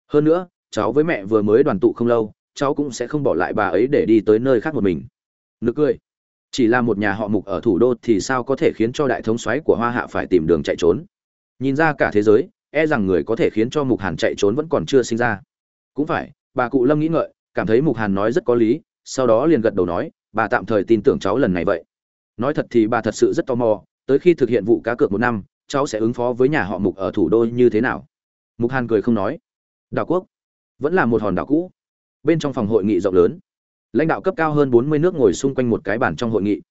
Hơn nữa, cháu với mẹ vừa mới đoàn tụ không lâu, cháu cũng sẽ không bỏ lại bà ấy để đi tới nơi khác một mình. Nực cười chỉ là một nhà họ mục ở thủ đô thì sao có thể khiến cho đại thống soái của hoa hạ phải tìm đường chạy trốn? Nhìn ra cả thế giới e rằng người có thể khiến cho mục hàn chạy trốn vẫn còn chưa sinh ra. Cũng phải, bà cụ lâm nghĩ ngợi, cảm thấy mục hàn nói rất có lý, sau đó liền gật đầu nói, bà tạm thời tin tưởng cháu lần này vậy. Nói thật thì bà thật sự rất tò mò, tới khi thực hiện vụ cá cược một năm, cháu sẽ ứng phó với nhà họ mục ở thủ đô như thế nào? Mục hàn cười không nói. Đảo quốc, vẫn là một hòn đảo cũ. Bên trong phòng hội nghị rộng lớn lãnh đạo cấp cao hơn bốn mươi nước ngồi xung quanh một cái bàn trong hội nghị.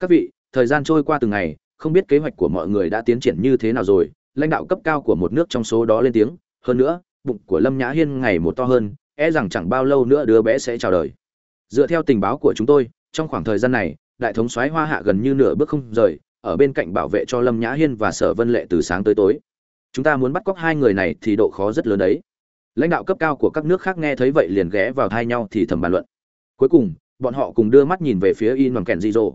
Các vị, thời gian trôi qua từng ngày, không biết kế hoạch của mọi người đã tiến triển như thế nào rồi. Lãnh đạo cấp cao của một nước trong số đó lên tiếng. Hơn nữa, bụng của lâm nhã hiên ngày một to hơn e rằng chẳng bao lâu nữa đứa bé sẽ chào đời. Dựa theo tình báo của chúng tôi, trong khoảng thời gian này, đại thống soái hoa hạ gần như nửa bước không rời, ở bên cạnh bảo vệ cho lâm nhã hiên và sở vân lệ từ sáng tới tối. Chúng ta muốn bắt cóc hai người này thì độ khó rất lớn đấy. Lãnh đạo cấp cao của các nước khác nghe thấy vậy liền ghé vào thai nhau thì thầm bàn luận cuối cùng, bọn họ cùng đưa mắt nhìn về phía in bằng kèn di rô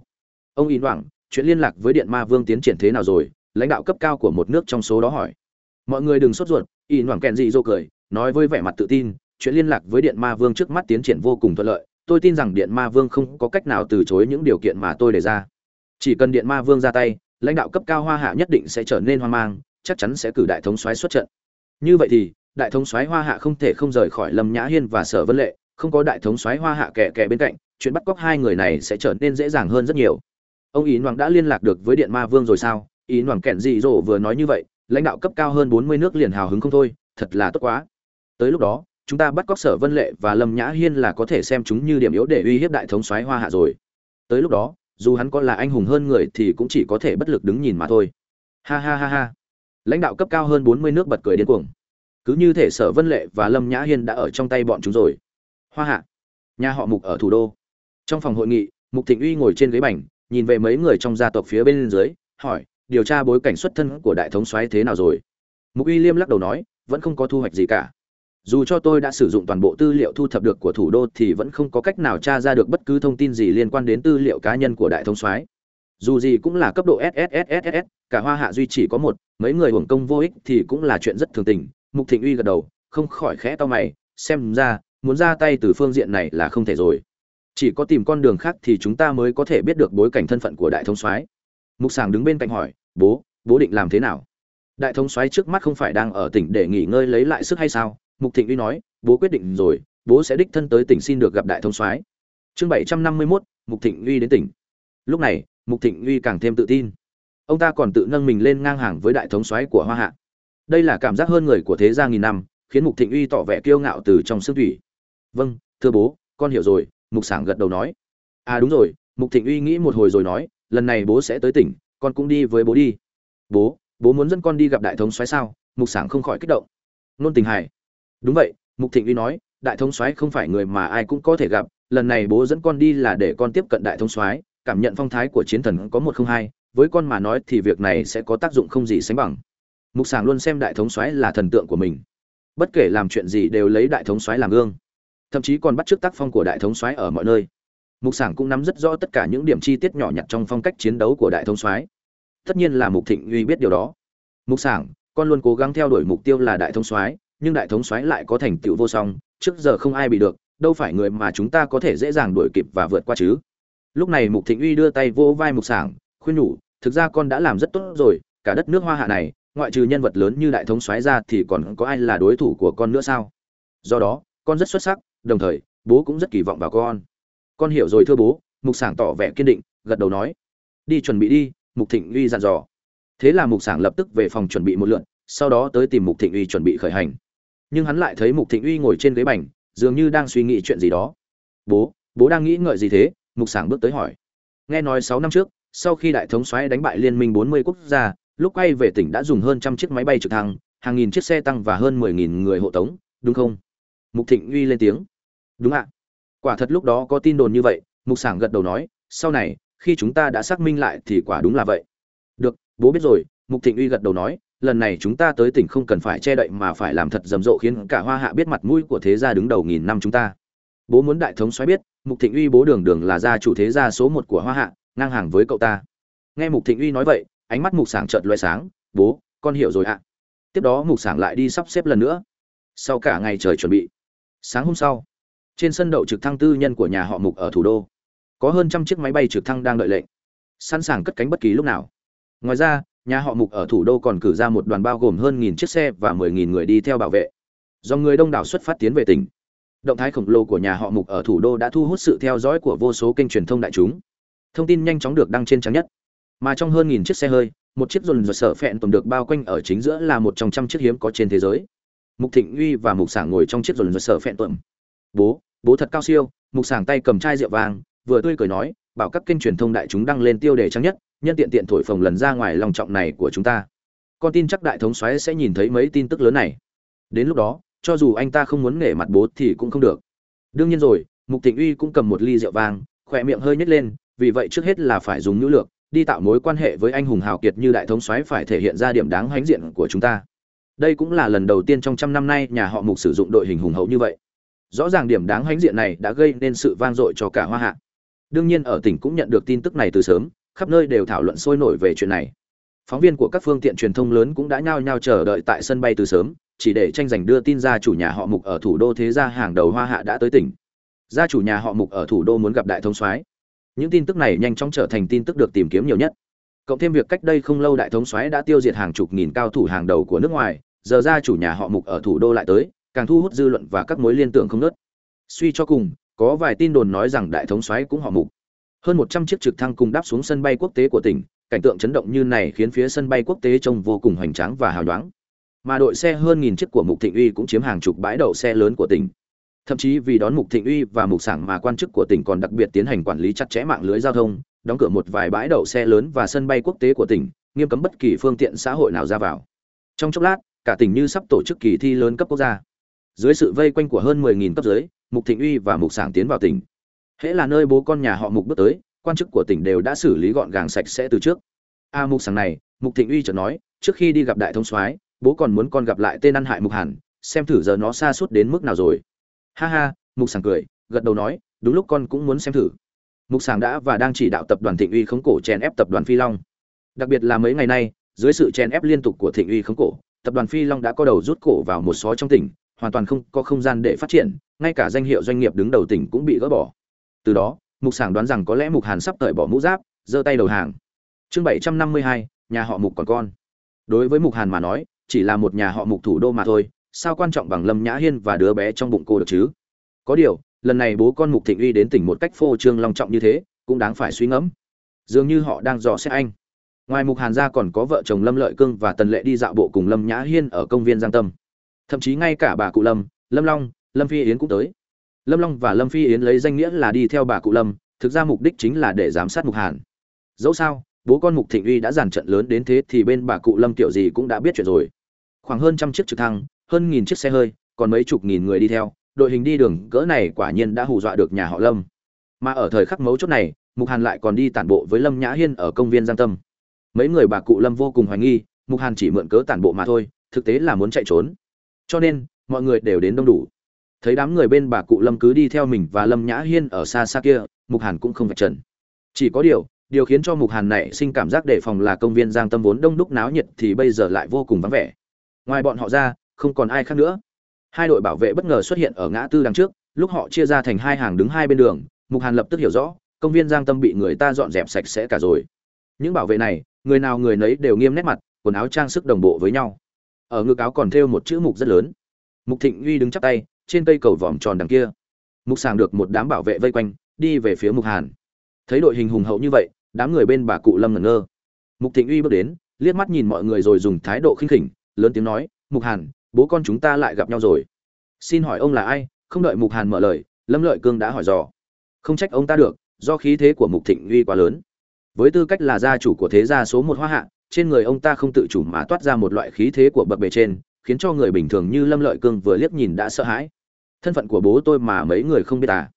ông in hoàng, chuyện liên lạc với điện ma vương tiến triển thế nào rồi? Lãnh đạo cấp cao của một nước trong số đó hỏi. Mọi người đừng sốt ruột, in hoàng kèn di rô cười, nói với vẻ mặt tự tin, chuyện liên lạc với điện ma vương trước mắt tiến triển vô cùng thuận lợi. Tôi tin rằng điện ma vương không có cách nào từ chối những điều kiện mà tôi đề ra. Chỉ cần điện ma vương ra tay, lãnh đạo cấp cao hoa hạ nhất định sẽ trở nên hoang mang, chắc chắn sẽ cử đại thống Soái xuất trận. Như vậy thì, đại thống soái hoa hạ không thể không rời khỏi lâm nhã hiên và sở vân lệ không có đại thống soái hoa hạ kẻ kẻ bên cạnh, chuyện bắt cóc hai người này sẽ trở nên dễ dàng hơn rất nhiều. Ông ý hoàng đã liên lạc được với điện ma vương rồi sao? Ý hoàng kẹn dị dỗ vừa nói như vậy, lãnh đạo cấp cao hơn bốn mươi nước liền hào hứng không thôi, thật là tốt quá. Tới lúc đó, chúng ta bắt cóc sở vân lệ và lâm nhã hiên là có thể xem chúng như điểm yếu để uy hiếp đại thống soái hoa hạ rồi. Tới lúc đó, dù hắn có là anh hùng hơn người thì cũng chỉ có thể bất lực đứng nhìn mà thôi. Ha ha ha ha. Lãnh đạo cấp cao hơn bốn mươi nước bật cười điên cuồng. Cứ như thể sở vân lệ và lâm nhã hiên đã ở trong tay bọn chúng rồi hoa hạ. Nhà họ mục ở thủ đô. Trong phòng hội nghị, mục thịnh uy ngồi trên ghế bành, nhìn về mấy người trong gia tộc phía bên dưới, hỏi, điều tra bối cảnh xuất thân của đại thống soái thế nào rồi? Mục uy liêm lắc đầu nói, vẫn không có thu hoạch gì cả. Dù cho tôi đã sử dụng toàn bộ tư liệu thu thập được của thủ đô thì vẫn không có cách nào tra ra được bất cứ thông tin gì liên quan đến tư liệu cá nhân của đại thống soái. Dù gì cũng là cấp độ sss cả hoa hạ duy chỉ có một, mấy người hưởng công vô ích thì cũng là chuyện rất thường tình. Mục thịnh uy gật đầu, không khỏi khẽ to mày, xem ra muốn ra tay từ phương diện này là không thể rồi. Chỉ có tìm con đường khác thì chúng ta mới có thể biết được bối cảnh thân phận của đại thống soái. Mục sàng đứng bên cạnh hỏi, bố bố định làm thế nào? Đại thống soái trước mắt không phải đang ở tỉnh để nghỉ ngơi lấy lại sức hay sao? Mục thịnh uy nói, bố quyết định rồi, bố sẽ đích thân tới tỉnh xin được gặp đại thống soái. Chương bảy trăm năm mươi mốt, mục thịnh uy đến tỉnh. Lúc này, mục thịnh uy càng thêm tự tin. Ông ta còn tự nâng mình lên ngang hàng với đại thống soái của hoa hạ. Đây là cảm giác hơn người của thế gia nghìn năm, khiến mục thịnh uy tỏ vẻ kiêu ngạo từ trong xương thủy vâng thưa bố, con hiểu rồi, mục sảng gật đầu nói. À đúng rồi, mục thịnh uy nghĩ một hồi rồi nói, lần này bố sẽ tới tỉnh, con cũng đi với bố đi. Bố bố muốn dẫn con đi gặp đại thống soái sao? Mục sảng không khỏi kích động. Nôn tình hài. Đúng vậy, mục thịnh uy nói, đại thống soái không phải người mà ai cũng có thể gặp, lần này bố dẫn con đi là để con tiếp cận đại thống soái, cảm nhận phong thái của chiến thần có một không hai, với con mà nói thì việc này sẽ có tác dụng không gì sánh bằng. Mục sảng luôn xem đại thống soái là thần tượng của mình. Bất kể làm chuyện gì đều lấy đại thống soái làm gương thậm chí còn bắt chước tác phong của đại thống soái ở mọi nơi. Mục sảng cũng nắm rất rõ tất cả những điểm chi tiết nhỏ nhặt trong phong cách chiến đấu của đại thống soái. Tất nhiên là mục thịnh uy biết điều đó. Mục sảng, con luôn cố gắng theo đuổi mục tiêu là đại thống soái, nhưng đại thống soái lại có thành tựu vô song, trước giờ không ai bị được, đâu phải người mà chúng ta có thể dễ dàng đuổi kịp và vượt qua chứ. Lúc này mục thịnh uy đưa tay vô vai mục sảng, khuyên nhủ, thực ra con đã làm rất tốt rồi, cả đất nước hoa hạ này, ngoại trừ nhân vật lớn như đại thống soái ra thì còn có ai là đối thủ của con nữa sao? Do đó, con rất xuất sắc đồng thời, bố cũng rất kỳ vọng vào con. Con hiểu rồi thưa bố, mục sảng tỏ vẻ kiên định, gật đầu nói, đi chuẩn bị đi, mục thịnh uy dặn dò. Thế là mục sảng lập tức về phòng chuẩn bị một lượn, sau đó tới tìm mục thịnh uy chuẩn bị khởi hành. Nhưng hắn lại thấy mục thịnh uy ngồi trên ghế bành, dường như đang suy nghĩ chuyện gì đó. Bố bố đang nghĩ ngợi gì thế? Mục sảng bước tới hỏi. Nghe nói sáu năm trước, sau khi đại thống xoáy đánh bại liên minh bốn mươi quốc gia, lúc quay về tỉnh đã dùng hơn trăm chiếc máy bay trực thăng, hàng nghìn chiếc xe tăng và hơn mười nghìn người hộ tống, đúng không? Mục thịnh uy lên tiếng đúng ạ. Quả thật lúc đó có tin đồn như vậy, mục sảng gật đầu nói, sau này, khi chúng ta đã xác minh lại thì quả đúng là vậy. Được, bố biết rồi, mục thịnh uy gật đầu nói, lần này chúng ta tới tỉnh không cần phải che đậy mà phải làm thật rầm rộ khiến cả hoa hạ biết mặt mũi của thế gia đứng đầu nghìn năm chúng ta. Bố muốn đại thống xoáy biết, mục thịnh uy bố đường đường là gia chủ thế gia số một của hoa hạ, ngang hàng với cậu ta. Nghe mục thịnh uy nói vậy, ánh mắt mục sảng chợt loe sáng, bố, con hiểu rồi ạ. Tiếp đó mục sảng lại đi sắp xếp lần nữa. Sau cả ngày trời chuẩn bị. Sáng hôm sau trên sân đậu trực thăng tư nhân của nhà họ mục ở thủ đô. Có hơn trăm chiếc máy bay trực thăng đang đợi lệnh. Sẵn sàng cất cánh bất kỳ lúc nào. Ngoài ra, nhà họ mục ở thủ đô còn cử ra một đoàn bao gồm hơn nghìn chiếc xe và mười nghìn người đi theo bảo vệ. Do người đông đảo xuất phát tiến về tỉnh. Động thái khổng lồ của nhà họ mục ở thủ đô đã thu hút sự theo dõi của vô số kênh truyền thông đại chúng. Thông tin nhanh chóng được đăng trên trang nhất. Mà trong hơn nghìn chiếc xe hơi, một chiếc dồn dồn sở phẹn tồn được bao quanh ở chính giữa là một trong trăm chiếc hiếm có trên thế giới. Mục thịnh uy và mục sảng ngồi trong chiếc dồn dồn sở phẹn tồn. Bố bố thật cao siêu, mục sảng tay cầm chai rượu vàng, vừa tươi cười nói, bảo các kênh truyền thông đại chúng đăng lên tiêu đề trang nhất, nhân tiện tiện thổi phồng lần ra ngoài lòng trọng này của chúng ta. Con tin chắc đại thống xoáy sẽ nhìn thấy mấy tin tức lớn này. Đến lúc đó, cho dù anh ta không muốn nể mặt bố thì cũng không được. Đương nhiên rồi, mục thịnh uy cũng cầm một ly rượu vang khỏe miệng hơi nhếch lên, vì vậy trước hết là phải dùng nữ lược, đi tạo mối quan hệ với anh hùng hào kiệt như đại thống soái phải thể hiện ra điểm đáng hãnh diện của chúng ta. Đây cũng là lần đầu tiên trong trăm năm nay nhà họ mục sử dụng đội hình hùng hậu như vậy rõ ràng điểm đáng hãnh diện này đã gây nên sự vang dội cho cả hoa hạ. Đương nhiên ở tỉnh cũng nhận được tin tức này từ sớm, khắp nơi đều thảo luận sôi nổi về chuyện này. Phóng viên của các phương tiện truyền thông lớn cũng đã nhao nhao chờ đợi tại sân bay từ sớm, chỉ để tranh giành đưa tin ra chủ nhà họ mục ở thủ đô thế gia hàng đầu hoa hạ đã tới tỉnh. Gia chủ nhà họ mục ở thủ đô muốn gặp đại thống soái. Những tin tức này nhanh chóng trở thành tin tức được tìm kiếm nhiều nhất. Cộng thêm việc cách đây không lâu đại thống soái đã tiêu diệt hàng chục nghìn cao thủ hàng đầu của nước ngoài, giờ gia chủ nhà họ mục ở thủ đô lại tới càng thu hút dư luận và các mối liên tưởng không nớt. Suy cho cùng, có vài tin đồn nói rằng đại thống soái cũng họ mục. Hơn một trăm chiếc trực thăng cùng đáp xuống sân bay quốc tế của tỉnh, cảnh tượng chấn động như này khiến phía sân bay quốc tế trông vô cùng hoành tráng và hào nhoáng. Mà đội xe hơn nghìn chiếc của mục thịnh uy cũng chiếm hàng chục bãi đậu xe lớn của tỉnh. Thậm chí vì đón mục thịnh uy và mục sảng mà quan chức của tỉnh còn đặc biệt tiến hành quản lý chặt chẽ mạng lưới giao thông, đóng cửa một vài bãi đậu xe lớn và sân bay quốc tế của tỉnh, nghiêm cấm bất kỳ phương tiện xã hội nào ra vào. Trong chốc lát, cả tỉnh như sắp tổ chức kỳ thi lớn cấp quốc gia dưới sự vây quanh của hơn 10.000 cấp dưới, mục thịnh uy và mục sảng tiến vào tỉnh. Hễ là nơi bố con nhà họ mục bước tới, quan chức của tỉnh đều đã xử lý gọn gàng sạch sẽ từ trước. A mục sảng này, mục thịnh uy chợt nói, trước khi đi gặp đại thống soái, bố còn muốn con gặp lại tên ăn hại mục hàn, xem thử giờ nó xa suốt đến mức nào rồi. Ha ha, mục sảng cười, gật đầu nói, đúng lúc con cũng muốn xem thử. Mục sảng đã và đang chỉ đạo tập đoàn thịnh uy khống cổ chèn ép tập đoàn phi long. Đặc biệt là mấy ngày nay, dưới sự chèn ép liên tục của thịnh uy khống cổ, tập đoàn phi long đã có đầu rút cổ vào một số trong tỉnh hoàn toàn không có không gian để phát triển, ngay cả danh hiệu doanh nghiệp đứng đầu tỉnh cũng bị gỡ bỏ. Từ đó, mục sảng đoán rằng có lẽ mục hàn sắp cởi bỏ mũ giáp, giơ tay đầu hàng. Chương bảy trăm năm mươi hai, nhà họ mục còn con. Đối với mục hàn mà nói, chỉ là một nhà họ mục thủ đô mà thôi, sao quan trọng bằng lâm nhã hiên và đứa bé trong bụng cô được chứ? Có điều, lần này bố con mục thịnh uy đến tỉnh một cách phô trương long trọng như thế, cũng đáng phải suy ngẫm. Dường như họ đang dò xét anh. Ngoài mục hàn ra còn có vợ chồng lâm lợi cương và tần lệ đi dạo bộ cùng lâm nhã hiên ở công viên giang tâm thậm chí ngay cả bà cụ lâm lâm long, lâm phi yến cũng tới. Lâm long và lâm phi yến lấy danh nghĩa là đi theo bà cụ lâm, thực ra mục đích chính là để giám sát mục hàn. Dẫu sao, bố con mục thịnh uy đã giàn trận lớn đến thế thì bên bà cụ lâm kiểu gì cũng đã biết chuyện rồi. Khoảng hơn trăm chiếc trực thăng, hơn nghìn chiếc xe hơi, còn mấy chục nghìn người đi theo, đội hình đi đường cỡ này quả nhiên đã hù dọa được nhà họ lâm. Mà ở thời khắc mấu chốt này, mục hàn lại còn đi tản bộ với lâm nhã hiên ở công viên giang tâm. Mấy người bà cụ lâm vô cùng hoài nghi, mục hàn chỉ mượn cớ tản bộ mà thôi, thực tế là muốn chạy trốn cho nên, mọi người đều đến đông đủ. Thấy đám người bên bà cụ lâm cứ đi theo mình và lâm nhã hiên ở xa xa kia, mục hàn cũng không vạch trần. Chỉ có điều điều khiến cho mục hàn này sinh cảm giác đề phòng là công viên giang tâm vốn đông đúc náo nhiệt thì bây giờ lại vô cùng vắng vẻ. Ngoài bọn họ ra, không còn ai khác nữa. Hai đội bảo vệ bất ngờ xuất hiện ở ngã tư đằng trước, lúc họ chia ra thành hai hàng đứng hai bên đường, mục hàn lập tức hiểu rõ, công viên giang tâm bị người ta dọn dẹp sạch sẽ cả rồi. Những bảo vệ này, người nào người nấy đều nghiêm nét mặt, quần áo trang sức đồng bộ với nhau ở ngực áo còn thêu một chữ mục rất lớn. Mục thịnh uy đứng chắp tay, trên cây cầu vòm tròn đằng kia. Mục sàng được một đám bảo vệ vây quanh, đi về phía mục hàn. Thấy đội hình hùng hậu như vậy, đám người bên bà cụ lâm ngẩn ngơ. Mục thịnh uy bước đến, liếc mắt nhìn mọi người rồi dùng thái độ khinh khỉnh, lớn tiếng nói, mục hàn, bố con chúng ta lại gặp nhau rồi. Xin hỏi ông là ai? Không đợi mục hàn mở lời, lâm lợi cương đã hỏi dò. Không trách ông ta được, do khí thế của mục thịnh uy quá lớn. Với tư cách là gia chủ của thế gia số một hoa hạ trên người ông ta không tự chủ mà toát ra một loại khí thế của bậc bề trên, khiến cho người bình thường như lâm lợi cương vừa liếc nhìn đã sợ hãi. Thân phận của bố tôi mà mấy người không biết à?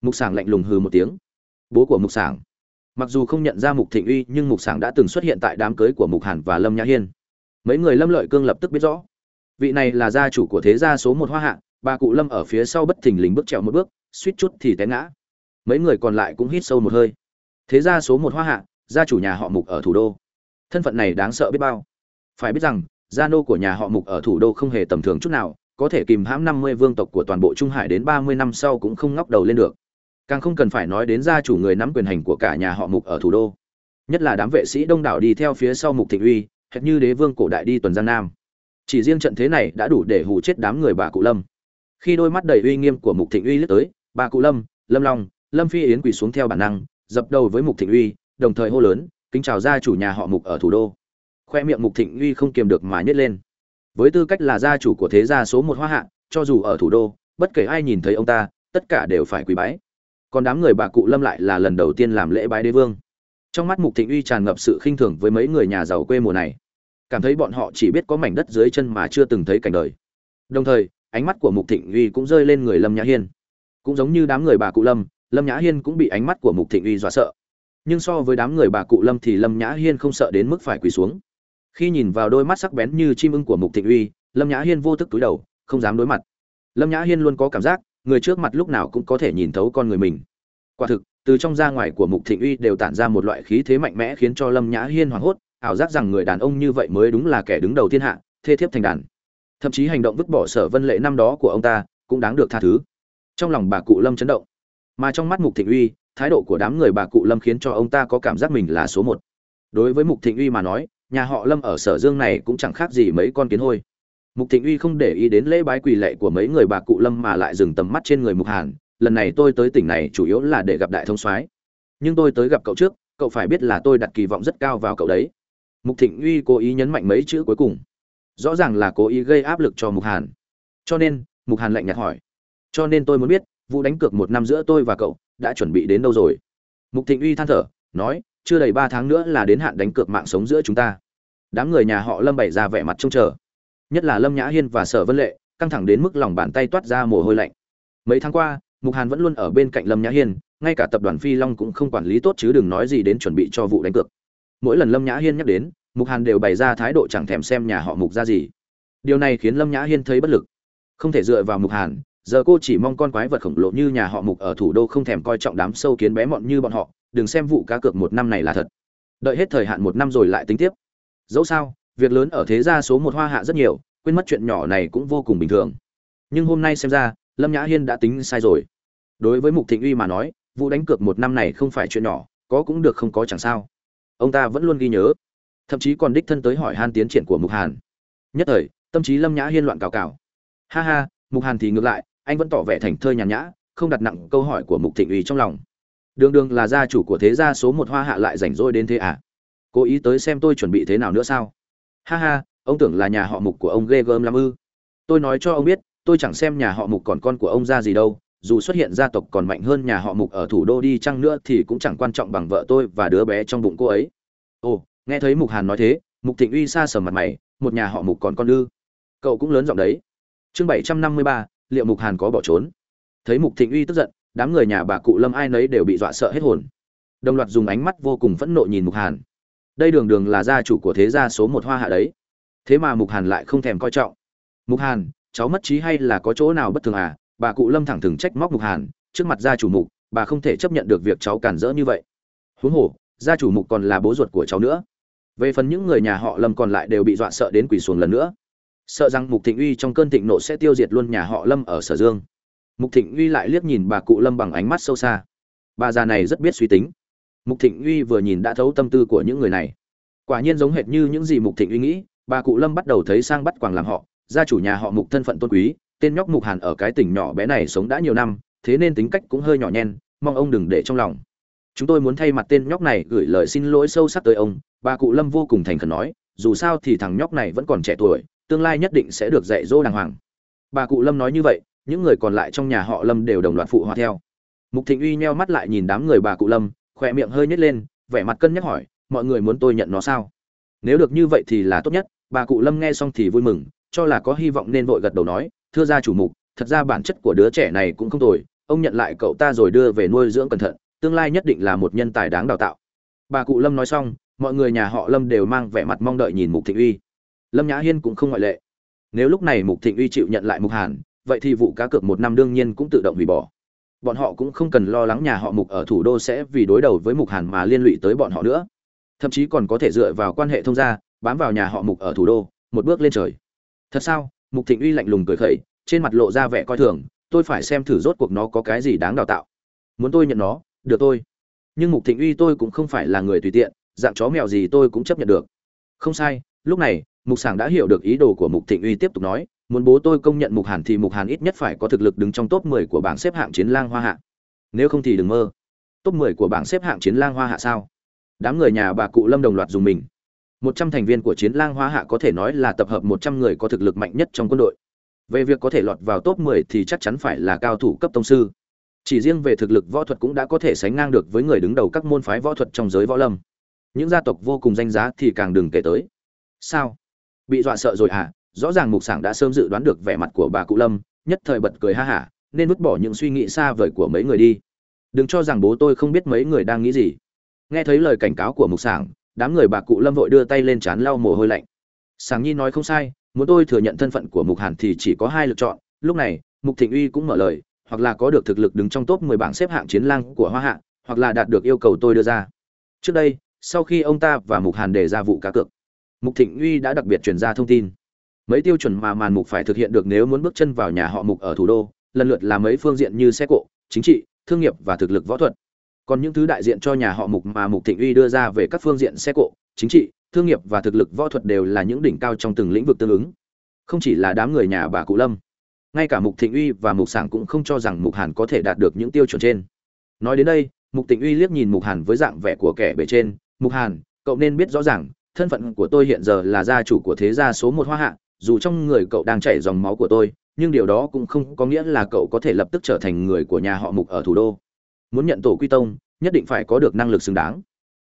Mục sảng lạnh lùng hừ một tiếng. Bố của mục sảng. Mặc dù không nhận ra mục thịnh uy, nhưng mục sảng đã từng xuất hiện tại đám cưới của mục hàn và lâm nhã hiên. Mấy người lâm lợi cương lập tức biết rõ. Vị này là gia chủ của thế gia số một hoa hạ, bà cụ lâm ở phía sau bất thình lình bước trèo một bước, suýt chút thì té ngã. Mấy người còn lại cũng hít sâu một hơi. Thế gia số một hoa hạ, gia chủ nhà họ mục ở thủ đô thân phận này đáng sợ biết bao. Phải biết rằng gia nô của nhà họ mục ở thủ đô không hề tầm thường chút nào, có thể kìm hãm năm mươi vương tộc của toàn bộ trung hải đến ba mươi năm sau cũng không ngóc đầu lên được. Càng không cần phải nói đến gia chủ người nắm quyền hành của cả nhà họ mục ở thủ đô. Nhất là đám vệ sĩ đông đảo đi theo phía sau mục thịnh uy, hệt như đế vương cổ đại đi tuần giang nam. Chỉ riêng trận thế này đã đủ để hù chết đám người bà cụ lâm. Khi đôi mắt đầy uy nghiêm của mục thịnh uy lướt tới, bà cụ lâm lâm long, lâm phi yến quỳ xuống theo bản năng, dập đầu với mục thịnh uy, đồng thời hô lớn kính chào gia chủ nhà họ mục ở thủ đô. Khoe miệng mục thịnh uy không kiềm được mà nhét lên. Với tư cách là gia chủ của thế gia số một hoa hạ, cho dù ở thủ đô, bất kể ai nhìn thấy ông ta, tất cả đều phải quỳ bái. Còn đám người bà cụ lâm lại là lần đầu tiên làm lễ bái đế vương. Trong mắt mục thịnh uy tràn ngập sự khinh thường với mấy người nhà giàu quê mùa này. Cảm thấy bọn họ chỉ biết có mảnh đất dưới chân mà chưa từng thấy cảnh đời. Đồng thời, ánh mắt của mục thịnh uy cũng rơi lên người lâm nhã hiên. Cũng giống như đám người bà cụ lâm lâm nhã hiên cũng bị ánh mắt của mục thịnh uy dọa sợ nhưng so với đám người bà cụ lâm thì lâm nhã hiên không sợ đến mức phải quỳ xuống. Khi nhìn vào đôi mắt sắc bén như chim ưng của mục thịnh uy, lâm nhã hiên vô thức túi đầu, không dám đối mặt. Lâm nhã hiên luôn có cảm giác, người trước mặt lúc nào cũng có thể nhìn thấu con người mình. Quả thực, từ trong ra ngoài của mục thịnh uy đều tản ra một loại khí thế mạnh mẽ khiến cho lâm nhã hiên hoảng hốt, ảo giác rằng người đàn ông như vậy mới đúng là kẻ đứng đầu thiên hạ, thê thiếp thành đàn. Thậm chí hành động vứt bỏ sở vân lệ năm đó của ông ta cũng đáng được tha thứ. Trong lòng bà cụ lâm chấn động, mà trong mắt mục thịnh uy thái độ của đám người bà cụ lâm khiến cho ông ta có cảm giác mình là số một. Đối với mục thịnh uy mà nói, nhà họ lâm ở sở dương này cũng chẳng khác gì mấy con kiến hôi. Mục thịnh uy không để ý đến lễ bái quỳ lệ của mấy người bà cụ lâm mà lại dừng tầm mắt trên người mục hàn, lần này tôi tới tỉnh này chủ yếu là để gặp đại thông soái. Nhưng tôi tới gặp cậu trước, cậu phải biết là tôi đặt kỳ vọng rất cao vào cậu đấy. Mục thịnh uy cố ý nhấn mạnh mấy chữ cuối cùng. Rõ ràng là cố ý gây áp lực cho mục hàn. Cho nên, mục hàn lạnh nhạt hỏi, cho nên tôi muốn biết, vụ đánh cược một năm giữa tôi và cậu đã chuẩn bị đến đâu rồi? Mục thịnh uy than thở, nói, chưa đầy ba tháng nữa là đến hạn đánh cược mạng sống giữa chúng ta. Đám người nhà họ lâm bày ra vẻ mặt trông chờ. Nhất là lâm nhã hiên và sở vân lệ, căng thẳng đến mức lòng bàn tay toát ra mồ hôi lạnh. Mấy tháng qua, mục hàn vẫn luôn ở bên cạnh lâm nhã hiên, ngay cả tập đoàn phi long cũng không quản lý tốt chứ đừng nói gì đến chuẩn bị cho vụ đánh cược. Mỗi lần lâm nhã hiên nhắc đến, mục hàn đều bày ra thái độ chẳng thèm xem nhà họ mục ra gì. Điều này khiến lâm nhã hiên thấy bất lực. Không thể dựa vào mục hàn giờ cô chỉ mong con quái vật khổng lồ như nhà họ mục ở thủ đô không thèm coi trọng đám sâu kiến bé mọn như bọn họ, đừng xem vụ cá cược một năm này là thật. Đợi hết thời hạn một năm rồi lại tính tiếp. Dẫu sao, việc lớn ở thế gia số một hoa hạ rất nhiều, quên mất chuyện nhỏ này cũng vô cùng bình thường. Nhưng hôm nay xem ra, lâm nhã hiên đã tính sai rồi. Đối với mục thịnh uy mà nói, vụ đánh cược một năm này không phải chuyện nhỏ, có cũng được không có chẳng sao. Ông ta vẫn luôn ghi nhớ. Thậm chí còn đích thân tới hỏi han tiến triển của mục hàn. Nhất thời, tâm trí lâm nhã hiên loạn cào cào. Ha ha, mục hàn thì ngược lại anh vẫn tỏ vẻ thành thơi nhàn nhã, không đặt nặng câu hỏi của mục thịnh uy trong lòng. Đường đường là gia chủ của thế gia số một hoa hạ lại rảnh rỗi đến thế à? Cố ý tới xem tôi chuẩn bị thế nào nữa sao? Ha ha, ông tưởng là nhà họ mục của ông ghê gớm lắm ư. Tôi nói cho ông biết, tôi chẳng xem nhà họ mục còn con của ông ra gì đâu, dù xuất hiện gia tộc còn mạnh hơn nhà họ mục ở thủ đô đi chăng nữa thì cũng chẳng quan trọng bằng vợ tôi và đứa bé trong bụng cô ấy. Ồ, nghe thấy mục hàn nói thế, mục thịnh uy xa sờ mặt mày, một nhà họ mục còn con ư. Cậu cũng lớn giọng đấy. Chương bảy trăm năm mươi ba liệu mục hàn có bỏ trốn? Thấy mục thịnh uy tức giận, đám người nhà bà cụ lâm ai nấy đều bị dọa sợ hết hồn. Đồng loạt dùng ánh mắt vô cùng phẫn nộ nhìn mục hàn. Đây đường đường là gia chủ của thế gia số một hoa hạ đấy. Thế mà mục hàn lại không thèm coi trọng. Mục hàn, cháu mất trí hay là có chỗ nào bất thường à? Bà cụ lâm thẳng thừng trách móc mục hàn, trước mặt gia chủ mục, bà không thể chấp nhận được việc cháu cản rỡ như vậy. Huống hồ, gia chủ mục còn là bố ruột của cháu nữa. Về phần những người nhà họ lâm còn lại đều bị dọa sợ đến quỳ xuồng lần nữa sợ rằng mục thịnh uy trong cơn thịnh nộ sẽ tiêu diệt luôn nhà họ lâm ở sở dương. Mục thịnh uy lại liếc nhìn bà cụ lâm bằng ánh mắt sâu xa. Bà già này rất biết suy tính. Mục thịnh uy vừa nhìn đã thấu tâm tư của những người này. Quả nhiên giống hệt như những gì mục thịnh uy nghĩ, bà cụ lâm bắt đầu thấy sang bắt quàng làm họ. Gia chủ nhà họ mục thân phận tôn quý, tên nhóc mục hàn ở cái tỉnh nhỏ bé này sống đã nhiều năm, thế nên tính cách cũng hơi nhỏ nhen, mong ông đừng để trong lòng. Chúng tôi muốn thay mặt tên nhóc này gửi lời xin lỗi sâu sắc tới ông. Bà cụ lâm vô cùng thành khẩn nói, dù sao thì thằng nhóc này vẫn còn trẻ tuổi tương lai nhất định sẽ được dạy dỗ đàng hoàng. Bà cụ lâm nói như vậy, những người còn lại trong nhà họ lâm đều đồng loạt phụ họa theo. Mục thịnh uy nheo mắt lại nhìn đám người bà cụ lâm, khỏe miệng hơi nhếch lên, vẻ mặt cân nhắc hỏi, mọi người muốn tôi nhận nó sao? Nếu được như vậy thì là tốt nhất. Bà cụ lâm nghe xong thì vui mừng, cho là có hy vọng nên vội gật đầu nói, thưa ra chủ mục, thật ra bản chất của đứa trẻ này cũng không tồi, ông nhận lại cậu ta rồi đưa về nuôi dưỡng cẩn thận, tương lai nhất định là một nhân tài đáng đào tạo. Bà cụ lâm nói xong, mọi người nhà họ lâm đều mang vẻ mặt mong đợi nhìn mục thịnh uy lâm nhã hiên cũng không ngoại lệ. Nếu lúc này mục thịnh uy chịu nhận lại mục hàn, vậy thì vụ cá cược một năm đương nhiên cũng tự động hủy bỏ. Bọn họ cũng không cần lo lắng nhà họ mục ở thủ đô sẽ vì đối đầu với mục hàn mà liên lụy tới bọn họ nữa. Thậm chí còn có thể dựa vào quan hệ thông gia, bám vào nhà họ mục ở thủ đô, một bước lên trời. Thật sao? Mục thịnh uy lạnh lùng cười khẩy, trên mặt lộ ra vẻ coi thường, tôi phải xem thử rốt cuộc nó có cái gì đáng đào tạo. Muốn tôi nhận nó, được tôi. Nhưng mục thịnh uy tôi cũng không phải là người tùy tiện, dạng chó mèo gì tôi cũng chấp nhận được. Không sai, lúc này mục sảng đã hiểu được ý đồ của mục thịnh uy tiếp tục nói, muốn bố tôi công nhận mục hàn thì mục hàn ít nhất phải có thực lực đứng trong top 10 của bảng xếp hạng chiến lang hoa hạ. Nếu không thì đừng mơ. Top 10 của bảng xếp hạng chiến lang hoa hạ sao? Đám người nhà bà cụ lâm đồng loạt dùng mình. Một trăm thành viên của chiến lang hoa hạ có thể nói là tập hợp một trăm người có thực lực mạnh nhất trong quân đội. Về việc có thể lọt vào top 10 thì chắc chắn phải là cao thủ cấp tông sư. Chỉ riêng về thực lực võ thuật cũng đã có thể sánh ngang được với người đứng đầu các môn phái võ thuật trong giới võ lâm. Những gia tộc vô cùng danh giá thì càng đừng kể tới. Sao? Bị dọa sợ rồi à rõ ràng mục sảng đã sớm dự đoán được vẻ mặt của bà cụ lâm, nhất thời bật cười ha hả, nên vứt bỏ những suy nghĩ xa vời của mấy người đi. Đừng cho rằng bố tôi không biết mấy người đang nghĩ gì. Nghe thấy lời cảnh cáo của mục sảng, đám người bà cụ lâm vội đưa tay lên trán lau mồ hôi lạnh. Sảng nhi nói không sai, muốn tôi thừa nhận thân phận của mục hàn thì chỉ có hai lựa chọn, lúc này, mục thịnh uy cũng mở lời, hoặc là có được thực lực đứng trong top 10 bảng xếp hạng chiến lang của hoa hạ, hoặc là đạt được yêu cầu tôi đưa ra. Trước đây, sau khi ông ta và mục hàn đề ra vụ cá cược mục thịnh uy đã đặc biệt truyền ra thông tin. Mấy tiêu chuẩn mà màn mục phải thực hiện được nếu muốn bước chân vào nhà họ mục ở thủ đô, lần lượt là mấy phương diện như xe cộ, chính trị, thương nghiệp và thực lực võ thuật. Còn những thứ đại diện cho nhà họ mục mà mục thịnh uy đưa ra về các phương diện xe cộ, chính trị, thương nghiệp và thực lực võ thuật đều là những đỉnh cao trong từng lĩnh vực tương ứng. Không chỉ là đám người nhà bà cụ lâm, ngay cả mục thịnh uy và mục sảng cũng không cho rằng mục hàn có thể đạt được những tiêu chuẩn trên. Nói đến đây, mục thịnh uy liếc nhìn mục hàn với dạng vẻ của kẻ bề trên. Mục hàn, cậu nên biết rõ ràng thân phận của tôi hiện giờ là gia chủ của thế gia số một hoa hạ, dù trong người cậu đang chảy dòng máu của tôi, nhưng điều đó cũng không có nghĩa là cậu có thể lập tức trở thành người của nhà họ mục ở thủ đô. Muốn nhận tổ quy tông, nhất định phải có được năng lực xứng đáng.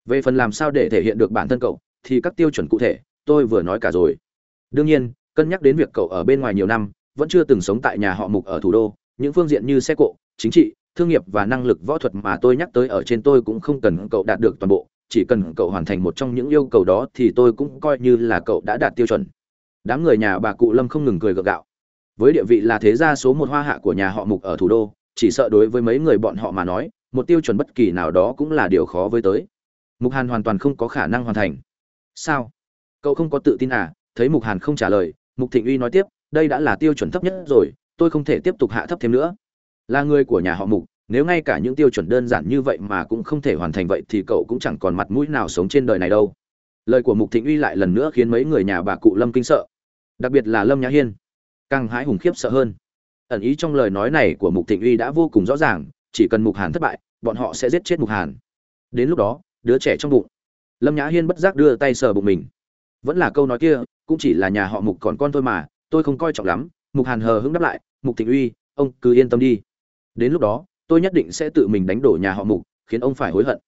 Về phần làm sao để thể hiện được bản thân cậu, thì các tiêu chuẩn cụ thể, tôi vừa nói cả rồi. Đương nhiên, cân nhắc đến việc cậu ở bên ngoài nhiều năm, vẫn chưa từng sống tại nhà họ mục ở thủ đô. Những phương diện như xe cộ, chính trị, thương nghiệp và năng lực võ thuật mà tôi nhắc tới ở trên tôi cũng không cần cậu đạt được toàn bộ chỉ cần cậu hoàn thành một trong những yêu cầu đó thì tôi cũng coi như là cậu đã đạt tiêu chuẩn. Đám người nhà bà cụ lâm không ngừng cười gượng gạo. Với địa vị là thế gia số một hoa hạ của nhà họ mục ở thủ đô, chỉ sợ đối với mấy người bọn họ mà nói, một tiêu chuẩn bất kỳ nào đó cũng là điều khó với tới. Mục hàn hoàn toàn không có khả năng hoàn thành. Sao? Cậu không có tự tin à? Thấy mục hàn không trả lời, mục thịnh uy nói tiếp, đây đã là tiêu chuẩn thấp nhất rồi, tôi không thể tiếp tục hạ thấp thêm nữa. Là người của nhà họ mục nếu ngay cả những tiêu chuẩn đơn giản như vậy mà cũng không thể hoàn thành vậy thì cậu cũng chẳng còn mặt mũi nào sống trên đời này đâu. Lời của mục thịnh uy lại lần nữa khiến mấy người nhà bà cụ lâm kinh sợ. Đặc biệt là lâm nhã hiên. Càng hãi hùng khiếp sợ hơn. Ẩn ý trong lời nói này của mục thịnh uy đã vô cùng rõ ràng, chỉ cần mục hàn thất bại, bọn họ sẽ giết chết mục hàn. Đến lúc đó, đứa trẻ trong bụng. Lâm nhã hiên bất giác đưa tay sờ bụng mình. Vẫn là câu nói kia, cũng chỉ là nhà họ mục còn con tôi mà, tôi không coi trọng lắm. Mục hàn hờ hững đáp lại, mục thịnh uy, ông cứ yên tâm đi. Đến lúc đó tôi nhất định sẽ tự mình đánh đổ nhà họ mục, khiến ông phải hối hận.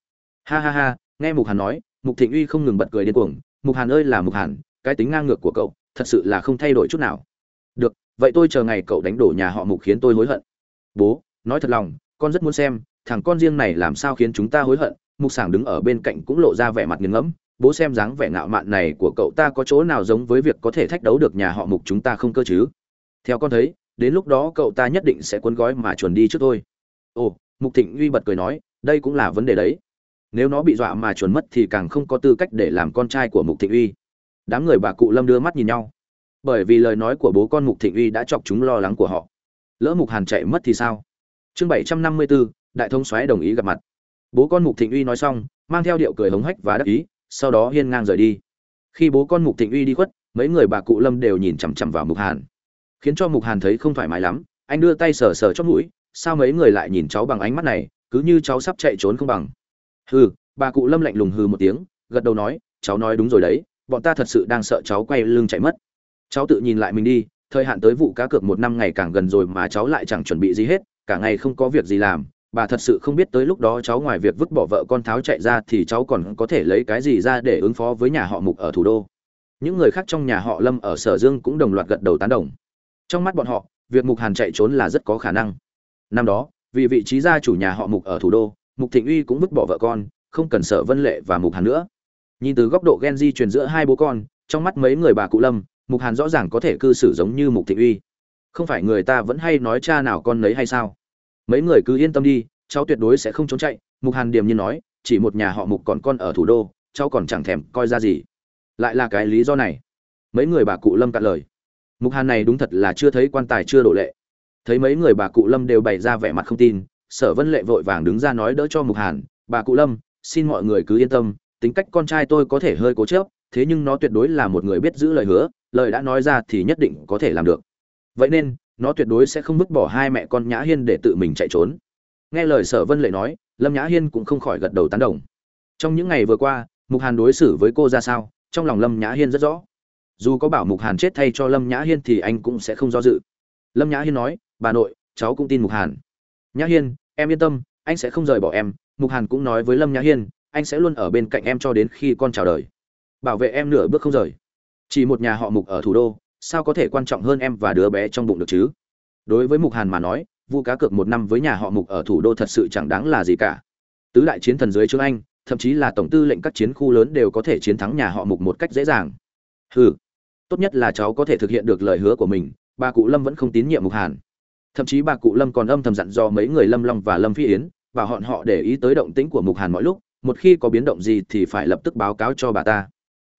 Ha ha ha, nghe mục hàn nói, mục thịnh uy không ngừng bật cười điên cuồng, mục hàn ơi là mục hàn, cái tính ngang ngược của cậu, thật sự là không thay đổi chút nào. Được, vậy tôi chờ ngày cậu đánh đổ nhà họ mục khiến tôi hối hận. Bố, nói thật lòng, con rất muốn xem, thằng con riêng này làm sao khiến chúng ta hối hận, mục sảng đứng ở bên cạnh cũng lộ ra vẻ mặt nghiêng ngẫm, bố xem dáng vẻ ngạo mạn này của cậu ta có chỗ nào giống với việc có thể thách đấu được nhà họ mục chúng ta không cơ chứ? Theo con thấy, đến lúc đó cậu ta nhất định sẽ cuốn gói mà chuẩn đi trước thôi ồ, mục thịnh uy bật cười nói, đây cũng là vấn đề đấy. Nếu nó bị dọa mà chuẩn mất thì càng không có tư cách để làm con trai của mục thịnh uy. Đám người bà cụ lâm đưa mắt nhìn nhau. Bởi vì lời nói của bố con mục thịnh uy đã chọc chúng lo lắng của họ. Lỡ mục hàn chạy mất thì sao? Chương bảy trăm năm mươi bốn đại thông xoáy đồng ý gặp mặt. Bố con mục thịnh uy nói xong, mang theo điệu cười hống hách và đắc ý, sau đó hiên ngang rời đi. Khi bố con mục thịnh uy đi khuất, mấy người bà cụ lâm đều nhìn chằm chằm vào mục hàn. Khiến cho mục hàn thấy không thoải mái lắm, anh đưa tay sờ sờ chót mũi sao mấy người lại nhìn cháu bằng ánh mắt này, cứ như cháu sắp chạy trốn không bằng. Hừ, bà cụ lâm lạnh lùng hừ một tiếng, gật đầu nói, cháu nói đúng rồi đấy, bọn ta thật sự đang sợ cháu quay lưng chạy mất. Cháu tự nhìn lại mình đi, thời hạn tới vụ cá cược một năm ngày càng gần rồi mà cháu lại chẳng chuẩn bị gì hết, cả ngày không có việc gì làm, bà thật sự không biết tới lúc đó cháu ngoài việc vứt bỏ vợ con tháo chạy ra thì cháu còn có thể lấy cái gì ra để ứng phó với nhà họ mục ở thủ đô. Những người khác trong nhà họ lâm ở sở dương cũng đồng loạt gật đầu tán đồng. Trong mắt bọn họ, việc mục hàn chạy trốn là rất có khả năng năm đó, vì vị trí gia chủ nhà họ mục ở thủ đô, mục thịnh uy cũng vứt bỏ vợ con, không cần sở vân lệ và mục hàn nữa. Nhìn từ góc độ ghen di truyền giữa hai bố con, trong mắt mấy người bà cụ lâm, mục hàn rõ ràng có thể cư xử giống như mục thịnh uy. Không phải người ta vẫn hay nói cha nào con nấy hay sao? Mấy người cứ yên tâm đi, cháu tuyệt đối sẽ không trốn chạy. Mục hàn điềm nhiên nói, chỉ một nhà họ mục còn con ở thủ đô, cháu còn chẳng thèm coi ra gì. Lại là cái lý do này. Mấy người bà cụ lâm cạn lời. Mục hàn này đúng thật là chưa thấy quan tài chưa đổ lệ thấy mấy người bà cụ lâm đều bày ra vẻ mặt không tin, sở vân lệ vội vàng đứng ra nói đỡ cho mục hàn, bà cụ lâm, xin mọi người cứ yên tâm, tính cách con trai tôi có thể hơi cố chớp thế nhưng nó tuyệt đối là một người biết giữ lời hứa, lời đã nói ra thì nhất định có thể làm được. Vậy nên, nó tuyệt đối sẽ không vứt bỏ hai mẹ con nhã hiên để tự mình chạy trốn. Nghe lời sở vân lệ nói, lâm nhã hiên cũng không khỏi gật đầu tán đồng. Trong những ngày vừa qua, mục hàn đối xử với cô ra sao, trong lòng lâm nhã hiên rất rõ. Dù có bảo mục hàn chết thay cho lâm nhã hiên thì anh cũng sẽ không do dự. Lâm nhã hiên nói bà nội, cháu cũng tin mục hàn. Nhã hiên, em yên tâm, anh sẽ không rời bỏ em. Mục hàn cũng nói với lâm nhã hiên, anh sẽ luôn ở bên cạnh em cho đến khi con chào đời. Bảo vệ em nửa bước không rời. Chỉ một nhà họ mục ở thủ đô, sao có thể quan trọng hơn em và đứa bé trong bụng được chứ? Đối với mục hàn mà nói vụ cá cược một năm với nhà họ mục ở thủ đô thật sự chẳng đáng là gì cả. Tứ đại chiến thần dưới trương anh, thậm chí là tổng tư lệnh các chiến khu lớn đều có thể chiến thắng nhà họ mục một cách dễ dàng. Hừ, tốt nhất là cháu có thể thực hiện được lời hứa của mình, bà cụ lâm vẫn không tín nhiệm mục hàn thậm chí bà cụ lâm còn âm thầm dặn dò mấy người lâm long và lâm phi yến và họ họ để ý tới động tĩnh của mục hàn mọi lúc, một khi có biến động gì thì phải lập tức báo cáo cho bà ta.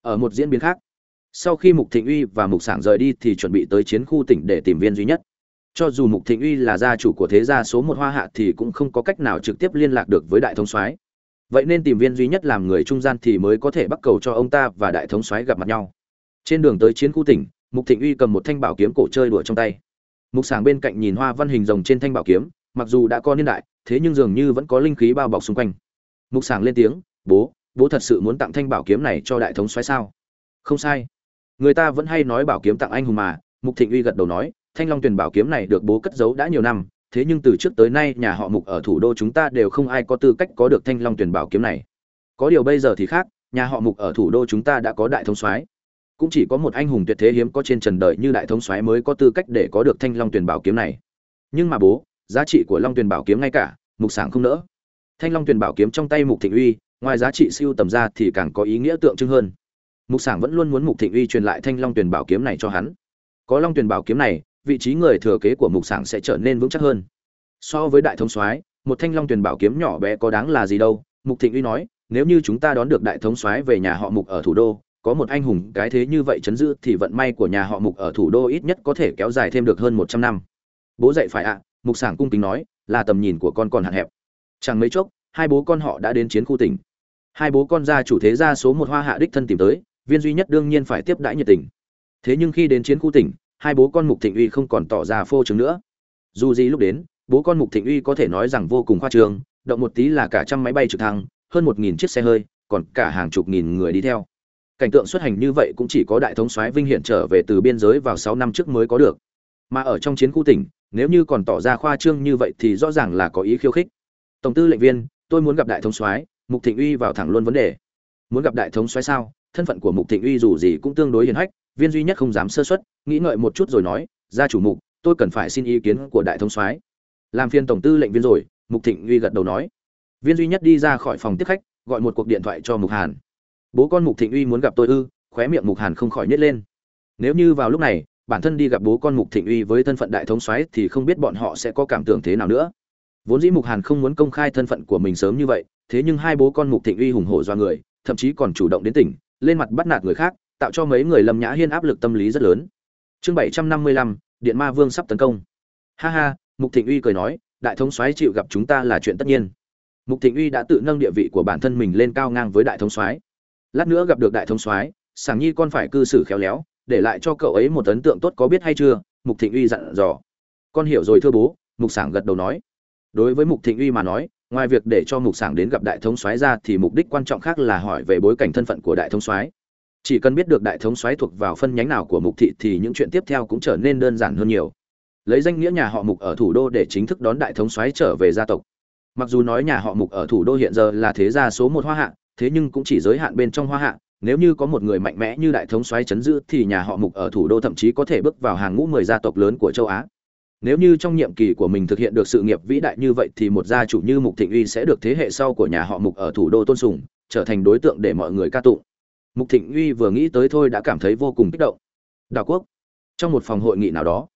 Ở một diễn biến khác, sau khi mục thịnh uy và mục sảng rời đi thì chuẩn bị tới chiến khu tỉnh để tìm viên duy nhất. Cho dù mục thịnh uy là gia chủ của thế gia số một hoa hạ thì cũng không có cách nào trực tiếp liên lạc được với đại thống soái. Vậy nên tìm viên duy nhất làm người trung gian thì mới có thể bắt cầu cho ông ta và đại thống soái gặp mặt nhau. Trên đường tới chiến khu tỉnh, mục thịnh uy cầm một thanh bảo kiếm cổ chơi đùa trong tay mục sảng bên cạnh nhìn hoa văn hình rồng trên thanh bảo kiếm, mặc dù đã có niên đại, thế nhưng dường như vẫn có linh khí bao bọc xung quanh. Mục sảng lên tiếng, bố bố thật sự muốn tặng thanh bảo kiếm này cho đại thống xoáy sao? Không sai. Người ta vẫn hay nói bảo kiếm tặng anh hùng mà, mục thịnh uy gật đầu nói, thanh long tuyển bảo kiếm này được bố cất giấu đã nhiều năm, thế nhưng từ trước tới nay nhà họ mục ở thủ đô chúng ta đều không ai có tư cách có được thanh long tuyển bảo kiếm này. Có điều bây giờ thì khác, nhà họ mục ở thủ đô chúng ta đã có đại thống soái cũng chỉ có một anh hùng tuyệt thế hiếm có trên trần đời như đại thống soái mới có tư cách để có được thanh long tuyển bảo kiếm này. Nhưng mà bố, giá trị của long tuyển bảo kiếm ngay cả, mục sảng không nỡ. Thanh long tuyển bảo kiếm trong tay mục thịnh uy, ngoài giá trị siêu tầm ra thì càng có ý nghĩa tượng trưng hơn. Mục sảng vẫn luôn muốn mục thịnh uy truyền lại thanh long tuyển bảo kiếm này cho hắn. Có long tuyển bảo kiếm này, vị trí người thừa kế của mục sảng sẽ trở nên vững chắc hơn. So với đại thống soái, một thanh long tuyển bảo kiếm nhỏ bé có đáng là gì đâu? Mục thịnh uy nói, nếu như chúng ta đón được đại thống soái về nhà họ mục ở thủ đô có một anh hùng cái thế như vậy chấn giữ thì vận may của nhà họ mục ở thủ đô ít nhất có thể kéo dài thêm được hơn một trăm năm. Bố dạy phải ạ, mục sảng cung kính nói, là tầm nhìn của con còn hạn hẹp. Chẳng mấy chốc, hai bố con họ đã đến chiến khu tỉnh. Hai bố con gia chủ thế gia số một hoa hạ đích thân tìm tới, viên duy nhất đương nhiên phải tiếp đãi nhiệt tình. Thế nhưng khi đến chiến khu tỉnh, hai bố con mục thịnh uy không còn tỏ ra phô trương nữa. Dù gì lúc đến, bố con mục thịnh uy có thể nói rằng vô cùng khoa trương, động một tí là cả trăm máy bay trực thăng, hơn một nghìn chiếc xe hơi, còn cả hàng chục nghìn người đi theo cảnh tượng xuất hành như vậy cũng chỉ có đại thống soái vinh hiển trở về từ biên giới vào sáu năm trước mới có được. Mà ở trong chiến khu tỉnh, nếu như còn tỏ ra khoa trương như vậy thì rõ ràng là có ý khiêu khích. Tổng tư lệnh viên, tôi muốn gặp đại thống soái, mục thịnh uy vào thẳng luôn vấn đề. Muốn gặp đại thống soái sao? Thân phận của mục thịnh uy dù gì cũng tương đối hiền hách, viên duy nhất không dám sơ xuất, nghĩ ngợi một chút rồi nói, gia chủ mục, tôi cần phải xin ý kiến của đại thống soái. Làm phiên tổng tư lệnh viên rồi, mục thịnh uy gật đầu nói. Viên duy nhất đi ra khỏi phòng tiếp khách, gọi một cuộc điện thoại cho mục hàn bố con mục thịnh uy muốn gặp tôi ư, khóe miệng mục hàn không khỏi nhét lên. Nếu như vào lúc này, bản thân đi gặp bố con mục thịnh uy với thân phận đại thống soái thì không biết bọn họ sẽ có cảm tưởng thế nào nữa. Vốn dĩ mục hàn không muốn công khai thân phận của mình sớm như vậy, thế nhưng hai bố con mục thịnh uy hùng hổ do người, thậm chí còn chủ động đến tỉnh, lên mặt bắt nạt người khác, tạo cho mấy người lâm nhã hiên áp lực tâm lý rất lớn. Chương bảy trăm năm mươi lăm, điện ma vương sắp tấn công. Ha ha, mục thịnh uy cười nói, đại thống soái chịu gặp chúng ta là chuyện tất nhiên. Mục thịnh uy đã tự nâng địa vị của bản thân mình lên cao ngang với đại thống soái lát nữa gặp được đại thống soái, sảng nhi con phải cư xử khéo léo, để lại cho cậu ấy một ấn tượng tốt có biết hay chưa? Mục thịnh uy dặn dò. Con hiểu rồi thưa bố, mục sảng gật đầu nói. Đối với mục thịnh uy mà nói, ngoài việc để cho mục sảng đến gặp đại thống soái ra thì mục đích quan trọng khác là hỏi về bối cảnh thân phận của đại thống soái. Chỉ cần biết được đại thống soái thuộc vào phân nhánh nào của mục thị thì những chuyện tiếp theo cũng trở nên đơn giản hơn nhiều. Lấy danh nghĩa nhà họ mục ở thủ đô để chính thức đón đại thống soái trở về gia tộc. Mặc dù nói nhà họ mục ở thủ đô hiện giờ là thế gia số một hoa hạ thế nhưng cũng chỉ giới hạn bên trong hoa hạ, nếu như có một người mạnh mẽ như đại thống soái chấn giữ thì nhà họ mục ở thủ đô thậm chí có thể bước vào hàng ngũ mười gia tộc lớn của châu á. Nếu như trong nhiệm kỳ của mình thực hiện được sự nghiệp vĩ đại như vậy thì một gia chủ như mục thịnh uy sẽ được thế hệ sau của nhà họ mục ở thủ đô tôn sùng, trở thành đối tượng để mọi người ca tụng. Mục thịnh uy vừa nghĩ tới thôi đã cảm thấy vô cùng kích động. Đảo quốc, trong một phòng hội nghị nào đó,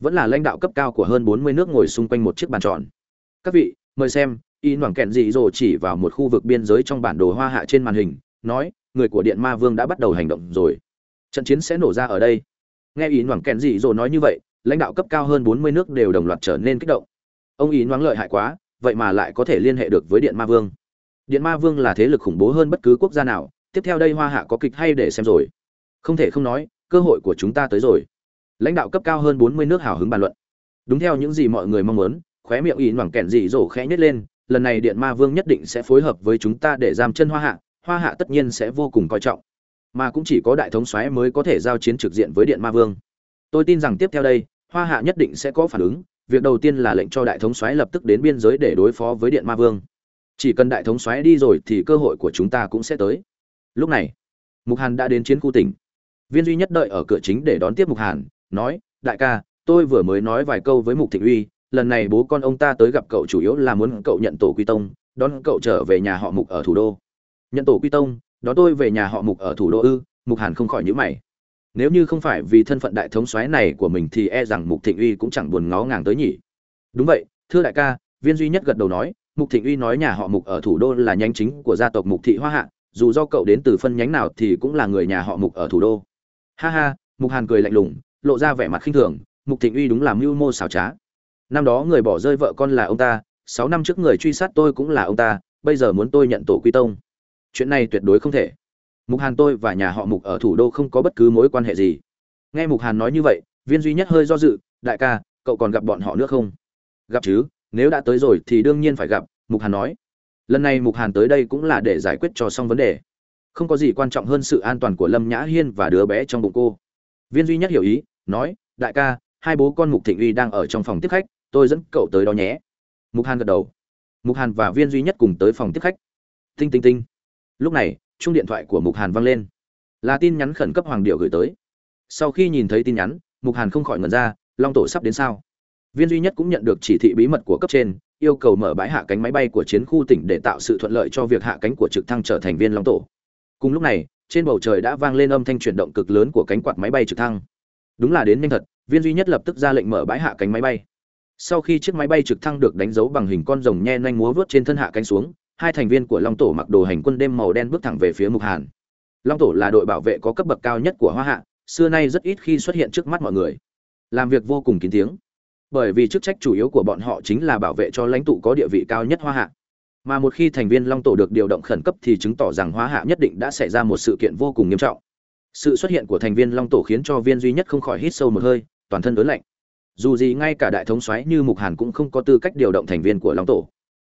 vẫn là lãnh đạo cấp cao của hơn bốn mươi nước ngồi xung quanh một chiếc bàn tròn. Các vị, mời xem y noảng kẹn dị dỗ chỉ vào một khu vực biên giới trong bản đồ hoa hạ trên màn hình, nói, người của điện ma vương đã bắt đầu hành động rồi. Trận chiến sẽ nổ ra ở đây. Nghe ý noảng kẹn dị dỗ nói như vậy, lãnh đạo cấp cao hơn bốn mươi nước đều đồng loạt trở nên kích động. Ông ý noáng lợi hại quá, vậy mà lại có thể liên hệ được với điện ma vương. Điện ma vương là thế lực khủng bố hơn bất cứ quốc gia nào, tiếp theo đây hoa hạ có kịch hay để xem rồi. Không thể không nói, cơ hội của chúng ta tới rồi. Lãnh đạo cấp cao hơn bốn mươi nước hào hứng bàn luận. Đúng theo những gì mọi người mong muốn, khóe miệng ỉn hoảng kẹn dị dỗ khẽ nhét lên lần này điện ma vương nhất định sẽ phối hợp với chúng ta để giam chân hoa hạ hoa hạ tất nhiên sẽ vô cùng coi trọng. Mà cũng chỉ có đại thống soái mới có thể giao chiến trực diện với điện ma vương. Tôi tin rằng tiếp theo đây, hoa hạ nhất định sẽ có phản ứng, việc đầu tiên là lệnh cho đại thống soái lập tức đến biên giới để đối phó với điện ma vương. Chỉ cần đại thống soái đi rồi thì cơ hội của chúng ta cũng sẽ tới. Lúc này, mục hàn đã đến chiến khu tỉnh. Viên duy nhất đợi ở cửa chính để đón tiếp mục hàn, nói, đại ca, tôi vừa mới nói vài câu với mục thịnh uy lần này bố con ông ta tới gặp cậu chủ yếu là muốn cậu nhận tổ quy tông, đón cậu trở về nhà họ mục ở thủ đô. Nhận tổ quy tông, đón tôi về nhà họ mục ở thủ đô ư? Mục hàn không khỏi nhữ mày. Nếu như không phải vì thân phận đại thống soái này của mình thì e rằng mục thịnh uy cũng chẳng buồn ngó ngàng tới nhỉ. Đúng vậy, thưa đại ca, viên duy nhất gật đầu nói, mục thịnh uy nói nhà họ mục ở thủ đô là nhánh chính của gia tộc mục thị hoa hạ, dù do cậu đến từ phân nhánh nào thì cũng là người nhà họ mục ở thủ đô. Ha ha, mục hàn cười lạnh lùng, lộ ra vẻ mặt khinh thường, mục thịnh uy đúng là mưu mô xảo trá năm đó người bỏ rơi vợ con là ông ta, sáu năm trước người truy sát tôi cũng là ông ta, bây giờ muốn tôi nhận tổ quy tông. Chuyện này tuyệt đối không thể. Mục hàn tôi và nhà họ mục ở thủ đô không có bất cứ mối quan hệ gì. Nghe mục hàn nói như vậy, viên duy nhất hơi do dự, đại ca, cậu còn gặp bọn họ nữa không? Gặp chứ, nếu đã tới rồi thì đương nhiên phải gặp, mục hàn nói. Lần này mục hàn tới đây cũng là để giải quyết cho xong vấn đề. Không có gì quan trọng hơn sự an toàn của lâm nhã hiên và đứa bé trong bụng cô. Viên duy nhất hiểu ý, nói, đại ca, hai bố con mục thịnh uy đang ở trong phòng tiếp khách tôi dẫn cậu tới đó nhé. Mục hàn gật đầu. Mục hàn và viên duy nhất cùng tới phòng tiếp khách. Tinh tinh tinh. Lúc này chung điện thoại của mục hàn vang lên. Là tin nhắn khẩn cấp hoàng điệu gửi tới. Sau khi nhìn thấy tin nhắn, mục hàn không khỏi ngẩn ra, long tổ sắp đến sao? Viên duy nhất cũng nhận được chỉ thị bí mật của cấp trên, yêu cầu mở bãi hạ cánh máy bay của chiến khu tỉnh để tạo sự thuận lợi cho việc hạ cánh của trực thăng trở thành viên long tổ. Cùng lúc này, trên bầu trời đã vang lên âm thanh chuyển động cực lớn của cánh quạt máy bay trực thăng. Đúng là đến nhanh thật, viên duy nhất lập tức ra lệnh mở bãi hạ cánh máy bay sau khi chiếc máy bay trực thăng được đánh dấu bằng hình con rồng nhe nhanh múa vớt trên thân hạ cánh xuống, hai thành viên của long tổ mặc đồ hành quân đêm màu đen bước thẳng về phía mục hàn. Long tổ là đội bảo vệ có cấp bậc cao nhất của hoa hạ, xưa nay rất ít khi xuất hiện trước mắt mọi người. Làm việc vô cùng kín tiếng. Bởi vì chức trách chủ yếu của bọn họ chính là bảo vệ cho lãnh tụ có địa vị cao nhất hoa hạ. Mà một khi thành viên long tổ được điều động khẩn cấp thì chứng tỏ rằng hoa hạ nhất định đã xảy ra một sự kiện vô cùng nghiêm trọng. Sự xuất hiện của thành viên long tổ khiến cho viên duy nhất không khỏi hít sâu một hơi, toàn thân ớn lạnh dù gì ngay cả đại thống soái như mục hàn cũng không có tư cách điều động thành viên của long tổ.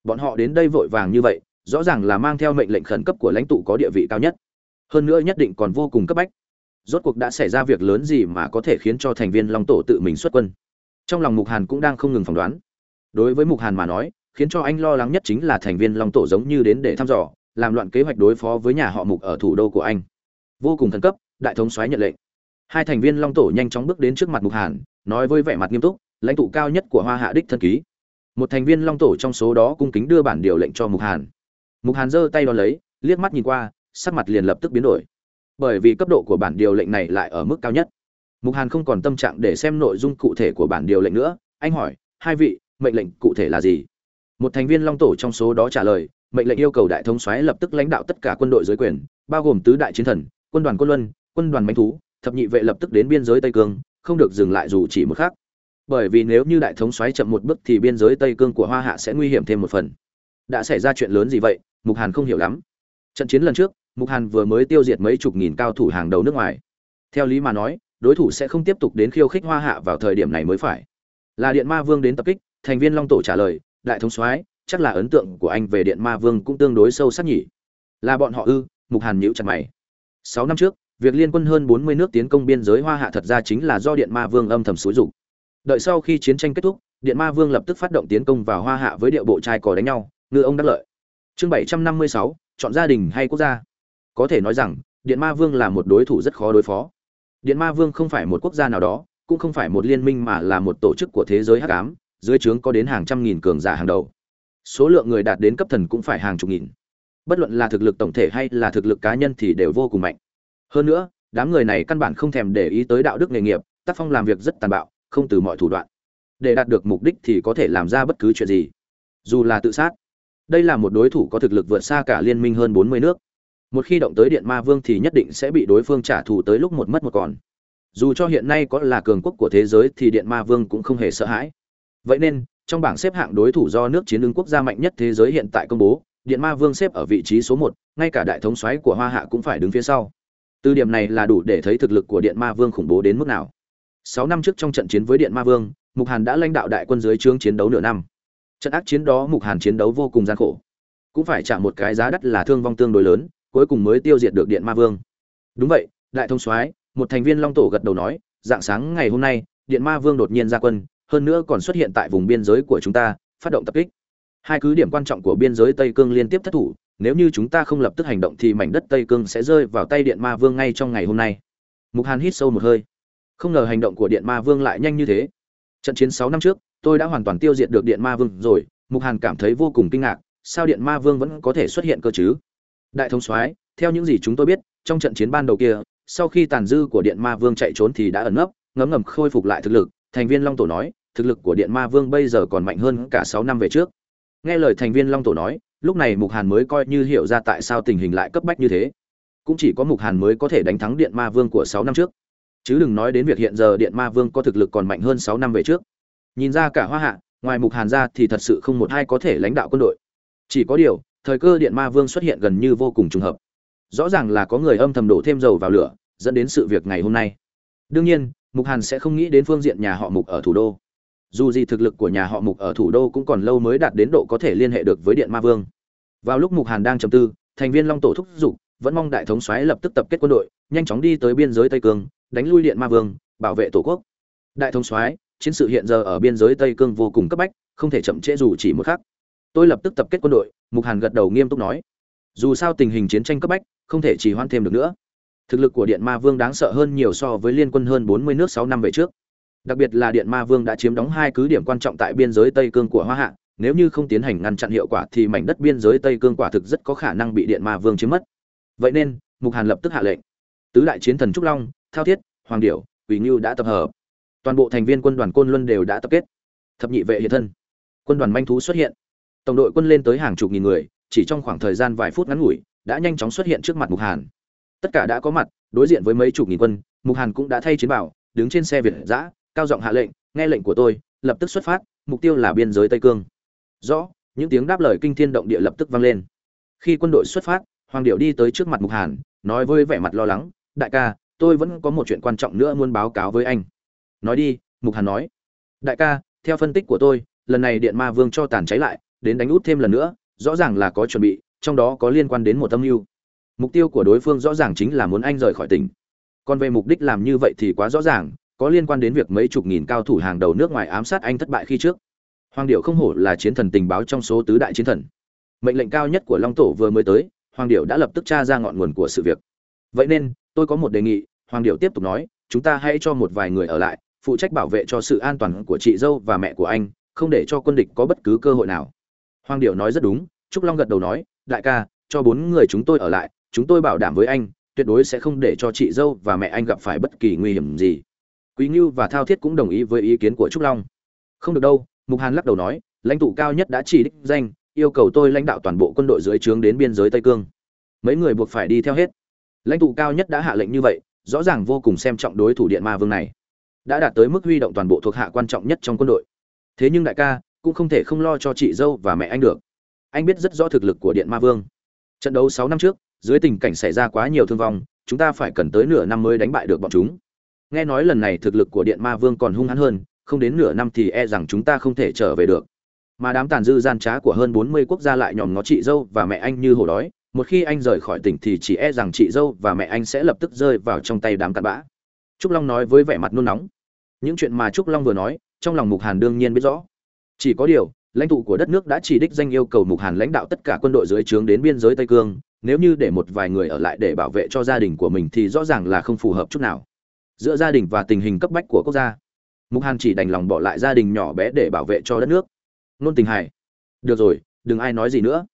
Bọn họ đến đây vội vàng như vậy, rõ ràng là mang theo mệnh lệnh khẩn cấp của lãnh tụ có địa vị cao nhất. Hơn nữa nhất định còn vô cùng cấp bách. Rốt cuộc đã xảy ra việc lớn gì mà có thể khiến cho thành viên long tổ tự mình xuất quân? Trong lòng mục hàn cũng đang không ngừng phỏng đoán. Đối với mục hàn mà nói, khiến cho anh lo lắng nhất chính là thành viên long tổ giống như đến để thăm dò, làm loạn kế hoạch đối phó với nhà họ mục ở thủ đô của anh. Vô cùng thần cấp, đại thống soái nhận lệnh. Hai thành viên long tổ nhanh chóng bước đến trước mặt mục hàn nói với vẻ mặt nghiêm túc, lãnh tụ cao nhất của hoa hạ đích thân ký. Một thành viên long tổ trong số đó cung kính đưa bản điều lệnh cho mục hàn. Mục hàn giơ tay đo lấy, liếc mắt nhìn qua, sắc mặt liền lập tức biến đổi. Bởi vì cấp độ của bản điều lệnh này lại ở mức cao nhất. Mục hàn không còn tâm trạng để xem nội dung cụ thể của bản điều lệnh nữa, anh hỏi, hai vị, mệnh lệnh cụ thể là gì? Một thành viên long tổ trong số đó trả lời, mệnh lệnh yêu cầu đại thống soái lập tức lãnh đạo tất cả quân đội dưới quyền, bao gồm tứ đại chiến thần, quân đoàn quân luân, quân đoàn bánh thú, thập nhị vệ lập tức đến biên giới tây cương không được dừng lại dù chỉ một khắc. Bởi vì nếu như đại thống soái chậm một bước thì biên giới tây cương của hoa hạ sẽ nguy hiểm thêm một phần. Đã xảy ra chuyện lớn gì vậy? Mục hàn không hiểu lắm. Trận chiến lần trước, mục hàn vừa mới tiêu diệt mấy chục nghìn cao thủ hàng đầu nước ngoài. Theo lý mà nói, đối thủ sẽ không tiếp tục đến khiêu khích hoa hạ vào thời điểm này mới phải. Là điện ma vương đến tập kích, thành viên long tổ trả lời, đại thống soái chắc là ấn tượng của anh về điện ma vương cũng tương đối sâu sắc nhỉ. Là bọn họ ư? Mục hàn nhíu chặt mày. Sáu năm trước việc liên quân hơn bốn mươi nước tiến công biên giới hoa hạ thật ra chính là do điện ma vương âm thầm xúi dục. Đợi sau khi chiến tranh kết thúc, điện ma vương lập tức phát động tiến công vào hoa hạ với điệu bộ trai cò đánh nhau, ngư ông đắc lợi. Chương bảy trăm năm mươi sáu, chọn gia đình hay quốc gia? Có thể nói rằng, điện ma vương là một đối thủ rất khó đối phó. Điện ma vương không phải một quốc gia nào đó, cũng không phải một liên minh mà là một tổ chức của thế giới hắc ám, dưới trướng có đến hàng trăm nghìn cường giả hàng đầu. Số lượng người đạt đến cấp thần cũng phải hàng chục nghìn. Bất luận là thực lực tổng thể hay là thực lực cá nhân thì đều vô cùng mạnh hơn nữa, đám người này căn bản không thèm để ý tới đạo đức nghề nghiệp, tác phong làm việc rất tàn bạo, không từ mọi thủ đoạn. Để đạt được mục đích thì có thể làm ra bất cứ chuyện gì. Dù là tự sát, đây là một đối thủ có thực lực vượt xa cả liên minh hơn bốn mươi nước. Một khi động tới điện ma vương thì nhất định sẽ bị đối phương trả thù tới lúc một mất một còn. Dù cho hiện nay có là cường quốc của thế giới thì điện ma vương cũng không hề sợ hãi. Vậy nên, trong bảng xếp hạng đối thủ do nước chiến ứng quốc gia mạnh nhất thế giới hiện tại công bố, điện ma vương xếp ở vị trí số một, ngay cả đại thống soái của hoa hạ cũng phải đứng phía sau từ điểm này là đủ để thấy thực lực của điện ma vương khủng bố đến mức nào. Sáu năm trước trong trận chiến với điện ma vương, mục hàn đã lãnh đạo đại quân dưới trướng chiến đấu nửa năm. Trận ác chiến đó mục hàn chiến đấu vô cùng gian khổ. Cũng phải trả một cái giá đắt là thương vong tương đối lớn, cuối cùng mới tiêu diệt được điện ma vương. Đúng vậy, đại thông soái, một thành viên long tổ gật đầu nói, dạng sáng ngày hôm nay, điện ma vương đột nhiên ra quân, hơn nữa còn xuất hiện tại vùng biên giới của chúng ta, phát động tập kích. Hai cứ điểm quan trọng của biên giới tây cương liên tiếp thất thủ nếu như chúng ta không lập tức hành động thì mảnh đất tây cương sẽ rơi vào tay điện ma vương ngay trong ngày hôm nay. Mục hàn hít sâu một hơi. Không ngờ hành động của điện ma vương lại nhanh như thế. Trận chiến sáu năm trước, tôi đã hoàn toàn tiêu diệt được điện ma vương rồi. Mục hàn cảm thấy vô cùng kinh ngạc, sao điện ma vương vẫn có thể xuất hiện cơ chứ? Đại thống soái, theo những gì chúng tôi biết, trong trận chiến ban đầu kia, sau khi tàn dư của điện ma vương chạy trốn thì đã ẩn nấp, ngấm ngầm khôi phục lại thực lực. Thành viên long tổ nói, thực lực của điện ma vương bây giờ còn mạnh hơn cả sáu năm về trước. Nghe lời thành viên long tổ nói lúc này mục hàn mới coi như hiểu ra tại sao tình hình lại cấp bách như thế. Cũng chỉ có mục hàn mới có thể đánh thắng điện ma vương của sáu năm trước. Chứ đừng nói đến việc hiện giờ điện ma vương có thực lực còn mạnh hơn sáu năm về trước. Nhìn ra cả hoa hạ, ngoài mục hàn ra thì thật sự không một ai có thể lãnh đạo quân đội. Chỉ có điều, thời cơ điện ma vương xuất hiện gần như vô cùng trùng hợp. Rõ ràng là có người âm thầm đổ thêm dầu vào lửa, dẫn đến sự việc ngày hôm nay. Đương nhiên, mục hàn sẽ không nghĩ đến phương diện nhà họ mục ở thủ đô dù gì thực lực của nhà họ mục ở thủ đô cũng còn lâu mới đạt đến độ có thể liên hệ được với điện ma vương. Vào lúc mục hàn đang trầm tư, thành viên long tổ thúc giục, vẫn mong đại thống soái lập tức tập kết quân đội, nhanh chóng đi tới biên giới tây cương, đánh lui điện ma vương, bảo vệ tổ quốc. Đại thống soái, chiến sự hiện giờ ở biên giới tây cương vô cùng cấp bách, không thể chậm trễ dù chỉ một khắc. Tôi lập tức tập kết quân đội, mục hàn gật đầu nghiêm túc nói. Dù sao tình hình chiến tranh cấp bách, không thể trì hoãn thêm được nữa. Thực lực của điện ma vương đáng sợ hơn nhiều so với liên quân hơn bốn mươi nước sáu năm về trước đặc biệt là điện ma vương đã chiếm đóng hai cứ điểm quan trọng tại biên giới tây cương của hoa hạ, nếu như không tiến hành ngăn chặn hiệu quả thì mảnh đất biên giới tây cương quả thực rất có khả năng bị điện ma vương chiếm mất. Vậy nên, mục hàn lập tức hạ lệnh. Tứ đại chiến thần trúc long, thao thiết, hoàng điểu quỳ ngưu đã tập hợp. Toàn bộ thành viên quân đoàn côn luân đều đã tập kết. Thập nhị vệ hiện thân. Quân đoàn manh thú xuất hiện. Tổng đội quân lên tới hàng chục nghìn người, chỉ trong khoảng thời gian vài phút ngắn ngủi, đã nhanh chóng xuất hiện trước mặt mục hàn. Tất cả đã có mặt, đối diện với mấy chục nghìn quân, mục hàn cũng đã thay chiến bảo, đứng trên xe việt giã cao giọng hạ lệnh, nghe lệnh của tôi, lập tức xuất phát, mục tiêu là biên giới tây cương. Rõ, những tiếng đáp lời kinh thiên động địa lập tức vang lên. Khi quân đội xuất phát, hoàng điệu đi tới trước mặt mục hàn, nói với vẻ mặt lo lắng, đại ca, tôi vẫn có một chuyện quan trọng nữa muốn báo cáo với anh. Nói đi, mục hàn nói, đại ca, theo phân tích của tôi, lần này điện ma vương cho tàn cháy lại, đến đánh út thêm lần nữa, rõ ràng là có chuẩn bị, trong đó có liên quan đến một âm mưu. Mục tiêu của đối phương rõ ràng chính là muốn anh rời khỏi tỉnh. Còn về mục đích làm như vậy thì quá rõ ràng có liên quan đến việc mấy chục nghìn cao thủ hàng đầu nước ngoài ám sát anh thất bại khi trước. Hoàng điệu không hổ là chiến thần tình báo trong số tứ đại chiến thần. Mệnh lệnh cao nhất của long tổ vừa mới tới, hoàng điệu đã lập tức tra ra ngọn nguồn của sự việc. Vậy nên, tôi có một đề nghị, hoàng điệu tiếp tục nói, chúng ta hãy cho một vài người ở lại, phụ trách bảo vệ cho sự an toàn của chị dâu và mẹ của anh, không để cho quân địch có bất cứ cơ hội nào. Hoàng điệu nói rất đúng, trúc long gật đầu nói, đại ca, cho bốn người chúng tôi ở lại, chúng tôi bảo đảm với anh, tuyệt đối sẽ không để cho chị dâu và mẹ anh gặp phải bất kỳ nguy hiểm gì quý ngưu và thao thiết cũng đồng ý với ý kiến của trúc long. Không được đâu, mục hàn lắc đầu nói, lãnh tụ cao nhất đã chỉ đích danh, yêu cầu tôi lãnh đạo toàn bộ quân đội dưới trướng đến biên giới tây cương. Mấy người buộc phải đi theo hết. Lãnh tụ cao nhất đã hạ lệnh như vậy, rõ ràng vô cùng xem trọng đối thủ điện ma vương này. Đã đạt tới mức huy động toàn bộ thuộc hạ quan trọng nhất trong quân đội. Thế nhưng đại ca, cũng không thể không lo cho chị dâu và mẹ anh được. Anh biết rất rõ thực lực của điện ma vương. Trận đấu sáu năm trước, dưới tình cảnh xảy ra quá nhiều thương vong, chúng ta phải cần tới nửa năm mới đánh bại được bọn chúng nghe nói lần này thực lực của điện ma vương còn hung hãn hơn, không đến nửa năm thì e rằng chúng ta không thể trở về được. Mà đám tàn dư gian trá của hơn bốn mươi quốc gia lại nhòm ngó chị dâu và mẹ anh như hổ đói, một khi anh rời khỏi tỉnh thì chỉ e rằng chị dâu và mẹ anh sẽ lập tức rơi vào trong tay đám cặn bã. Trúc long nói với vẻ mặt nôn nóng. Những chuyện mà trúc long vừa nói, trong lòng mục hàn đương nhiên biết rõ. Chỉ có điều, lãnh tụ của đất nước đã chỉ đích danh yêu cầu mục hàn lãnh đạo tất cả quân đội dưới trướng đến biên giới tây cương, nếu như để một vài người ở lại để bảo vệ cho gia đình của mình thì rõ ràng là không phù hợp chút nào giữa gia đình và tình hình cấp bách của quốc gia. Mục hàn chỉ đành lòng bỏ lại gia đình nhỏ bé để bảo vệ cho đất nước. Nôn tình hải, được rồi đừng ai nói gì nữa.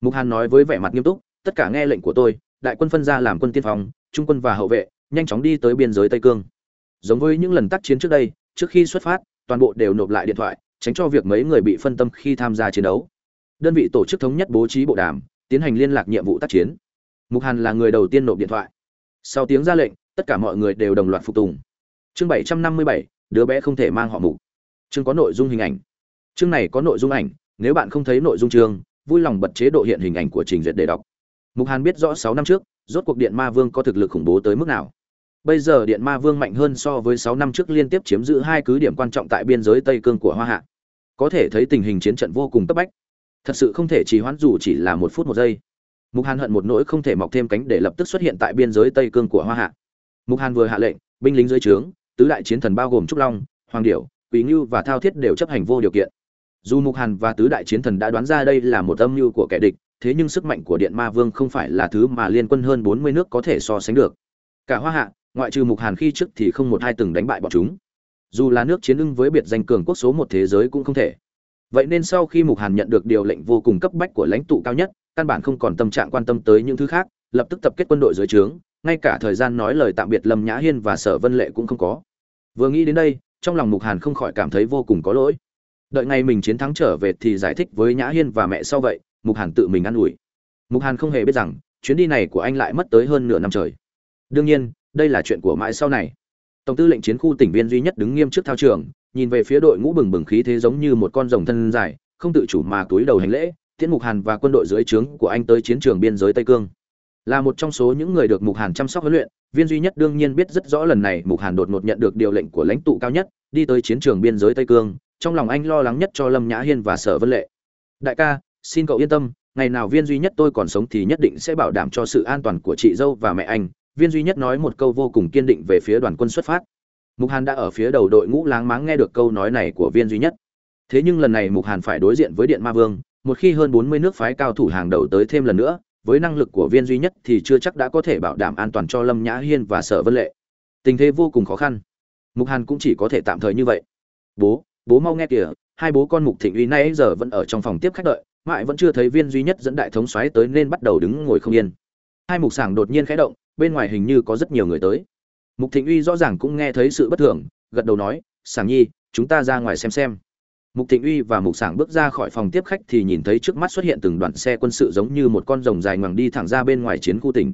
Mục hàn nói với vẻ mặt nghiêm túc tất cả nghe lệnh của tôi đại quân phân ra làm quân tiên phong trung quân và hậu vệ nhanh chóng đi tới biên giới tây cương. Giống với những lần tác chiến trước đây trước khi xuất phát toàn bộ đều nộp lại điện thoại tránh cho việc mấy người bị phân tâm khi tham gia chiến đấu. Đơn vị tổ chức thống nhất bố trí bộ đàm tiến hành liên lạc nhiệm vụ tác chiến. Mục hàn là người đầu tiên nộp điện thoại. Sau tiếng ra lệnh tất cả mọi người đều đồng loạt phục tùng. Chương bảy trăm năm mươi bảy, đứa bé không thể mang họ mục. Chương có nội dung hình ảnh. Chương này có nội dung ảnh, nếu bạn không thấy nội dung chương, vui lòng bật chế độ hiện hình ảnh của trình duyệt để đọc. Mục hàn biết rõ sáu năm trước, rốt cuộc điện ma vương có thực lực khủng bố tới mức nào. Bây giờ điện ma vương mạnh hơn so với sáu năm trước liên tiếp chiếm giữ hai cứ điểm quan trọng tại biên giới tây cương của hoa hạ. Có thể thấy tình hình chiến trận vô cùng cấp bách. Thật sự không thể trì hoãn dù chỉ là một phút một giây. Mục hàn hận một nỗi không thể mọc thêm cánh để lập tức xuất hiện tại biên giới tây cương của hoa hạ mục hàn vừa hạ lệnh, binh lính dưới trướng, tứ đại chiến thần bao gồm trúc long, hoàng điểu quý ngưu và thao thiết đều chấp hành vô điều kiện. Dù mục hàn và tứ đại chiến thần đã đoán ra đây là một âm mưu của kẻ địch, thế nhưng sức mạnh của điện ma vương không phải là thứ mà liên quân hơn bốn mươi nước có thể so sánh được. Cả hoa hạ, ngoại trừ mục hàn khi trước thì không một hai từng đánh bại bọn chúng. Dù là nước chiến ưng với biệt danh cường quốc số một thế giới cũng không thể. Vậy nên sau khi mục hàn nhận được điều lệnh vô cùng cấp bách của lãnh tụ cao nhất, căn bản không còn tâm trạng quan tâm tới những thứ khác, lập tức tập kết quân đội dưới trướng ngay cả thời gian nói lời tạm biệt lâm nhã hiên và sở vân lệ cũng không có. Vừa nghĩ đến đây, trong lòng mục hàn không khỏi cảm thấy vô cùng có lỗi. Đợi ngày mình chiến thắng trở về thì giải thích với nhã hiên và mẹ sau vậy, mục hàn tự mình ă n ủi. Mục hàn không hề biết rằng, chuyến đi này của anh lại mất tới hơn nửa năm trời. Đương nhiên, đây là chuyện của mãi sau này. Tổng tư lệnh chiến khu tỉnh viên duy nhất đứng nghiêm trước thao trường, nhìn về phía đội ngũ bừng bừng khí thế giống như một con rồng thân dài, không tự chủ mà túi đầu hành lễ, tiễn mục hàn và quân đội dưới trướng của anh tới chiến trường biên giới tây cương là một trong số những người được mục hàn chăm sóc huấn luyện. Viên duy nhất đương nhiên biết rất rõ lần này mục hàn đột ngột nhận được điều lệnh của lãnh tụ cao nhất, đi tới chiến trường biên giới tây cương, trong lòng anh lo lắng nhất cho lâm nhã hiên và sở vân lệ. Đại ca, xin cậu yên tâm, ngày nào viên duy nhất tôi còn sống thì nhất định sẽ bảo đảm cho sự an toàn của chị dâu và mẹ anh. Viên duy nhất nói một câu vô cùng kiên định về phía đoàn quân xuất phát. Mục hàn đã ở phía đầu đội ngũ láng máng nghe được câu nói này của viên duy nhất. Thế nhưng lần này mục hàn phải đối diện với điện ma vương, một khi hơn bốn mươi nước phái cao thủ hàng đầu tới thêm lần nữa với năng lực của viên duy nhất thì chưa chắc đã có thể bảo đảm an toàn cho lâm nhã hiên và sở vân lệ. Tình thế vô cùng khó khăn. Mục hàn cũng chỉ có thể tạm thời như vậy. Bố bố mau nghe kìa, hai bố con mục thịnh uy nay giờ vẫn ở trong phòng tiếp khách đợi, mãi vẫn chưa thấy viên duy nhất dẫn đại thống xoáy tới nên bắt đầu đứng ngồi không yên. Hai mục sảng đột nhiên khẽ động, bên ngoài hình như có rất nhiều người tới. Mục thịnh uy rõ ràng cũng nghe thấy sự bất thường, gật đầu nói, sảng nhi, chúng ta ra ngoài xem xem mục thịnh uy và mục sảng bước ra khỏi phòng tiếp khách thì nhìn thấy trước mắt xuất hiện từng đoàn xe quân sự giống như một con rồng dài ngoằng đi thẳng ra bên ngoài chiến khu tỉnh.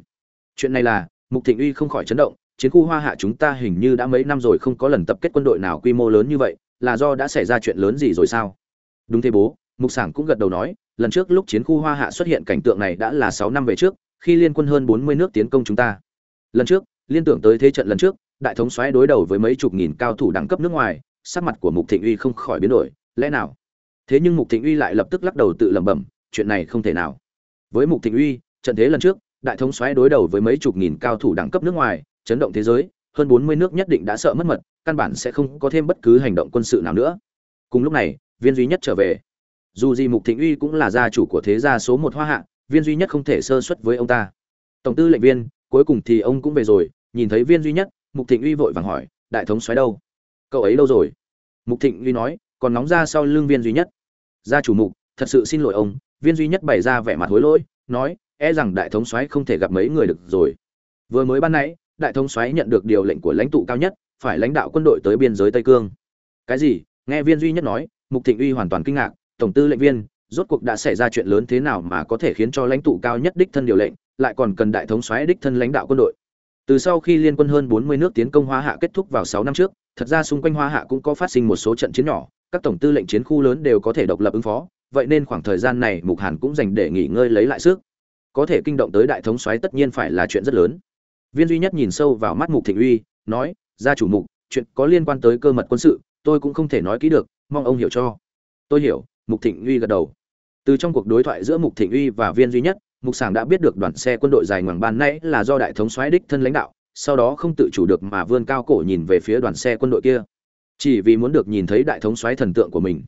Chuyện này là, mục thịnh uy không khỏi chấn động, chiến khu hoa hạ chúng ta hình như đã mấy năm rồi không có lần tập kết quân đội nào quy mô lớn như vậy, là do đã xảy ra chuyện lớn gì rồi sao? Đúng thế bố, mục sảng cũng gật đầu nói, lần trước lúc chiến khu hoa hạ xuất hiện cảnh tượng này đã là sáu năm về trước, khi liên quân hơn bốn mươi nước tiến công chúng ta. Lần trước, liên tưởng tới thế trận lần trước, đại thống xoáy đối đầu với mấy chục nghìn cao thủ đẳng cấp nước ngoài, sắc mặt của mục thịnh uy không khỏi biến đổi lẽ nào? Thế nhưng mục thịnh uy lại lập tức lắc đầu tự lẩm bẩm, chuyện này không thể nào. Với mục thịnh uy, trận thế lần trước, đại thống xoáy đối đầu với mấy chục nghìn cao thủ đẳng cấp nước ngoài, chấn động thế giới, hơn bốn mươi nước nhất định đã sợ mất mật, căn bản sẽ không có thêm bất cứ hành động quân sự nào nữa. Cùng lúc này, viên duy nhất trở về. Dù gì mục thịnh uy cũng là gia chủ của thế gia số một hoa hạ, viên duy nhất không thể sơ xuất với ông ta. Tổng tư lệnh viên, cuối cùng thì ông cũng về rồi, nhìn thấy viên duy nhất, mục thịnh uy vội vàng hỏi, đại thống xoáy đâu? Cậu ấy đâu rồi? Mục thịnh uy nói còn nóng ra sau lưng viên duy nhất. Gia chủ mục, thật sự xin lỗi ông, viên duy nhất bày ra vẻ mặt hối lỗi, nói e rằng đại thống soái không thể gặp mấy người được rồi. Vừa mới ban nãy, đại thống soái nhận được điều lệnh của lãnh tụ cao nhất, phải lãnh đạo quân đội tới biên giới tây cương. Cái gì? Nghe viên duy nhất nói, mục thịnh uy hoàn toàn kinh ngạc, tổng tư lệnh viên, rốt cuộc đã xảy ra chuyện lớn thế nào mà có thể khiến cho lãnh tụ cao nhất đích thân điều lệnh, lại còn cần đại thống soái đích thân lãnh đạo quân đội? Từ sau khi liên quân hơn 40 nước tiến công Hoa Hạ kết thúc vào 6 năm trước, thật ra xung quanh Hoa Hạ cũng có phát sinh một số trận chiến nhỏ, các tổng tư lệnh chiến khu lớn đều có thể độc lập ứng phó, vậy nên khoảng thời gian này Mục Hàn cũng dành để nghỉ ngơi lấy lại sức. Có thể kinh động tới đại thống soái tất nhiên phải là chuyện rất lớn. Viên duy nhất nhìn sâu vào mắt Mục Thịnh Uy, nói: "Gia chủ Mục, chuyện có liên quan tới cơ mật quân sự, tôi cũng không thể nói kỹ được, mong ông hiểu cho." "Tôi hiểu." Mục Thịnh Uy gật đầu. Từ trong cuộc đối thoại giữa Mục Thịnh Uy và Viên duy nhất, Mục Sảng đã biết được đoàn xe quân đội dài ngoằng ban nãy là do đại thống soái đích thân lãnh đạo, sau đó không tự chủ được mà vươn cao cổ nhìn về phía đoàn xe quân đội kia. Chỉ vì muốn được nhìn thấy đại thống soái thần tượng của mình.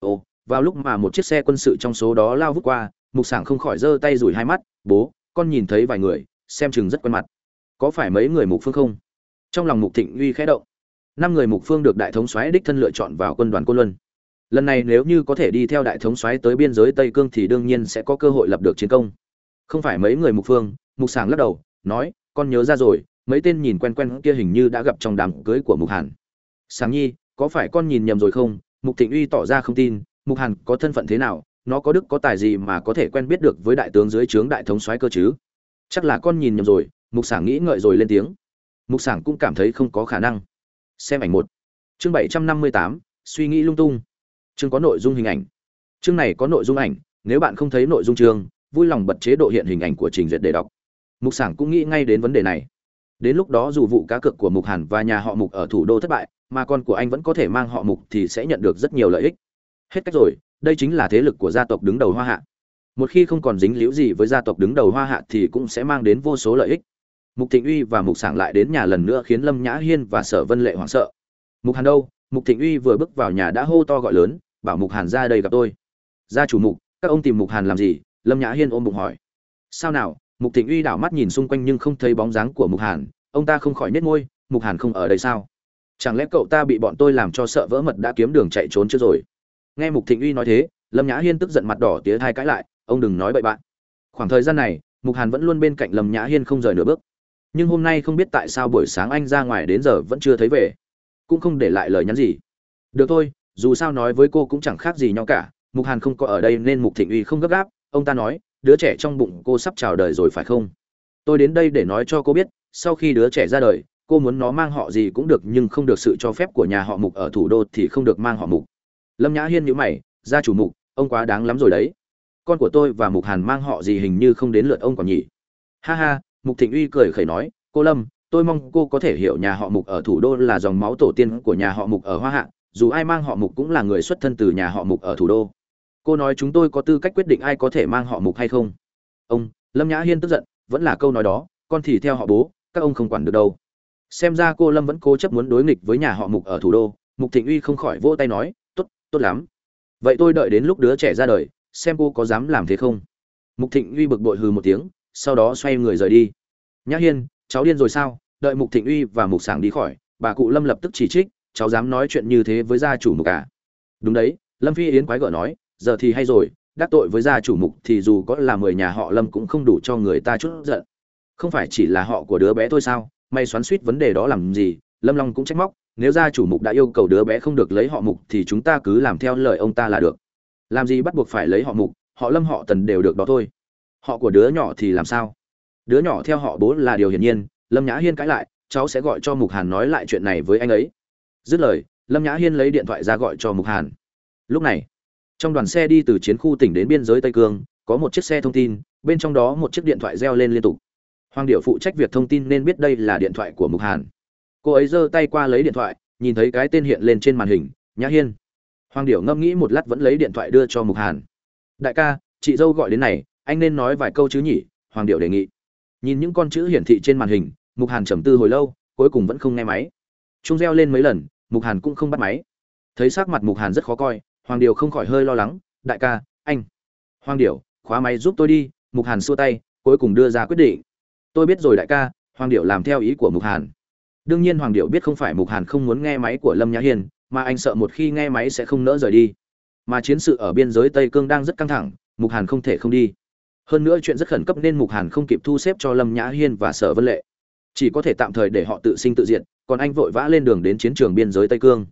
Ồ vào lúc mà một chiếc xe quân sự trong số đó lao vút qua mục sảng không khỏi giơ tay rủi hai mắt bố con nhìn thấy vài người xem chừng rất quen mặt. Có phải mấy người mục phương không? Trong lòng mục thịnh uy khẽ động. Năm người mục phương được đại thống soái đích thân lựa chọn vào quân đoàn côn luân. Lần này nếu như có thể đi theo đại thống soái tới biên giới tây cương thì đương nhiên sẽ có cơ hội lập được chiến công không phải mấy người mục phương, mục sảng lắc đầu, nói, con nhớ ra rồi, mấy tên nhìn quen quen kia hình như đã gặp trong đám cưới của mục hàn. Sáng nhi, có phải con nhìn nhầm rồi không? Mục thịnh uy tỏ ra không tin, mục hàn có thân phận thế nào? Nó có đức có tài gì mà có thể quen biết được với đại tướng dưới trướng đại thống soái cơ chứ? Chắc là con nhìn nhầm rồi. Mục sảng nghĩ ngợi rồi lên tiếng. Mục sảng cũng cảm thấy không có khả năng. Xem ảnh một. Chương bảy trăm năm mươi tám, suy nghĩ lung tung. Chương có nội dung hình ảnh. Chương này có nội dung ảnh, nếu bạn không thấy nội dung chương vui lòng bật chế độ hiện hình ảnh của trình duyệt để đọc. Mục sảng cũng nghĩ ngay đến vấn đề này. Đến lúc đó dù vụ cá cược của mục hàn và nhà họ mục ở thủ đô thất bại, mà con của anh vẫn có thể mang họ mục thì sẽ nhận được rất nhiều lợi ích. Hết cách rồi, đây chính là thế lực của gia tộc đứng đầu hoa hạ. Một khi không còn dính líu gì với gia tộc đứng đầu hoa hạ thì cũng sẽ mang đến vô số lợi ích. Mục thịnh uy và mục sảng lại đến nhà lần nữa khiến lâm nhã hiên và sở vân lệ hoảng sợ. Mục hàn đâu? Mục thịnh uy vừa bước vào nhà đã hô to gọi lớn, bảo mục hàn ra đây gặp tôi. Gia chủ mục, các ông tìm mục hàn làm gì? Lâm nhã hiên ôm bụng hỏi. Sao nào, mục thịnh uy đảo mắt nhìn xung quanh nhưng không thấy bóng dáng của mục hàn, ông ta không khỏi nết môi, mục hàn không ở đây sao? Chẳng lẽ cậu ta bị bọn tôi làm cho sợ vỡ mật đã kiếm đường chạy trốn chưa rồi? Nghe mục thịnh uy nói thế, lâm nhã hiên tức giận mặt đỏ tía thai cãi lại, ông đừng nói bậy bạn. Khoảng thời gian này, mục hàn vẫn luôn bên cạnh lâm nhã hiên không rời nửa bước. Nhưng hôm nay không biết tại sao buổi sáng anh ra ngoài đến giờ vẫn chưa thấy về. Cũng không để lại lời nhắn gì. Được thôi, dù sao nói với cô cũng chẳng khác gì nhau cả, mục hàn không có ở đây nên mục thịnh uy không gấp gáp ông ta nói, đứa trẻ trong bụng cô sắp chào đời rồi phải không? Tôi đến đây để nói cho cô biết, sau khi đứa trẻ ra đời, cô muốn nó mang họ gì cũng được nhưng không được sự cho phép của nhà họ mục ở thủ đô thì không được mang họ mục. Lâm nhã hiên nhữ mày, gia chủ mục, ông quá đáng lắm rồi đấy. Con của tôi và mục hàn mang họ gì hình như không đến lượt ông còn nhỉ? Ha ha, mục thịnh uy cười khẩy nói, cô lâm, tôi mong cô có thể hiểu nhà họ mục ở thủ đô là dòng máu tổ tiên của nhà họ mục ở hoa hạ, dù ai mang họ mục cũng là người xuất thân từ nhà họ mục ở thủ đô cô nói chúng tôi có tư cách quyết định ai có thể mang họ mục hay không? Ông, lâm nhã hiên tức giận, vẫn là câu nói đó, con thì theo họ bố, các ông không quản được đâu. Xem ra cô lâm vẫn cố chấp muốn đối nghịch với nhà họ mục ở thủ đô, mục thịnh uy không khỏi vỗ tay nói, tốt tốt lắm. Vậy tôi đợi đến lúc đứa trẻ ra đời, xem cô có dám làm thế không? Mục thịnh uy bực bội hừ một tiếng, sau đó xoay người rời đi. Nhã hiên, cháu điên rồi sao? Đợi mục thịnh uy và mục sảng đi khỏi, bà cụ lâm lập tức chỉ trích, cháu dám nói chuyện như thế với gia chủ mục à? Đúng đấy, lâm phi yến quái gở nói giờ thì hay rồi, đắc tội với gia chủ mục thì dù có là mười nhà họ lâm cũng không đủ cho người ta chút giận. Không phải chỉ là họ của đứa bé thôi sao, may xoắn suýt vấn đề đó làm gì, lâm long cũng trách móc, nếu gia chủ mục đã yêu cầu đứa bé không được lấy họ mục thì chúng ta cứ làm theo lời ông ta là được. Làm gì bắt buộc phải lấy họ mục, họ lâm họ tần đều được đó thôi. Họ của đứa nhỏ thì làm sao? Đứa nhỏ theo họ bố là điều hiển nhiên, lâm nhã hiên cãi lại, cháu sẽ gọi cho mục hàn nói lại chuyện này với anh ấy. Dứt lời, lâm nhã hiên lấy điện thoại ra gọi cho mục hàn. Lúc này trong đoàn xe đi từ chiến khu tỉnh đến biên giới tây cương, có một chiếc xe thông tin, bên trong đó một chiếc điện thoại reo lên liên tục. Hoàng điệu phụ trách việc thông tin nên biết đây là điện thoại của mục hàn. Cô ấy giơ tay qua lấy điện thoại, nhìn thấy cái tên hiện lên trên màn hình, nhã hiên. Hoàng điệu ngâm nghĩ một lát vẫn lấy điện thoại đưa cho mục hàn. Đại ca, chị dâu gọi đến này, anh nên nói vài câu chứ nhỉ? Hoàng điệu đề nghị. Nhìn những con chữ hiển thị trên màn hình, mục hàn trầm tư hồi lâu, cuối cùng vẫn không nghe máy. Chúng reo lên mấy lần, mục hàn cũng không bắt máy. Thấy sắc mặt mục hàn rất khó coi hoàng điệu không khỏi hơi lo lắng, đại ca, anh. Hoàng điệu khóa máy giúp tôi đi. Mục hàn xua tay, cuối cùng đưa ra quyết định. Tôi biết rồi đại ca, hoàng điệu làm theo ý của mục hàn. Đương nhiên hoàng điệu biết không phải mục hàn không muốn nghe máy của lâm nhã hiên, mà anh sợ một khi nghe máy sẽ không nỡ rời đi. Mà chiến sự ở biên giới tây cương đang rất căng thẳng, mục hàn không thể không đi. Hơn nữa chuyện rất khẩn cấp nên mục hàn không kịp thu xếp cho lâm nhã hiên và sở vân lệ. Chỉ có thể tạm thời để họ tự sinh tự diện còn anh vội vã lên đường đến chiến trường biên giới tây cương.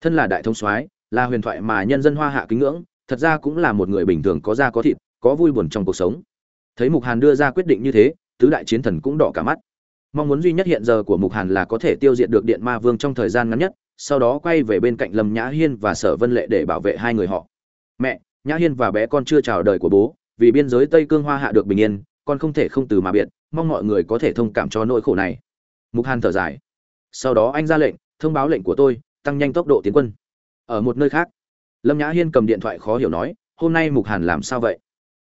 Thân là đại thông soái là huyền thoại mà nhân dân hoa hạ kính ngưỡng, thật ra cũng là một người bình thường có da có thịt, có vui buồn trong cuộc sống. Thấy mục hàn đưa ra quyết định như thế, tứ đại chiến thần cũng đỏ cả mắt. Mong muốn duy nhất hiện giờ của mục hàn là có thể tiêu diệt được điện ma vương trong thời gian ngắn nhất, sau đó quay về bên cạnh lâm nhã hiên và sở vân lệ để bảo vệ hai người họ. Mẹ, nhã hiên và bé con chưa chào đời của bố, vì biên giới tây cương hoa hạ được bình yên, con không thể không từ mà biệt, mong mọi người có thể thông cảm cho nỗi khổ này. Mục hàn thở dài. Sau đó anh ra lệnh, thông báo lệnh của tôi, tăng nhanh tốc độ tiến quân ở một nơi khác. Lâm nhã hiên cầm điện thoại khó hiểu nói, hôm nay mục hàn làm sao vậy?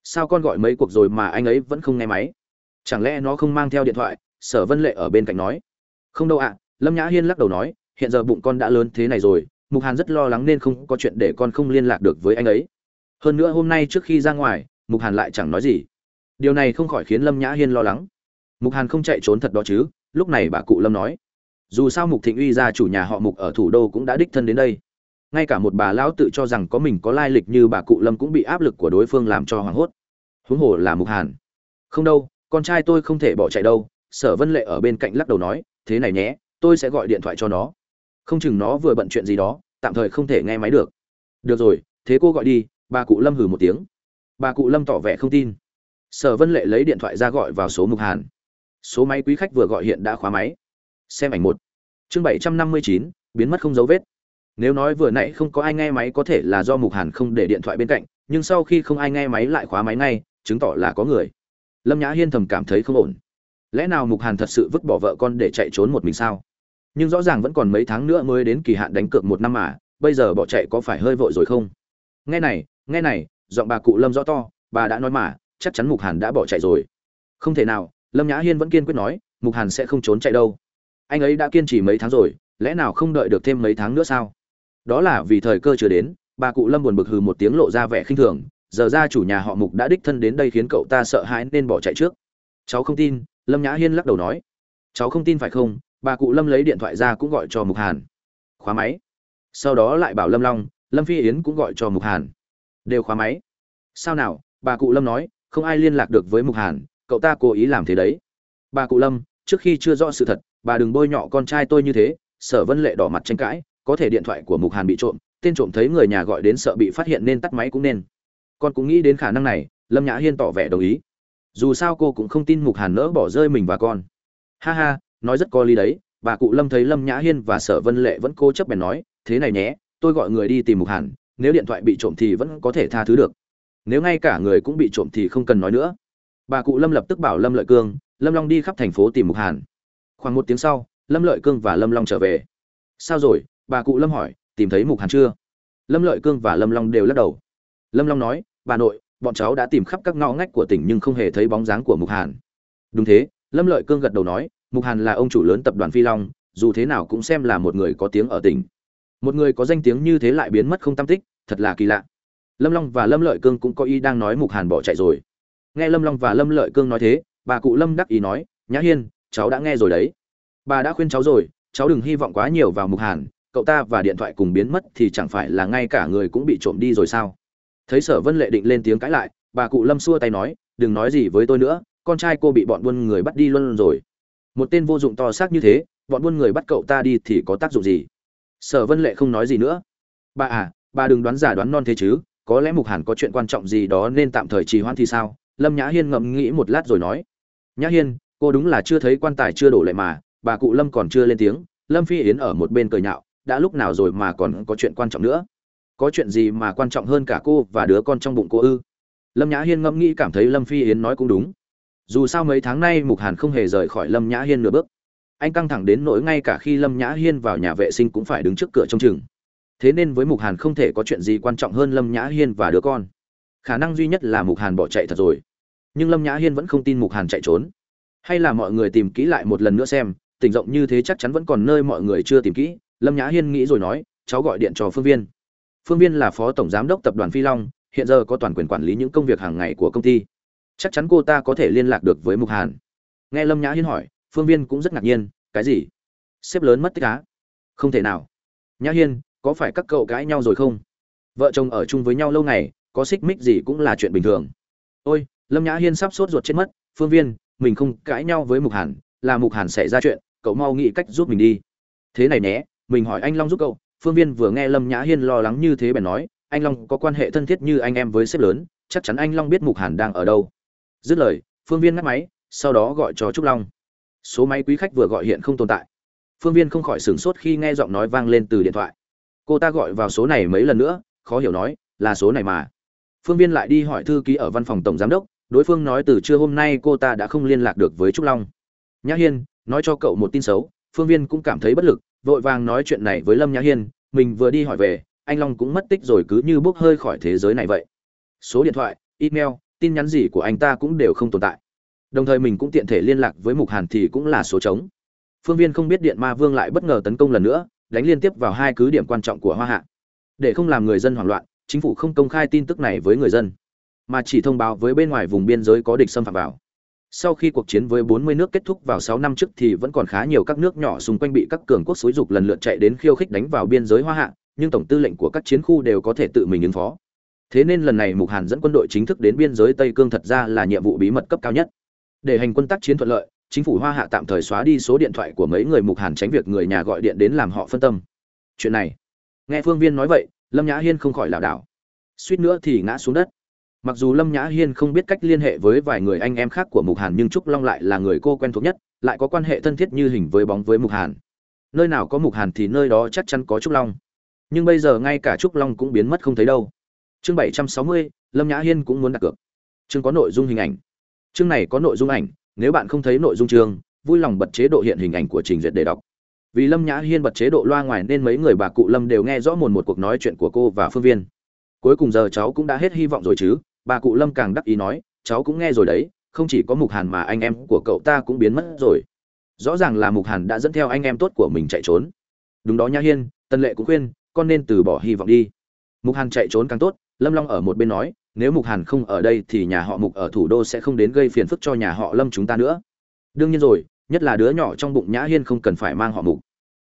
Sao con gọi mấy cuộc rồi mà anh ấy vẫn không nghe máy? Chẳng lẽ nó không mang theo điện thoại? Sở vân lệ ở bên cạnh nói. Không đâu ạ. Lâm nhã hiên lắc đầu nói, hiện giờ bụng con đã lớn thế này rồi, mục hàn rất lo lắng nên không có chuyện để con không liên lạc được với anh ấy. Hơn nữa hôm nay trước khi ra ngoài, mục hàn lại chẳng nói gì. Điều này không khỏi khiến lâm nhã hiên lo lắng. Mục hàn không chạy trốn thật đó chứ, lúc này bà cụ lâm nói. Dù sao mục thịnh uy gia chủ nhà họ mục ở thủ đô cũng đã đích thân đến đây ngay cả một bà lão tự cho rằng có mình có lai lịch như bà cụ lâm cũng bị áp lực của đối phương làm cho hoảng hốt. Huống hồ là mục hàn. Không đâu, con trai tôi không thể bỏ chạy đâu, sở vân lệ ở bên cạnh lắc đầu nói, thế này nhé, tôi sẽ gọi điện thoại cho nó. Không chừng nó vừa bận chuyện gì đó, tạm thời không thể nghe máy được. Được rồi, thế cô gọi đi, bà cụ lâm hừ một tiếng. Bà cụ lâm tỏ vẻ không tin. Sở vân lệ lấy điện thoại ra gọi vào số mục hàn. Số máy quý khách vừa gọi hiện đã khóa máy. Xem ảnh một. Chương bảy trăm năm mươi chín, biến mất không dấu vết nếu nói vừa nãy không có ai nghe máy có thể là do mục hàn không để điện thoại bên cạnh, nhưng sau khi không ai nghe máy lại khóa máy ngay, chứng tỏ là có người. Lâm nhã hiên thầm cảm thấy không ổn. Lẽ nào mục hàn thật sự vứt bỏ vợ con để chạy trốn một mình sao? Nhưng rõ ràng vẫn còn mấy tháng nữa mới đến kỳ hạn đánh cược một năm mà, bây giờ bỏ chạy có phải hơi vội rồi không? Nghe này nghe này, giọng bà cụ lâm rõ to, bà đã nói mà, chắc chắn mục hàn đã bỏ chạy rồi. Không thể nào, lâm nhã hiên vẫn kiên quyết nói, mục hàn sẽ không trốn chạy đâu. Anh ấy đã kiên trì mấy tháng rồi, lẽ nào không đợi được thêm mấy tháng nữa sao? Đó là vì thời cơ chưa đến, bà cụ lâm buồn bực hừ một tiếng lộ ra vẻ khinh thường, giờ ra chủ nhà họ mục đã đích thân đến đây khiến cậu ta sợ hãi nên bỏ chạy trước. Cháu không tin, lâm nhã hiên lắc đầu nói. Cháu không tin phải không? Bà cụ lâm lấy điện thoại ra cũng gọi cho mục hàn. Khóa máy. Sau đó lại bảo lâm long, lâm phi yến cũng gọi cho mục hàn. Đều khóa máy. Sao nào? Bà cụ lâm nói, không ai liên lạc được với mục hàn, cậu ta cố ý làm thế đấy. Bà cụ lâm, trước khi chưa rõ sự thật, bà đừng bôi nhọ con trai tôi như thế, sở vân lệ đỏ mặt tranh cãi có thể điện thoại của mục hàn bị trộm, tên trộm thấy người nhà gọi đến sợ bị phát hiện nên tắt máy cũng nên. Con cũng nghĩ đến khả năng này, lâm nhã hiên tỏ vẻ đồng ý. Dù sao cô cũng không tin mục hàn nỡ bỏ rơi mình và con. Ha ha, nói rất có lý đấy, bà cụ lâm thấy lâm nhã hiên và sở vân lệ vẫn cố chấp bèn nói, thế này nhé, tôi gọi người đi tìm mục hàn, nếu điện thoại bị trộm thì vẫn có thể tha thứ được. Nếu ngay cả người cũng bị trộm thì không cần nói nữa. Bà cụ lâm lập tức bảo lâm lợi cương, lâm long đi khắp thành phố tìm mục hàn. Khoảng một tiếng sau, lâm lợi cương và lâm long trở về. Sao rồi? Bà cụ lâm hỏi, tìm thấy mục hàn chưa? Lâm lợi cương và lâm long đều lắc đầu. Lâm long nói, bà nội, bọn cháu đã tìm khắp các ngõ ngách của tỉnh nhưng không hề thấy bóng dáng của mục hàn. Đúng thế, lâm lợi cương gật đầu nói, mục hàn là ông chủ lớn tập đoàn phi long, dù thế nào cũng xem là một người có tiếng ở tỉnh. Một người có danh tiếng như thế lại biến mất không tam tích, thật là kỳ lạ. Lâm long và lâm lợi cương cũng có ý đang nói mục hàn bỏ chạy rồi. Nghe lâm long và lâm lợi cương nói thế, bà cụ lâm đắc ý nói, nhã hiên, cháu đã nghe rồi đấy. Bà đã khuyên cháu rồi, cháu đừng hy vọng quá nhiều vào mục hàn cậu ta và điện thoại cùng biến mất thì chẳng phải là ngay cả người cũng bị trộm đi rồi sao? Thấy sở vân lệ định lên tiếng cãi lại, bà cụ lâm xua tay nói, đừng nói gì với tôi nữa, con trai cô bị bọn buôn người bắt đi luôn rồi. Một tên vô dụng to xác như thế, bọn buôn người bắt cậu ta đi thì có tác dụng gì? Sở vân lệ không nói gì nữa. Bà à bà đừng đoán giả đoán non thế chứ, có lẽ mục hàn có chuyện quan trọng gì đó nên tạm thời trì hoãn thì sao? Lâm nhã hiên ngẫm nghĩ một lát rồi nói, nhã hiên, cô đúng là chưa thấy quan tài chưa đổ lệ mà, bà cụ lâm còn chưa lên tiếng. Lâm phi yến ở một bên cười nhạo đã lúc nào rồi mà còn có chuyện quan trọng nữa? Có chuyện gì mà quan trọng hơn cả cô và đứa con trong bụng cô ư? Lâm nhã hiên ngẫm nghĩ cảm thấy lâm phi yến nói cũng đúng. Dù sao mấy tháng nay mục hàn không hề rời khỏi lâm nhã hiên nửa bước. Anh căng thẳng đến nỗi ngay cả khi lâm nhã hiên vào nhà vệ sinh cũng phải đứng trước cửa trông chừng. Thế nên với mục hàn không thể có chuyện gì quan trọng hơn lâm nhã hiên và đứa con. Khả năng duy nhất là mục hàn bỏ chạy thật rồi. Nhưng lâm nhã hiên vẫn không tin mục hàn chạy trốn. Hay là mọi người tìm kỹ lại một lần nữa xem tỉnh rộng như thế chắc chắn vẫn còn nơi mọi người chưa tìm kỹ lâm nhã hiên nghĩ rồi nói, cháu gọi điện cho phương viên. Phương viên là phó tổng giám đốc tập đoàn phi long, hiện giờ có toàn quyền quản lý những công việc hàng ngày của công ty. Chắc chắn cô ta có thể liên lạc được với mục hàn. Nghe lâm nhã hiên hỏi, phương viên cũng rất ngạc nhiên, cái gì? Sếp lớn mất tích á? Không thể nào. Nhã hiên, có phải các cậu cãi nhau rồi không? Vợ chồng ở chung với nhau lâu ngày, có xích mích gì cũng là chuyện bình thường. Ôi, lâm nhã hiên sắp sốt ruột chết mất. Phương viên, mình không cãi nhau với mục hàn, là mục hàn xảy ra chuyện, cậu mau nghĩ cách giúp mình đi. Thế này nhé mình hỏi anh long giúp cậu. Phương viên vừa nghe lâm nhã hiên lo lắng như thế bèn nói, anh long có quan hệ thân thiết như anh em với sếp lớn, chắc chắn anh long biết mục hàn đang ở đâu. Dứt lời, phương viên ngắt máy, sau đó gọi cho trúc long. Số máy quý khách vừa gọi hiện không tồn tại. Phương viên không khỏi sửng sốt khi nghe giọng nói vang lên từ điện thoại. Cô ta gọi vào số này mấy lần nữa, khó hiểu nói, là số này mà. Phương viên lại đi hỏi thư ký ở văn phòng tổng giám đốc, đối phương nói, từ trưa hôm nay cô ta đã không liên lạc được với trúc long. Nhã hiên, nói cho cậu một tin xấu phương viên cũng cảm thấy bất lực, vội vàng nói chuyện này với lâm nhã hiên, mình vừa đi hỏi về, anh long cũng mất tích rồi cứ như bốc hơi khỏi thế giới này vậy. Số điện thoại, email, tin nhắn gì của anh ta cũng đều không tồn tại. Đồng thời mình cũng tiện thể liên lạc với mục hàn thì cũng là số trống. Phương viên không biết điện ma vương lại bất ngờ tấn công lần nữa, đánh liên tiếp vào hai cứ điểm quan trọng của hoa hạ. Để không làm người dân hoảng loạn, chính phủ không công khai tin tức này với người dân, mà chỉ thông báo với bên ngoài vùng biên giới có địch xâm phạm vào sau khi cuộc chiến với 40 nước kết thúc vào 6 năm trước thì vẫn còn khá nhiều các nước nhỏ xung quanh bị các cường quốc xúi dục lần lượt chạy đến khiêu khích đánh vào biên giới Hoa Hạ, nhưng tổng tư lệnh của các chiến khu đều có thể tự mình ứng phó. Thế nên lần này Mục Hàn dẫn quân đội chính thức đến biên giới Tây Cương thật ra là nhiệm vụ bí mật cấp cao nhất. Để hành quân tác chiến thuận lợi, chính phủ Hoa Hạ tạm thời xóa đi số điện thoại của mấy người Mục Hàn tránh việc người nhà gọi điện đến làm họ phân tâm. Chuyện này, nghe Phương Viên nói vậy, Lâm Nhã Hiên không khỏi lảo đảo. Suýt nữa thì ngã xuống đất mặc dù lâm nhã hiên không biết cách liên hệ với vài người anh em khác của mục hàn nhưng trúc long lại là người cô quen thuộc nhất, lại có quan hệ thân thiết như hình với bóng với mục hàn. Nơi nào có mục hàn thì nơi đó chắc chắn có trúc long. Nhưng bây giờ ngay cả trúc long cũng biến mất không thấy đâu. Chương bảy trăm sáu mươi, lâm nhã hiên cũng muốn đặt cược. Chương có nội dung hình ảnh. Chương này có nội dung ảnh, nếu bạn không thấy nội dung chương, vui lòng bật chế độ hiện hình ảnh của trình duyệt để đọc. Vì lâm nhã hiên bật chế độ loa ngoài nên mấy người bà cụ lâm đều nghe rõ mồn một cuộc nói chuyện của cô và phương viên. Cuối cùng giờ cháu cũng đã hết hy vọng rồi chứ bà cụ lâm càng đắc ý nói, cháu cũng nghe rồi đấy, không chỉ có mục hàn mà anh em của cậu ta cũng biến mất rồi. Rõ ràng là mục hàn đã dẫn theo anh em tốt của mình chạy trốn. Đúng đó nha hiên tân lệ cũng khuyên, con nên từ bỏ hy vọng đi. Mục hàn chạy trốn càng tốt, lâm long ở một bên nói, nếu mục hàn không ở đây thì nhà họ mục ở thủ đô sẽ không đến gây phiền phức cho nhà họ lâm chúng ta nữa. Đương nhiên rồi, nhất là đứa nhỏ trong bụng nhã hiên không cần phải mang họ mục.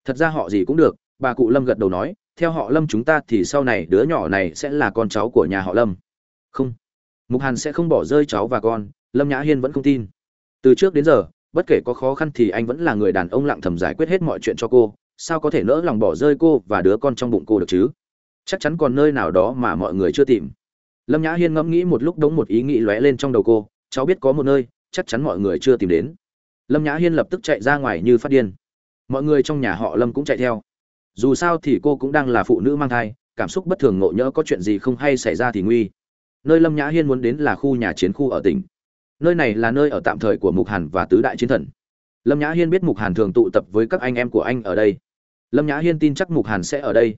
Thật ra họ gì cũng được, bà cụ lâm gật đầu nói, theo họ lâm chúng ta thì sau này đứa nhỏ này sẽ là con cháu của nhà họ lâm không. Mục hàn sẽ không bỏ rơi cháu và con, lâm nhã hiên vẫn không tin. Từ trước đến giờ, bất kể có khó khăn thì anh vẫn là người đàn ông lặng thầm giải quyết hết mọi chuyện cho cô, sao có thể nỡ lòng bỏ rơi cô và đứa con trong bụng cô được chứ? Chắc chắn còn nơi nào đó mà mọi người chưa tìm. Lâm nhã hiên ngẫm nghĩ một lúc đống một ý nghĩ lóe lên trong đầu cô, cháu biết có một nơi, chắc chắn mọi người chưa tìm đến. Lâm nhã hiên lập tức chạy ra ngoài như phát điên. Mọi người trong nhà họ lâm cũng chạy theo. Dù sao thì cô cũng đang là phụ nữ mang thai, cảm xúc bất thường ngộ nhỡ có chuyện gì không hay xảy ra thì nguy nơi lâm nhã hiên muốn đến là khu nhà chiến khu ở tỉnh. Nơi này là nơi ở tạm thời của mục hàn và tứ đại chiến thần. Lâm nhã hiên biết mục hàn thường tụ tập với các anh em của anh ở đây. Lâm nhã hiên tin chắc mục hàn sẽ ở đây.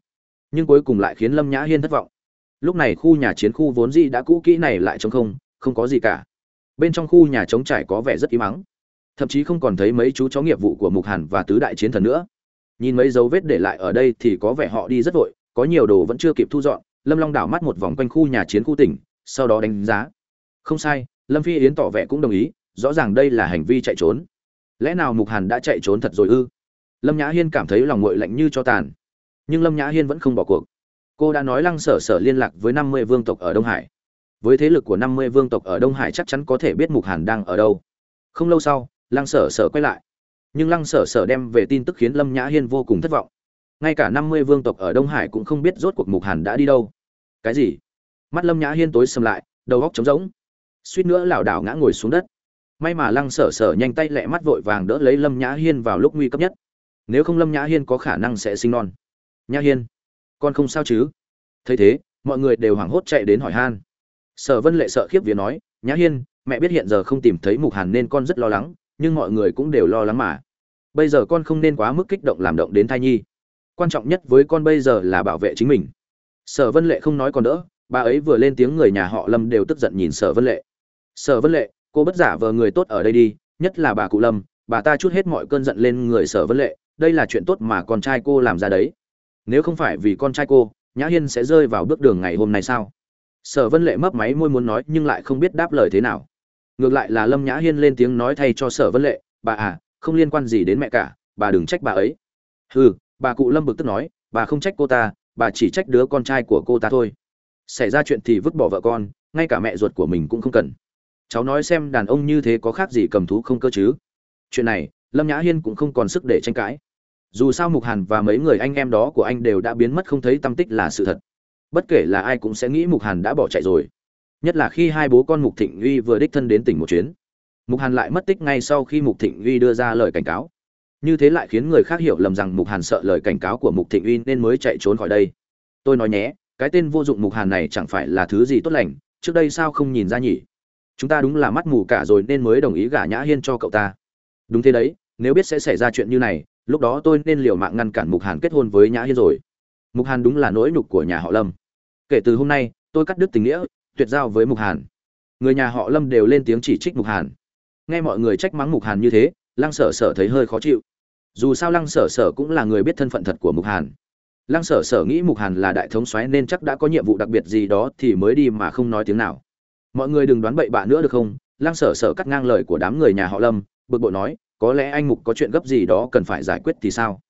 Nhưng cuối cùng lại khiến lâm nhã hiên thất vọng. Lúc này khu nhà chiến khu vốn dĩ đã cũ kỹ này lại trống không không có gì cả. Bên trong khu nhà trống trải có vẻ rất im ắng. Thậm chí không còn thấy mấy chú chó nghiệp vụ của mục hàn và tứ đại chiến thần nữa. Nhìn mấy dấu vết để lại ở đây thì có vẻ họ đi rất vội, có nhiều đồ vẫn chưa kịp thu dọn. Lâm long đảo mắt một vòng quanh khu nhà chiến khu tỉnh sau đó đánh giá. Không sai, lâm phi yến tỏ vẻ cũng đồng ý, rõ ràng đây là hành vi chạy trốn. Lẽ nào mục hàn đã chạy trốn thật rồi ư? Lâm nhã hiên cảm thấy lòng nguội lạnh như cho tàn. Nhưng lâm nhã hiên vẫn không bỏ cuộc. Cô đã nói lăng sở sở liên lạc với năm mươi vương tộc ở đông hải. Với thế lực của năm mươi vương tộc ở đông hải chắc chắn có thể biết mục hàn đang ở đâu. Không lâu sau, lăng sở sở quay lại. Nhưng lăng sở sở đem về tin tức khiến lâm nhã hiên vô cùng thất vọng. Ngay cả năm mươi vương tộc ở đông hải cũng không biết rốt cuộc mục hàn đã đi đâu. Cái gì? Mắt lâm nhã hiên tối sầm lại, đầu góc trống rỗng. Suýt nữa lảo đảo ngã ngồi xuống đất. May mà lăng sở sở nhanh tay lẹ mắt vội vàng đỡ lấy lâm nhã hiên vào lúc nguy cấp nhất. Nếu không lâm nhã hiên có khả năng sẽ sinh non. Nhã hiên, con không sao chứ? Thấy thế, mọi người đều hoảng hốt chạy đến hỏi han. Sở vân lệ sợ khiếp vía nói, nhã hiên, mẹ biết hiện giờ không tìm thấy mục hàn nên con rất lo lắng, nhưng mọi người cũng đều lo lắng mà. Bây giờ con không nên quá mức kích động làm động đến thai nhi. Quan trọng nhất với con bây giờ là bảo vệ chính mình. Sở vân lệ không nói còn đỡ bà ấy vừa lên tiếng người nhà họ lâm đều tức giận nhìn sở vân lệ. Sở vân lệ, cô bất giả vờ người tốt ở đây đi, nhất là bà cụ lâm, bà ta chút hết mọi cơn giận lên người sở vân lệ, đây là chuyện tốt mà con trai cô làm ra đấy. Nếu không phải vì con trai cô, nhã hiên sẽ rơi vào bước đường ngày hôm nay sao? Sở vân lệ mấp máy môi muốn nói nhưng lại không biết đáp lời thế nào. Ngược lại là lâm nhã hiên lên tiếng nói thay cho sở vân lệ, bà à không liên quan gì đến mẹ cả, bà đừng trách bà ấy. Ừ bà cụ lâm bực tức nói, bà không trách cô ta, bà chỉ trách đứa con trai của cô ta thôi xảy ra chuyện thì vứt bỏ vợ con, ngay cả mẹ ruột của mình cũng không cần. Cháu nói xem đàn ông như thế có khác gì cầm thú không cơ chứ? Chuyện này, lâm nhã hiên cũng không còn sức để tranh cãi. Dù sao mục hàn và mấy người anh em đó của anh đều đã biến mất không thấy tâm tích là sự thật. Bất kể là ai cũng sẽ nghĩ mục hàn đã bỏ chạy rồi. Nhất là khi hai bố con mục thịnh uy vừa đích thân đến tỉnh một chuyến. Mục hàn lại mất tích ngay sau khi mục thịnh uy đưa ra lời cảnh cáo. Như thế lại khiến người khác hiểu lầm rằng mục hàn sợ lời cảnh cáo của mục thịnh uy nên mới chạy trốn khỏi đây. Tôi nói nhé cái tên vô dụng mục hàn này chẳng phải là thứ gì tốt lành, trước đây sao không nhìn ra nhỉ? Chúng ta đúng là mắt mù cả rồi nên mới đồng ý gả nhã hiên cho cậu ta. Đúng thế đấy, nếu biết sẽ xảy ra chuyện như này, lúc đó tôi nên liều mạng ngăn cản mục hàn kết hôn với nhã hiên rồi. Mục hàn đúng là nỗi nhục của nhà họ lâm. Kể từ hôm nay, tôi cắt đứt tình nghĩa, tuyệt giao với mục hàn. Người nhà họ lâm đều lên tiếng chỉ trích mục hàn. Nghe mọi người trách mắng mục hàn như thế, lăng sở sở thấy hơi khó chịu. Dù sao lăng sở sở cũng là người biết thân phận thật của mục hàn lăng sở sở nghĩ mục hàn là đại thống soái nên chắc đã có nhiệm vụ đặc biệt gì đó thì mới đi mà không nói tiếng nào. Mọi người đừng đoán bậy bạ nữa được không? Lăng sở sở cắt ngang lời của đám người nhà họ lâm, bực bội nói, có lẽ anh mục có chuyện gấp gì đó cần phải giải quyết thì sao?